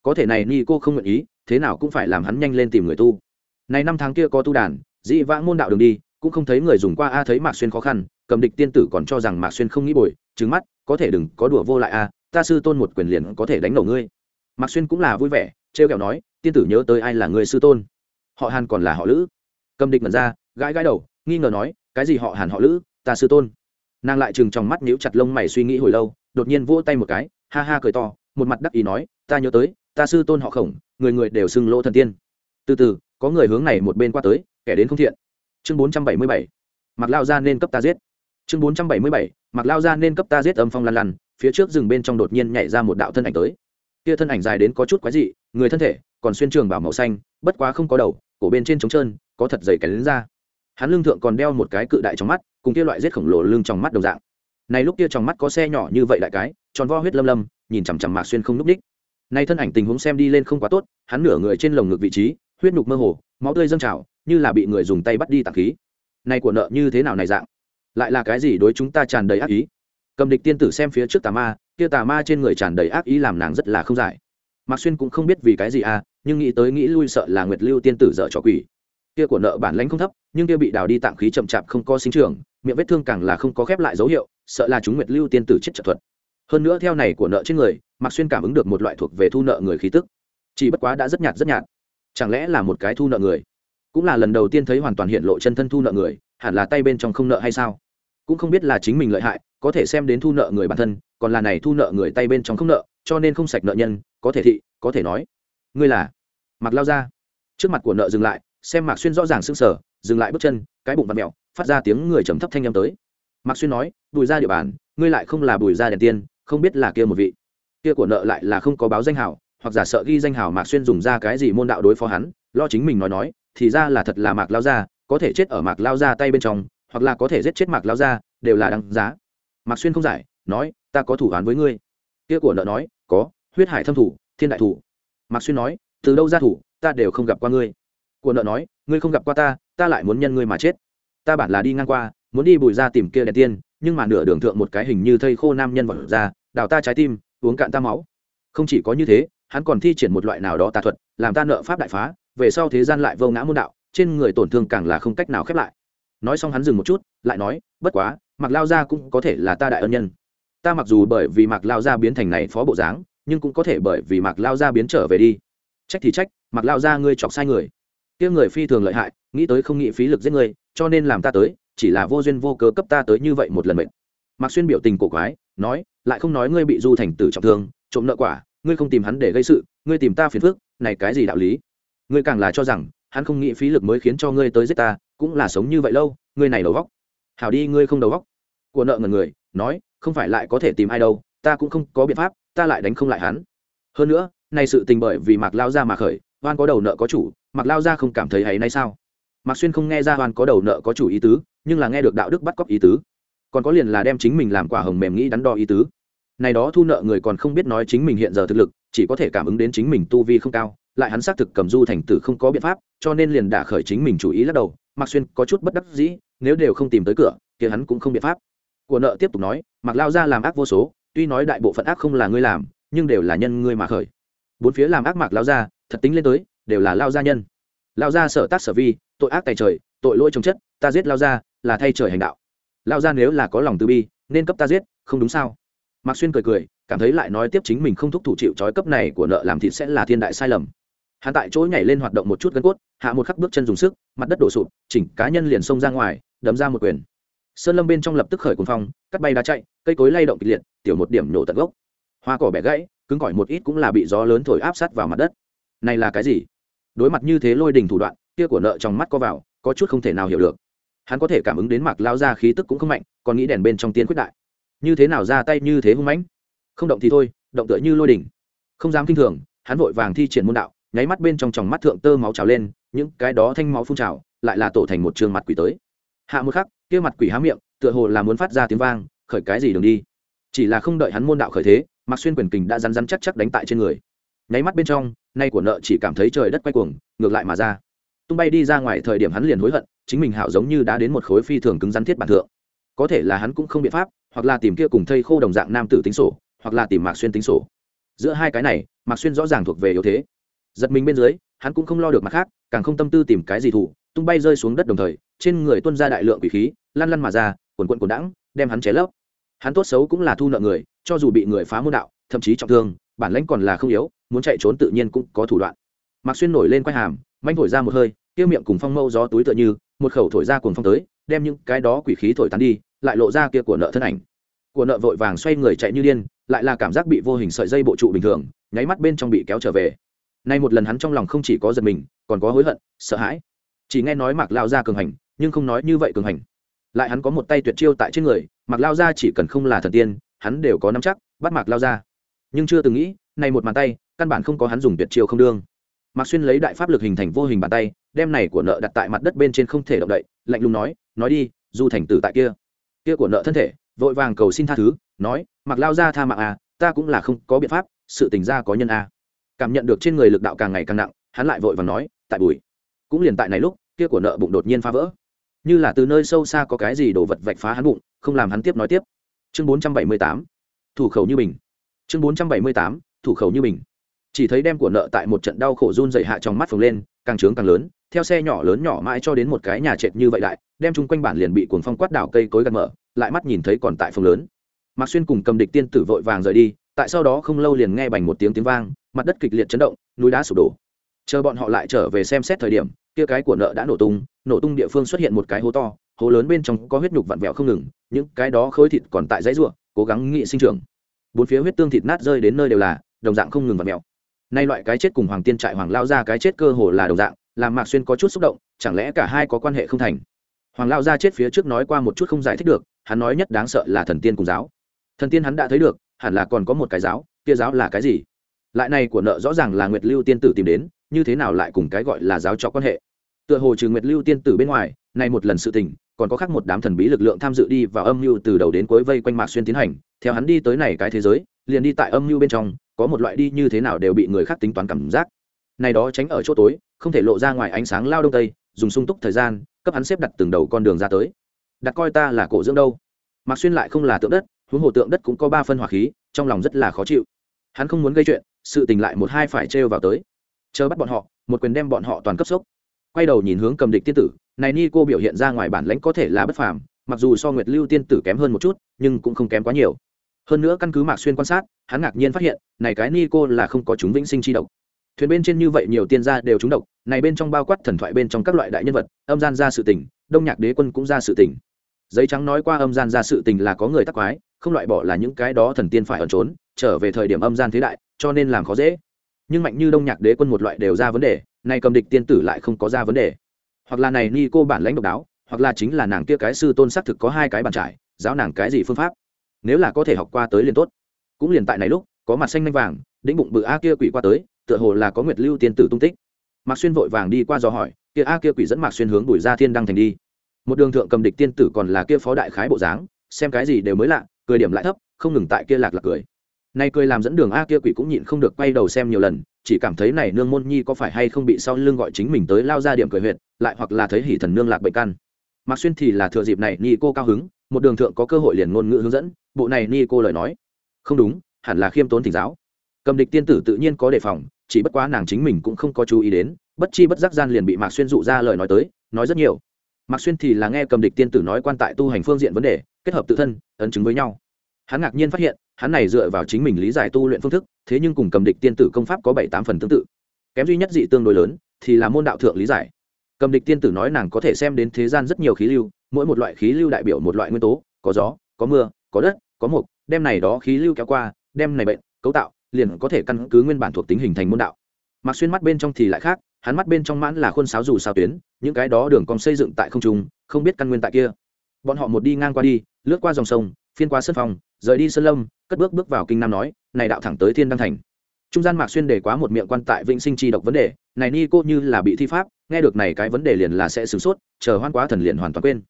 [SPEAKER 1] có thể này ni cô không nguyện ý, thế nào cũng phải làm hắn nhanh lên tìm người tu. Này năm tháng kia có tu đàn dị vãng môn đạo đường đi, cũng không thấy người dùng qua a thấy mạc xuyên khó khăn, cầm địch tiên tử còn cho rằng mạc xuyên không nghĩ bồi trứng mắt, có thể đừng, có đùa vô lại a, ta sư tôn một quyền liền có thể đánh nổ ngươi. Mạc xuyên cũng là vui vẻ, trêu kẹo nói, tiên tử nhớ tới ai là người sư tôn. Họ hàn còn là họ lữ. Cầm địch mật ra, gãi gãi đầu, nghi ngờ nói, cái gì họ hàn họ lữ, ta sư tôn. Nàng lại chừng trong mắt nhíu chặt lông mày suy nghĩ hồi lâu, đột nhiên vỗ tay một cái, ha ha cười to, một mặt đắc ý nói, ta nhớ tới ta sư tôn họ khổng, người người đều xưng lỗ thần tiên. Từ từ, có người hướng này một bên qua tới, kẻ đến không thiện. Chương bốn trăm bảy mươi bảy mặc lao ra nên cấp ta giết. Chương bốn trăm bảy mươi bảy mặc lao ra nên cấp ta giết âm phong lăn lăn phía trước rừng bên trong đột nhiên nhảy ra một đạo thân ảnh tới. Kia thân ảnh dài đến có chút quái dị, người thân thể còn xuyên trường bảo màu xanh, bất quá không có đầu, cổ bên trên trống trơn, có thật dày cái đến ra. Hắn lưng thượng còn đeo một cái cự đại trong mắt, cùng kia loại rết khổng lồ lưng trong mắt đồng dạng. Này lúc kia trong mắt có xe nhỏ như vậy đại cái, tròn vo huyết lâm lâm, nhìn chằm chằm mạc xuyên không n ú c ních nay thân ảnh tình huống xem đi lên không quá tốt, hắn nửa người trên lồng ngực vị trí, huyết nhục mơ hồ, máu tươi dâng trào, như là bị người dùng tay bắt đi tặng khí. Nay của nợ như thế nào này dạng? Lại là cái gì đối chúng ta tràn đầy ác ý? Cầm địch tiên tử xem phía trước tà ma, kia tà ma trên người tràn đầy ác ý làm nàng rất là không giải. Mạc xuyên cũng không biết vì cái gì à nhưng nghĩ tới nghĩ lui sợ là nguyệt lưu tiên tử dở trò quỷ. Kia của nợ bản lãnh không thấp, nhưng kia bị đào đi tạm khí chậm chạp không có sinh trường miệng vết thương càng là không có khép lại dấu hiệu, sợ là chúng nguyệt lưu tiên tử chết trợ thuật. Hơn nữa theo này của nợ trên người mạc xuyên cảm ứng được một loại thuộc về thu nợ người khí tức. Chỉ bất quá đã rất nhạt rất nhạt. Chẳng lẽ là một cái thu nợ người? Cũng là lần đầu tiên thấy hoàn toàn hiện lộ chân thân thu nợ người hẳn là tay bên trong không nợ hay sao? Cũng không biết là chính mình lợi hại có thể xem đến thu nợ người bản thân còn là này thu nợ người tay bên trong không nợ cho nên không sạch nợ nhân có thể thị có thể nói. Ngươi là? Mặc lao ra trước mặt của nợ dừng lại xem mạc xuyên rõ ràng sưng sờ, dừng lại bước chân cái bụng vặt mẹo phát ra tiếng người trầm thấp thanh â m tới. Mạc xuyên nói bùi ra địa bàn ngươi lại không là bùi ra đèn tiên không biết là kia một vị kia của nợ lại là không có báo danh hảo, hoặc giả sợ ghi danh hảo mạc xuyên dùng ra cái gì môn đạo đối phó hắn, lo chính mình nói nói, thì ra là thật là mạc lao ra có thể chết ở mạc lao ra tay bên trong, hoặc là có thể giết chết mạc lao ra đều là đáng giá. Mạc xuyên không giải, nói, ta có thủ án với ngươi. Kia của nợ nói, có, huyết hải thâm thủ, thiên đại thủ. Mạc xuyên nói, từ đâu ra thủ, ta đều không gặp qua ngươi. Của nợ nói, ngươi không gặp qua ta ta lại muốn nhân ngươi mà chết. Ta bản là đi ngang qua, muốn đi bùi ra tìm kia đèn tiên, nhưng mà nửa đường thượng một cái hình như thây khô nam nhân vật ra, đào ta trái tim uống cạn ta máu. Không chỉ có như thế, hắn còn thi triển một loại nào đó tà thuật, làm ta nợ pháp đại phá, về sau thế gian lại vô ngã môn đạo, trên người tổn thương càng là không cách nào khép lại. Nói xong hắn dừng một chút, lại nói, bất quá mặc lao gia cũng có thể là ta đại ân nhân. Ta mặc dù bởi vì mặc lao gia biến thành này phó bộ dáng, nhưng cũng có thể bởi vì mặc lao gia biến trở về đi. Trách thì trách mặc lao gia ngươi chọc sai người. Kia người phi thường lợi hại, nghĩ tới không nghĩ phí lực giết người, cho nên làm ta tới, chỉ là vô duyên vô cớ cấp ta tới như vậy một lần mệnh mạc xuyên biểu tình cổ quái, nói, lại không nói ngươi bị du thành tử trọng thương, trộm nợ quả, ngươi không tìm hắn để gây sự, ngươi tìm ta phiền phức, này cái gì đạo lý ngươi càng là cho rằng, hắn không nghĩ phí lực mới khiến cho ngươi tới giết ta, cũng là sống như vậy lâu, ngươi này đầu óc? hảo đi, ngươi không đầu óc? của nợ ngần người, nói, không phải lại có thể tìm ai đâu, ta cũng không có biện pháp, ta lại đánh không lại hắn hơn nữa, này sự tình bởi vì mạc lao ra mà khởi, oan có đầu nợ có chủ, mạc lao ra không cảm thấy hay nay sao mạc xuyên không nghe ra oan có đầu nợ có chủ ý tứ, nhưng là nghe được đạo đức bắt cóc ý tứ còn có liền là đem chính mình làm quả hồng mềm nghĩ đắn đo ý tứ. Này đó thu nợ người còn không biết nói chính mình hiện giờ thực lực, chỉ có thể cảm ứng đến chính mình tu vi không cao, lại hắn xác thực cầm du thành tử không có biện pháp, cho nên liền đả khởi chính mình chủ ý lắc đầu, mạc xuyên có chút bất đắc dĩ, nếu đều không tìm tới cửa thì hắn cũng không biện pháp. Của nợ tiếp tục nói mặc lao ra làm ác vô số, tuy nói đại bộ phận ác không là ngươi làm, nhưng đều là nhân ngươi mà khởi. Bốn phía làm ác mạc lao ra thật tính lên tới, đều là lao gia nhân. Lao gia sở tác sở vi, tội ác tài trời, tội lỗi trồng chất, ta giết lao gia, là thay trời hành đạo lao gia nếu là có lòng từ bi, nên cấp ta giết, không đúng sao? Mạc xuyên cười cười, cảm thấy lại nói tiếp chính mình không thúc thủ chịu trói cấp này của nợ làm thịt sẽ là thiên đại sai lầm. Hắn tại chỗ nhảy lên hoạt động một chút gân cốt, hạ một khắc bước chân dùng sức, mặt đất đổ sụp, chỉnh cá nhân liền xông ra ngoài, đấm ra một quyền. Sơn lâm bên trong lập tức khởi cuồng phong, cắt bay đá chạy, cây cối lay động kịch liệt, tiểu một điểm nổ tận gốc. Hoa cỏ bẻ gãy, cứng cỏi một ít cũng là bị gió lớn thổi áp sát vào mặt đất. Này là cái gì? Đối mặt như thế lôi đình thủ đoạn, kia của nợ trong mắt có vào, có chút không thể nào hiểu được hắn có thể cảm ứng đến mặc lao ra khí tức cũng không mạnh, còn nghĩ đèn bên trong tiên quyết đại. Như thế nào ra tay như thế hung mãnh? Không động thì thôi, động tựa như lôi đỉnh. Không dám kinh thường, hắn vội vàng thi triển môn đạo, nháy mắt bên trong tròng mắt thượng tơ máu trào lên, những cái đó thanh máu phun trào, lại là tổ thành một trường mặt quỷ tới. Hạ một khắc, kia mặt quỷ há miệng, tựa hồ là muốn phát ra tiếng vang, khởi cái gì đường đi? Chỉ là không đợi hắn môn đạo khởi thế mặc xuyên quyền kình đã rắn rắn chắc chắc đánh tại trên người. Nháy mắt bên trong, nay của nợ chỉ cảm thấy trời đất quay cuồng, ngược lại mà ra tung bay đi ra ngoài thời điểm hắn liền hối hận, chính mình hảo giống như đã đến một khối phi thường cứng rắn thiết bản thượng. Có thể là hắn cũng không biện pháp, hoặc là tìm kia cùng thây khô đồng dạng nam tử tính sổ, hoặc là tìm mạc xuyên tính sổ. Giữa hai cái này, mạc xuyên rõ ràng thuộc về yếu thế. Giật mình bên dưới, hắn cũng không lo được mặt khác, càng không tâm tư tìm cái gì thủ, tung bay rơi xuống đất đồng thời, trên người tuân ra đại lượng quỷ khí, lăn lăn mà ra, quần quận quần đãng, đem hắn ché lấp. Hắn tốt xấu cũng là thu nợ người, cho dù bị người phá môn đạo, thậm chí trọng thương, bản lãnh còn là không yếu, muốn chạy trốn tự nhiên cũng có thủ đoạn. Mạc xuyên nổi lên quay hàm manh thổi ra một hơi, kia miệng cùng phong mâu gió túi tựa như, một khẩu thổi ra cuồng phong tới, đem những cái đó quỷ khí thổi tán đi, lại lộ ra kia của nợ thân ảnh. Của nợ vội vàng xoay người chạy như điên, lại là cảm giác bị vô hình sợi dây bộ trụ bình thường, nháy mắt bên trong bị kéo trở về. Nay một lần hắn trong lòng không chỉ có giật mình, còn có hối hận, sợ hãi. Chỉ nghe nói mạc lao ra cường hành, nhưng không nói như vậy cường hành. Lại hắn có một tay tuyệt chiêu tại trên người, mạc lao ra chỉ cần không là thần tiên, hắn đều có nắm chắc, bắt mạc lao ra nhưng chưa từng nghĩ, nay một bàn tay, căn bản không có hắn dùng tuyệt chiêu không đương mạc xuyên lấy đại pháp lực hình thành vô hình bàn tay, đem này của nợ đặt tại mặt đất bên trên không thể động đậy, lạnh lùng nói nói đi, du thành tử tại kia. Kia của nợ thân thể, vội vàng cầu xin tha thứ, nói mặc lao ra tha mạng à ta cũng là không có biện pháp, sự tình ra có nhân à. cảm nhận được trên người lực đạo càng ngày càng nặng, hắn lại vội vàng nói, tại bùi cũng liền tại này lúc, kia của nợ bụng đột nhiên phá vỡ. Như là từ nơi sâu xa có cái gì đổ vật vạch phá hắn bụng, không làm hắn tiếp nói tiếp. Chương bốn trăm bảy mươi tám, thủ khẩu như bình. Chương bốn trăm bảy mươi tám, thủ khẩu như bình chỉ thấy đem của nợ tại một trận đau khổ run dày hạ trong mắt phồng lên, càng trướng càng lớn, theo xe nhỏ lớn nhỏ mãi cho đến một cái nhà trệt như vậy đại đem chung quanh bản liền bị cuồng phong quát đảo cây cối gạt mở, lại mắt nhìn thấy còn tại phòng lớn. Mạc xuyên cùng cầm địch tiên tử vội vàng rời đi, tại sau đó không lâu liền nghe bành một tiếng tiếng vang, mặt đất kịch liệt chấn động, núi đá sụp đổ. Chờ bọn họ lại trở về xem xét thời điểm, kia cái của nợ đã nổ tung nổ tung địa phương xuất hiện một cái hố to, hố lớn bên trong có huyết nhục vặn vẹo không ngừng, những cái đó khối thịt còn tại dãy ruộng, cố gắng nghị sinh trưởng. Bốn phía huyết tương thịt nát rơi đến nơi đều là, đồng dạng không ngừng vặn vẹo nay loại cái chết cùng hoàng tiên trại hoàng lao ra cái chết cơ hồ là đồng dạng, làm mạc xuyên có chút xúc động, chẳng lẽ cả hai có quan hệ không thành? Hoàng lao ra chết phía trước nói qua một chút không giải thích được, hắn nói nhất đáng sợ là thần tiên cùng giáo. Thần tiên hắn đã thấy được, hẳn là còn có một cái giáo, kia giáo là cái gì? Lại này của nợ rõ ràng là nguyệt lưu tiên tử tìm đến, như thế nào lại cùng cái gọi là giáo cho quan hệ? Tựa hồ trừ nguyệt lưu tiên tử bên ngoài, nay một lần sự tình, còn có khác một đám thần bí lực lượng tham dự đi vào âm mưu từ đầu đến cuối vây quanh mạc xuyên tiến hành, theo hắn đi tới này cái thế giới liền đi tại âm mưu bên trong, có một loại đi như thế nào đều bị người khác tính toán cảm giác. Này đó tránh ở chỗ tối, không thể lộ ra ngoài ánh sáng lao đông tây, dùng sung túc thời gian, cấp hắn xếp đặt từng đầu con đường ra tới. Đặt coi ta là cổ dưỡng đâu. Mặc xuyên lại không là tượng đất, huống hồ tượng đất cũng có ba phân hỏa khí, trong lòng rất là khó chịu. Hắn không muốn gây chuyện, sự tình lại một hai phải trêu vào tới. Chờ bắt bọn họ, một quyền đem bọn họ toàn cấp sốc. Quay đầu nhìn hướng cầm địch tiên tử, này ni cô biểu hiện ra ngoài bản lãnh có thể là bất phàm, mặc dù so nguyệt lưu tiên tử kém hơn một chút, nhưng cũng không kém quá nhiều hơn nữa căn cứ mạc xuyên quan sát, hắn ngạc nhiên phát hiện, này cái ni cô là không có chúng vĩnh sinh chi độc. Thuyền bên trên như vậy nhiều tiên gia đều trúng độc, này bên trong bao quát thần thoại bên trong các loại đại nhân vật, âm gian ra sự tình, đông nhạc đế quân cũng ra sự tình. Giấy trắng nói qua âm gian ra sự tình là có người tắc quái, không loại bỏ là những cái đó thần tiên phải ẩn trốn, trở về thời điểm âm gian thế đại, cho nên làm khó dễ. Nhưng mạnh như đông nhạc đế quân một loại đều ra vấn đề, này cầm địch tiên tử lại không có ra vấn đề. Hoặc là này ni cô bản lãnh độc đáo, hoặc là chính là nàng kia cái sư tôn xác thực có hai cái bàn trải, giáo nàng cái gì phương pháp nếu là có thể học qua tới liền tốt. Cũng liền tại này lúc, có mặt xanh nanh vàng, đĩnh bụng bự a kia quỷ qua tới, tựa hồ là có nguyệt lưu tiên tử tung tích. Mạc xuyên vội vàng đi qua dò hỏi, kia a kia quỷ dẫn mạc xuyên hướng bùi ra thiên đăng thành đi. Một đường thượng cầm địch tiên tử còn là kia phó đại khái bộ dáng, xem cái gì đều mới lạ, cười điểm lại thấp, không ngừng tại kia lạc lạc cười. Nay cười làm dẫn đường a kia quỷ cũng nhịn không được quay đầu xem nhiều lần, chỉ cảm thấy này nương môn nhi có phải hay không bị sau lưng gọi chính mình tới lao ra điểm cười huyệt, lại hoặc là thấy hỉ thần nương lạc bệnh căn. Mạc xuyên thì là thừa dịp này nhi cô cao hứng, một đường thượng có cơ hội liền ngôn ngữ hướng dẫn bộ này ni cô lời nói. Không đúng, hẳn là khiêm tốn thỉnh giáo. Cầm địch tiên tử tự nhiên có đề phòng, chỉ bất quá nàng chính mình cũng không có chú ý đến, bất chi bất giác gian liền bị mạc xuyên dụ ra lời nói tới, nói rất nhiều. Mạc xuyên thì là nghe cầm địch tiên tử nói quan tại tu hành phương diện vấn đề, kết hợp tự thân, ấn chứng với nhau. Hắn ngạc nhiên phát hiện, hắn này dựa vào chính mình lý giải tu luyện phương thức, thế nhưng cùng cầm địch tiên tử công pháp có bảy tám phần tương tự. Kém duy nhất dị tương đối lớn, thì là môn đạo thượng lý giải. Cầm địch tiên tử nói nàng có thể xem đến thế gian rất nhiều khí lưu, mỗi một loại khí lưu đại biểu một loại nguyên tố, có gió, có mưa, có đất có một, đem này đó khí lưu kéo qua đem này bệnh cấu tạo liền có thể căn cứ nguyên bản thuộc tính hình thành môn đạo. Mặc xuyên mắt bên trong thì lại khác hắn mắt bên trong mãn là khuôn sáo dù sao tuyến những cái đó đường còn xây dựng tại không trung không biết căn nguyên tại kia. Bọn họ một đi ngang qua đi lướt qua dòng sông phiên qua sân phòng rời đi sơn lâm cất bước bước vào kinh nam nói này đạo thẳng tới thiên đăng thành. Trung gian mạc xuyên để quá một miệng quan tại vĩnh sinh chi độc vấn đề này ni cô như là bị thi pháp nghe được này cái vấn đề liền là sẽ sửng sốt chờ hoan quá thần liền hoàn toàn quên.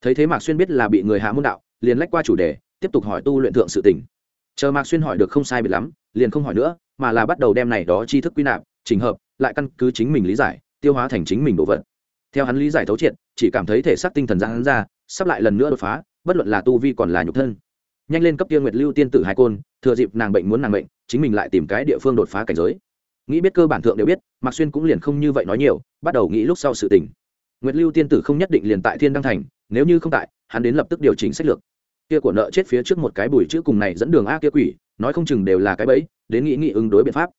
[SPEAKER 1] Thấy thế mạc xuyên biết là bị người hạ môn đạo liền lách qua chủ đề tiếp tục hỏi tu luyện thượng sự tỉnh chờ mạc xuyên hỏi được không sai biệt lắm, liền không hỏi nữa, mà là bắt đầu đem này đó tri thức quy nạp trình hợp, lại căn cứ chính mình lý giải, tiêu hóa thành chính mình đồ vật. Theo hắn lý giải thấu triệt, chỉ cảm thấy thể xác tinh thần ra hắn ra, sắp lại lần nữa đột phá, bất luận là tu vi còn là nhục thân. Nhanh lên cấp tiên nguyệt lưu tiên tử hai côn, thừa dịp nàng bệnh muốn nàng bệnh, chính mình lại tìm cái địa phương đột phá cảnh giới. Nghĩ biết cơ bản thượng đều biết, mạc xuyên cũng liền không như vậy nói nhiều, bắt đầu nghĩ lúc sau sự tình. Nguyệt lưu tiên tử không nhất định liền tại thiên đăng thành, nếu như không tại, hắn đến lập tức điều chỉnh sách lược kia của nợ chết phía trước một cái bùi chữ cùng này dẫn đường a kia quỷ, nói không chừng đều là cái bẫy, đến nghĩ nghĩ ứng đối biện pháp.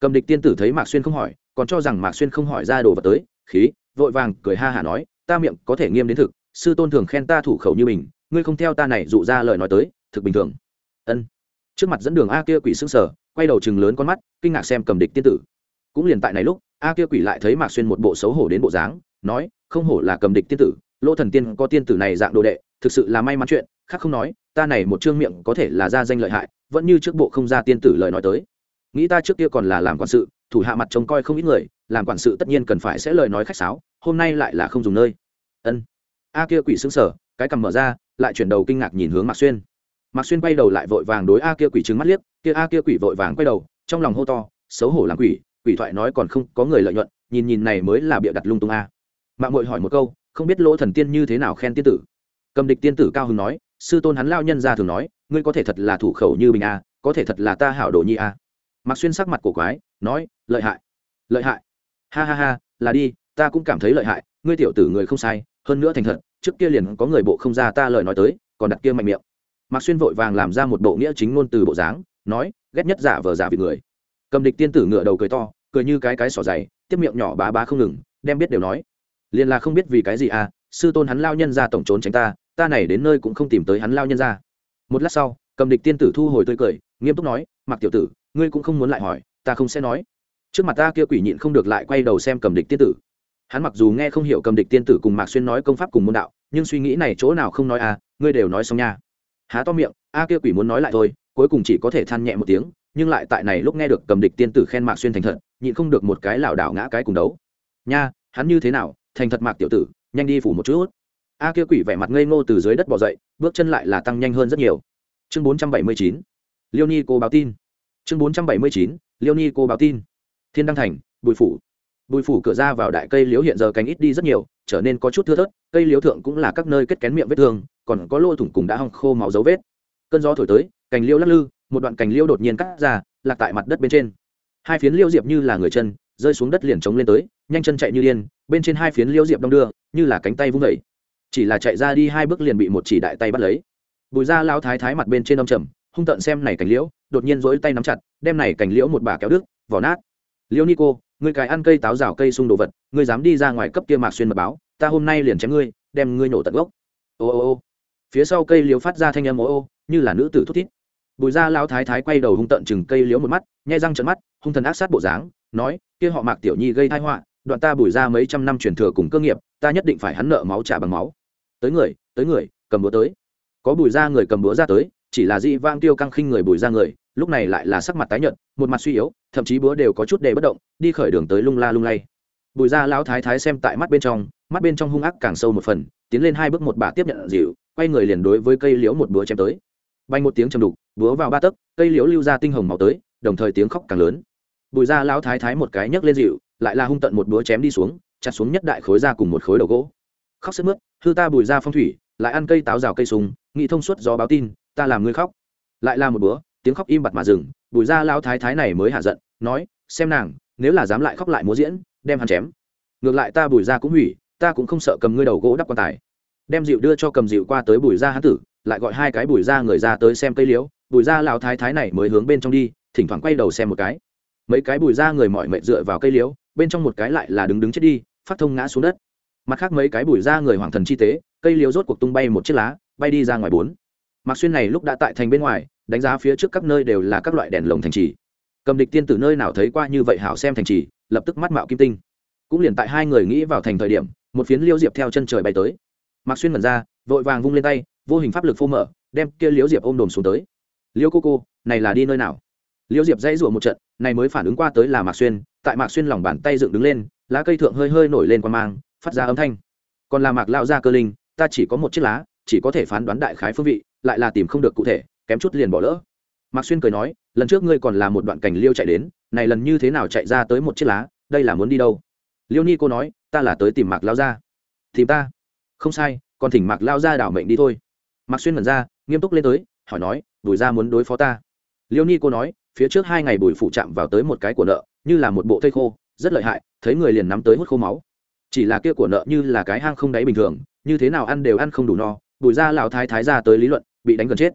[SPEAKER 1] Cầm địch tiên tử thấy mạc xuyên không hỏi, còn cho rằng mạc xuyên không hỏi ra đồ vật tới, khí, vội vàng cười ha hả nói, ta miệng có thể nghiêm đến thực, sư tôn thường khen ta thủ khẩu như mình, ngươi không theo ta này dụ ra lời nói tới, thực bình thường. Ân. Trước mặt dẫn đường a kia quỷ sững sờ, quay đầu chừng lớn con mắt, kinh ngạc xem cầm địch tiên tử. Cũng liền tại này lúc, a kia quỷ lại thấy mạc xuyên một bộ xấu hổ đến bộ dáng, nói, không hổ là cầm địch tiên tử, lỗ thần tiên có tiên tử này dạng đồ đệ, thực sự là may mắn chuyện khác không nói, ta này một chương miệng có thể là ra danh lợi hại, vẫn như trước bộ không ra tiên tử lời nói tới. Nghĩ ta trước kia còn là làm quản sự, thủ hạ mặt trông coi không ít người, làm quản sự tất nhiên cần phải sẽ lời nói khách sáo, hôm nay lại là không dùng nơi. Ân. A kia quỷ xứng sở cái cầm mở ra, lại chuyển đầu kinh ngạc nhìn hướng mạc xuyên. Mạc xuyên quay đầu lại vội vàng đối a kia quỷ trứng mắt liếc, kia a kia quỷ vội vàng quay đầu, trong lòng hô to, xấu hổ làm quỷ quỷ thoại nói còn không có người lợi nhuận, nhìn nhìn này mới là bịa đặt lung tung a. Mạng mội hỏi một câu, không biết lỗ thần tiên như thế nào khen tiên tử? Cầm địch tiên tử cao hưng nói sư tôn hắn lao nhân ra thường nói, ngươi có thể thật là thủ khẩu như bình a, có thể thật là ta hảo đồ nhi a. Mặc xuyên sắc mặt cổ quái, nói, lợi hại lợi hại. Ha ha ha, là đi, ta cũng cảm thấy lợi hại, ngươi tiểu tử người không sai, hơn nữa thành thật, trước kia liền có người bộ không ra ta lời nói tới, còn đặt kia mạnh miệng. Mạc xuyên vội vàng làm ra một bộ nghĩa chính ngôn từ bộ dáng, nói, ghét nhất giả vờ giả vị người. Cầm địch tiên tử ngựa đầu cười to, cười như cái cái sỏ dày, tiếp miệng nhỏ bá bá không ngừng, đem biết đều nói. Liền là không biết vì cái gì à sư tôn hắn lao nhân ra tổng trốn tránh ta ta này đến nơi cũng không tìm tới hắn lao nhân ra. Một lát sau, cầm địch tiên tử thu hồi tươi cười, nghiêm túc nói mặc tiểu tử, ngươi cũng không muốn lại hỏi, ta không sẽ nói. Trước mặt ta kia quỷ nhịn không được lại quay đầu xem cầm địch tiên tử. Hắn mặc dù nghe không hiểu cầm địch tiên tử cùng mạc xuyên nói công pháp cùng môn đạo, nhưng suy nghĩ này chỗ nào không nói à ngươi đều nói xong nha. Há to miệng, a kia quỷ muốn nói lại thôi, cuối cùng chỉ có thể than nhẹ một tiếng, nhưng lại tại này lúc nghe được cầm địch tiên tử khen mạc xuyên thành thật, nhịn không được một cái lảo đảo ngã cái cùng đấu. Nha, hắn như thế nào, thành thật mạc tiểu tử, nhanh đi phủ một chút a kia quỷ vẻ mặt ngây ngô từ dưới đất bỏ dậy, bước chân lại là tăng nhanh hơn rất nhiều. Chương bốn trăm bảy mươi chín, liêu ni cô báo tin. Chương bốn trăm bảy mươi chín, liêu ni cô báo tin. Thiên đăng thành, bùi phủ. Bùi phủ cửa ra vào đại cây liễu hiện giờ cánh ít đi rất nhiều, trở nên có chút thưa thớt, cây liễu thượng cũng là các nơi kết kén miệng vết thương, còn có lô thủng cùng đã hong khô máu dấu vết. Cơn gió thổi tới, cành liễu lắc lư, một đoạn cành liễu đột nhiên cắt ra, lạc tại mặt đất bên trên. Hai phiến liễu diệp như là người chân, rơi xuống đất liền trống lên tới, nhanh chân chạy như điên, bên trên hai phiến liễu diệp đong đưa, như là cánh tay vung vẩy chỉ là chạy ra đi hai bước liền bị một chỉ đại tay bắt lấy. Bùi ra lao thái thái mặt bên trên ông trầm, hung tợn xem này cành liễu, đột nhiên dối tay nắm chặt, đem này cành liễu một bà kéo đứt vỏ nát. Liễu nico ngươi cái ăn cây táo rào cây xung đồ vật, ngươi dám đi ra ngoài cấp kia mạc xuyên mật báo, ta hôm nay liền chém ngươi, đem ngươi nổ tận gốc. Ô ô ô. Phía sau cây liễu phát ra thanh âm ô ô, như là nữ tử thút thít. Bùi ra lao thái thái quay đầu hung tợn chừng cây liễu một mắt, nhai răng trận mắt, hung thần ác sát bộ dáng, nói, kia họ mạc tiểu nhi gây thai họa, đoạn ta bùi ra mấy trăm năm truyền thừa cùng cơ nghiệp, ta nhất định phải hắn nợ máu trả bằng máu tới người tới người, cầm búa tới. Có bùi ra người cầm búa ra tới, chỉ là di vang tiêu căng khinh người bùi ra người, lúc này lại là sắc mặt tái nhợt, một mặt suy yếu, thậm chí búa đều có chút đề bất động, đi khởi đường tới lung la lung lay. Bùi ra lão thái thái xem tại mắt bên trong, mắt bên trong hung ác càng sâu một phần, tiến lên hai bước một bà tiếp nhận dịu, quay người liền đối với cây liễu một búa chém tới. Bay một tiếng chầm đục, búa vào ba tấc, cây liễu lưu ra tinh hồng màu tới, đồng thời tiếng khóc càng lớn. Bùi ra lão thái thái một cái nhấc lên dịu, lại là hung tận một búa chém đi xuống, chặt xuống nhất đại khối ra cùng một khối đầu gỗ khóc sức mướt, hư ta bùi ra phong thủy, lại ăn cây táo rào cây súng, nghị thông suốt gió báo tin, ta làm ngươi khóc. Lại là một bữa, tiếng khóc im bặt mà dừng, bùi ra lao thái thái này mới hạ giận, nói, xem nàng, nếu là dám lại khóc lại múa diễn, đem hắn chém. Ngược lại ta bùi ra cũng hủy, ta cũng không sợ cầm ngươi đầu gỗ đắp quan tài. Đem dịu đưa cho cầm dịu qua tới bùi ra hán tử, lại gọi hai cái bùi ra người ra tới xem cây liếu, bùi ra lao thái thái này mới hướng bên trong đi, thỉnh thoảng quay đầu xem một cái. Mấy cái bùi ra người mọi mệt dựa vào cây liếu, bên trong một cái lại là đứng đứng chết đi, phát thông ngã xuống đất mặt khác mấy cái bùi ra người hoàng thần chi tế, cây liếu rốt cuộc tung bay một chiếc lá, bay đi ra ngoài bốn. Mạc xuyên này lúc đã tại thành bên ngoài, đánh giá phía trước các nơi đều là các loại đèn lồng thành trì. Cầm địch tiên tử nơi nào thấy qua như vậy hảo xem thành trì, lập tức mắt mạo kim tinh. Cũng liền tại hai người nghĩ vào thành thời điểm, một phiến liêu diệp theo chân trời bay tới. Mạc xuyên mẩn ra, vội vàng vung lên tay, vô hình pháp lực phô mở, đem kia liêu diệp ôm đồm xuống tới. Liêu cô cô, này là đi nơi nào? Liêu diệp dãy rủa một trận, này mới phản ứng qua tới là mạc xuyên, tại mạc xuyên lòng bàn tay dựng đứng lên, lá cây thượng hơi hơi nổi lên qua mang phát ra âm thanh. Còn là mạc lao ra cơ linh, ta chỉ có một chiếc lá, chỉ có thể phán đoán đại khái phương vị, lại là tìm không được cụ thể, kém chút liền bỏ lỡ. Mạc xuyên cười nói, lần trước ngươi còn là một đoạn cảnh liêu chạy đến, này lần như thế nào chạy ra tới một chiếc lá, đây là muốn đi đâu? Liêu ni cô nói, ta là tới tìm mạc lao ra tìm ta? Không sai, còn thỉnh mạc lao ra đảo mệnh đi thôi. Mạc xuyên mẩn ra, nghiêm túc lên tới, hỏi nói, bùi ra muốn đối phó ta? Liêu ni cô nói, phía trước hai ngày bùi phụ chạm vào tới một cái của nợ, như là một bộ thây khô, rất lợi hại, thấy người liền nắm tới hút khô máu chỉ là kia của nợ như là cái hang không đáy bình thường, như thế nào ăn đều ăn không đủ no, bùi ra lão thái thái ra tới lý luận, bị đánh gần chết.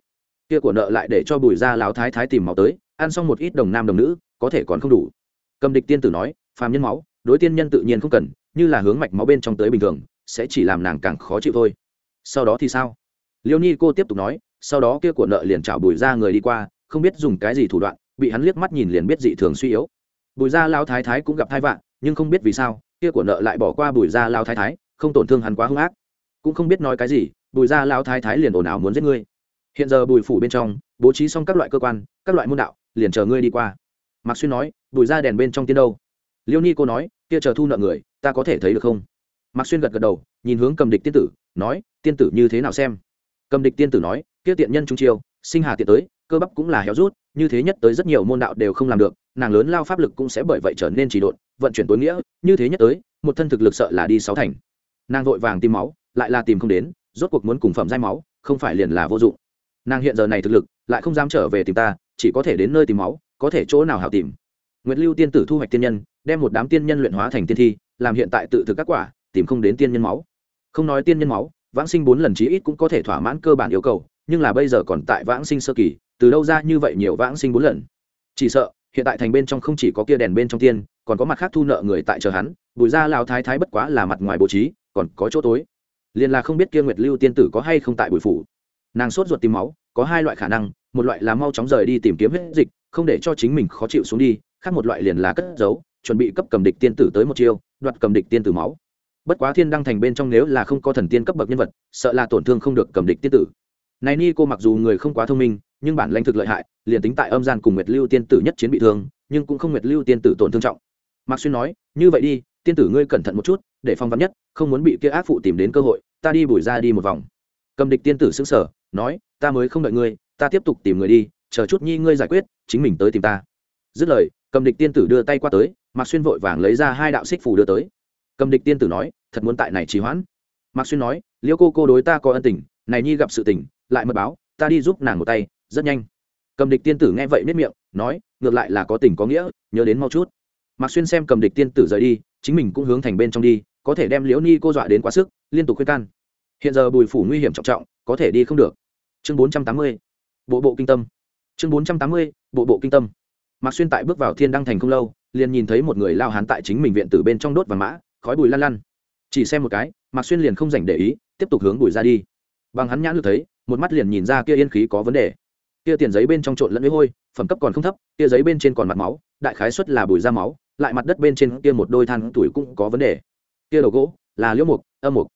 [SPEAKER 1] Kia của nợ lại để cho bùi ra lão thái thái tìm máu tới, ăn xong một ít đồng nam đồng nữ, có thể còn không đủ. Cầm địch tiên tử nói, phàm nhân máu, đối tiên nhân tự nhiên không cần, như là hướng mạch máu bên trong tới bình thường, sẽ chỉ làm nàng càng khó chịu thôi. Sau đó thì sao? Liêu ni cô tiếp tục nói, sau đó kia của nợ liền chảo bùi ra người đi qua, không biết dùng cái gì thủ đoạn, bị hắn liếc mắt nhìn liền biết dị thường suy yếu. Bùi ra lao thái thái cũng gặp thai vạn nhưng không biết vì sao kia của nợ lại bỏ qua bùi Gia lao thái thái, không tổn thương hắn quá hung ác. Cũng không biết nói cái gì, bùi Gia lao thái thái liền ồn ào muốn giết ngươi. Hiện giờ bùi phủ bên trong, bố trí xong các loại cơ quan, các loại môn đạo, liền chờ ngươi đi qua. Mạc xuyên nói, bùi ra đèn bên trong tiên đâu? Liêu ni cô nói, kia chờ thu nợ người, ta có thể thấy được không? Mạc xuyên gật gật đầu, nhìn hướng cầm địch tiên tử, nói, tiên tử như thế nào xem? Cầm địch tiên tử nói, kia tiện nhân trung chiêu, sinh hà tiện tới, cơ bắp cũng là héo rút, như thế nhất tới rất nhiều môn đạo đều không làm được, nàng lớn lao pháp lực cũng sẽ bởi vậy trở nên chỉ độn, vận chuyển tối nghĩa như thế nhất tới, một thân thực lực sợ là đi sáu thành. Nàng vội vàng tìm máu, lại là tìm không đến, rốt cuộc muốn cùng phẩm dai máu, không phải liền là vô dụng. Nàng hiện giờ này thực lực, lại không dám trở về tìm ta, chỉ có thể đến nơi tìm máu, có thể chỗ nào hảo tìm. Nguyệt lưu tiên tử thu hoạch tiên nhân, đem một đám tiên nhân luyện hóa thành tiên thi, làm hiện tại tự thực các quả, tìm không đến tiên nhân máu. Không nói tiên nhân máu, vãng sinh bốn lần chí ít cũng có thể thỏa mãn cơ bản yêu cầu, nhưng là bây giờ còn tại vãng sinh sơ kỳ, từ đâu ra như vậy nhiều vãng sinh bốn lần? Chỉ sợ hiện tại thành bên trong không chỉ có kia đèn bên trong tiên, còn có mặt khác thu nợ người tại chờ hắn, bùi ra lao thái thái bất quá là mặt ngoài bố trí, còn có chỗ tối. Liền là không biết kia nguyệt lưu tiên tử có hay không tại bùi phủ. Nàng sốt ruột tìm máu, có hai loại khả năng, một loại là mau chóng rời đi tìm kiếm hết dịch, không để cho chính mình khó chịu xuống đi, khác một loại liền là cất giấu, chuẩn bị cấp cầm địch tiên tử tới một chiêu, đoạt cầm địch tiên tử máu. Bất quá thiên đăng thành bên trong nếu là không có thần tiên cấp bậc nhân vật, sợ là tổn thương không được cầm địch tiên tử. Này ni cô mặc dù người không quá thông minh nhưng bản lãnh thực lợi hại, liền tính tại âm gian cùng nguyệt lưu tiên tử nhất chiến bị thương, nhưng cũng không nguyệt lưu tiên tử tổn thương trọng. Mạc xuyên nói, như vậy đi, tiên tử ngươi cẩn thận một chút, để phong vắn nhất, không muốn bị kia ác phụ tìm đến cơ hội, ta đi bùi ra đi một vòng. Cầm địch tiên tử xứng sở nói, ta mới không đợi ngươi, ta tiếp tục tìm người đi, chờ chút nhi ngươi giải quyết, chính mình tới tìm ta. Dứt lời, cầm địch tiên tử đưa tay qua tới, mạc xuyên vội vàng lấy ra hai đạo xích phù đưa tới. Cầm địch tiên tử nói, thật muốn tại này trì hoãn. Mạc xuyên nói, liêu cô cô đối ta có ân tình, này nhi gặp sự tình, lại mật báo, ta đi giúp nàng một tay rất nhanh. Cầm địch tiên tử nghe vậy nếp miệng, nói, ngược lại là có tình có nghĩa, nhớ đến mau chút. Mạc xuyên xem cầm địch tiên tử rời đi, chính mình cũng hướng thành bên trong đi, có thể đem liễu ni cô dọa đến quá sức, liên tục khuyên can. Hiện giờ bùi phủ nguy hiểm trọng trọng, có thể đi không được. Chương bốn trăm tám mươi, bộ bộ kinh tâm. Chương bốn trăm tám mươi, bộ bộ kinh tâm. Mạc xuyên tại bước vào thiên đăng thành không lâu, liền nhìn thấy một người lao hán tại chính mình viện tử bên trong đốt và mã, khói bùi lăn lăn. Chỉ xem một cái, mạc xuyên liền không dành để ý, tiếp tục hướng bùi ra đi. Bằng hắn nhãn được thấy, một mắt liền nhìn ra kia yên khí có vấn đề kia tiền giấy bên trong trộn lẫn với hôi, phẩm cấp còn không thấp kia giấy bên trên còn mặt máu, đại khái suất là bùi da máu, lại mặt đất bên trên kia một đôi than tuổi cũng có vấn đề. Kia đầu gỗ là liễu mục, âm mục.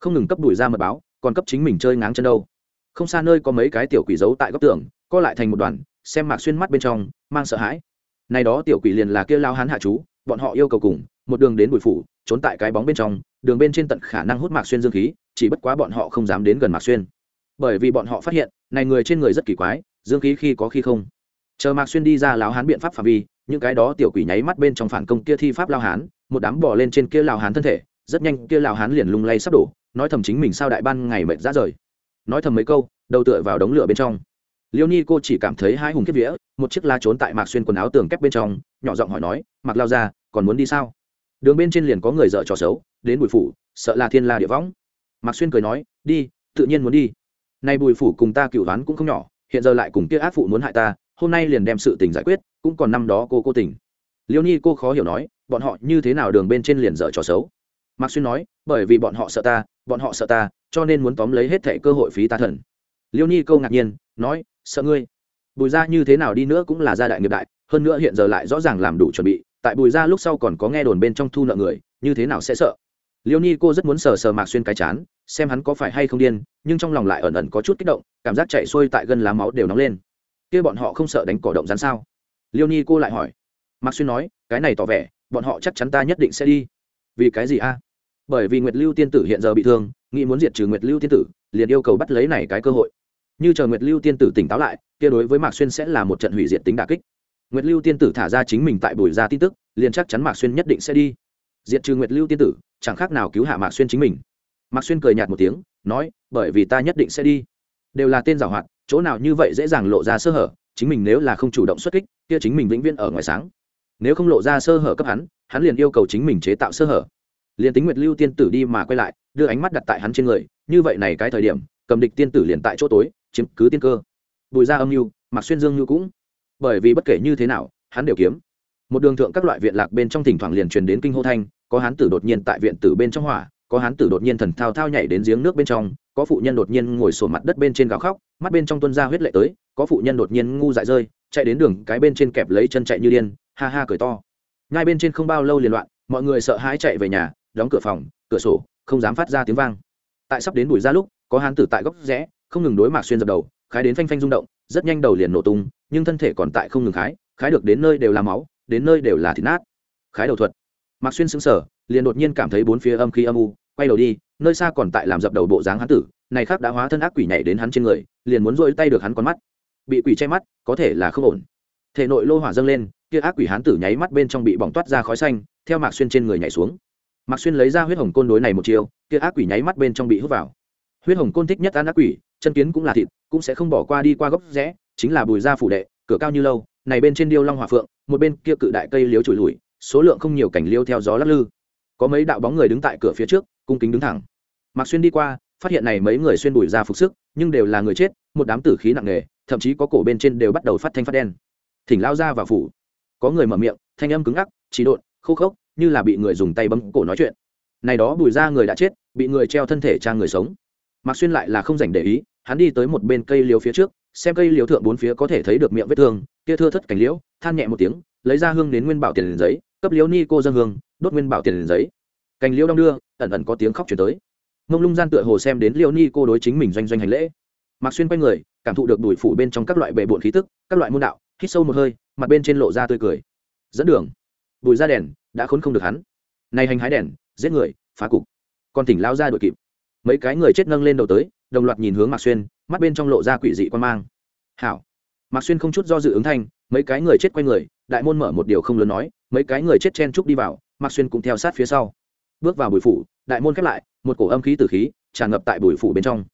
[SPEAKER 1] Không ngừng cấp bùi da mật báo, còn cấp chính mình chơi ngáng chân đâu. Không xa nơi có mấy cái tiểu quỷ giấu tại góc tường, co lại thành một đoàn, xem mạc xuyên mắt bên trong, mang sợ hãi. Này đó tiểu quỷ liền là kia lao hán hạ chú, bọn họ yêu cầu cùng, một đường đến bùi phủ, trốn tại cái bóng bên trong, đường bên trên tận khả năng hút mạc xuyên dương khí, chỉ bất quá bọn họ không dám đến gần mạc xuyên. Bởi vì bọn họ phát hiện, này người trên người rất kỳ quái dương khí khi có khi không. Chờ mạc xuyên đi ra lão hán biện pháp phạm vi, những cái đó tiểu quỷ nháy mắt bên trong phản công kia thi pháp lao hán, một đám bỏ lên trên kia lao hán thân thể, rất nhanh kia lao hán liền lung lay sắp đổ, nói thầm chính mình sao đại ban ngày mệt ra rời. Nói thầm mấy câu, đầu tựa vào đống lửa bên trong. Liêu ni cô chỉ cảm thấy hai hùng kiếp vía, một chiếc la trốn tại mạc xuyên quần áo tường kép bên trong, nhỏ giọng hỏi nói mặc lao ra còn muốn đi sao? Đường bên trên liền có người dợ trò xấu, đến bùi phủ, sợ là thiên la địa võng. Mạc xuyên cười nói, đi, tự nhiên muốn đi. Nay bùi phủ cùng ta cựu đoán cũng không nhỏ hiện giờ lại cùng kia ác phụ muốn hại ta, hôm nay liền đem sự tình giải quyết, cũng còn năm đó cô cô tình. Liêu nhi cô khó hiểu nói, bọn họ như thế nào đường bên trên liền dở trò xấu? Mạc xuyên nói, bởi vì bọn họ sợ ta, bọn họ sợ ta, cho nên muốn tóm lấy hết thẻ cơ hội phí ta thần. Liêu nhi câu ngạc nhiên, nói, sợ ngươi. Bùi ra như thế nào đi nữa cũng là gia đại nghiệp đại, hơn nữa hiện giờ lại rõ ràng làm đủ chuẩn bị, tại bùi ra lúc sau còn có nghe đồn bên trong thu nợ người, như thế nào sẽ sợ? Liêu Ni cô rất muốn sờ sờ mạc xuyên cái chán, xem hắn có phải hay không điên, nhưng trong lòng lại ẩn ẩn có chút kích động, cảm giác chạy xuôi tại gân lá máu đều nóng lên. Kia bọn họ không sợ đánh cỏ động rắn sao? Liêu Ni cô lại hỏi. Mạc xuyên nói, cái này tỏ vẻ, bọn họ chắc chắn ta nhất định sẽ đi. Vì cái gì a? Bởi vì nguyệt lưu tiên tử hiện giờ bị thương, nghĩ muốn diệt trừ nguyệt lưu tiên tử, liền yêu cầu bắt lấy này cái cơ hội. Như chờ nguyệt lưu tiên tử tỉnh táo lại, kia đối với mạc xuyên sẽ là một trận hủy diệt tính đà kích. Nguyệt lưu tiên tử thả ra chính mình tại bùi ra tin tức, liền chắc chắn mạc xuyên nhất định sẽ đi. Diệt trừ nguyệt lưu tiên tử chẳng khác nào cứu hạ mạc xuyên chính mình. Mạc xuyên cười nhạt một tiếng, nói, bởi vì ta nhất định sẽ đi. Đều là tên giảo hoạt, chỗ nào như vậy dễ dàng lộ ra sơ hở, chính mình nếu là không chủ động xuất kích, kia chính mình vĩnh viễn ở ngoài sáng. Nếu không lộ ra sơ hở cấp hắn hắn liền yêu cầu chính mình chế tạo sơ hở. Liền tính nguyệt lưu tiên tử đi mà quay lại, đưa ánh mắt đặt tại hắn trên người, như vậy này cái thời điểm, cầm địch tiên tử liền tại chỗ tối, chiếm cứ tiên cơ. Bùi ra âm mưu mặc xuyên dương như cũng. Bởi vì bất kể như thế nào, hắn đều kiếm. Một đường thượng các loại viện lạc bên trong thỉnh thoảng liền truyền đến kinh hô thanh có hán tử đột nhiên tại viện tử bên trong hỏa, có hán tử đột nhiên thần thao thao nhảy đến giếng nước bên trong, có phụ nhân đột nhiên ngồi sổ mặt đất bên trên gào khóc, mắt bên trong tuân ra huyết lệ tới, có phụ nhân đột nhiên ngu dại rơi, chạy đến đường cái bên trên kẹp lấy chân chạy như điên, ha ha cười to. Ngay bên trên không bao lâu liền loạn, mọi người sợ hãi chạy về nhà, đóng cửa phòng, cửa sổ, không dám phát ra tiếng vang. Tại sắp đến buổi ra lúc, có hán tử tại góc rẽ, không ngừng đối mạc xuyên dập đầu, khái đến phanh phanh rung động, rất nhanh đầu liền nổ tung, nhưng thân thể còn tại không ngừng khái khái được đến nơi đều là máu, đến nơi đều là thịt nát. Khái đầu thuật mạc xuyên sững sờ, liền đột nhiên cảm thấy bốn phía âm khí âm u, quay đầu đi, nơi xa còn tại làm dập đầu bộ dáng hán tử, này khác đã hóa thân ác quỷ nhảy đến hắn trên người, liền muốn rỗi tay được hắn con mắt. Bị quỷ che mắt, có thể là không ổn. Thể nội lô hỏa dâng lên, kia ác quỷ hán tử nháy mắt bên trong bị bỏng toát ra khói xanh, theo mạc xuyên trên người nhảy xuống. Mạc xuyên lấy ra huyết hồng côn đối này một chiều kia ác quỷ nháy mắt bên trong bị hút vào. Huyết hồng côn thích nhất ăn ác quỷ, chân kiến cũng là thịt, cũng sẽ không bỏ qua đi qua góc rẽ chính là bùi gia phủ đệ, cửa cao như lâu, này bên trên điêu long hòa phượng, một bên kia cự đại cây liếu trùi lùi số lượng không nhiều cảnh liêu theo gió lắc lư. Có mấy đạo bóng người đứng tại cửa phía trước, cung kính đứng thẳng. Mạc xuyên đi qua, phát hiện này mấy người xuyên bùi ra phục sức, nhưng đều là người chết, một đám tử khí nặng nề, thậm chí có cổ bên trên đều bắt đầu phát thanh phát đen. Thỉnh lao ra và phủ. Có người mở miệng, thanh âm cứng ngắc trí độn, khô khốc, như là bị người dùng tay bấm cổ nói chuyện. Này đó bùi ra người đã chết, bị người treo thân thể trang người sống. Mạc xuyên lại là không dành để ý, hắn đi tới một bên cây liều phía trước, xem cây liều thượng bốn phía có thể thấy được miệng vết thương, kia thưa thất cảnh liễu than nhẹ một tiếng, lấy ra hương đến nguyên bảo tiền giấy cấp liếu ni cô dân hương, đốt nguyên bảo tiền giấy. Cành liễu đong đưa, ẩn ẩn có tiếng khóc chuyển tới. Mông lung gian tựa hồ xem đến liễu ni cô đối chính mình doanh doanh hành lễ. Mạc xuyên quay người, cảm thụ được đùi phủ bên trong các loại bệ bộn khí tức, các loại môn đạo, hít sâu một hơi, mặt bên trên lộ ra tươi cười. Dẫn đường. Bùi ra đèn, đã khốn không được hắn. Nay hành hái đèn, giết người, phá cục. Còn tỉnh lao ra đội kịp. Mấy cái người chết nâng lên đầu tới, đồng loạt nhìn hướng mạc xuyên, mắt bên trong lộ ra quỷ dị quan mang. Hảo. Mạc xuyên không chút do dự ứng thanh, mấy cái người chết quay người, đại môn mở một điều không lớn nói mấy cái người chết chen trúc đi vào, mạc xuyên cũng theo sát phía sau. Bước vào bùi phủ, đại môn khép lại, một cổ âm khí từ khí tràn ngập tại bùi phủ bên trong.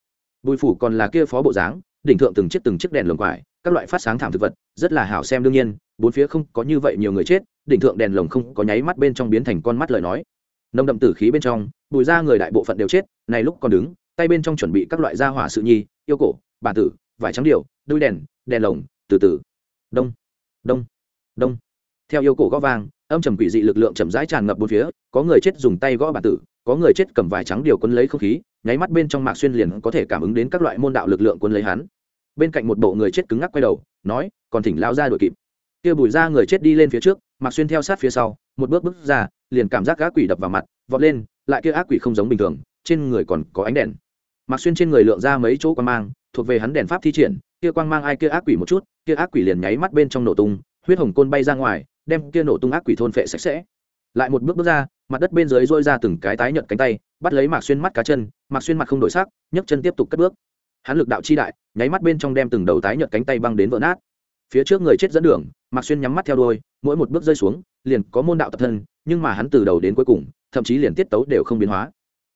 [SPEAKER 1] Bùi phủ còn là kia phó bộ dáng, đỉnh thượng từng chiếc từng chiếc đèn lồng quải, các loại phát sáng thảm thực vật, rất là hảo xem đương nhiên, bốn phía không có như vậy nhiều người chết, đỉnh thượng đèn lồng không có nháy mắt bên trong biến thành con mắt lời nói. Nồng đậm tử khí bên trong, bùi ra người đại bộ phận đều chết, này lúc còn đứng, tay bên trong chuẩn bị các loại gia hỏa sự nhi, yêu cổ bản tử, vải trắng điều đuôi đèn đèn lồng, từ từ. Đông đông đông theo yêu cổ gõ vang, âm trầm quỷ dị lực lượng chậm rãi tràn ngập bốn phía, có người chết dùng tay gõ bản tử, có người chết cầm vải trắng điều quân lấy không khí, nháy mắt bên trong mạc xuyên liền có thể cảm ứng đến các loại môn đạo lực lượng quân lấy hắn. Bên cạnh một bộ người chết cứng ngắc quay đầu, nói, còn thỉnh lao ra đuổi kịp. Kia bùi ra người chết đi lên phía trước, mạc xuyên theo sát phía sau, một bước bước ra, liền cảm giác ác quỷ đập vào mặt, vọt lên, lại kia ác quỷ không giống bình thường, trên người còn có ánh đèn. Mạc xuyên trên người lượng ra mấy chỗ quan mang, thuộc về hắn đèn pháp thi triển, kia quang mang ai kia ác quỷ một chút, kia ác quỷ liền nháy mắt bên trong nổ tung, huyết hồng côn bay ra ngoài đem kia nổ tung ác quỷ thôn phệ sạch sẽ. Lại một bước bước ra mặt đất bên dưới dôi ra từng cái tái nhợt cánh tay bắt lấy mạc xuyên mắt cá chân mạc xuyên mặt không đổi sắc nhấc chân tiếp tục cất bước. Hắn lực đạo chi đại nháy mắt bên trong đem từng đầu tái nhợt cánh tay băng đến vỡ nát. Phía trước người chết dẫn đường mạc xuyên nhắm mắt theo đuôi, mỗi một bước rơi xuống liền có môn đạo tập thân nhưng mà hắn từ đầu đến cuối cùng thậm chí liền tiết tấu đều không biến hóa.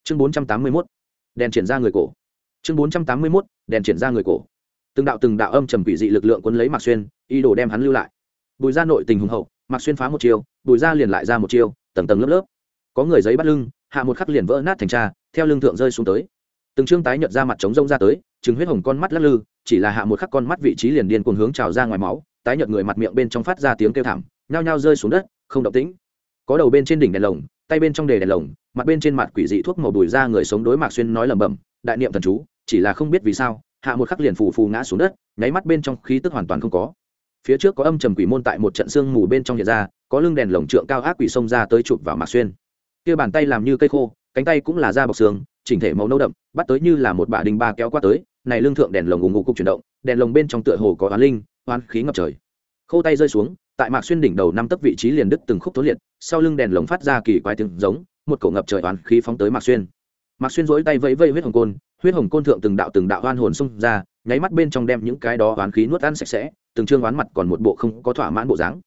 [SPEAKER 1] Chương bốn trăm tám mươi 481 đèn triển ra người cổ. Chương bốn trăm tám mươi 481 đèn triển ra người cổ. Từng đạo từng đạo âm trầm quỷ dị lực lượng cuốn lấy mạc xuyên ý đồ đem hắn lưu lại. Bùi ra nội tình hùng hậu mạc xuyên phá một chiêu, bùi ra liền lại ra một chiêu, tầng tầng lớp lớp. Có người giấy bắt lưng, hạ một khắc liền vỡ nát thành tra theo lưng thượng rơi xuống tới. Từng chương tái nhợt ra mặt trống rông ra tới chứng huyết hồng con mắt lắc lư, chỉ là hạ một khắc con mắt vị trí liền điên cuồng hướng trào ra ngoài máu, tái nhợt người mặt miệng bên trong phát ra tiếng kêu thảm, nhao nhao rơi xuống đất, không động tĩnh. Có đầu bên trên đỉnh đèn lồng, tay bên trong đề đèn lồng, mặt bên trên mặt quỷ dị thuốc màu bùi ra người sống đối mạc xuyên nói lẩm bẩm, đại niệm thần chú, chỉ là không biết vì sao, hạ một khắc liền phù phù ngã xuống đất, nháy mắt bên trong khí tức hoàn toàn không có phía trước có âm trầm quỷ môn tại một trận xương mù bên trong hiện ra, có lưng đèn lồng trượng cao ác quỷ xông ra tới chụp vào mạc xuyên. Kia bàn tay làm như cây khô, cánh tay cũng là da bọc xương chỉnh thể màu nâu đậm, bắt tới như là một bả đinh ba kéo qua tới, này lương thượng đèn lồng ngủ ngủ cục chuyển động, đèn lồng bên trong tựa hồ có oán linh, oán khí ngập trời. Khô tay rơi xuống, tại mạc xuyên đỉnh đầu năm tấc vị trí liền đứt từng khúc thối liệt, sau lưng đèn lồng phát ra kỳ quái tiếng giống, một cổ ngập trời oán khí phóng tới mạc xuyên. Mạc xuyên rỗi tay vẫy vây huyết hồng côn, huyết hồng côn thượng từng đạo từng đạo oan hồn xung ra, nháy mắt bên trong đem những cái đó oán khí nuốt ăn sạch sẽ từng trương oán mặt còn một bộ không có thỏa mãn bộ dáng.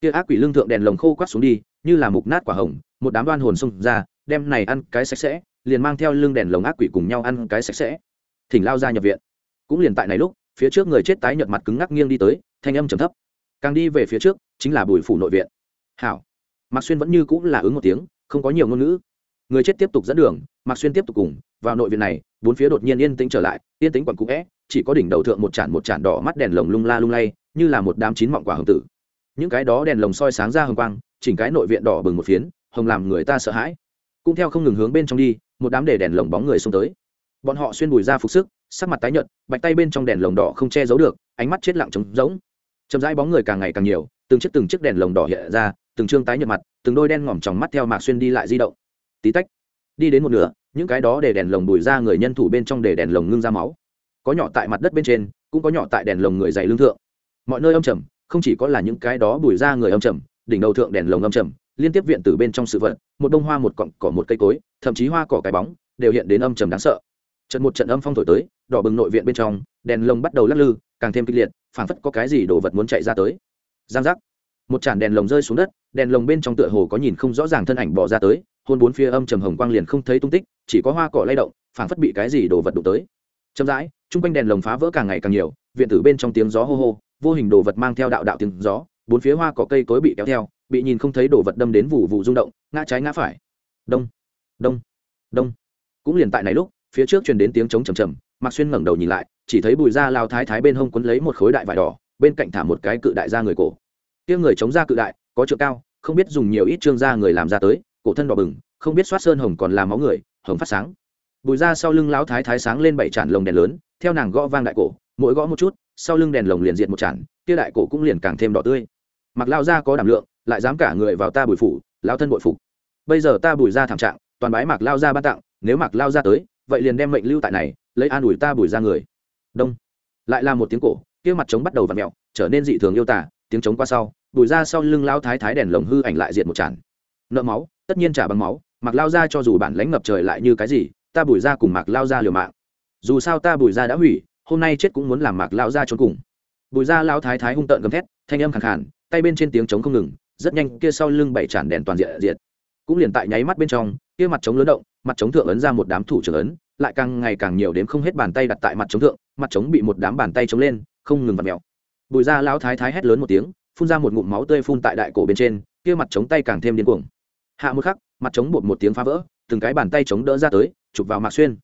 [SPEAKER 1] Kia ác quỷ lương thượng đèn lồng khô quát xuống đi, như là mục nát quả hồng, một đám đoan hồn xông ra, đem này ăn cái sạch sẽ, liền mang theo lưng đèn lồng ác quỷ cùng nhau ăn cái sạch sẽ. Thỉnh lao ra nhập viện. Cũng liền tại này lúc, phía trước người chết tái nhợt mặt cứng ngắc nghiêng đi tới, thanh âm trầm thấp. Càng đi về phía trước, chính là bùi phủ nội viện. Hảo. Mạc xuyên vẫn như cũng là ứng một tiếng, không có nhiều ngôn ngữ. Người chết tiếp tục dẫn đường, mạc xuyên tiếp tục cùng, vào nội viện này, bốn phía đột nhiên yên tĩnh trở lại, yên tĩnh quặn cũ vẽ chỉ có đỉnh đầu thượng một chản một chản đỏ mắt đèn lồng lung la lung lay, như là một đám chín mọng quả hồng tử. Những cái đó đèn lồng soi sáng ra hồng quang, chỉnh cái nội viện đỏ bừng một phiến, hồng làm người ta sợ hãi. Cũng theo không ngừng hướng bên trong đi, một đám để đèn lồng bóng người xông tới. Bọn họ xuyên bùi ra phục sức, sắc mặt tái nhợt, bạch tay bên trong đèn lồng đỏ không che giấu được, ánh mắt chết lặng trống rỗng. Chậm rãi bóng người càng ngày càng nhiều, từng chiếc từng chiếc đèn lồng đỏ hiện ra, từng trương tái nhợt mặt, từng đôi đen ngòm tròng mắt theo mạc xuyên đi lại di động. Tí tách, đi đến một nửa, những cái đó để đèn lồng bùi ra người nhân thủ bên trong để đèn lồng ngưng ra máu có nhỏ tại mặt đất bên trên, cũng có nhỏ tại đèn lồng người dày lương thượng. Mọi nơi âm trầm, không chỉ có là những cái đó bùi ra người âm trầm, đỉnh đầu thượng đèn lồng âm trầm, liên tiếp viện từ bên trong sự vật, một đông hoa một cọng, cỏ một cây cối, thậm chí hoa cỏ cái bóng, đều hiện đến âm trầm đáng sợ. Trận một trận âm phong thổi tới, đỏ bừng nội viện bên trong, đèn lồng bắt đầu lắc lư, càng thêm kịch liệt, phảng phất có cái gì đồ vật muốn chạy ra tới. Giang giác. Một chản đèn lồng rơi xuống đất, đèn lồng bên trong tựa hồ có nhìn không rõ ràng thân ảnh bỏ ra tới, hôn bốn phía âm trầm hồng quang liền không thấy tung tích, chỉ có hoa cỏ lay động, phảng phất bị cái gì đồ vật đụng tới. Chậm rãi chung quanh đèn lồng phá vỡ càng ngày càng nhiều, viện tử bên trong tiếng gió hô hô, vô hình đồ vật mang theo đạo đạo tiếng gió, bốn phía hoa cỏ cây cối bị kéo theo, bị nhìn không thấy đồ vật đâm đến vụ vụ rung động, ngã trái ngã phải. Đông đông đông. Cũng liền tại này lúc, phía trước truyền đến tiếng trống trầm trầm, mạc xuyên ngẩng đầu nhìn lại, chỉ thấy bùi da lao thái thái bên hông quấn lấy một khối đại vải đỏ, bên cạnh thả một cái cự đại ra người cổ. Tiếng người chống ra cự đại, có trượng cao, không biết dùng nhiều ít trương da người làm ra tới, cổ thân đỏ bừng, không biết soát sơn hồng còn làm máu người, hồng phát sáng. Bùi da sau lưng lão thái thái sáng lên bảy tràn lồng đèn lớn theo nàng gõ vang đại cổ, mỗi gõ một chút, sau lưng đèn lồng liền diệt một tràn, kia đại cổ cũng liền càng thêm đỏ tươi. Mặc lao ra có đảm lượng, lại dám cả người vào ta bùi phủ lao thân bội phục. Bây giờ ta bùi ra thảm trạng, toàn bái mạc lao ra ban tặng, nếu mạc lao ra tới, vậy liền đem mệnh lưu tại này, lấy an ủi ta bùi ra người. Đông. Lại là một tiếng cổ, kia mặt trống bắt đầu v ặ mẹo trở nên dị thường yêu tả tiếng trống qua sau, bùi ra sau lưng lao thái thái đèn lồng hư ảnh lại diệt một tràn. Nợ máu, tất nhiên trả bằng máu mặc lao ra cho dù bản lãnh ngập trời lại như cái gì, ta bùi ra cùng mạc lao ra liều mạng dù sao ta bùi ra đã hủy, hôm nay chết cũng muốn làm mạc lao ra trốn cùng. Bùi ra lao thái thái hung tợn gầm thét, thanh âm khẳng khản tay bên trên tiếng trống không ngừng, rất nhanh kia sau lưng bảy tràn đèn toàn diện diệt. Cũng liền tại nháy mắt bên trong, kia mặt trống lớn động, mặt trống thượng ấn ra một đám thủ trưởng ấn, lại càng ngày càng nhiều đến không hết bàn tay đặt tại mặt trống thượng, mặt trống bị một đám bàn tay chống lên, không ngừng vặt mèo. Bùi ra lão thái thái hét lớn một tiếng, phun ra một ngụm máu tươi phun tại đại cổ bên trên, kia mặt trống tay càng thêm điên cuồng. Hạ một khắc, mặt trống bột một tiếng phá vỡ, từng cái bàn tay chống đỡ ra tới, chụp vào mạc xuyên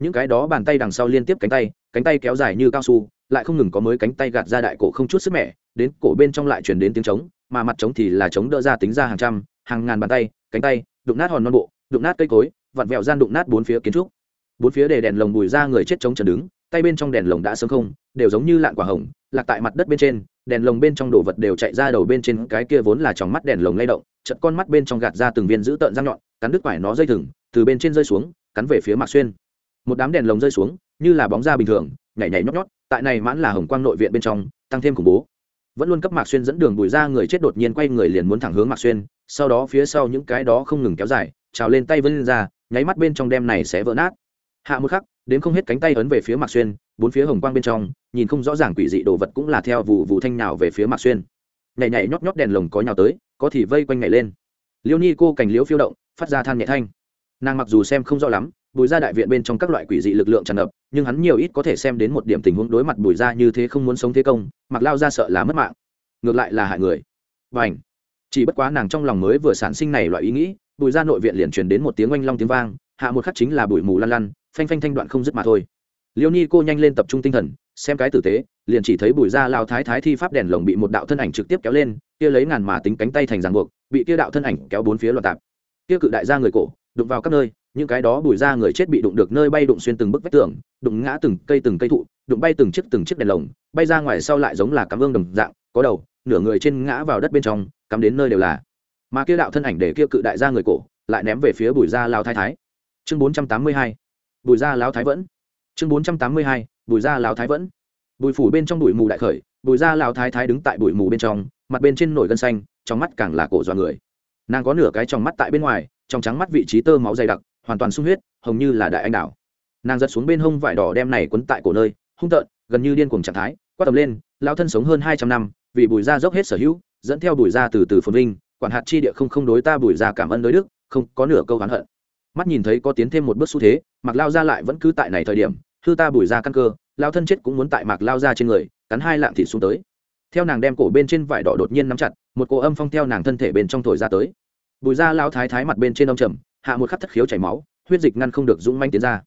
[SPEAKER 1] những cái đó bàn tay đằng sau liên tiếp cánh tay cánh tay kéo dài như cao su, lại không ngừng có mới cánh tay gạt ra đại cổ không chút sức mẻ, đến cổ bên trong lại chuyển đến tiếng trống, mà mặt trống thì là trống đỡ ra tính ra hàng trăm, hàng ngàn bàn tay, cánh tay, đụng nát hòn non bộ, đụng nát cây cối, vặn vẹo gian đụng nát bốn phía kiến trúc. Bốn phía để đèn lồng bùi ra người chết trống trần đứng, tay bên trong đèn lồng đã sớm không, đều giống như lạn quả hồng, lạc tại mặt đất bên trên, đèn lồng bên trong đồ vật đều chạy ra đầu bên trên, cái kia vốn là tròng mắt đèn lồng lay động chật con mắt bên trong gạt ra từng viên giữ tợn răng nhọn, cắn đứt quải nó dây thừng, từ bên trên rơi xuống, cắn về phía mạc xuyên một đám đèn lồng rơi xuống, như là bóng da bình thường, nhảy nhảy nhót nhót, tại này mãn là hồng quang nội viện bên trong, tăng thêm khủng bố. Vẫn luôn cấp mạc xuyên dẫn đường bùi ra người chết đột nhiên quay người liền muốn thẳng hướng mạc xuyên, sau đó phía sau những cái đó không ngừng kéo dài, trào lên tay vân lên ra, nháy mắt bên trong đem này sẽ vỡ nát. Hạ một khắc đến không hết cánh tay ấn về phía mạc xuyên, bốn phía hồng quang bên trong, nhìn không rõ ràng quỷ dị đồ vật cũng là theo vụ vụ thanh nào về phía mạc xuyên. Nhảy nhảy nhót nhót đèn lồng có nhào tới, có thì vây quanh nhảy lên. Liêu nhi cô cành liễu phiêu động, phát ra than nhẹ thanh. Nàng mặc dù xem không rõ lắm bùi ra đại viện bên trong các loại quỷ dị lực lượng tràn ngập, nhưng hắn nhiều ít có thể xem đến một điểm tình huống đối mặt bùi ra như thế không muốn sống thế công, mặc lao ra sợ là mất mạng. Ngược lại là hại người. Và ảnh chỉ bất quá nàng trong lòng mới vừa sản sinh này loại ý nghĩ, bùi ra nội viện liền truyền đến một tiếng oanh long tiếng vang, hạ một khắc chính là bụi mù lăn lăn, phanh phanh thanh đoạn không dứt mà thôi. Liêu ni cô nhanh lên tập trung tinh thần, xem cái tử tế, liền chỉ thấy bùi ra lao thái thái thi pháp đèn lồng bị một đạo thân ảnh trực tiếp kéo lên, kia lấy ngàn mà tính cánh tay thành ràng buộc, bị kia đạo thân ảnh kéo bốn phía loạt tạp. Kia cự đại ra người cổ đụng vào các nơi, những cái đó bùi ra người chết bị đụng được nơi bay đụng xuyên từng bức vách tường, đụng ngã từng cây từng cây thụ, đụng bay từng chiếc từng chiếc đèn lồng, bay ra ngoài sau lại giống là cắm ương đồng dạng, có đầu, nửa người trên ngã vào đất bên trong, cắm đến nơi đều là. Mà kia đạo thân ảnh để kia cự đại ra người cổ, lại ném về phía bùi ra lao thái thái. Chương bốn trăm tám mươi hai, bùi ra lao thái vẫn. Chương bốn trăm tám mươi hai, bùi ra lao thái vẫn. Bùi phủ bên trong bụi mù đại khởi, bùi ra lao thái thái đứng tại bụi mù bên trong, mặt bên trên nổi gân xanh, trong mắt càng là cổ dọa người. Nàng có nửa cái trong mắt tại bên ngoài trong trắng mắt vị trí tơ máu dày đặc, hoàn toàn sung huyết, hồng như là đại anh đảo. Nàng giật xuống bên hông vải đỏ đem này quấn tại cổ nơi, hung tợn, gần như điên cuồng trạng thái, quát tầm lên, lao thân sống hơn hai trăm năm, vì bùi gia dốc hết sở hữu, dẫn theo bùi gia từ từ phồn vinh, quản hạt chi địa không không đối ta bùi gia cảm ơn đối đức, không có nửa câu hắn hận. Mắt nhìn thấy có tiến thêm một bước xu thế mặc lao ra lại vẫn cứ tại này thời điểm, hư ta bùi ra căn cơ, lao thân chết cũng muốn tại mạc lao ra trên người, cắn hai lạng thịt xuống tới. Theo nàng đem cổ bên trên vải đỏ đột nhiên nắm chặt, một cổ âm phong theo nàng thân thể bên trong thổi ra tới bùi ra lao thái thái mặt bên trên ông trầm, hạ một khắc thất khiếu chảy máu, huyết dịch ngăn không được dũng manh tiến ra.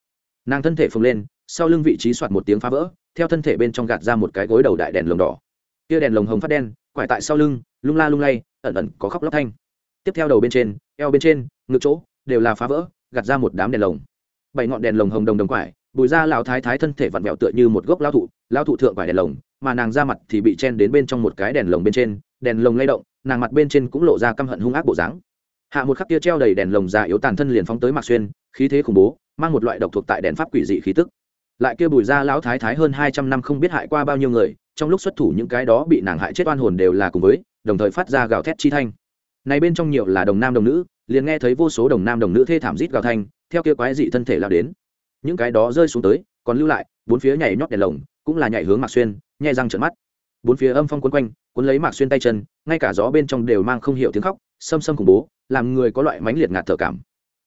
[SPEAKER 1] Nàng thân thể phồng lên, sau lưng vị trí soạt một tiếng phá vỡ, theo thân thể bên trong gạt ra một cái gối đầu đại đèn lồng đỏ. Kia đèn lồng hồng phát đen, quải tại sau lưng, lung la lung lay, ẩn ẩn có khóc lóc thanh. Tiếp theo đầu bên trên, eo bên trên, ngực chỗ, đều là phá vỡ, gạt ra một đám đèn lồng. Bảy ngọn đèn lồng hồng đồng đồng quải, bùi ra lão thái thái thân thể vặn vẹo tựa như một gốc lao thụ lao thụ thượng quải đèn lồng, mà nàng ra mặt thì bị chen đến bên trong một cái đèn lồng bên trên, đèn lồng lay động, nàng mặt bên trên cũng lộ ra căm hận hung ác bộ dáng hạ một khắc kia treo đầy đèn lồng già yếu tàn thân liền phóng tới mạc xuyên, khí thế khủng bố, mang một loại độc thuộc tại đèn pháp quỷ dị khí tức. Lại kia bùi ra lão thái thái hơn hai trăm năm không biết hại qua bao nhiêu người, trong lúc xuất thủ những cái đó bị nàng hại chết oan hồn đều là cùng với, đồng thời phát ra gào thét chi thanh. Này bên trong nhiều là đồng nam đồng nữ, liền nghe thấy vô số đồng nam đồng nữ thê thảm rít gào thanh, theo kia quái dị thân thể lao đến. Những cái đó rơi xuống tới, còn lưu lại, bốn phía nhảy nhót đèn lồng, cũng là nhảy hướng mạc xuyên nhai răng trợn mắt. Bốn phía âm phong quấn quanh, cuốn lấy mạc xuyên tay chân, ngay cả gió bên trong đều mang không hiểu tiếng khóc, xâm xâm khủng bố làm người có loại mánh liệt ngạt thở cảm.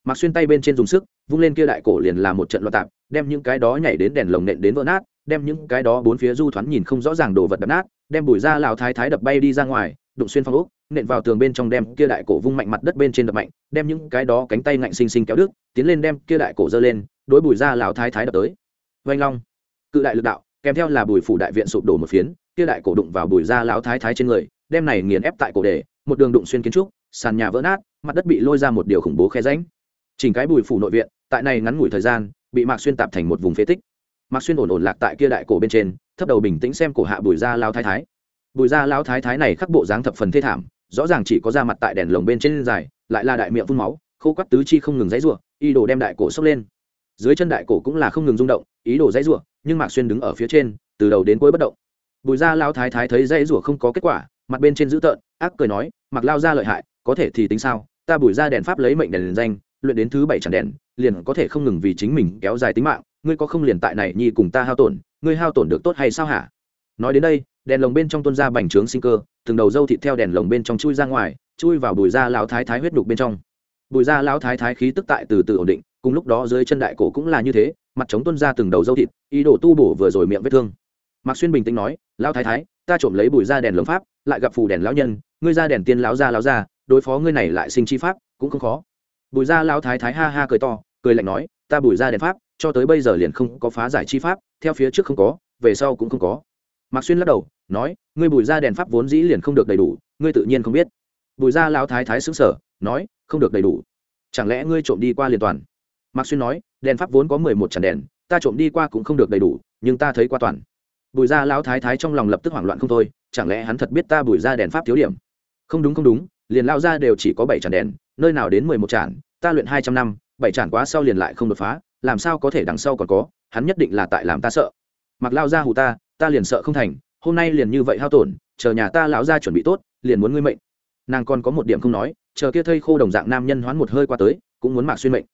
[SPEAKER 1] Mạc xuyên tay bên trên dùng sức, vung lên kia đại cổ liền làm một trận loạn tạp, đem những cái đó nhảy đến đèn lồng nện đến vỡ nát, đem những cái đó bốn phía du thoáng nhìn không rõ ràng đồ vật đập nát, đem bùi ra lào thái thái đập bay đi ra ngoài, đụng xuyên phong ốc, nện vào tường bên trong đem kia đại cổ vung mạnh mặt đất bên trên đập mạnh, đem những cái đó cánh tay ngạnh xinh xinh kéo đứt, tiến lên đem kia đại cổ giơ lên, đối bùi ra lào thái thái đập tới. Vanh long, cự đại lực đạo, kèm theo là bùi phủ đại viện sụp đổ một phiến, kia đại cổ đụng vào bùi ra lão thái thái trên người, đem này nghiền ép tại cổ đề một đường đụng xuyên kiến trúc sàn nhà vỡ nát, mặt đất bị lôi ra một điều khủng bố khe ránh chỉnh cái bùi phủ nội viện, tại này ngắn ngủi thời gian, bị mạc xuyên tạp thành một vùng phế tích. Mạc xuyên ổn ổn lạc tại kia đại cổ bên trên, thấp đầu bình tĩnh xem cổ hạ bùi gia lao thái thái. Bùi gia lao thái thái này khắc bộ dáng thập phần thê thảm, rõ ràng chỉ có da mặt tại đèn lồng bên trên dài, lại là đại miệng phun máu, khô quắt tứ chi không ngừng dãy rủa, ý đồ đem đại cổ sốc lên. Dưới chân đại cổ cũng là không ngừng rung động, ý đồ dãy rủa, nhưng mạc xuyên đứng ở phía trên, từ đầu đến cuối bất động. Bùi gia lao thái thái thấy dãy rủa không có kết quả, mặt bên trên dữ tợn, ác cười nói mặc lao ra lợi hại có thể thì tính sao? Ta bùi ra đèn pháp lấy mệnh đèn danh, luyện đến thứ bảy chẳng đèn, liền có thể không ngừng vì chính mình kéo dài tính mạng. Ngươi có không liền tại này nhi cùng ta hao tổn, ngươi hao tổn được tốt hay sao hả? Nói đến đây, đèn lồng bên trong tuôn ra bành trướng sinh cơ, từng đầu dâu thịt theo đèn lồng bên trong chui ra ngoài, chui vào bùi da lão thái thái huyết đục bên trong. Bùi da lão thái thái khí tức tại từ từ ổn định, cùng lúc đó dưới chân đại cổ cũng là như thế, mặt chống tuôn ra từng đầu dâu thịt, ý đồ tu bổ vừa rồi miệng vết thương. Mạc xuyên bình tĩnh nói, lão thái thái, ta trộm lấy bùi da đèn lồng pháp, lại gặp phù đèn lão nhân, ngươi ra đèn tiên lão ra lão ra đối phó ngươi này lại sinh chi pháp, cũng không khó. Bùi Gia lão thái thái ha ha cười to, cười lạnh nói, ta bùi Gia đèn pháp, cho tới bây giờ liền không có phá giải chi pháp, theo phía trước không có, về sau cũng không có. Mạc xuyên lắc đầu, nói, ngươi bùi Gia đèn pháp vốn dĩ liền không được đầy đủ, ngươi tự nhiên không biết. Bùi Gia lão thái thái xứng sở nói, không được đầy đủ. Chẳng lẽ ngươi trộm đi qua liền toàn? Mạc xuyên nói, đèn pháp vốn có mười một tràn đèn, ta trộm đi qua cũng không được đầy đủ, nhưng ta thấy qua toàn. Bùi Gia lão thái thái trong lòng lập tức hoảng loạn không thôi, chẳng lẽ hắn thật biết ta bùi ra đèn pháp thiếu điểm? Không đúng không đúng liền lao ra đều chỉ có bảy tràn đèn, nơi nào đến mười một tràn, ta luyện hai trăm năm, bảy tràn quá sau liền lại không đột phá, làm sao có thể đằng sau còn có, hắn nhất định là tại làm ta sợ. Mặc lao ra hù ta ta liền sợ không thành, hôm nay liền như vậy hao tổn, chờ nhà ta lão ra chuẩn bị tốt, liền muốn ngươi mệnh. Nàng còn có một điểm không nói, chờ kia thây khô đồng dạng nam nhân hoán một hơi qua tới, cũng muốn mạc xuyên mệnh.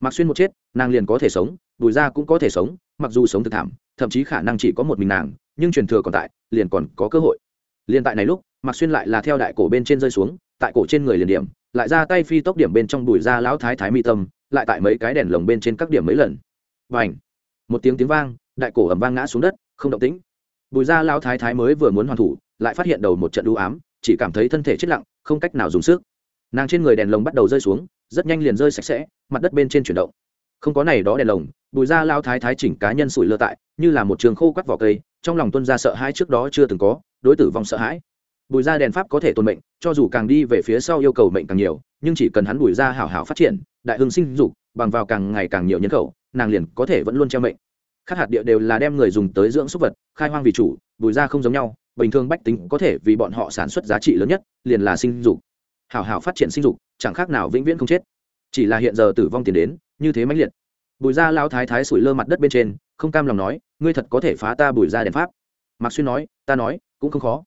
[SPEAKER 1] Mạc xuyên một chết, nàng liền có thể sống, bùi ra cũng có thể sống, mặc dù sống thực thảm, thậm chí khả năng chỉ có một mình nàng, nhưng truyền thừa còn tại, liền còn có cơ hội. Liền tại này lúc, mạc xuyên lại là theo đại cổ bên trên rơi xuống tại cổ trên người liền điểm, lại ra tay phi tốc điểm bên trong bùi ra lão thái thái mi tâm, lại tại mấy cái đèn lồng bên trên các điểm mấy lần. Và ảnh một tiếng tiếng vang, đại cổ ẩm vang ngã xuống đất, không động tĩnh. Bùi ra lao thái thái mới vừa muốn hoàn thủ, lại phát hiện đầu một trận đũ ám, chỉ cảm thấy thân thể chết lặng, không cách nào dùng sức. Nàng trên người đèn lồng bắt đầu rơi xuống, rất nhanh liền rơi sạch sẽ, mặt đất bên trên chuyển động. Không có này đó đèn lồng, bùi ra lao thái thái chỉnh cá nhân sủi lơ tại, như là một trường khô quắt vỏ cây, trong lòng tuân ra sợ hãi trước đó chưa từng có, đối tử vong sợ hãi bùi ra đèn pháp có thể tồn mệnh, cho dù càng đi về phía sau yêu cầu mệnh càng nhiều, nhưng chỉ cần hắn bùi ra hảo hảo phát triển, đại hưng sinh dục, bằng vào càng ngày càng nhiều nhân khẩu, nàng liền có thể vẫn luôn treo mệnh. Khác hạt địa đều là đem người dùng tới dưỡng súc vật, khai hoang vì chủ, bùi ra không giống nhau, bình thường bách tính có thể vì bọn họ sản xuất giá trị lớn nhất, liền là sinh dục. Hảo hảo phát triển sinh dục, chẳng khác nào vĩnh viễn không chết. Chỉ là hiện giờ tử vong tiền đến, như thế mãnh liệt. Bùi ra lao thái thái sủi lơ mặt đất bên trên, không cam lòng nói, ngươi thật có thể phá ta bùi ra đèn pháp. Mạc xuyên nói, ta nói, cũng không khó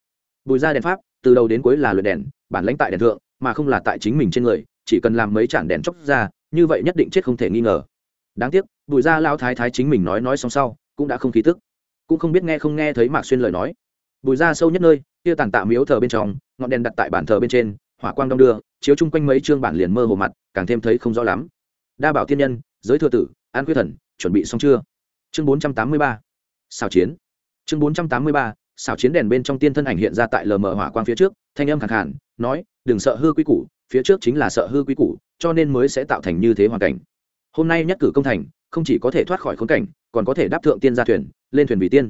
[SPEAKER 1] bùi ra đèn pháp, từ đầu đến cuối là luyện đèn, bản lãnh tại đèn thượng, mà không là tại chính mình trên người, chỉ cần làm mấy chản đèn chóc ra, như vậy nhất định chết không thể nghi ngờ. Đáng tiếc, bùi ra lao thái thái chính mình nói nói xong sau, cũng đã không khí tức. Cũng không biết nghe không nghe thấy mạc xuyên lời nói. Bùi ra sâu nhất nơi, kia tàn tạ miếu thờ bên trong, ngọn đèn đặt tại bàn thờ bên trên, hỏa quang đong đưa, chiếu chung quanh mấy chương bản liền mơ hồ mặt, càng thêm thấy không rõ lắm. Đa bảo tiên nhân, giới thừa tử, an quyết thần, chuẩn bị xong chưa? Chương bốn trăm tám mươi ba. Xào chiến. Chương bốn trăm tám mươi ba xảo chiến đèn bên trong tiên thân ảnh hiện ra tại lờ mờ hỏa quang phía trước, thanh âm khẳng hẳn nói, đừng sợ hư quy củ, phía trước chính là sợ hư quy củ, cho nên mới sẽ tạo thành như thế hoàn cảnh. Hôm nay nhất cử công thành, không chỉ có thể thoát khỏi khốn cảnh, còn có thể đáp thượng tiên ra thuyền, lên thuyền vì tiên.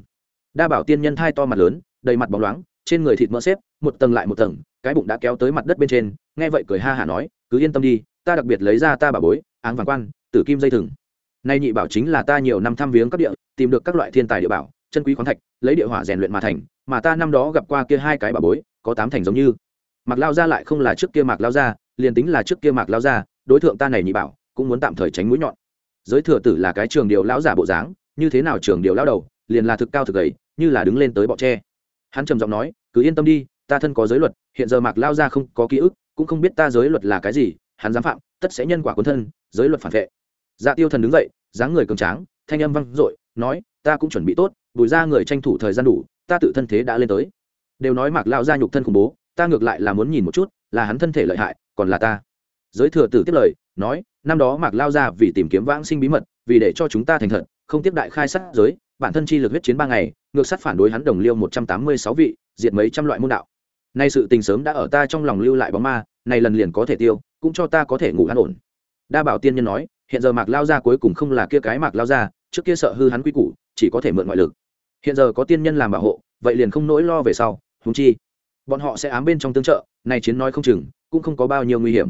[SPEAKER 1] Đa bảo tiên nhân thai to mặt lớn, đầy mặt bóng loáng, trên người thịt mỡ xếp, một tầng lại một tầng, cái bụng đã kéo tới mặt đất bên trên, nghe vậy cười ha hả nói, cứ yên tâm đi, ta đặc biệt lấy ra ta bảo bối, áng vàng quan, tử kim dây thừng. Nay nhị bảo chính là ta nhiều năm thăm viếng các địa, tìm được các loại thiên tài địa bảo chân quý khoáng thạch, lấy địa hỏa rèn luyện mà thành, mà ta năm đó gặp qua kia hai cái bảo bối, có tám thành giống như. Mặc lao ra lại không là trước kia mạc lao ra liền tính là trước kia mạc lao ra đối tượng ta này nhị bảo, cũng muốn tạm thời tránh mũi nhọn. Giới thừa tử là cái trường điều lão giả bộ dáng, như thế nào trường điều lão đầu, liền là thực cao thực gầy, như là đứng lên tới bọ tre. Hắn trầm giọng nói, cứ yên tâm đi, ta thân có giới luật, hiện giờ mạc lao ra không có ký ức, cũng không biết ta giới luật là cái gì, hắn dám phạm, tất sẽ nhân quả cuốn thân, giới luật phản vệ. Dạ tiêu thần đứng dậy, dáng người cường tráng, thanh âm vang dội, nói, ta cũng chuẩn bị tốt bùi ra người tranh thủ thời gian đủ, ta tự thân thế đã lên tới. Đều nói mạc lao ra nhục thân khủng bố, ta ngược lại là muốn nhìn một chút, là hắn thân thể lợi hại, còn là ta. Giới thừa tử tiếp lời, nói, năm đó mạc lao ra vì tìm kiếm vãng sinh bí mật, vì để cho chúng ta thành thật, không tiếp đại khai sát giới, bản thân chi lực huyết chiến ba ngày, ngược sát phản đối hắn đồng liêu một trăm tám mươi sáu vị, diệt mấy trăm loại môn đạo. Nay sự tình sớm đã ở ta trong lòng lưu lại bóng ma, này lần liền có thể tiêu, cũng cho ta có thể ngủ an ổn. Đa bảo tiên nhân nói, hiện giờ mạc lao ra cuối cùng không là kia cái mạc lao ra trước kia sợ hư hắn quy củ, chỉ có thể mượn ngoại lực hiện giờ có tiên nhân làm bảo hộ, vậy liền không nỗi lo về sau húng chi, bọn họ sẽ ám bên trong tương trợ, này chiến nói không chừng, cũng không có bao nhiêu nguy hiểm.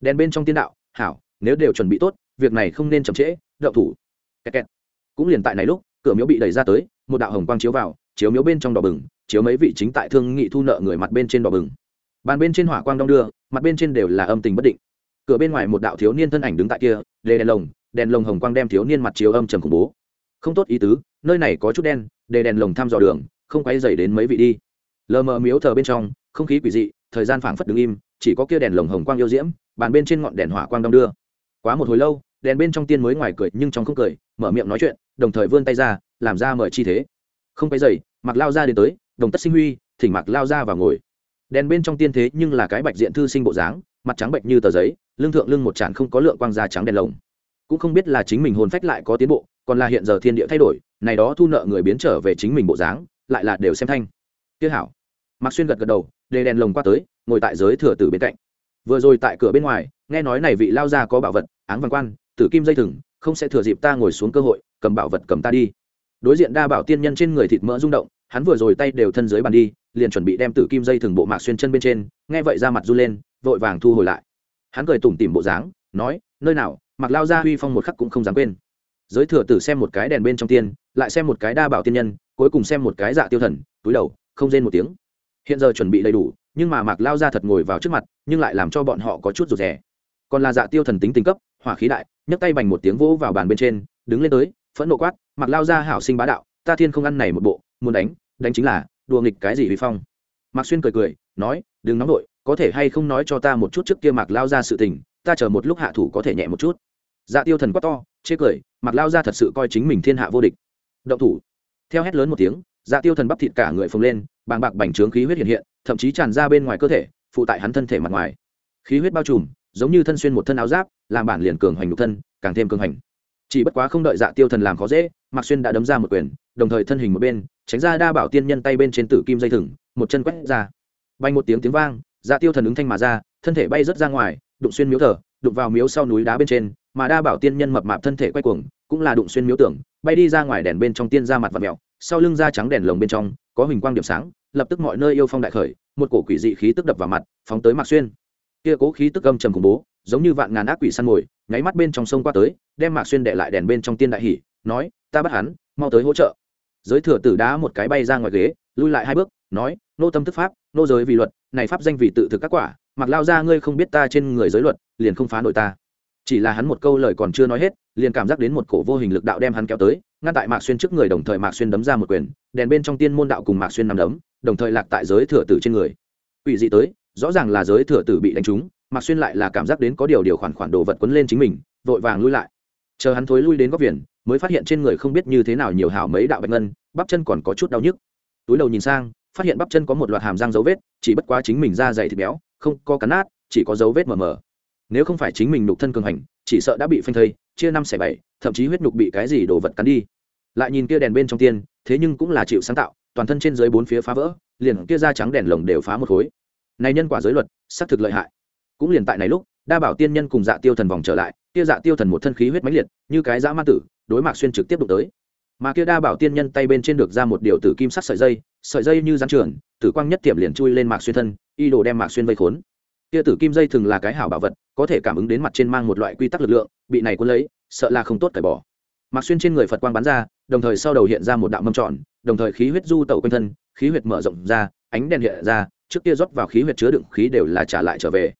[SPEAKER 1] Đèn bên trong tiên đạo, hảo, nếu đều chuẩn bị tốt, việc này không nên chậm trễ, đậu thủ. Kẹt kẹt. cũng liền tại này lúc, cửa miếu bị đẩy ra tới, một đạo hồng quang chiếu vào, chiếu miếu bên trong đỏ bừng, chiếu mấy vị chính tại thương nghị thu nợ người mặt bên trên đỏ bừng. Bàn bên trên hỏa quang đong đưa, mặt bên trên đều là âm tình bất định. Cửa bên ngoài một đạo thiếu niên thân ảnh đứng tại kia, lê đèn lồng đèn lồng hồng quang đem thiếu niên mặt chiếu âm trầm khủng bố không tốt ý tứ, nơi này có chút đen, để đèn lồng thăm dò đường, không quay dày đến mấy vị đi. Lờ mờ miếu thờ bên trong, không khí quỷ dị, thời gian phảng phất đứng im, chỉ có kia đèn lồng hồng quang yêu diễm, bàn bên trên ngọn đèn hỏa quang đong đưa. Quá một hồi lâu, đèn bên trong tiên mới ngoài cười nhưng trong không cười, mở miệng nói chuyện, đồng thời vươn tay ra, làm ra mời chi thế. Không quay dày mặc lao ra đến tới, đồng tất sinh huy, thỉnh mặc lao ra và ngồi. Đèn bên trong tiên thế nhưng là cái bạch diện thư sinh bộ dáng, mặt trắng bệnh như tờ giấy, lưng thượng lưng một tràn không có lượng quang da trắng đèn lồng. Cũng không biết là chính mình hồn phách lại có tiến bộ còn là hiện giờ thiên địa thay đổi, này đó thu nợ người biến trở về chính mình bộ dáng, lại là đều xem thanh. Tiếc hảo. Mạc xuyên gật gật đầu đề đèn lồng qua tới, ngồi tại giới thừa tử bên cạnh. Vừa rồi tại cửa bên ngoài, nghe nói này vị lao ra có bảo vật, áng văn quan, tử kim dây thừng, không sẽ thừa dịp ta ngồi xuống cơ hội, cầm bảo vật cầm ta đi. Đối diện đa bảo tiên nhân trên người thịt mỡ rung động, hắn vừa rồi tay đều thân dưới bàn đi, liền chuẩn bị đem tử kim dây thừng bộ mạc xuyên chân bên trên, nghe vậy ra mặt run lên, vội vàng thu hồi lại. Hắn cười tủm tỉm bộ dáng, nói, nơi nào mặc lao ra huy phong một khắc cũng không dám quên giới thừa tử xem một cái đèn bên trong tiên, lại xem một cái đa bảo tiên nhân, cuối cùng xem một cái dạ tiêu thần, túi đầu, không rên một tiếng. Hiện giờ chuẩn bị đầy đủ, nhưng mà mạc lao ra thật ngồi vào trước mặt, nhưng lại làm cho bọn họ có chút rụt rè. Còn là dạ tiêu thần tính tính cấp, hỏa khí đại, nhấc tay bành một tiếng vỗ vào bàn bên trên, đứng lên tới, phẫn nộ quát, mạc lao ra hảo sinh bá đạo, ta thiên không ăn này một bộ, muốn đánh đánh chính là, đùa nghịch cái gì vi phong? Mạc xuyên cười cười, nói, đừng nóng đội có thể hay không nói cho ta một chút trước kia mạc lao ra sự tình, ta chờ một lúc hạ thủ có thể nhẹ một chút dạ tiêu thần quát to, chê cười mặc lao ra thật sự coi chính mình thiên hạ vô địch. Động thủ. Theo hét lớn một tiếng dạ tiêu thần bắp thịt cả người phồng lên, bàng bạc bành trướng khí huyết hiện hiện, thậm chí tràn ra bên ngoài cơ thể, phụ tại hắn thân thể mặt ngoài. Khí huyết bao trùm, giống như thân xuyên một thân áo giáp, làm bản liền cường hoành nhục thân, càng thêm cường hành chỉ bất quá không đợi dạ tiêu thần làm khó dễ, mạc xuyên đã đấm ra một quyền, đồng thời thân hình một bên, tránh ra đa bảo tiên nhân tay bên trên tử kim dây thừng, một chân quét ra. Bay một tiếng tiếng vang dạ tiêu thần ứng thanh mà ra, thân thể bay rớt ra ngoài, đụng xuyên miếu thờ, đụng vào miếu sau núi đá bên trên mà đa bảo tiên nhân mập mạp thân thể quay cuồng, cũng là đụng xuyên miếu tưởng bay đi ra ngoài đèn bên trong tiên ra mặt và mẹo sau lưng da trắng đèn lồng bên trong, có hình quang điểm sáng, lập tức mọi nơi yêu phong đại khởi, một cổ quỷ dị khí tức đập vào mặt, phóng tới mạc xuyên. Kia cố khí tức âm trầm khủng bố, giống như vạn ngàn ác quỷ săn mồi, nháy mắt bên trong sông qua tới, đem mạc xuyên đệ lại đèn bên trong tiên đại hỉ, nói, ta bắt hắn, mau tới hỗ trợ. Giới thừa tử đá một cái bay ra ngoài ghế, lui lại hai bước, nói, nô tâm thức pháp, nô giới vì luật, này pháp danh vì tự thực các quả, mặc lao ra ngươi không biết ta trên người giới luật, liền không phá nổi ta chỉ là hắn một câu lời còn chưa nói hết, liền cảm giác đến một cổ vô hình lực đạo đem hắn kéo tới, ngăn tại mạc xuyên trước người đồng thời mạc xuyên đấm ra một quyền, đèn bên trong tiên môn đạo cùng mạc xuyên nằm đấm, đồng thời lạc tại giới thừa tử trên người. Ủy dị tới, rõ ràng là giới thừa tử bị đánh trúng, mạc xuyên lại là cảm giác đến có điều điều khoản khoản đồ vật quấn lên chính mình, vội vàng lui lại. Chờ hắn thối lui đến góc viền mới phát hiện trên người không biết như thế nào nhiều hảo mấy đạo bạch ngân, bắp chân còn có chút đau nhức. Túi đầu nhìn sang, phát hiện bắp chân có một loạt hàm răng dấu vết, chỉ bất quá chính mình da dày thịt béo, không có cắn nát, chỉ có dấu vết mờ mờ nếu không phải chính mình nhục thân cường hành, chỉ sợ đã bị phanh thây, chia năm xẻ bảy, thậm chí huyết nhục bị cái gì đổ vật cắn đi. Lại nhìn kia đèn bên trong tiên, thế nhưng cũng là chịu sáng tạo, toàn thân trên dưới bốn phía phá vỡ, liền kia da trắng đèn lồng đều phá một khối. Này nhân quả giới luật, xác thực lợi hại. Cũng liền tại này lúc, đa bảo tiên nhân cùng dạ tiêu thần vòng trở lại, kia dạ tiêu thần một thân khí huyết mãnh liệt, như cái dã ma tử, đối mạc xuyên trực tiếp đụng tới. Mà kia đa bảo tiên nhân tay bên trên được ra một điều tử kim sắt sợi dây sợi dây như rắn trường tử quang nhất tiệm liền chui lên mạc xuyên thân, y đồ đem mạc xuyên vây khốn. Kia tử kim dây thường là cái hảo bảo vật có thể cảm ứng đến mặt trên mang một loại quy tắc lực lượng, bị này cuốn lấy, sợ là không tốt cởi bỏ. Mặc xuyên trên người phật quang bắn ra, đồng thời sau đầu hiện ra một đạo mâm tròn, đồng thời khí huyết du tẩu quanh thân, khí huyết mở rộng ra, ánh đèn hiện ra, trước kia rót vào khí huyết chứa đựng khí đều là trả lại trở về.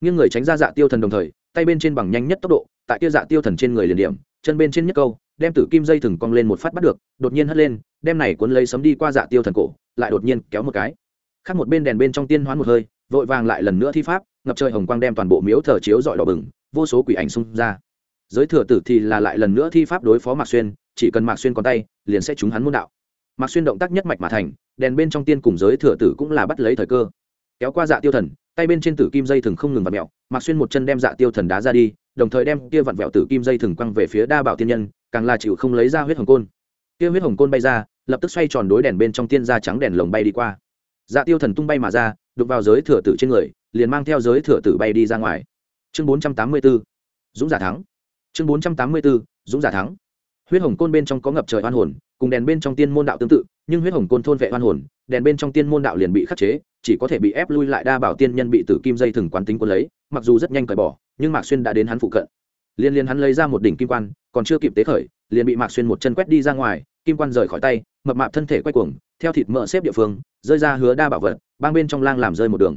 [SPEAKER 1] Nhưng người tránh ra dạ tiêu thần đồng thời, tay bên trên bằng nhanh nhất tốc độ, tại kia dạ tiêu thần trên người liền điểm, chân bên trên nhất câu, đem tử kim dây thừng cong lên một phát bắt được, đột nhiên hất lên, đem này cuốn lấy sấm đi qua dạ tiêu thần cổ, lại đột nhiên kéo một cái. Khác một bên đèn bên trong tiên hoán một hơi vội vàng lại lần nữa thi pháp, ngập trời hồng quang đem toàn bộ miếu thờ chiếu dọi đỏ bừng, vô số quỷ ảnh xung ra. Giới thừa tử thì là lại lần nữa thi pháp đối phó mạc xuyên, chỉ cần mạc xuyên còn tay, liền sẽ trúng hắn môn đạo. Mạc xuyên động tác nhất mạch mà thành, đèn bên trong tiên cùng giới thừa tử cũng là bắt lấy thời cơ. Kéo qua dạ tiêu thần, tay bên trên tử kim dây thừng không ngừng vặn mẹo mạc xuyên một chân đem dạ tiêu thần đá ra đi, đồng thời đem kia vặn vẹo tử kim dây thừng quăng về phía đa bảo tiên nhân, càng là chịu không lấy ra huyết hồng côn. Kia huyết hồng côn bay ra, lập tức xoay tròn đối đèn bên trong tiên ra trắng đèn lồng bay đi qua. Dạ tiêu thần tung bay mà ra đục vào giới thừa tử trên người, liền mang theo giới thừa tử bay đi ra ngoài. Chương bốn trăm tám mươi 484 dũng giả thắng. Chương bốn trăm tám mươi 484 dũng giả thắng. Huyết hồng côn bên trong có ngập trời oan hồn, cùng đèn bên trong tiên môn đạo tương tự, nhưng huyết hồng côn thôn vệ oan hồn, đèn bên trong tiên môn đạo liền bị khắc chế, chỉ có thể bị ép lui lại đa bảo tiên nhân bị tử kim dây thừng quán tính quân lấy, mặc dù rất nhanh cởi bỏ, nhưng mạc xuyên đã đến hắn phụ cận. Liên liên hắn lấy ra một đỉnh kim quan, còn chưa kịp tế khởi liền bị mạc xuyên một chân quét đi ra ngoài, kim quan rời khỏi tay, mập mạp thân thể quay cuồng, theo thịt mỡ xếp địa phương, rơi ra hứa đa bảo vật, bang bên trong lang làm rơi một đường.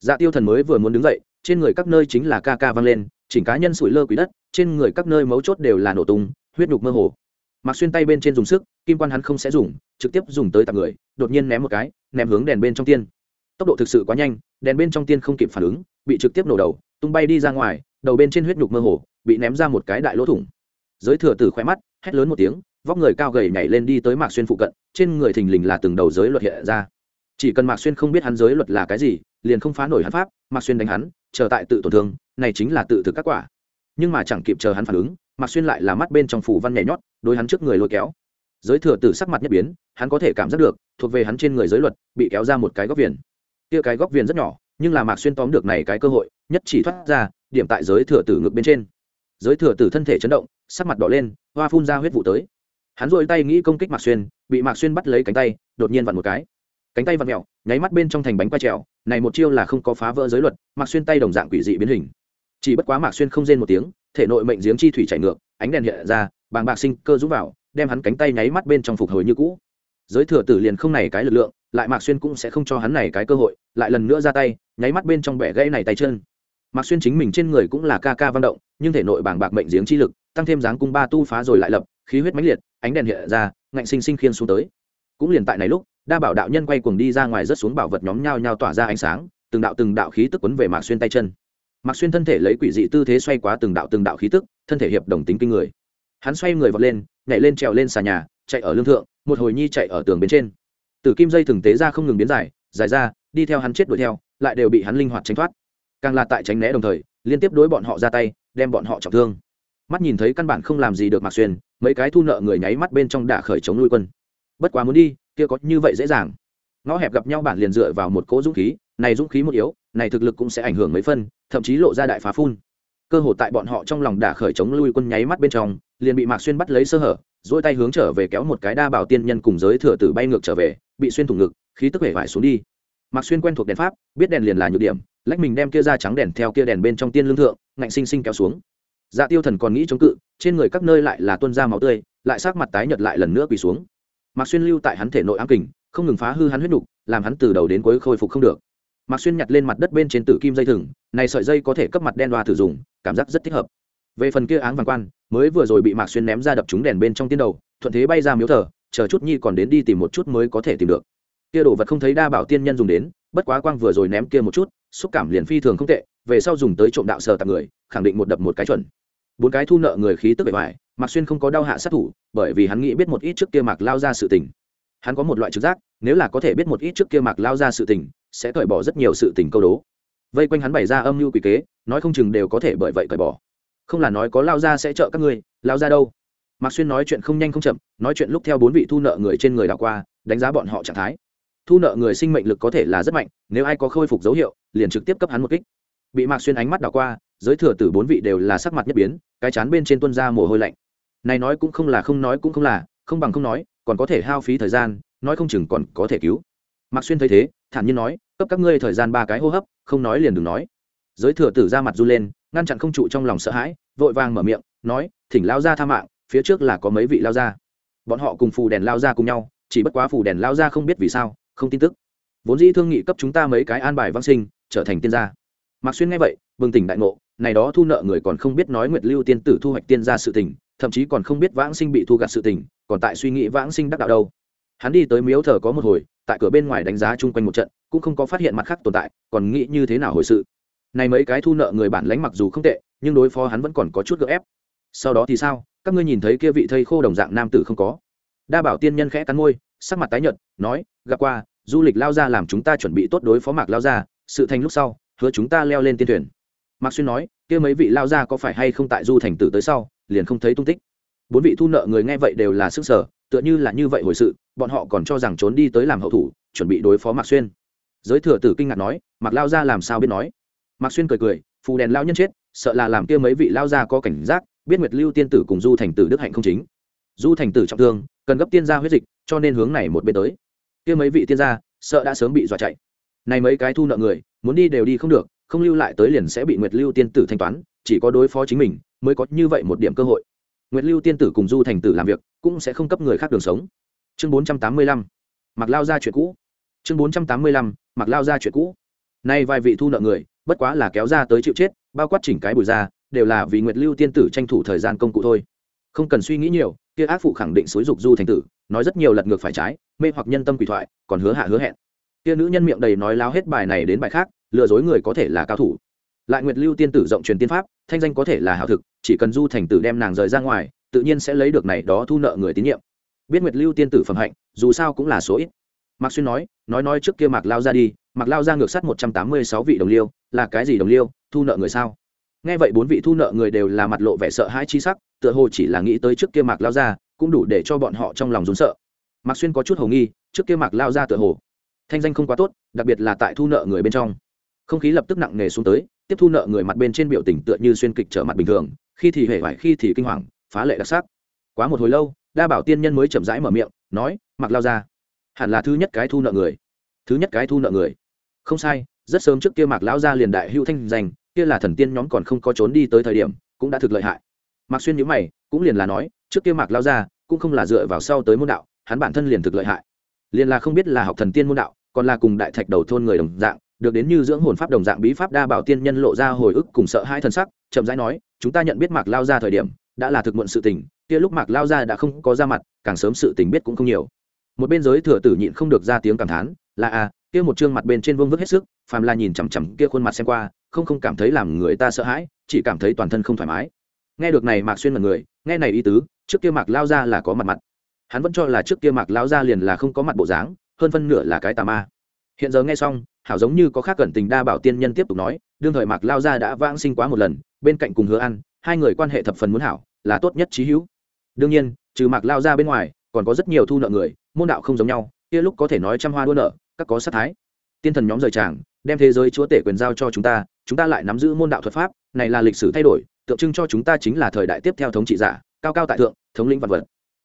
[SPEAKER 1] Dạ tiêu thần mới vừa muốn đứng dậy, trên người các nơi chính là ca ca vang lên, chỉnh cá nhân sủi lơ quý đất, trên người các nơi mấu chốt đều là nổ tung, huyết nhục mơ hồ. Mạc xuyên tay bên trên dùng sức, kim quan hắn không sẽ dùng, trực tiếp dùng tới tạp người, đột nhiên ném một cái, ném hướng đèn bên trong tiên. Tốc độ thực sự quá nhanh, đèn bên trong tiên không kịp phản ứng, bị trực tiếp nổ đầu, tung bay đi ra ngoài, đầu bên trên huyết nhục mơ hồ, bị ném ra một cái đại lỗ thủng. Giới thừa tử khoe mắt hét lớn một tiếng, vóc người cao gầy nhảy lên đi tới mạc xuyên phụ cận, trên người thình lình là từng đầu giới luật hiện ra. Chỉ cần mạc xuyên không biết hắn giới luật là cái gì, liền không phá nổi hắn pháp, mạc xuyên đánh hắn, chờ tại tự tổn thương, này chính là tự thực các quả. Nhưng mà chẳng kịp chờ hắn phản ứng, mạc xuyên lại là mắt bên trong phủ văn nhảy nhót, đối hắn trước người lôi kéo. Giới thừa tử sắc mặt nhất biến, hắn có thể cảm giác được, thuộc về hắn trên người giới luật, bị kéo ra một cái góc viền. Kia cái góc viền rất nhỏ, nhưng là mạc xuyên tóm được này cái cơ hội, nhất chỉ thoát ra, điểm tại giới thừa tử ngực bên trên giới thừa tử thân thể chấn động, sắc mặt đỏ lên, hoa phun ra huyết vụ tới. Hắn dội tay nghĩ công kích mạc xuyên, bị mạc xuyên bắt lấy cánh tay, đột nhiên vặn một cái. Cánh tay vặn mẹo nháy mắt bên trong thành bánh quay trèo, này một chiêu là không có phá vỡ giới luật, mạc xuyên tay đồng dạng quỷ dị biến hình. Chỉ bất quá mạc xuyên không rên một tiếng, thể nội mệnh giếng chi thủy chảy ngược, ánh đèn hiện ra, bàng bạc sinh cơ rút vào, đem hắn cánh tay nháy mắt bên trong phục hồi như cũ. Giới thừa tử liền không này cái lực lượng, lại mạc xuyên cũng sẽ không cho hắn này cái cơ hội, lại lần nữa ra tay, nháy mắt bên trong bẻ gãy này tay chân mạc xuyên chính mình trên người cũng là ca ca văn động, nhưng thể nội bảng bạc mệnh giếng chi lực, tăng thêm dáng cung ba tu phá rồi lại lập, khí huyết mãnh liệt, ánh đèn hiện ra, ngạnh sinh sinh khiên xuống tới. Cũng liền tại này lúc, đa bảo đạo nhân quay cuồng đi ra ngoài rất xuống bảo vật nhóm nhau nhau tỏa ra ánh sáng, từng đạo từng đạo khí tức quấn về mạc xuyên tay chân. Mạc xuyên thân thể lấy quỷ dị tư thế xoay quá từng đạo từng đạo khí tức, thân thể hiệp đồng tính kinh người. Hắn xoay người vọt lên, nhảy lên trèo lên xà nhà, chạy ở lương thượng, một hồi nhi chạy ở tường bên trên. Từ kim dây thường tế ra không ngừng biến dài dài ra, đi theo hắn chết đuổi theo, lại đều bị hắn linh hoạt tránh thoát càng là tại tránh né đồng thời, liên tiếp đối bọn họ ra tay, đem bọn họ trọng thương. Mắt nhìn thấy căn bản không làm gì được mạc xuyên, mấy cái thu nợ người nháy mắt bên trong đả khởi chống nuôi quân. Bất quá muốn đi, kia có như vậy dễ dàng. Ngõ hẹp gặp nhau bản liền dựa vào một cỗ dũng khí, này dũng khí một yếu, này thực lực cũng sẽ ảnh hưởng mấy phân, thậm chí lộ ra đại phá phun. Cơ hội tại bọn họ trong lòng đả khởi chống lui quân nháy mắt bên trong, liền bị mạc xuyên bắt lấy sơ hở dỗi tay hướng trở về kéo một cái đa bảo tiên nhân cùng giới thừa tử bay ngược trở về, bị xuyên thủng ngực, khí tức hể vải xuống đi. Mạc xuyên quen thuộc đèn pháp, biết đèn liền là nhược điểm lách mình đem kia ra trắng đèn theo kia đèn bên trong tiên lương thượng, ngạnh sinh sinh kéo xuống. Dạ tiêu thần còn nghĩ chống cự, trên người các nơi lại là tuân ra máu tươi, lại sát mặt tái nhợt lại lần nữa quỳ xuống. Mạc xuyên lưu tại hắn thể nội ám kình, không ngừng phá hư hắn huyết nục, làm hắn từ đầu đến cuối khôi phục không được. Mạc xuyên nhặt lên mặt đất bên trên tử kim dây thừng, này sợi dây có thể cấp mặt đen đoa thử dùng, cảm giác rất thích hợp. Về phần kia áng vàng quan, mới vừa rồi bị mạc xuyên ném ra đập trúng đèn bên trong tiên đầu, thuận thế bay ra miếu thờ, chờ chút nhi còn đến đi tìm một chút mới có thể tìm được. Kia đồ vật không thấy đa bảo tiên nhân dùng đến bất quá quang vừa rồi ném kia một chút, xúc cảm liền phi thường không tệ, về sau dùng tới trộm đạo sờ tạp người, khẳng định một đập một cái chuẩn. Bốn cái thu nợ người khí tức bề ngoài, mạc xuyên không có đau hạ sát thủ, bởi vì hắn nghĩ biết một ít trước kia mạc lao ra sự tình. Hắn có một loại trực giác, nếu là có thể biết một ít trước kia mạc lao ra sự tình, sẽ cởi bỏ rất nhiều sự tình câu đố. Vây quanh hắn bày ra âm mưu quỷ kế, nói không chừng đều có thể bởi vậy cởi bỏ. Không là nói có lao ra sẽ trợ các ngươi, lao ra đâu? Mạc xuyên nói chuyện không nhanh không chậm, nói chuyện lúc theo bốn vị thu nợ người trên người đảo qua, đánh giá bọn họ trạng thái thu nợ người sinh mệnh lực có thể là rất mạnh, nếu ai có khôi phục dấu hiệu, liền trực tiếp cấp hắn một kích. Bị mạc xuyên ánh mắt đảo qua, giới thừa tử bốn vị đều là sắc mặt nhất biến, cái chán bên trên tuân ra mồ hôi lạnh. Này nói cũng không là, không nói cũng không là, không bằng không nói, còn có thể hao phí thời gian, nói không chừng còn có thể cứu. Mạc xuyên thấy thế, thản nhiên nói, cấp các ngươi thời gian ba cái hô hấp, không nói liền đừng nói. Giới thừa tử ra mặt run lên, ngăn chặn không trụ trong lòng sợ hãi, vội vàng mở miệng, nói, thỉnh lao ra tha mạng, phía trước là có mấy vị lao ra. Bọn họ cùng phù đèn lao ra cùng nhau, chỉ bất quá phù đèn lao ra không biết vì sao không tin tức. Vốn dĩ thương nghị cấp chúng ta mấy cái an bài văn sinh, trở thành tiên gia. Mạc xuyên nghe vậy, bừng tỉnh đại ngộ, này đó thu nợ người còn không biết nói nguyệt lưu tiên tử thu hoạch tiên gia sự tình, thậm chí còn không biết vãng sinh bị thu gặt sự tình, còn tại suy nghĩ vãng sinh đắc đạo đâu. Hắn đi tới miếu thờ có một hồi, tại cửa bên ngoài đánh giá chung quanh một trận, cũng không có phát hiện mặt khác tồn tại, còn nghĩ như thế nào hồi sự. Này mấy cái thu nợ người bản lãnh mặc dù không tệ, nhưng đối phó hắn vẫn còn có chút gợ ép. Sau đó thì sao? Các ngươi nhìn thấy kia vị thây khô đồng dạng nam tử không có? Đa bảo tiên nhân khẽ cắn môi, sắc mặt tái nhợt, nói, gặp qua du lịch lao ra làm chúng ta chuẩn bị tốt đối phó mạc lao ra, sự thành lúc sau, hứa chúng ta leo lên tiên thuyền. Mạc xuyên nói, kia mấy vị lao ra có phải hay không tại du thành tử tới sau, liền không thấy tung tích. Bốn vị thu nợ người nghe vậy đều là sức sở, tựa như là như vậy hồi sự, bọn họ còn cho rằng trốn đi tới làm hậu thủ, chuẩn bị đối phó mạc xuyên. Giới thừa tử kinh ngạc nói, mạc lao ra làm sao biết nói? Mạc xuyên cười cười, phù đèn lao nhân chết, sợ là làm kia mấy vị lao ra có cảnh giác, biết nguyệt lưu tiên tử cùng du thành tử đức hạnh không chính. Du thành tử trọng thương, cần gấp tiên gia huyết dịch, cho nên hướng này một bên tới kia mấy vị tiên gia, sợ đã sớm bị dọa chạy. Này mấy cái thu nợ người, muốn đi đều đi không được, không lưu lại tới liền sẽ bị nguyệt lưu tiên tử thanh toán, chỉ có đối phó chính mình mới có như vậy một điểm cơ hội. Nguyệt lưu tiên tử cùng du thành tử làm việc, cũng sẽ không cấp người khác đường sống. Chương bốn trăm tám mươi lăm, mặc lao ra chuyện cũ. Chương bốn trăm tám mươi lăm, mặc lao ra chuyện cũ. Nay vài vị thu nợ người, bất quá là kéo ra tới chịu chết, bao quát chỉnh cái bùi ra, đều là vì nguyệt lưu tiên tử tranh thủ thời gian công cụ thôi. Không cần suy nghĩ nhiều, kia ác phụ khẳng định xúi dục du thành tử nói rất nhiều lật ngược phải trái, mê hoặc nhân tâm quỷ thoại, còn hứa hạ hứa hẹn. Kia nữ nhân miệng đầy nói láo hết bài này đến bài khác, lừa dối người có thể là cao thủ. Lại nguyệt lưu tiên tử rộng truyền tiên pháp, thanh danh có thể là hảo thực, chỉ cần du thành tử đem nàng rời ra ngoài, tự nhiên sẽ lấy được này đó thu nợ người tín nhiệm. Biết nguyệt lưu tiên tử phẩm hạnh, dù sao cũng là số ít. Mạc xuyên nói nói nói trước kia mạc lao ra đi, mạc lao ra ngược sắt một trăm tám mươi sáu vị đồng liêu, là cái gì đồng liêu, thu nợ người sao? Nghe vậy bốn vị thu nợ người đều là mặt lộ vẻ sợ hãi chi sắc, tựa hồ chỉ là nghĩ tới trước kia mạc lao ra cũng đủ để cho bọn họ trong lòng rốn sợ. Mạc xuyên có chút hồ nghi, trước kia mạc lao ra tựa hồ, thanh danh không quá tốt, đặc biệt là tại thu nợ người bên trong. Không khí lập tức nặng nề xuống tới, tiếp thu nợ người mặt bên trên biểu tình tựa như xuyên kịch trở mặt bình thường, khi thì hề vải, khi thì kinh hoàng, phá lệ đặc sắc. Quá một hồi lâu, đa bảo tiên nhân mới chậm rãi mở miệng, nói mặc lao ra, hẳn là thứ nhất cái thu nợ người, thứ nhất cái thu nợ người. Không sai, rất sớm trước kia mạc lão gia liền đại hữu thanh danh, kia là thần tiên nhóm còn không có trốn đi tới thời điểm, cũng đã thực lợi hại mạc xuyên nhữ mày cũng liền là nói trước kia mạc lão gia cũng không là dựa vào sau tới môn đạo hắn bản thân liền thực lợi hại. Liền là không biết là học thần tiên môn đạo còn là cùng đại thạch đầu thôn người đồng dạng được đến như dưỡng hồn pháp đồng dạng bí pháp đa bảo tiên nhân lộ ra hồi ức cùng sợ hai thân sắc chậm rãi nói chúng ta nhận biết mạc lao ra thời điểm đã là thực muộn sự tình kia lúc mạc lao ra đã không có ra mặt càng sớm sự tình biết cũng không nhiều. Một bên giới thừa tử nhịn không được ra tiếng cảm thán là a à, kia một chương mặt bên trên vương vức hết sức phàm là nhìn chằm chằm kia khuôn mặt xem qua không không cảm thấy làm người ta sợ hãi chỉ cảm thấy toàn thân không thoải mái nghe được này mạc xuyên mật người, nghe này ý tứ, trước kia mạc lao ra là có mặt mặt. Hắn vẫn cho là trước kia mạc lao ra liền là không có mặt bộ dáng, hơn phân nửa là cái tà ma. Hiện giờ nghe xong, hảo giống như có khác cẩn tình đa bảo tiên nhân tiếp tục nói, đương thời mạc lao ra đã vãng sinh quá một lần, bên cạnh cùng hứa ăn, hai người quan hệ thập phần muốn hảo, là tốt nhất trí hữu. Đương nhiên, trừ mạc lao ra bên ngoài, còn có rất nhiều thu nợ người, môn đạo không giống nhau, kia lúc có thể nói trăm hoa đua nợ, các có sát thái. Tiên thần nhóm rời tràng, đem thế giới chúa tể quyền giao cho chúng ta chúng ta lại nắm giữ môn đạo thuật pháp này là lịch sử thay đổi, tượng trưng cho chúng ta chính là thời đại tiếp theo thống trị giả, cao cao tại thượng, thống lĩnh vật vật.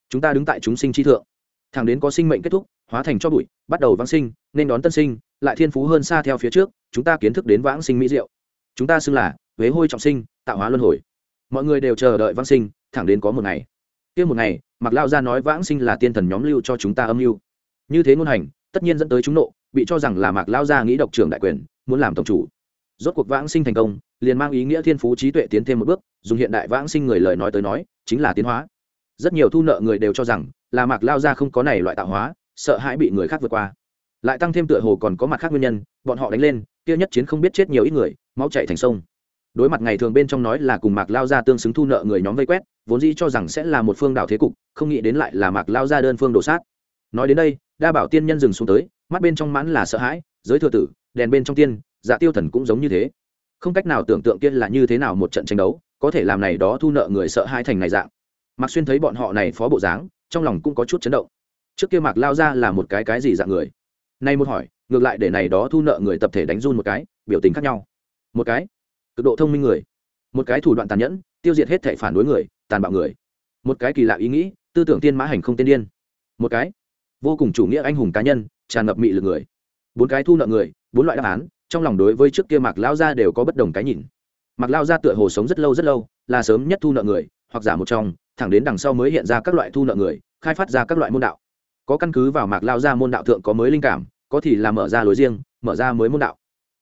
[SPEAKER 1] Chúng ta đứng tại chúng sinh chi thượng. Thẳng đến có sinh mệnh kết thúc, hóa thành cho bụi, bắt đầu vãng sinh, nên đón tân sinh, lại thiên phú hơn xa theo phía trước, chúng ta kiến thức đến vãng sinh mỹ diệu. Chúng ta xưng là huế hôi trọng sinh, tạo hóa luân hồi. Mọi người đều chờ đợi vãng sinh, thẳng đến có một ngày. Kia một ngày mặc lao ra nói vãng sinh là tiên thần nhóm lưu cho chúng ta âm mưu. Như thế ngôn hành, tất nhiên dẫn tới chúng nộ, bị cho rằng là mạc lao gia nghĩ độc trưởng đại quyền, muốn làm tổng chủ rốt cuộc vãng sinh thành công, liền mang ý nghĩa thiên phú trí tuệ tiến thêm một bước, dùng hiện đại vãng sinh người lời nói tới nói, chính là tiến hóa. Rất nhiều thu nợ người đều cho rằng là mạc lao gia không có này loại tạo hóa, sợ hãi bị người khác vượt qua. Lại tăng thêm tựa hồ còn có mặt khác nguyên nhân, bọn họ đánh lên, kia nhất chiến không biết chết nhiều ít người, máu chạy thành sông. Đối mặt ngày thường bên trong nói là cùng mạc lao gia tương xứng thu nợ người nhóm vây quét, vốn dĩ cho rằng sẽ là một phương đảo thế cục, không nghĩ đến lại là mạc lao gia đơn phương đổ sát. Nói đến đây, đa bảo tiên nhân dừng xuống tới, mắt bên trong mãn là sợ hãi, giới thừa tử, đèn bên trong tiên dạ tiêu thần cũng giống như thế. Không cách nào tưởng tượng kia là như thế nào một trận tranh đấu, có thể làm này đó thu nợ người sợ hai thành này dạng. Mạc xuyên thấy bọn họ này phó bộ dáng, trong lòng cũng có chút chấn động. Trước kia mạc lao ra là một cái cái gì dạng người? Nay một hỏi, ngược lại để này đó thu nợ người tập thể đánh run một cái, biểu tình khác nhau. Một cái, cực độ thông minh người. Một cái thủ đoạn tàn nhẫn, tiêu diệt hết thể phản đối người, tàn bạo người. Một cái kỳ lạ ý nghĩ, tư tưởng tiên mã hành không tiên điên. Một cái, vô cùng chủ nghĩa anh hùng cá nhân, tràn ngập mị lực người. Bốn cái thu nợ người, bốn loại đáp án trong lòng đối với trước kia mạc lao gia đều có bất đồng cái nhìn. Mạc lao gia tựa hồ sống rất lâu rất lâu, là sớm nhất thu nợ người, hoặc giả một trong, thẳng đến đằng sau mới hiện ra các loại thu nợ người, khai phát ra các loại môn đạo. Có căn cứ vào mạc lao gia môn đạo thượng có mới linh cảm, có thì là mở ra lối riêng, mở ra mới môn đạo.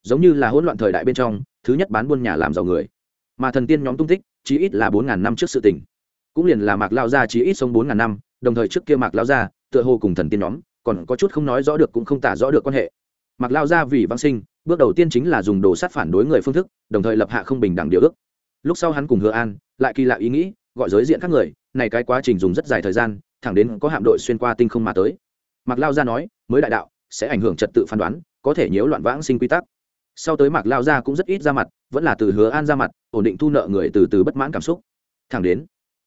[SPEAKER 1] Giống như là hỗn loạn thời đại bên trong, thứ nhất bán buôn nhà làm giàu người. Mà thần tiên nhóm tung tích, chí ít là bốn ngàn năm trước sự tình. Cũng liền là mạc lao gia chí ít sống bốn ngàn năm, đồng thời trước kia mạc lao gia, tựa hồ cùng thần tiên nhóm, còn có chút không nói rõ được cũng không tả rõ được quan hệ mạc lao gia vì văn sinh, bước đầu tiên chính là dùng đồ sát phản đối người phương thức, đồng thời lập hạ không bình đẳng điều ước. Lúc sau hắn cùng hứa an, lại kỳ lạ ý nghĩ, gọi giới diện các người, này cái quá trình dùng rất dài thời gian, thẳng đến có hạm đội xuyên qua tinh không mà tới. Mạc lao gia nói, mới đại đạo, sẽ ảnh hưởng trật tự phán đoán, có thể nhiễu loạn vãng sinh quy tắc. Sau tới mạc lao gia cũng rất ít ra mặt, vẫn là từ hứa an ra mặt, ổn định thu nợ người từ từ bất mãn cảm xúc. Thẳng đến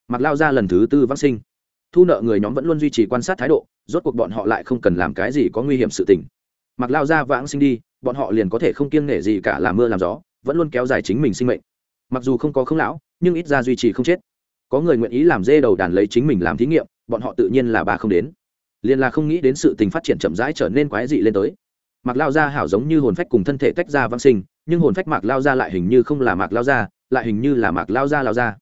[SPEAKER 1] mạc lao gia lần thứ tư vãng sinh. Thu nợ người nhóm vẫn luôn duy trì quan sát thái độ, rốt cuộc bọn họ lại không cần làm cái gì có nguy hiểm sự tình mặc lao ra vãng sinh đi, bọn họ liền có thể không kiêng nể gì cả làm mưa làm gió, vẫn luôn kéo dài chính mình sinh mệnh. Mặc dù không có không lão, nhưng ít ra duy trì không chết. Có người nguyện ý làm dê đầu đàn lấy chính mình làm thí nghiệm, bọn họ tự nhiên là bà không đến. Liền là không nghĩ đến sự tình phát triển chậm rãi trở nên quái dị lên tới. Mạc lao ra hảo giống như hồn phách cùng thân thể tách ra vãng sinh, nhưng hồn phách mạc lao ra lại hình như không là mạc lao ra, lại hình như là mạc lao ra lao ra.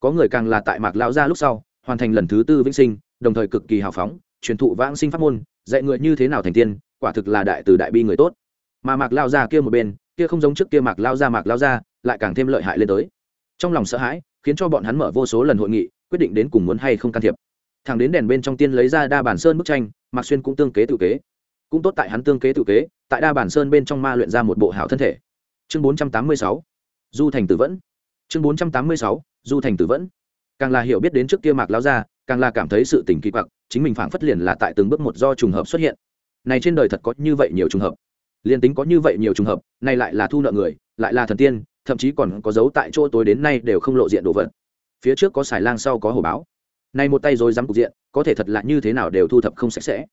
[SPEAKER 1] Có người càng là tại mạc lao ra lúc sau, hoàn thành lần thứ tư vĩnh sinh, đồng thời cực kỳ hào phóng, truyền thụ vãng sinh pháp môn, dạy người như thế nào thành tiên quả thực là đại từ đại bi người tốt. Mà mạc lao ra kia một bên, kia không giống trước kia mạc lao ra mạc lao ra lại càng thêm lợi hại lên tới. Trong lòng sợ hãi, khiến cho bọn hắn mở vô số lần hội nghị, quyết định đến cùng muốn hay không can thiệp. Thằng đến đèn bên trong tiên lấy ra đa bản sơn bức tranh, mạc xuyên cũng tương kế tự kế. Cũng tốt tại hắn tương kế tự kế, tại đa bản sơn bên trong ma luyện ra một bộ hảo thân thể. Chương bốn trăm tám mươi sáu, du thành tử vẫn. Chương bốn trăm tám mươi sáu, du thành tử vẫn. Càng là hiểu biết đến trước kia mạc lao ra càng là cảm thấy sự tình kỳ quặc, chính mình phảng phất liền là tại từng bước một do trùng hợp xuất hiện này trên đời thật có như vậy nhiều trùng hợp. Liền tính có như vậy nhiều trùng hợp, này lại là thu nợ người, lại là thần tiên, thậm chí còn có dấu tại chỗ tối đến nay đều không lộ diện đồ vật. Phía trước có xài lang, sau có hồ báo. Này một tay rồi dám cục diện, có thể thật là như thế nào đều thu thập không sạch sẽ.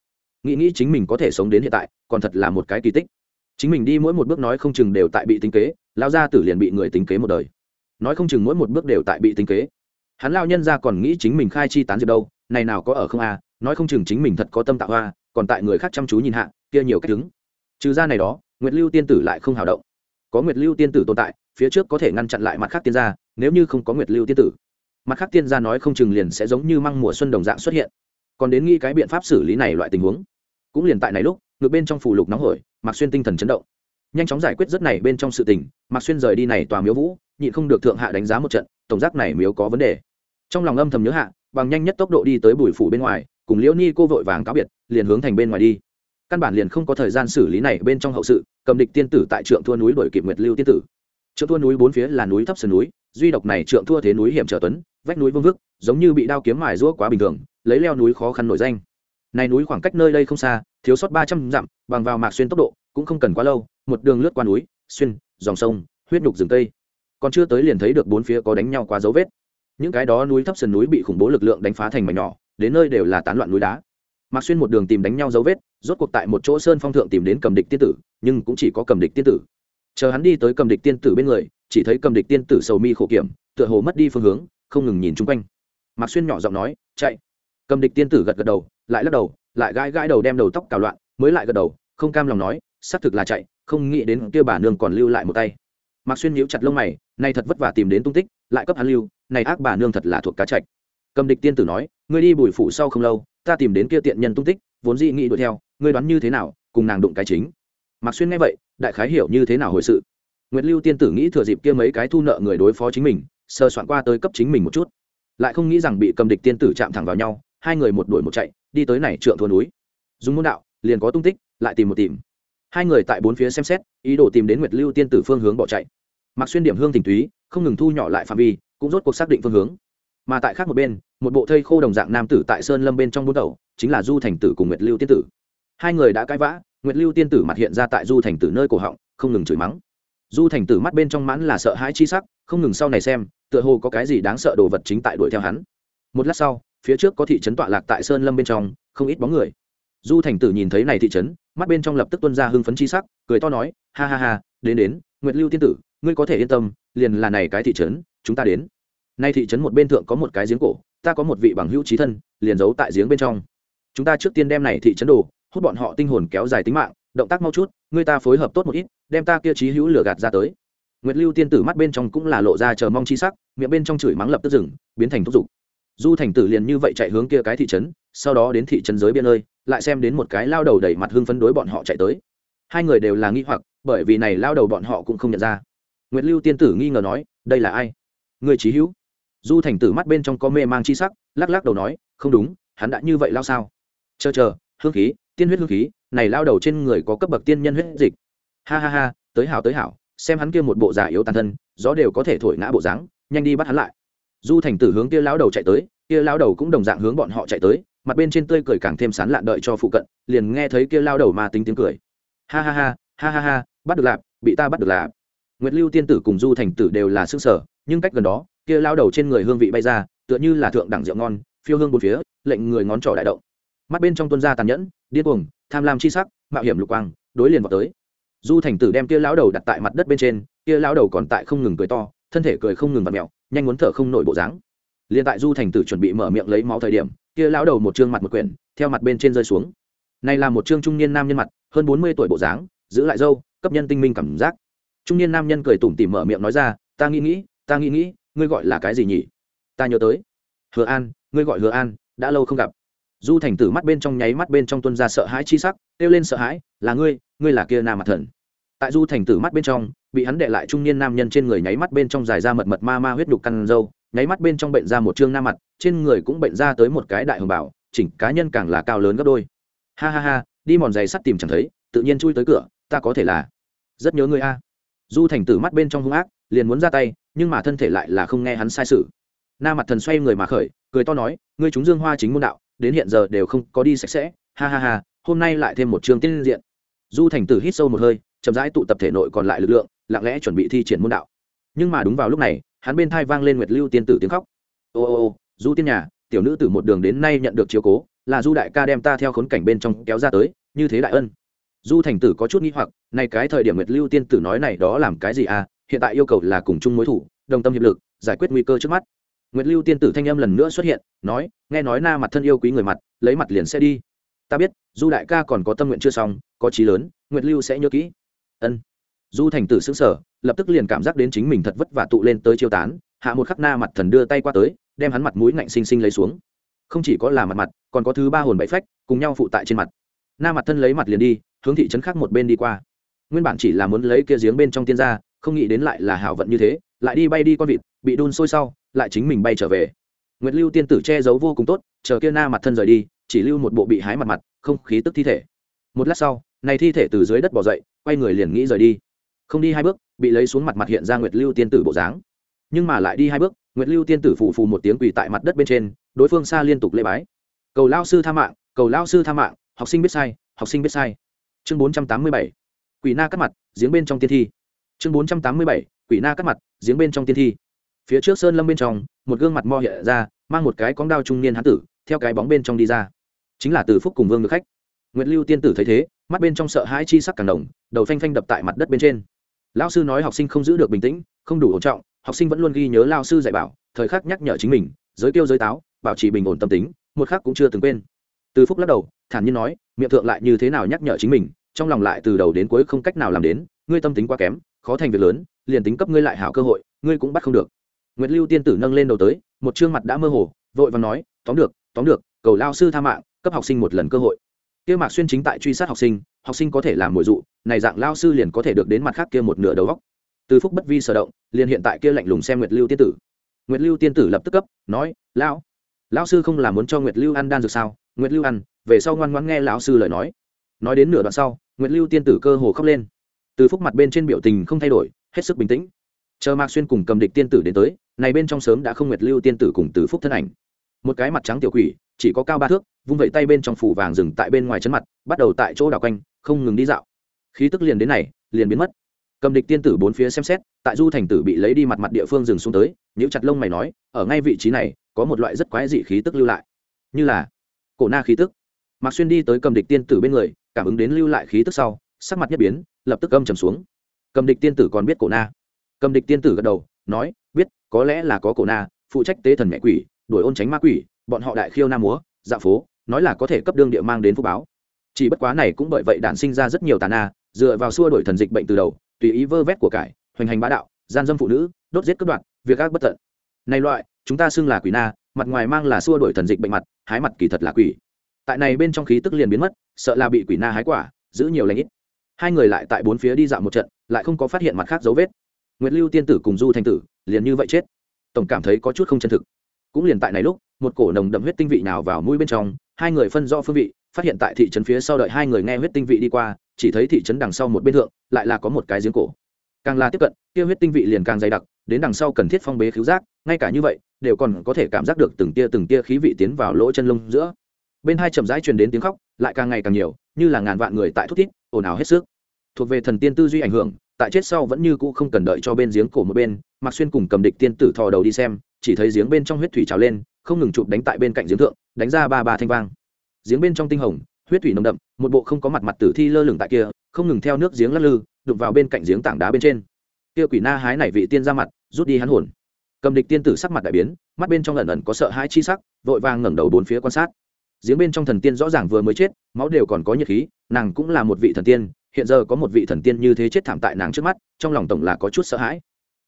[SPEAKER 1] Nghĩ nghĩ chính mình có thể sống đến hiện tại, còn thật là một cái kỳ tích. Chính mình đi mỗi một bước nói không chừng đều tại bị tính kế lao ra tử liền bị người tính kế một đời. Nói không chừng mỗi một bước đều tại bị tính kế. Hắn lao nhân ra còn nghĩ chính mình khai chi tán diệp đâu, này nào có ở không à nói không chừng chính mình thật có tâm tạo hoa còn tại người khác chăm chú nhìn hạ, kia nhiều cách đứng. Trừ ra này đó, nguyệt lưu tiên tử lại không hào động. Có nguyệt lưu tiên tử tồn tại, phía trước có thể ngăn chặn lại mặt khác tiên gia, nếu như không có nguyệt lưu tiên tử, mặt khác tiên gia nói không chừng liền sẽ giống như măng mùa xuân đồng dạng xuất hiện. Còn đến nghĩ cái biện pháp xử lý này loại tình huống, cũng liền tại này lúc, ngược bên trong phủ lục nóng hổi, mạc xuyên tinh thần chấn động. Nhanh chóng giải quyết rất này bên trong sự tình, mạc xuyên rời đi này tòa miếu vũ, nhịn không được thượng hạ đánh giá một trận, tổng giác này miếu có vấn đề. Trong lòng âm thầm nhớ hạ, bằng nhanh nhất tốc độ đi tới bùi phủ bên ngoài cùng liễu ni cô vội vàng cáo biệt liền hướng thành bên ngoài đi. Căn bản liền không có thời gian xử lý này bên trong hậu sự cầm địch tiên tử tại trượng thua núi đổi kịp nguyệt lưu tiên tử. Trượng thua núi bốn phía là núi thấp sườn núi duy độc này trượng thua thế núi hiểm trở tuấn vách núi vương vức giống như bị đao kiếm mài rũa quá bình thường lấy leo núi khó khăn nổi danh. Này núi khoảng cách nơi đây không xa thiếu sót ba trăm dặm bằng vào mạc xuyên tốc độ cũng không cần quá lâu một đường lướt qua núi xuyên dòng sông huyết nhục rừng tây, còn chưa tới liền thấy được bốn phía có đánh nhau quá dấu vết. Những cái đó núi thấp sườn núi bị khủng bố lực lượng đánh phá thành mảnh nhỏ đến nơi đều là tán loạn núi đá. Mạc xuyên một đường tìm đánh nhau dấu vết, rốt cuộc tại một chỗ sơn phong thượng tìm đến cầm địch tiên tử, nhưng cũng chỉ có cầm địch tiên tử. Chờ hắn đi tới cầm địch tiên tử bên người, chỉ thấy cầm địch tiên tử sầu mi khổ kiểm, tựa hồ mất đi phương hướng, không ngừng nhìn chung quanh. Mạc xuyên nhỏ giọng nói, chạy. Cầm địch tiên tử gật gật đầu, lại lắc đầu, lại gãi gãi đầu đem đầu tóc cào loạn, mới lại gật đầu, không cam lòng nói, xác thực là chạy, không nghĩ đến kia bà nương còn lưu lại một tay. Mạc xuyên nhíu chặt lông mày nay thật vất vả tìm đến tung tích, lại cấp hắn lưu, này ác bà nương thật là thuộc cá chạch cầm địch tiên tử nói, ngươi đi bùi phủ sau không lâu, ta tìm đến kia tiện nhân tung tích, vốn dĩ nghĩ đuổi theo, ngươi đoán như thế nào, cùng nàng đụng cái chính. Mạc xuyên nghe vậy, đại khái hiểu như thế nào hồi sự. Nguyệt lưu tiên tử nghĩ thừa dịp kia mấy cái thu nợ người đối phó chính mình, sơ soạn qua tới cấp chính mình một chút. Lại không nghĩ rằng bị cầm địch tiên tử chạm thẳng vào nhau, hai người một đuổi một chạy, đi tới này trượng thua núi. Dùng môn đạo, liền có tung tích, lại tìm một tìm. Hai người tại bốn phía xem xét, ý đồ tìm đến nguyệt lưu tiên tử phương hướng bỏ chạy. Mặc xuyên điểm hương thỉnh túy, không ngừng thu nhỏ lại phạm vi, cũng rốt cuộc xác định phương hướng mà tại khác một bên, một bộ thây khô đồng dạng nam tử tại sơn lâm bên trong bút đầu, chính là du thành tử cùng nguyệt lưu tiên tử. Hai người đã cãi vã, nguyệt lưu tiên tử mặt hiện ra tại du thành tử nơi cổ họng, không ngừng chửi mắng. Du thành tử mắt bên trong mãn là sợ hãi chi sắc, không ngừng sau này xem, tựa hồ có cái gì đáng sợ đồ vật chính tại đuổi theo hắn. Một lát sau, phía trước có thị trấn tọa lạc tại sơn lâm bên trong, không ít bóng người. Du thành tử nhìn thấy này thị trấn, mắt bên trong lập tức tuân ra hưng phấn chi sắc, cười to nói, ha ha ha, đến đến, nguyệt lưu tiên tử, ngươi có thể yên tâm, liền là này cái thị trấn, chúng ta đến nay thị trấn một bên thượng có một cái giếng cổ, ta có một vị bằng hữu trí thân, liền giấu tại giếng bên trong. Chúng ta trước tiên đem này thị trấn đồ, hút bọn họ tinh hồn kéo dài tính mạng, động tác mau chút, người ta phối hợp tốt một ít, đem ta kia trí hữu lửa gạt ra tới. Nguyệt lưu tiên tử mắt bên trong cũng là lộ ra chờ mong chi sắc, miệng bên trong chửi mắng lập tức dừng, biến thành thúc giục. Du thành tử liền như vậy chạy hướng kia cái thị trấn, sau đó đến thị trấn giới biên ơi lại xem đến một cái lao đầu đẩy mặt hưng phấn đối bọn họ chạy tới. Hai người đều là nghi hoặc, bởi vì này lao đầu bọn họ cũng không nhận ra. Nguyệt lưu tiên tử nghi ngờ nói, đây là ai? Người trí hữu? Du thành tử mắt bên trong có mê mang chi sắc, lắc lắc đầu nói, không đúng, hắn đã như vậy lao sao? Chờ chờ, hương khí, tiên huyết hương khí, này lao đầu trên người có cấp bậc tiên nhân huyết dịch. Ha ha ha, tới hảo tới hảo, xem hắn kia một bộ giả yếu tàn thân, gió đều có thể thổi ngã bộ dáng, nhanh đi bắt hắn lại. Du thành tử hướng kia lao đầu chạy tới, kia lao đầu cũng đồng dạng hướng bọn họ chạy tới, mặt bên trên tươi cười càng thêm sán lạn đợi cho phụ cận, liền nghe thấy kia lao đầu mà tính tiếng cười. Ha ha ha ha ha ha, bắt được lạp, bị ta bắt được lạp. Nguyệt lưu tiên tử cùng du thành tử đều là xương sở nhưng cách gần đó kia lao đầu trên người hương vị bay ra, tựa như là thượng đẳng rượu ngon, phiêu hương bốn phía, lệnh người ngón trỏ đại động. Mắt bên trong tuân gia tàn nhẫn, điên cuồng, tham lam chi sắc, mạo hiểm lục quang, đối liền vào tới. Du thành tử đem kia lão đầu đặt tại mặt đất bên trên, kia lão đầu còn tại không ngừng cười to, thân thể cười không ngừng vặt mẹo nhanh muốn thở không nổi bộ dáng. Liền tại du thành tử chuẩn bị mở miệng lấy máu thời điểm, kia lão đầu một trương mặt một quyển, theo mặt bên trên rơi xuống. Này là một trương trung niên nam nhân mặt, hơn bốn mươi tuổi bộ dáng, giữ lại dâu, cấp nhân tinh minh cảm giác. Trung niên nam nhân cười tủm tỉm mở miệng nói ra, ta nghĩ nghĩ, ta nghĩ nghĩ ngươi gọi là cái gì nhỉ? Ta nhớ tới. Hứa an, ngươi gọi hứa an, đã lâu không gặp. Du thành tử mắt bên trong nháy mắt bên trong tuân ra sợ hãi chi sắc, kêu lên sợ hãi, là ngươi ngươi là kia nam mặt thần. Tại du thành tử mắt bên trong, bị hắn đệ lại trung niên nam nhân trên người nháy mắt bên trong dài ra mật mật ma ma huyết đục căn dâu, nháy mắt bên trong bệnh ra một chương nam mặt, trên người cũng bệnh ra tới một cái đại hồng bảo, chỉnh cá nhân càng là cao lớn gấp đôi. Ha ha ha, đi mòn giày sắt tìm chẳng thấy, tự nhiên chui tới cửa, ta có thể là rất nhớ ngươi a. Du thành tử mắt bên trong hung ác liền muốn ra tay, nhưng mà thân thể lại là không nghe hắn sai sự. Na mặt thần xoay người mà khởi, cười to nói, ngươi chúng dương hoa chính môn đạo, đến hiện giờ đều không có đi sạch sẽ, ha ha ha, hôm nay lại thêm một chương tiên diện. Du thành tử hít sâu một hơi, chậm rãi tụ tập thể nội còn lại lực lượng, lặng lẽ chuẩn bị thi triển môn đạo. Nhưng mà đúng vào lúc này, hắn bên thai vang lên nguyệt lưu tiên tử tiếng khóc. Ô ô ô, du tiên nhà, tiểu nữ từ một đường đến nay nhận được chiếu cố, là du đại ca đem ta theo khốn cảnh bên trong kéo ra tới, như thế đại ân. Du thành tử có chút nghi hoặc, này cái thời điểm nguyệt lưu tiên tử nói này đó làm cái gì à? Hiện tại yêu cầu là cùng chung mối thủ, đồng tâm hiệp lực, giải quyết nguy cơ trước mắt. Nguyệt lưu tiên tử thanh âm lần nữa xuất hiện, nói, nghe nói na mặt thân yêu quý người mặt, lấy mặt liền sẽ đi. Ta biết, du đại ca còn có tâm nguyện chưa xong, có trí lớn, nguyệt lưu sẽ nhớ kỹ. Ân. Du thành tử xứng sở lập tức liền cảm giác đến chính mình thật vất vả tụ lên tới chiêu tán, hạ một khắc na mặt thần đưa tay qua tới, đem hắn mặt mũi ngạnh xinh xinh lấy xuống. Không chỉ có là mặt mặt, còn có thứ ba hồn bậy phách, cùng nhau phụ tại trên mặt. Na mặt thân lấy mặt liền đi, hướng thị trấn khác một bên đi qua. Nguyên bản chỉ là muốn lấy kia giếng bên trong tiên gia không nghĩ đến lại là hảo vận như thế, lại đi bay đi con vịt, bị đun sôi sau, lại chính mình bay trở về. Nguyệt lưu tiên tử che giấu vô cùng tốt, chờ kia na mặt thân rời đi, chỉ lưu một bộ bị hái mặt mặt, không khí tức thi thể. Một lát sau, này thi thể từ dưới đất bỏ dậy, quay người liền nghĩ rời đi. Không đi hai bước, bị lấy xuống mặt mặt hiện ra nguyệt lưu tiên tử bộ dáng. Nhưng mà lại đi hai bước, nguyệt lưu tiên tử phù phù một tiếng quỳ tại mặt đất bên trên, đối phương xa liên tục lễ bái. Cầu lao sư tha mạng, cầu lao sư tha mạng, học sinh biết sai, học sinh biết sai. Chương bốn trăm tám mươi bảy quỷ na cắt mặt, giếng bên trong tiên thi chương bốn trăm tám mươi bảy, quỷ na cắt mặt, giếng bên trong tiên thi. Phía trước sơn lâm bên trong, một gương mặt mo hiện ra, mang một cái cóng đao trung niên hán tử, theo cái bóng bên trong đi ra. Chính là từ phúc cùng vương được khách. Nguyễn lưu tiên tử thấy thế, mắt bên trong sợ hãi chi sắc càng đồng đầu phanh phanh đập tại mặt đất bên trên. Lao sư nói học sinh không giữ được bình tĩnh, không đủ ổn trọng, học sinh vẫn luôn ghi nhớ lao sư dạy bảo, thời khắc nhắc nhở chính mình, giới tiêu giới táo, bảo trì bình ổn tâm tính, một khắc cũng chưa từng quên. Từ phúc lắc đầu, thản nhiên nói, miệng thượng lại như thế nào nhắc nhở chính mình, trong lòng lại từ đầu đến cuối không cách nào làm đến, ngươi tâm tính quá kém khó thành việc lớn liền tính cấp ngươi lại hảo cơ hội ngươi cũng bắt không được Nguyệt Lưu tiên tử nâng lên đầu tới, một trương mặt đã mơ hồ, vội và nói, "Tóm được, tóm được, cầu lao sư tha mạng, cấp học sinh một lần cơ hội." Kia Mạc Xuyên chính tại truy sát học sinh, học sinh có thể làm mồi dụ, này dạng lao sư liền có thể được đến mặt khác kia một nửa đầu góc. Từ Phúc bất vi sở động, liền hiện tại kia lạnh lùng xem Nguyệt Lưu tiên tử. Nguyệt Lưu tiên tử lập tức cấp, nói, "Lão, lão sư không là muốn cho Nguyệt Lưu ăn đan dược sao? Nguyệt Lưu ăn, về sau ngoan ngoãn nghe lão sư lời nói." Nói đến nửa đoạn sau, Nguyệt Lưu tiên tử cơ hồ khóc lên. Từ Phúc mặt bên trên biểu tình không thay đổi, hết sức bình tĩnh. Chờ mạc xuyên cùng cầm địch tiên tử đến tới này bên trong sớm đã không nguyệt lưu tiên tử cùng từ phúc thân ảnh. Một cái mặt trắng tiểu quỷ chỉ có cao ba thước vung vẩy tay bên trong phủ vàng rừng tại bên ngoài chân mặt bắt đầu tại chỗ đảo quanh không ngừng đi dạo. Khí tức liền đến này liền biến mất. Cầm địch tiên tử bốn phía xem xét tại du thành tử bị lấy đi mặt mặt địa phương dừng xuống tới nếu chặt lông mày nói ở ngay vị trí này có một loại rất quái dị khí tức lưu lại. Như là? Cổ na khí tức. Mạc xuyên đi tới cầm địch tiên tử bên người cảm ứng đến lưu lại khí tức sau sắc mặt nhất biến, lập tức âm trầm xuống. Cầm địch tiên tử còn biết cổ na. Cầm địch tiên tử gật đầu, nói, biết, có lẽ là có cổ na, phụ trách tế thần mẹ quỷ, đuổi ôn tránh ma quỷ, bọn họ đại khiêu nam múa dạ phố, nói là có thể cấp đương địa mang đến phúc báo. Chỉ bất quá này cũng bởi vậy đản sinh ra rất nhiều tà na, dựa vào xua đổi thần dịch bệnh từ đầu, tùy ý vơ vét của cải, hoành hành bá đạo, gian dâm phụ nữ, đốt giết cướp đoạt, việc ác bất tận. Này loại, chúng ta xưng là quỷ na, mặt ngoài mang là xua đổi thần dịch bệnh mặt, hái mặt kỳ thật là quỷ. Tại này bên trong khí tức liền biến mất, sợ là bị quỷ na hái quả, giữ nhiều lãnh ít hai người lại tại bốn phía đi dạo một trận, lại không có phát hiện mặt khác dấu vết. Nguyệt lưu tiên tử cùng du thanh tử liền như vậy chết. Tổng cảm thấy có chút không chân thực. Cũng liền tại này lúc, một cổ nồng đậm huyết tinh vị nào vào mũi bên trong, hai người phân rõ phương vị, phát hiện tại thị trấn phía sau đợi hai người nghe huyết tinh vị đi qua, chỉ thấy thị trấn đằng sau một bên thượng, lại là có một cái giếng cổ. Càng là tiếp cận, kia huyết tinh vị liền càng dày đặc, đến đằng sau cần thiết phong bế khiếu giác, ngay cả như vậy, đều còn có thể cảm giác được từng tia từng tia khí vị tiến vào lỗ chân lông giữa. Bên hai chậm rãi truyền đến tiếng khóc, lại càng ngày càng nhiều, như là ngàn vạn người tại thúc thít ồn ào hết sức. Thuộc về thần tiên tư duy ảnh hưởng, tại chết sau vẫn như cũ không cần đợi cho bên giếng cổ một bên, mạc xuyên cùng cầm địch tiên tử thò đầu đi xem, chỉ thấy giếng bên trong huyết thủy trào lên, không ngừng chụp đánh tại bên cạnh giếng thượng, đánh ra ba ba thanh vang. Giếng bên trong tinh hồng, huyết thủy nồng đậm, một bộ không có mặt mặt tử thi lơ lửng tại kia, không ngừng theo nước giếng lắc lư đục vào bên cạnh giếng tảng đá bên trên. Kia quỷ na hái này vị tiên ra mặt, rút đi hắn hồn. Cầm địch tiên tử sắc mặt đại biến, mắt bên trong ẩn ẩn có sợ hãi chi sắc, vội vàng ngẩng đầu bốn phía quan sát giếng bên trong thần tiên rõ ràng vừa mới chết, máu đều còn có nhiệt khí, nàng cũng là một vị thần tiên, hiện giờ có một vị thần tiên như thế chết thảm tại nàng trước mắt, trong lòng tổng là có chút sợ hãi.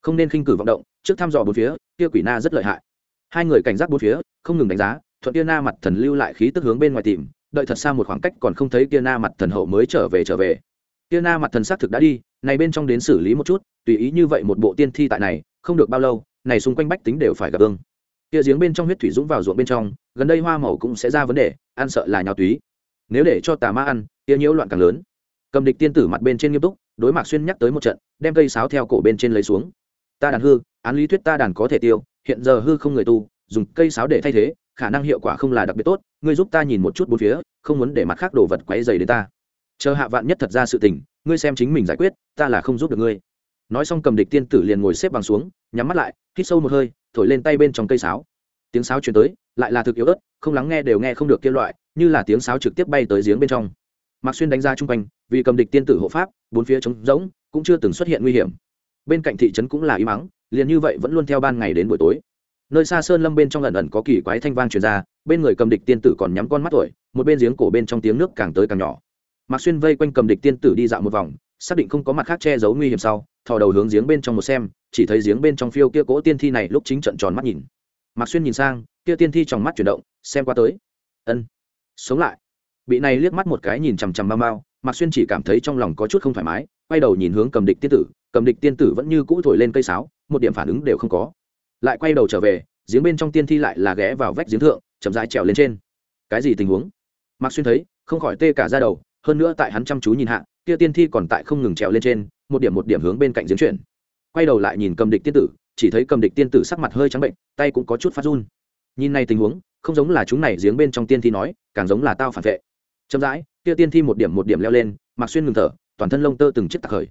[SPEAKER 1] Không nên khinh cử vọng động, trước thăm dò bốn phía, kia quỷ na rất lợi hại. Hai người cảnh giác bốn phía, không ngừng đánh giá, thuận kia na mặt thần lưu lại khí tức hướng bên ngoài tìm, đợi thật xa một khoảng cách còn không thấy kia na mặt thần hậu mới trở về trở về. Kia na mặt thần xác thực đã đi, này bên trong đến xử lý một chút, tùy ý như vậy một bộ tiên thi tại này, không được bao lâu, này xung quanh bách tính đều phải gặp ương kia giếng bên trong huyết thủy dũng vào ruộng bên trong, gần đây hoa màu cũng sẽ ra vấn đề, ăn sợ là nhào túy. Nếu để cho tà ma ăn, kia nhiễu loạn càng lớn. Cầm địch tiên tử mặt bên trên nghiêm túc, đối mạc xuyên nhắc tới một trận, đem cây sáo theo cổ bên trên lấy xuống. Ta đàn hư, án lý thuyết ta đàn có thể tiêu, hiện giờ hư không người tu, dùng cây sáo để thay thế, khả năng hiệu quả không là đặc biệt tốt, ngươi giúp ta nhìn một chút bốn phía, không muốn để mặt khác đồ vật quấy dày đến ta. Chờ hạ vạn nhất thật ra sự tình, ngươi xem chính mình giải quyết, ta là không giúp được ngươi. Nói xong cầm địch tiên tử liền ngồi xếp bằng xuống, nhắm mắt lại, hít sâu một hơi thổi lên tay bên trong cây sáo. Tiếng sáo chuyển tới, lại là thực yếu ớt, không lắng nghe đều nghe không được kia loại, như là tiếng sáo trực tiếp bay tới giếng bên trong. Mạc xuyên đánh ra chung quanh, vì cầm địch tiên tử hộ pháp, bốn phía trống rỗng, cũng chưa từng xuất hiện nguy hiểm. Bên cạnh thị trấn cũng là im mắng liền như vậy vẫn luôn theo ban ngày đến buổi tối. Nơi xa sơn lâm bên trong lần ẩn có kỳ quái thanh vang truyền ra, bên người cầm địch tiên tử còn nhắm con mắt tuổi, một bên giếng cổ bên trong tiếng nước càng tới càng nhỏ. Mạc xuyên vây quanh cầm địch tiên tử đi dạo một vòng, xác định không có mặt khác che giấu nguy hiểm sau thò đầu hướng giếng bên trong một xem, chỉ thấy giếng bên trong phiêu kia cỗ tiên thi này lúc chính trận tròn mắt nhìn. Mạc xuyên nhìn sang, kia tiên thi trong mắt chuyển động, xem qua tới. Ân, sống lại. Bị này liếc mắt một cái nhìn chằm chằm mau mau mạc xuyên chỉ cảm thấy trong lòng có chút không thoải mái, quay đầu nhìn hướng cầm địch tiên tử, cầm địch tiên tử vẫn như cũ thổi lên cây sáo, một điểm phản ứng đều không có. Lại quay đầu trở về, giếng bên trong tiên thi lại là ghé vào vách giếng thượng, chậm rãi trèo lên trên. Cái gì tình huống? Mạc xuyên thấy, không khỏi tê cả ra đầu, hơn nữa tại hắn chăm chú nhìn hạ, kia tiên thi còn tại không ngừng trèo lên trên một điểm một điểm hướng bên cạnh giếng chuyển. Quay đầu lại nhìn cầm địch tiên tử, chỉ thấy cầm địch tiên tử sắc mặt hơi trắng bệnh, tay cũng có chút phát run. Nhìn này tình huống, không giống là chúng này giếng bên trong tiên thi nói, càng giống là tao phản vệ. Chậm rãi, kia tiên thi một điểm một điểm leo lên, mặc xuyên ngừng thở, toàn thân lông tơ từng chiếc tạc khởi.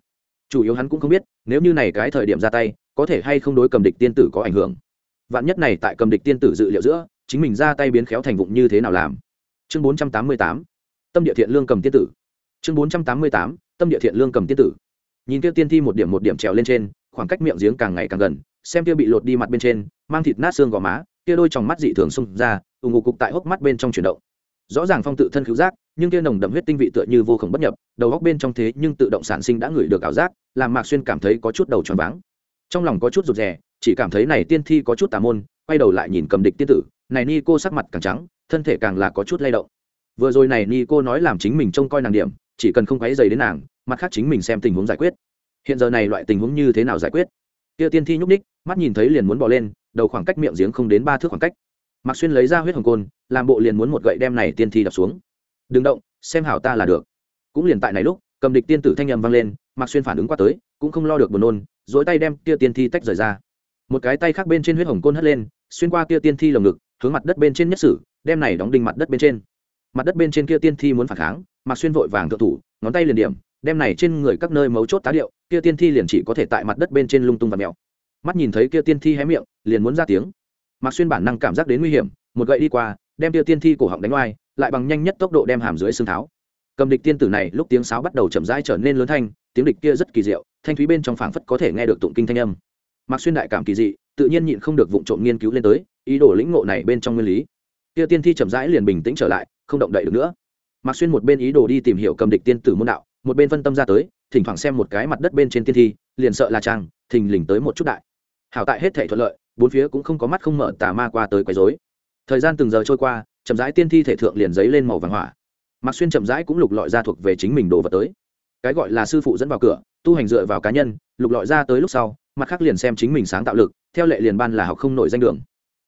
[SPEAKER 1] Chủ yếu hắn cũng không biết, nếu như này cái thời điểm ra tay, có thể hay không đối cầm địch tiên tử có ảnh hưởng. Vạn nhất này tại cầm địch tiên tử dự liệu giữa, chính mình ra tay biến khéo thành vụng như thế nào làm. Chương bốn trăm tám mươi tám, tâm địa thiện lương cầm tiên tử. Chương bốn trăm tám mươi tám, tâm địa thiện lương cầm tiên tử nhìn kia tiên thi một điểm một điểm trèo lên trên, khoảng cách miệng giếng càng ngày càng gần, xem kia bị lột đi mặt bên trên, mang thịt nát xương gò má, kia đôi tròng mắt dị thường xung ra ủng ngục cục tại hốc mắt bên trong chuyển động. Rõ ràng phong tự thân cứu giác, nhưng kia nồng đậm huyết tinh vị tựa như vô khổng bất nhập, đầu góc bên trong thế nhưng tự động sản sinh đã ngửi được ảo giác, làm mạc xuyên cảm thấy có chút đầu tròn váng. Trong lòng có chút rụt rè, chỉ cảm thấy này tiên thi có chút tà môn, quay đầu lại nhìn cầm địch tiên tử, này ni cô sắc mặt càng trắng, thân thể càng là có chút lay động. Vừa rồi này ni cô nói làm chính mình trông coi nàng điểm, chỉ cần không quấy dày đến nàng mặt khác chính mình xem tình huống giải quyết. Hiện giờ này loại tình huống như thế nào giải quyết? Kia tiên thi nhúc ních mắt nhìn thấy liền muốn bỏ lên, đầu khoảng cách miệng giếng không đến ba thước khoảng cách. Mạc xuyên lấy ra huyết hồng côn, làm bộ liền muốn một gậy đem này tiên thi đập xuống. Đừng động, xem hảo ta là được. Cũng liền tại này lúc, cầm địch tiên tử thanh nhầm vang lên, mạc xuyên phản ứng qua tới, cũng không lo được buồn nôn dỗi tay đem kia tiên thi tách rời ra. Một cái tay khác bên trên huyết hồng côn hất lên, xuyên qua kia tiên thi lồng ngực, hướng mặt đất bên trên nhất sử đem này đóng đinh mặt đất bên trên. Mặt đất bên trên kia tiên thi muốn phản kháng, mạc xuyên vội vàng thượng thủ, ngón tay liền điểm đem này trên người các nơi mấu chốt tá điệu, kia tiên thi liền chỉ có thể tại mặt đất bên trên lung tung và mèo. Mắt nhìn thấy kia tiên thi hé miệng, liền muốn ra tiếng. Mạc xuyên bản năng cảm giác đến nguy hiểm, một gậy đi qua, đem kia tiên thi cổ họng đánh oai, lại bằng nhanh nhất tốc độ đem hàm dưới xương tháo. Cầm địch tiên tử này lúc tiếng sáo bắt đầu chậm rãi trở nên lớn thanh, tiếng địch kia rất kỳ diệu, thanh thúy bên trong phảng phất có thể nghe được tụng kinh thanh âm. Mạc xuyên đại cảm kỳ dị, tự nhiên nhịn không được vụng trộm nghiên cứu lên tới, ý đồ lĩnh ngộ này bên trong nguyên lý. Kia tiên thi chậm rãi liền bình tĩnh trở lại, không động đậy được nữa. Mạc xuyên một bên ý đồ đi tìm hiểu cầm địch tiên tử môn đạo một bên phân tâm ra tới, thỉnh thoảng xem một cái mặt đất bên trên tiên thi, liền sợ là trang thình lình tới một chút đại. Hảo tại hết thể thuận lợi, bốn phía cũng không có mắt không mở tà ma qua tới quấy rối. Thời gian từng giờ trôi qua, chậm rãi tiên thi thể thượng liền giấy lên màu vàng hỏa. Mạc xuyên chậm rãi cũng lục lọi ra thuộc về chính mình đồ vật tới. Cái gọi là sư phụ dẫn vào cửa, tu hành dựa vào cá nhân, lục lọi ra tới lúc sau, mặt khác liền xem chính mình sáng tạo lực, theo lệ liền ban là học không nổi danh đường.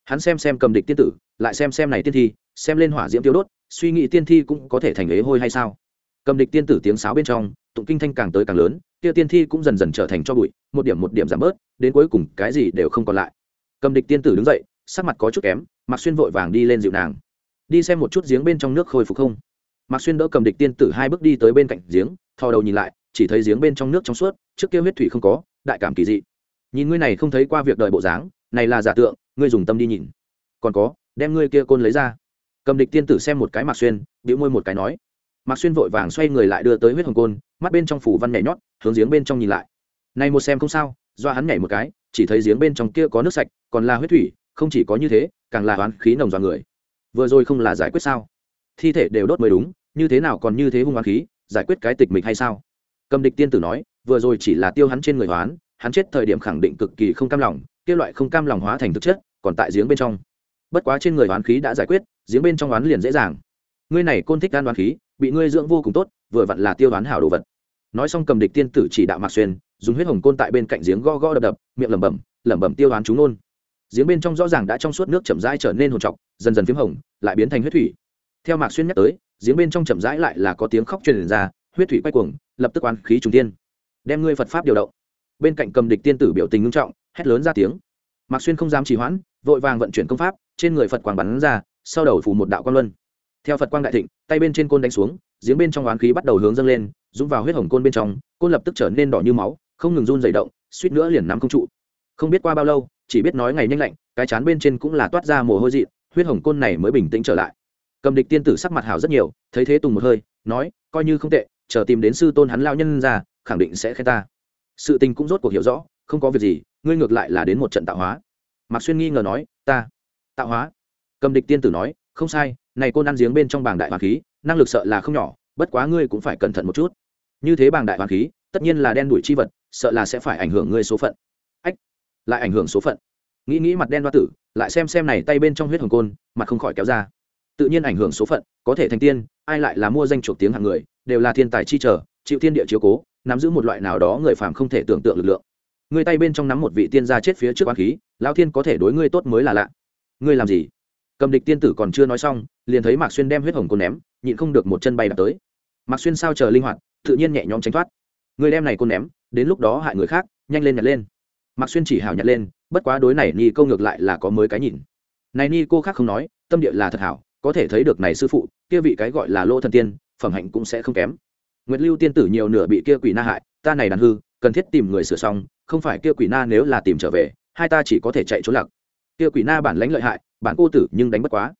[SPEAKER 1] Hắn xem xem cầm địch tiên tử, lại xem xem này tiên thi, xem lên hỏa diễm tiêu đốt, suy nghĩ tiên thi cũng có thể thành ế hôi hay sao? Cầm địch tiên tử tiếng sáo bên trong, tụng kinh thanh càng tới càng lớn, kia tiên thi cũng dần dần trở thành cho bụi, một điểm một điểm giảm bớt, đến cuối cùng cái gì đều không còn lại. Cầm địch tiên tử đứng dậy, sắc mặt có chút kém mặc xuyên vội vàng đi lên dịu nàng. Đi xem một chút giếng bên trong nước khôi phục không. Mặc xuyên đỡ cầm địch tiên tử hai bước đi tới bên cạnh giếng, thò đầu nhìn lại, chỉ thấy giếng bên trong nước trong suốt, trước kia huyết thủy không có, đại cảm kỳ dị. Nhìn ngươi này không thấy qua việc đời bộ dáng, này là giả tượng, ngươi dùng tâm đi nhìn. Còn có, đem ngươi kia côn lấy ra. Cầm địch tiên tử xem một cái mạc xuyên, bĩu môi một cái nói mạc xuyên vội vàng xoay người lại đưa tới huyết hồng côn, mắt bên trong phủ văn nhảy nhót, hướng giếng bên trong nhìn lại. Này một xem không sao, do hắn nhảy một cái, chỉ thấy giếng bên trong kia có nước sạch, còn là huyết thủy, không chỉ có như thế, càng là oán khí nồng dọa người. Vừa rồi không là giải quyết sao? Thi thể đều đốt mới đúng, như thế nào còn như thế hung oán khí, giải quyết cái tịch mịch hay sao? Cầm địch tiên tử nói, vừa rồi chỉ là tiêu hắn trên người hoán hắn chết thời điểm khẳng định cực kỳ không cam lòng, kia loại không cam lòng hóa thành thực chất, còn tại giếng bên trong. Bất quá trên người hoán khí đã giải quyết, giếng bên trong oán liền dễ dàng. Ngươi này côn thích gan đoán khí bị ngươi dưỡng vô cùng tốt, vừa vặn là tiêu đoán hảo đồ vật. Nói xong cầm địch tiên tử chỉ đạo mạc xuyên, dùng huyết hồng côn tại bên cạnh giếng go go đập đập, miệng lẩm bẩm lẩm bẩm tiêu đoán chúng nôn. Giếng bên trong rõ ràng đã trong suốt nước chậm rãi trở nên hồn trọc, dần dần p h m hồng, lại biến thành huyết thủy. Theo mạc xuyên nhắc tới, giếng bên trong chậm rãi lại là có tiếng khóc truyền ra, huyết thủy quay cuồng, lập tức oán khí trùng tiên đem ngươi phật pháp điều động. Bên cạnh cầm địch tiên tử biểu tình ngưng trọng, hét lớn ra tiếng. Mạc xuyên không dám trì hoãn, vội vàng vận chuyển công pháp, trên người phật quang bắn ra, sau đầu phủ một đạo quan luân theo phật quang đại thịnh, tay bên trên côn đánh xuống, giếng bên trong oán khí bắt đầu hướng dâng lên dũng vào huyết hồng côn bên trong, côn lập tức trở nên đỏ như máu, không ngừng run dày động, suýt nữa liền nắm không trụ. Không biết qua bao lâu, chỉ biết nói ngày nhanh lạnh, cái chán bên trên cũng là toát ra mồ hôi dị, huyết hồng côn này mới bình tĩnh trở lại. Cầm địch tiên tử sắc mặt hào rất nhiều, thấy thế tùng một hơi, nói, coi như không tệ, chờ tìm đến sư tôn hắn lao nhân ra, khẳng định sẽ khen ta. Sự tình cũng rốt cuộc hiểu rõ, không có việc gì, ngươi ngược lại là đến một trận tạo hóa. Mạc xuyên nghi ngờ nói, ta, tạo hóa? Cầm địch tiên tử nói, không sai này côn ăn giếng bên trong bảng đại hoàng khí, năng lực sợ là không nhỏ, bất quá ngươi cũng phải cẩn thận một chút. Như thế bảng đại hoàng khí, tất nhiên là đen đuổi chi vật, sợ là sẽ phải ảnh hưởng ngươi số phận. Ách, lại ảnh hưởng số phận. Nghĩ nghĩ mặt đen đoa tử, lại xem xem này tay bên trong huyết hồng côn, mặt không khỏi kéo ra. Tự nhiên ảnh hưởng số phận, có thể thành tiên, ai lại là mua danh chuộc tiếng hạng người, đều là thiên tài chi trở, chịu thiên địa chiếu cố, nắm giữ một loại nào đó người phàm không thể tưởng tượng lực lượng. Ngươi tay bên trong nắm một vị tiên gia chết phía trước oán khí, lão thiên có thể đối ngươi tốt mới là lạ. Ngươi làm gì? Cầm địch tiên tử còn chưa nói xong, liền thấy mạc xuyên đem huyết hồng côn ném, nhịn không được một chân bay đập tới. Mạc xuyên sao chờ linh hoạt, tự nhiên nhẹ nhõm tránh thoát. Người đem này côn ném, đến lúc đó hại người khác, nhanh lên nhặt lên. Mạc xuyên chỉ hảo nhặt lên, bất quá đối này ni câu ngược lại là có mới cái nhìn. Này ni cô khác không nói, tâm địa là thật hảo, có thể thấy được này sư phụ, kia vị cái gọi là lô thần tiên, phẩm hạnh cũng sẽ không kém. Nguyệt lưu tiên tử nhiều nửa bị kia quỷ na hại, ta này đàn hư, cần thiết tìm người sửa xong, không phải kia quỷ na nếu là tìm trở về, hai ta chỉ có thể chạy trốn lạc. Kia quỷ na bản lãnh lợi hại bản cô tử nhưng đánh bất quá.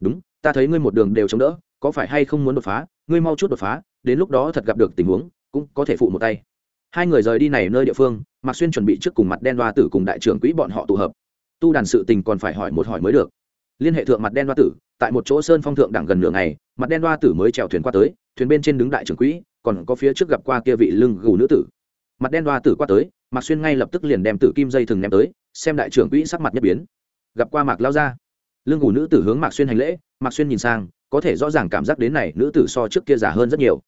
[SPEAKER 1] Đúng, ta thấy ngươi một đường đều chống đỡ, có phải hay không muốn đột phá? Ngươi mau chút đột phá, đến lúc đó thật gặp được tình huống, cũng có thể phụ một tay. Hai người rời đi này nơi địa phương, mạc xuyên chuẩn bị trước cùng mặt đen đoa tử cùng đại trưởng quỹ bọn họ tụ hợp. Tu đàn sự tình còn phải hỏi một hỏi mới được. Liên hệ thượng mặt đen đoa tử, tại một chỗ sơn phong thượng đẳng gần nửa ngày, mặt đen đoa tử mới chèo thuyền qua tới, thuyền bên trên đứng đại trưởng quỹ, còn có phía trước gặp qua kia vị lưng gù nữ tử. Mặt đen đoa tử qua tới, mạc xuyên ngay lập tức liền đem tử kim dây thừng ném tới, xem đại trưởng quỹ sắc mặt nhất biến. Gặp qua mạc lao ra lưng ngủ nữ tử hướng mạc xuyên hành lễ mạc xuyên nhìn sang có thể rõ ràng cảm giác đến này nữ tử so trước kia giả hơn rất nhiều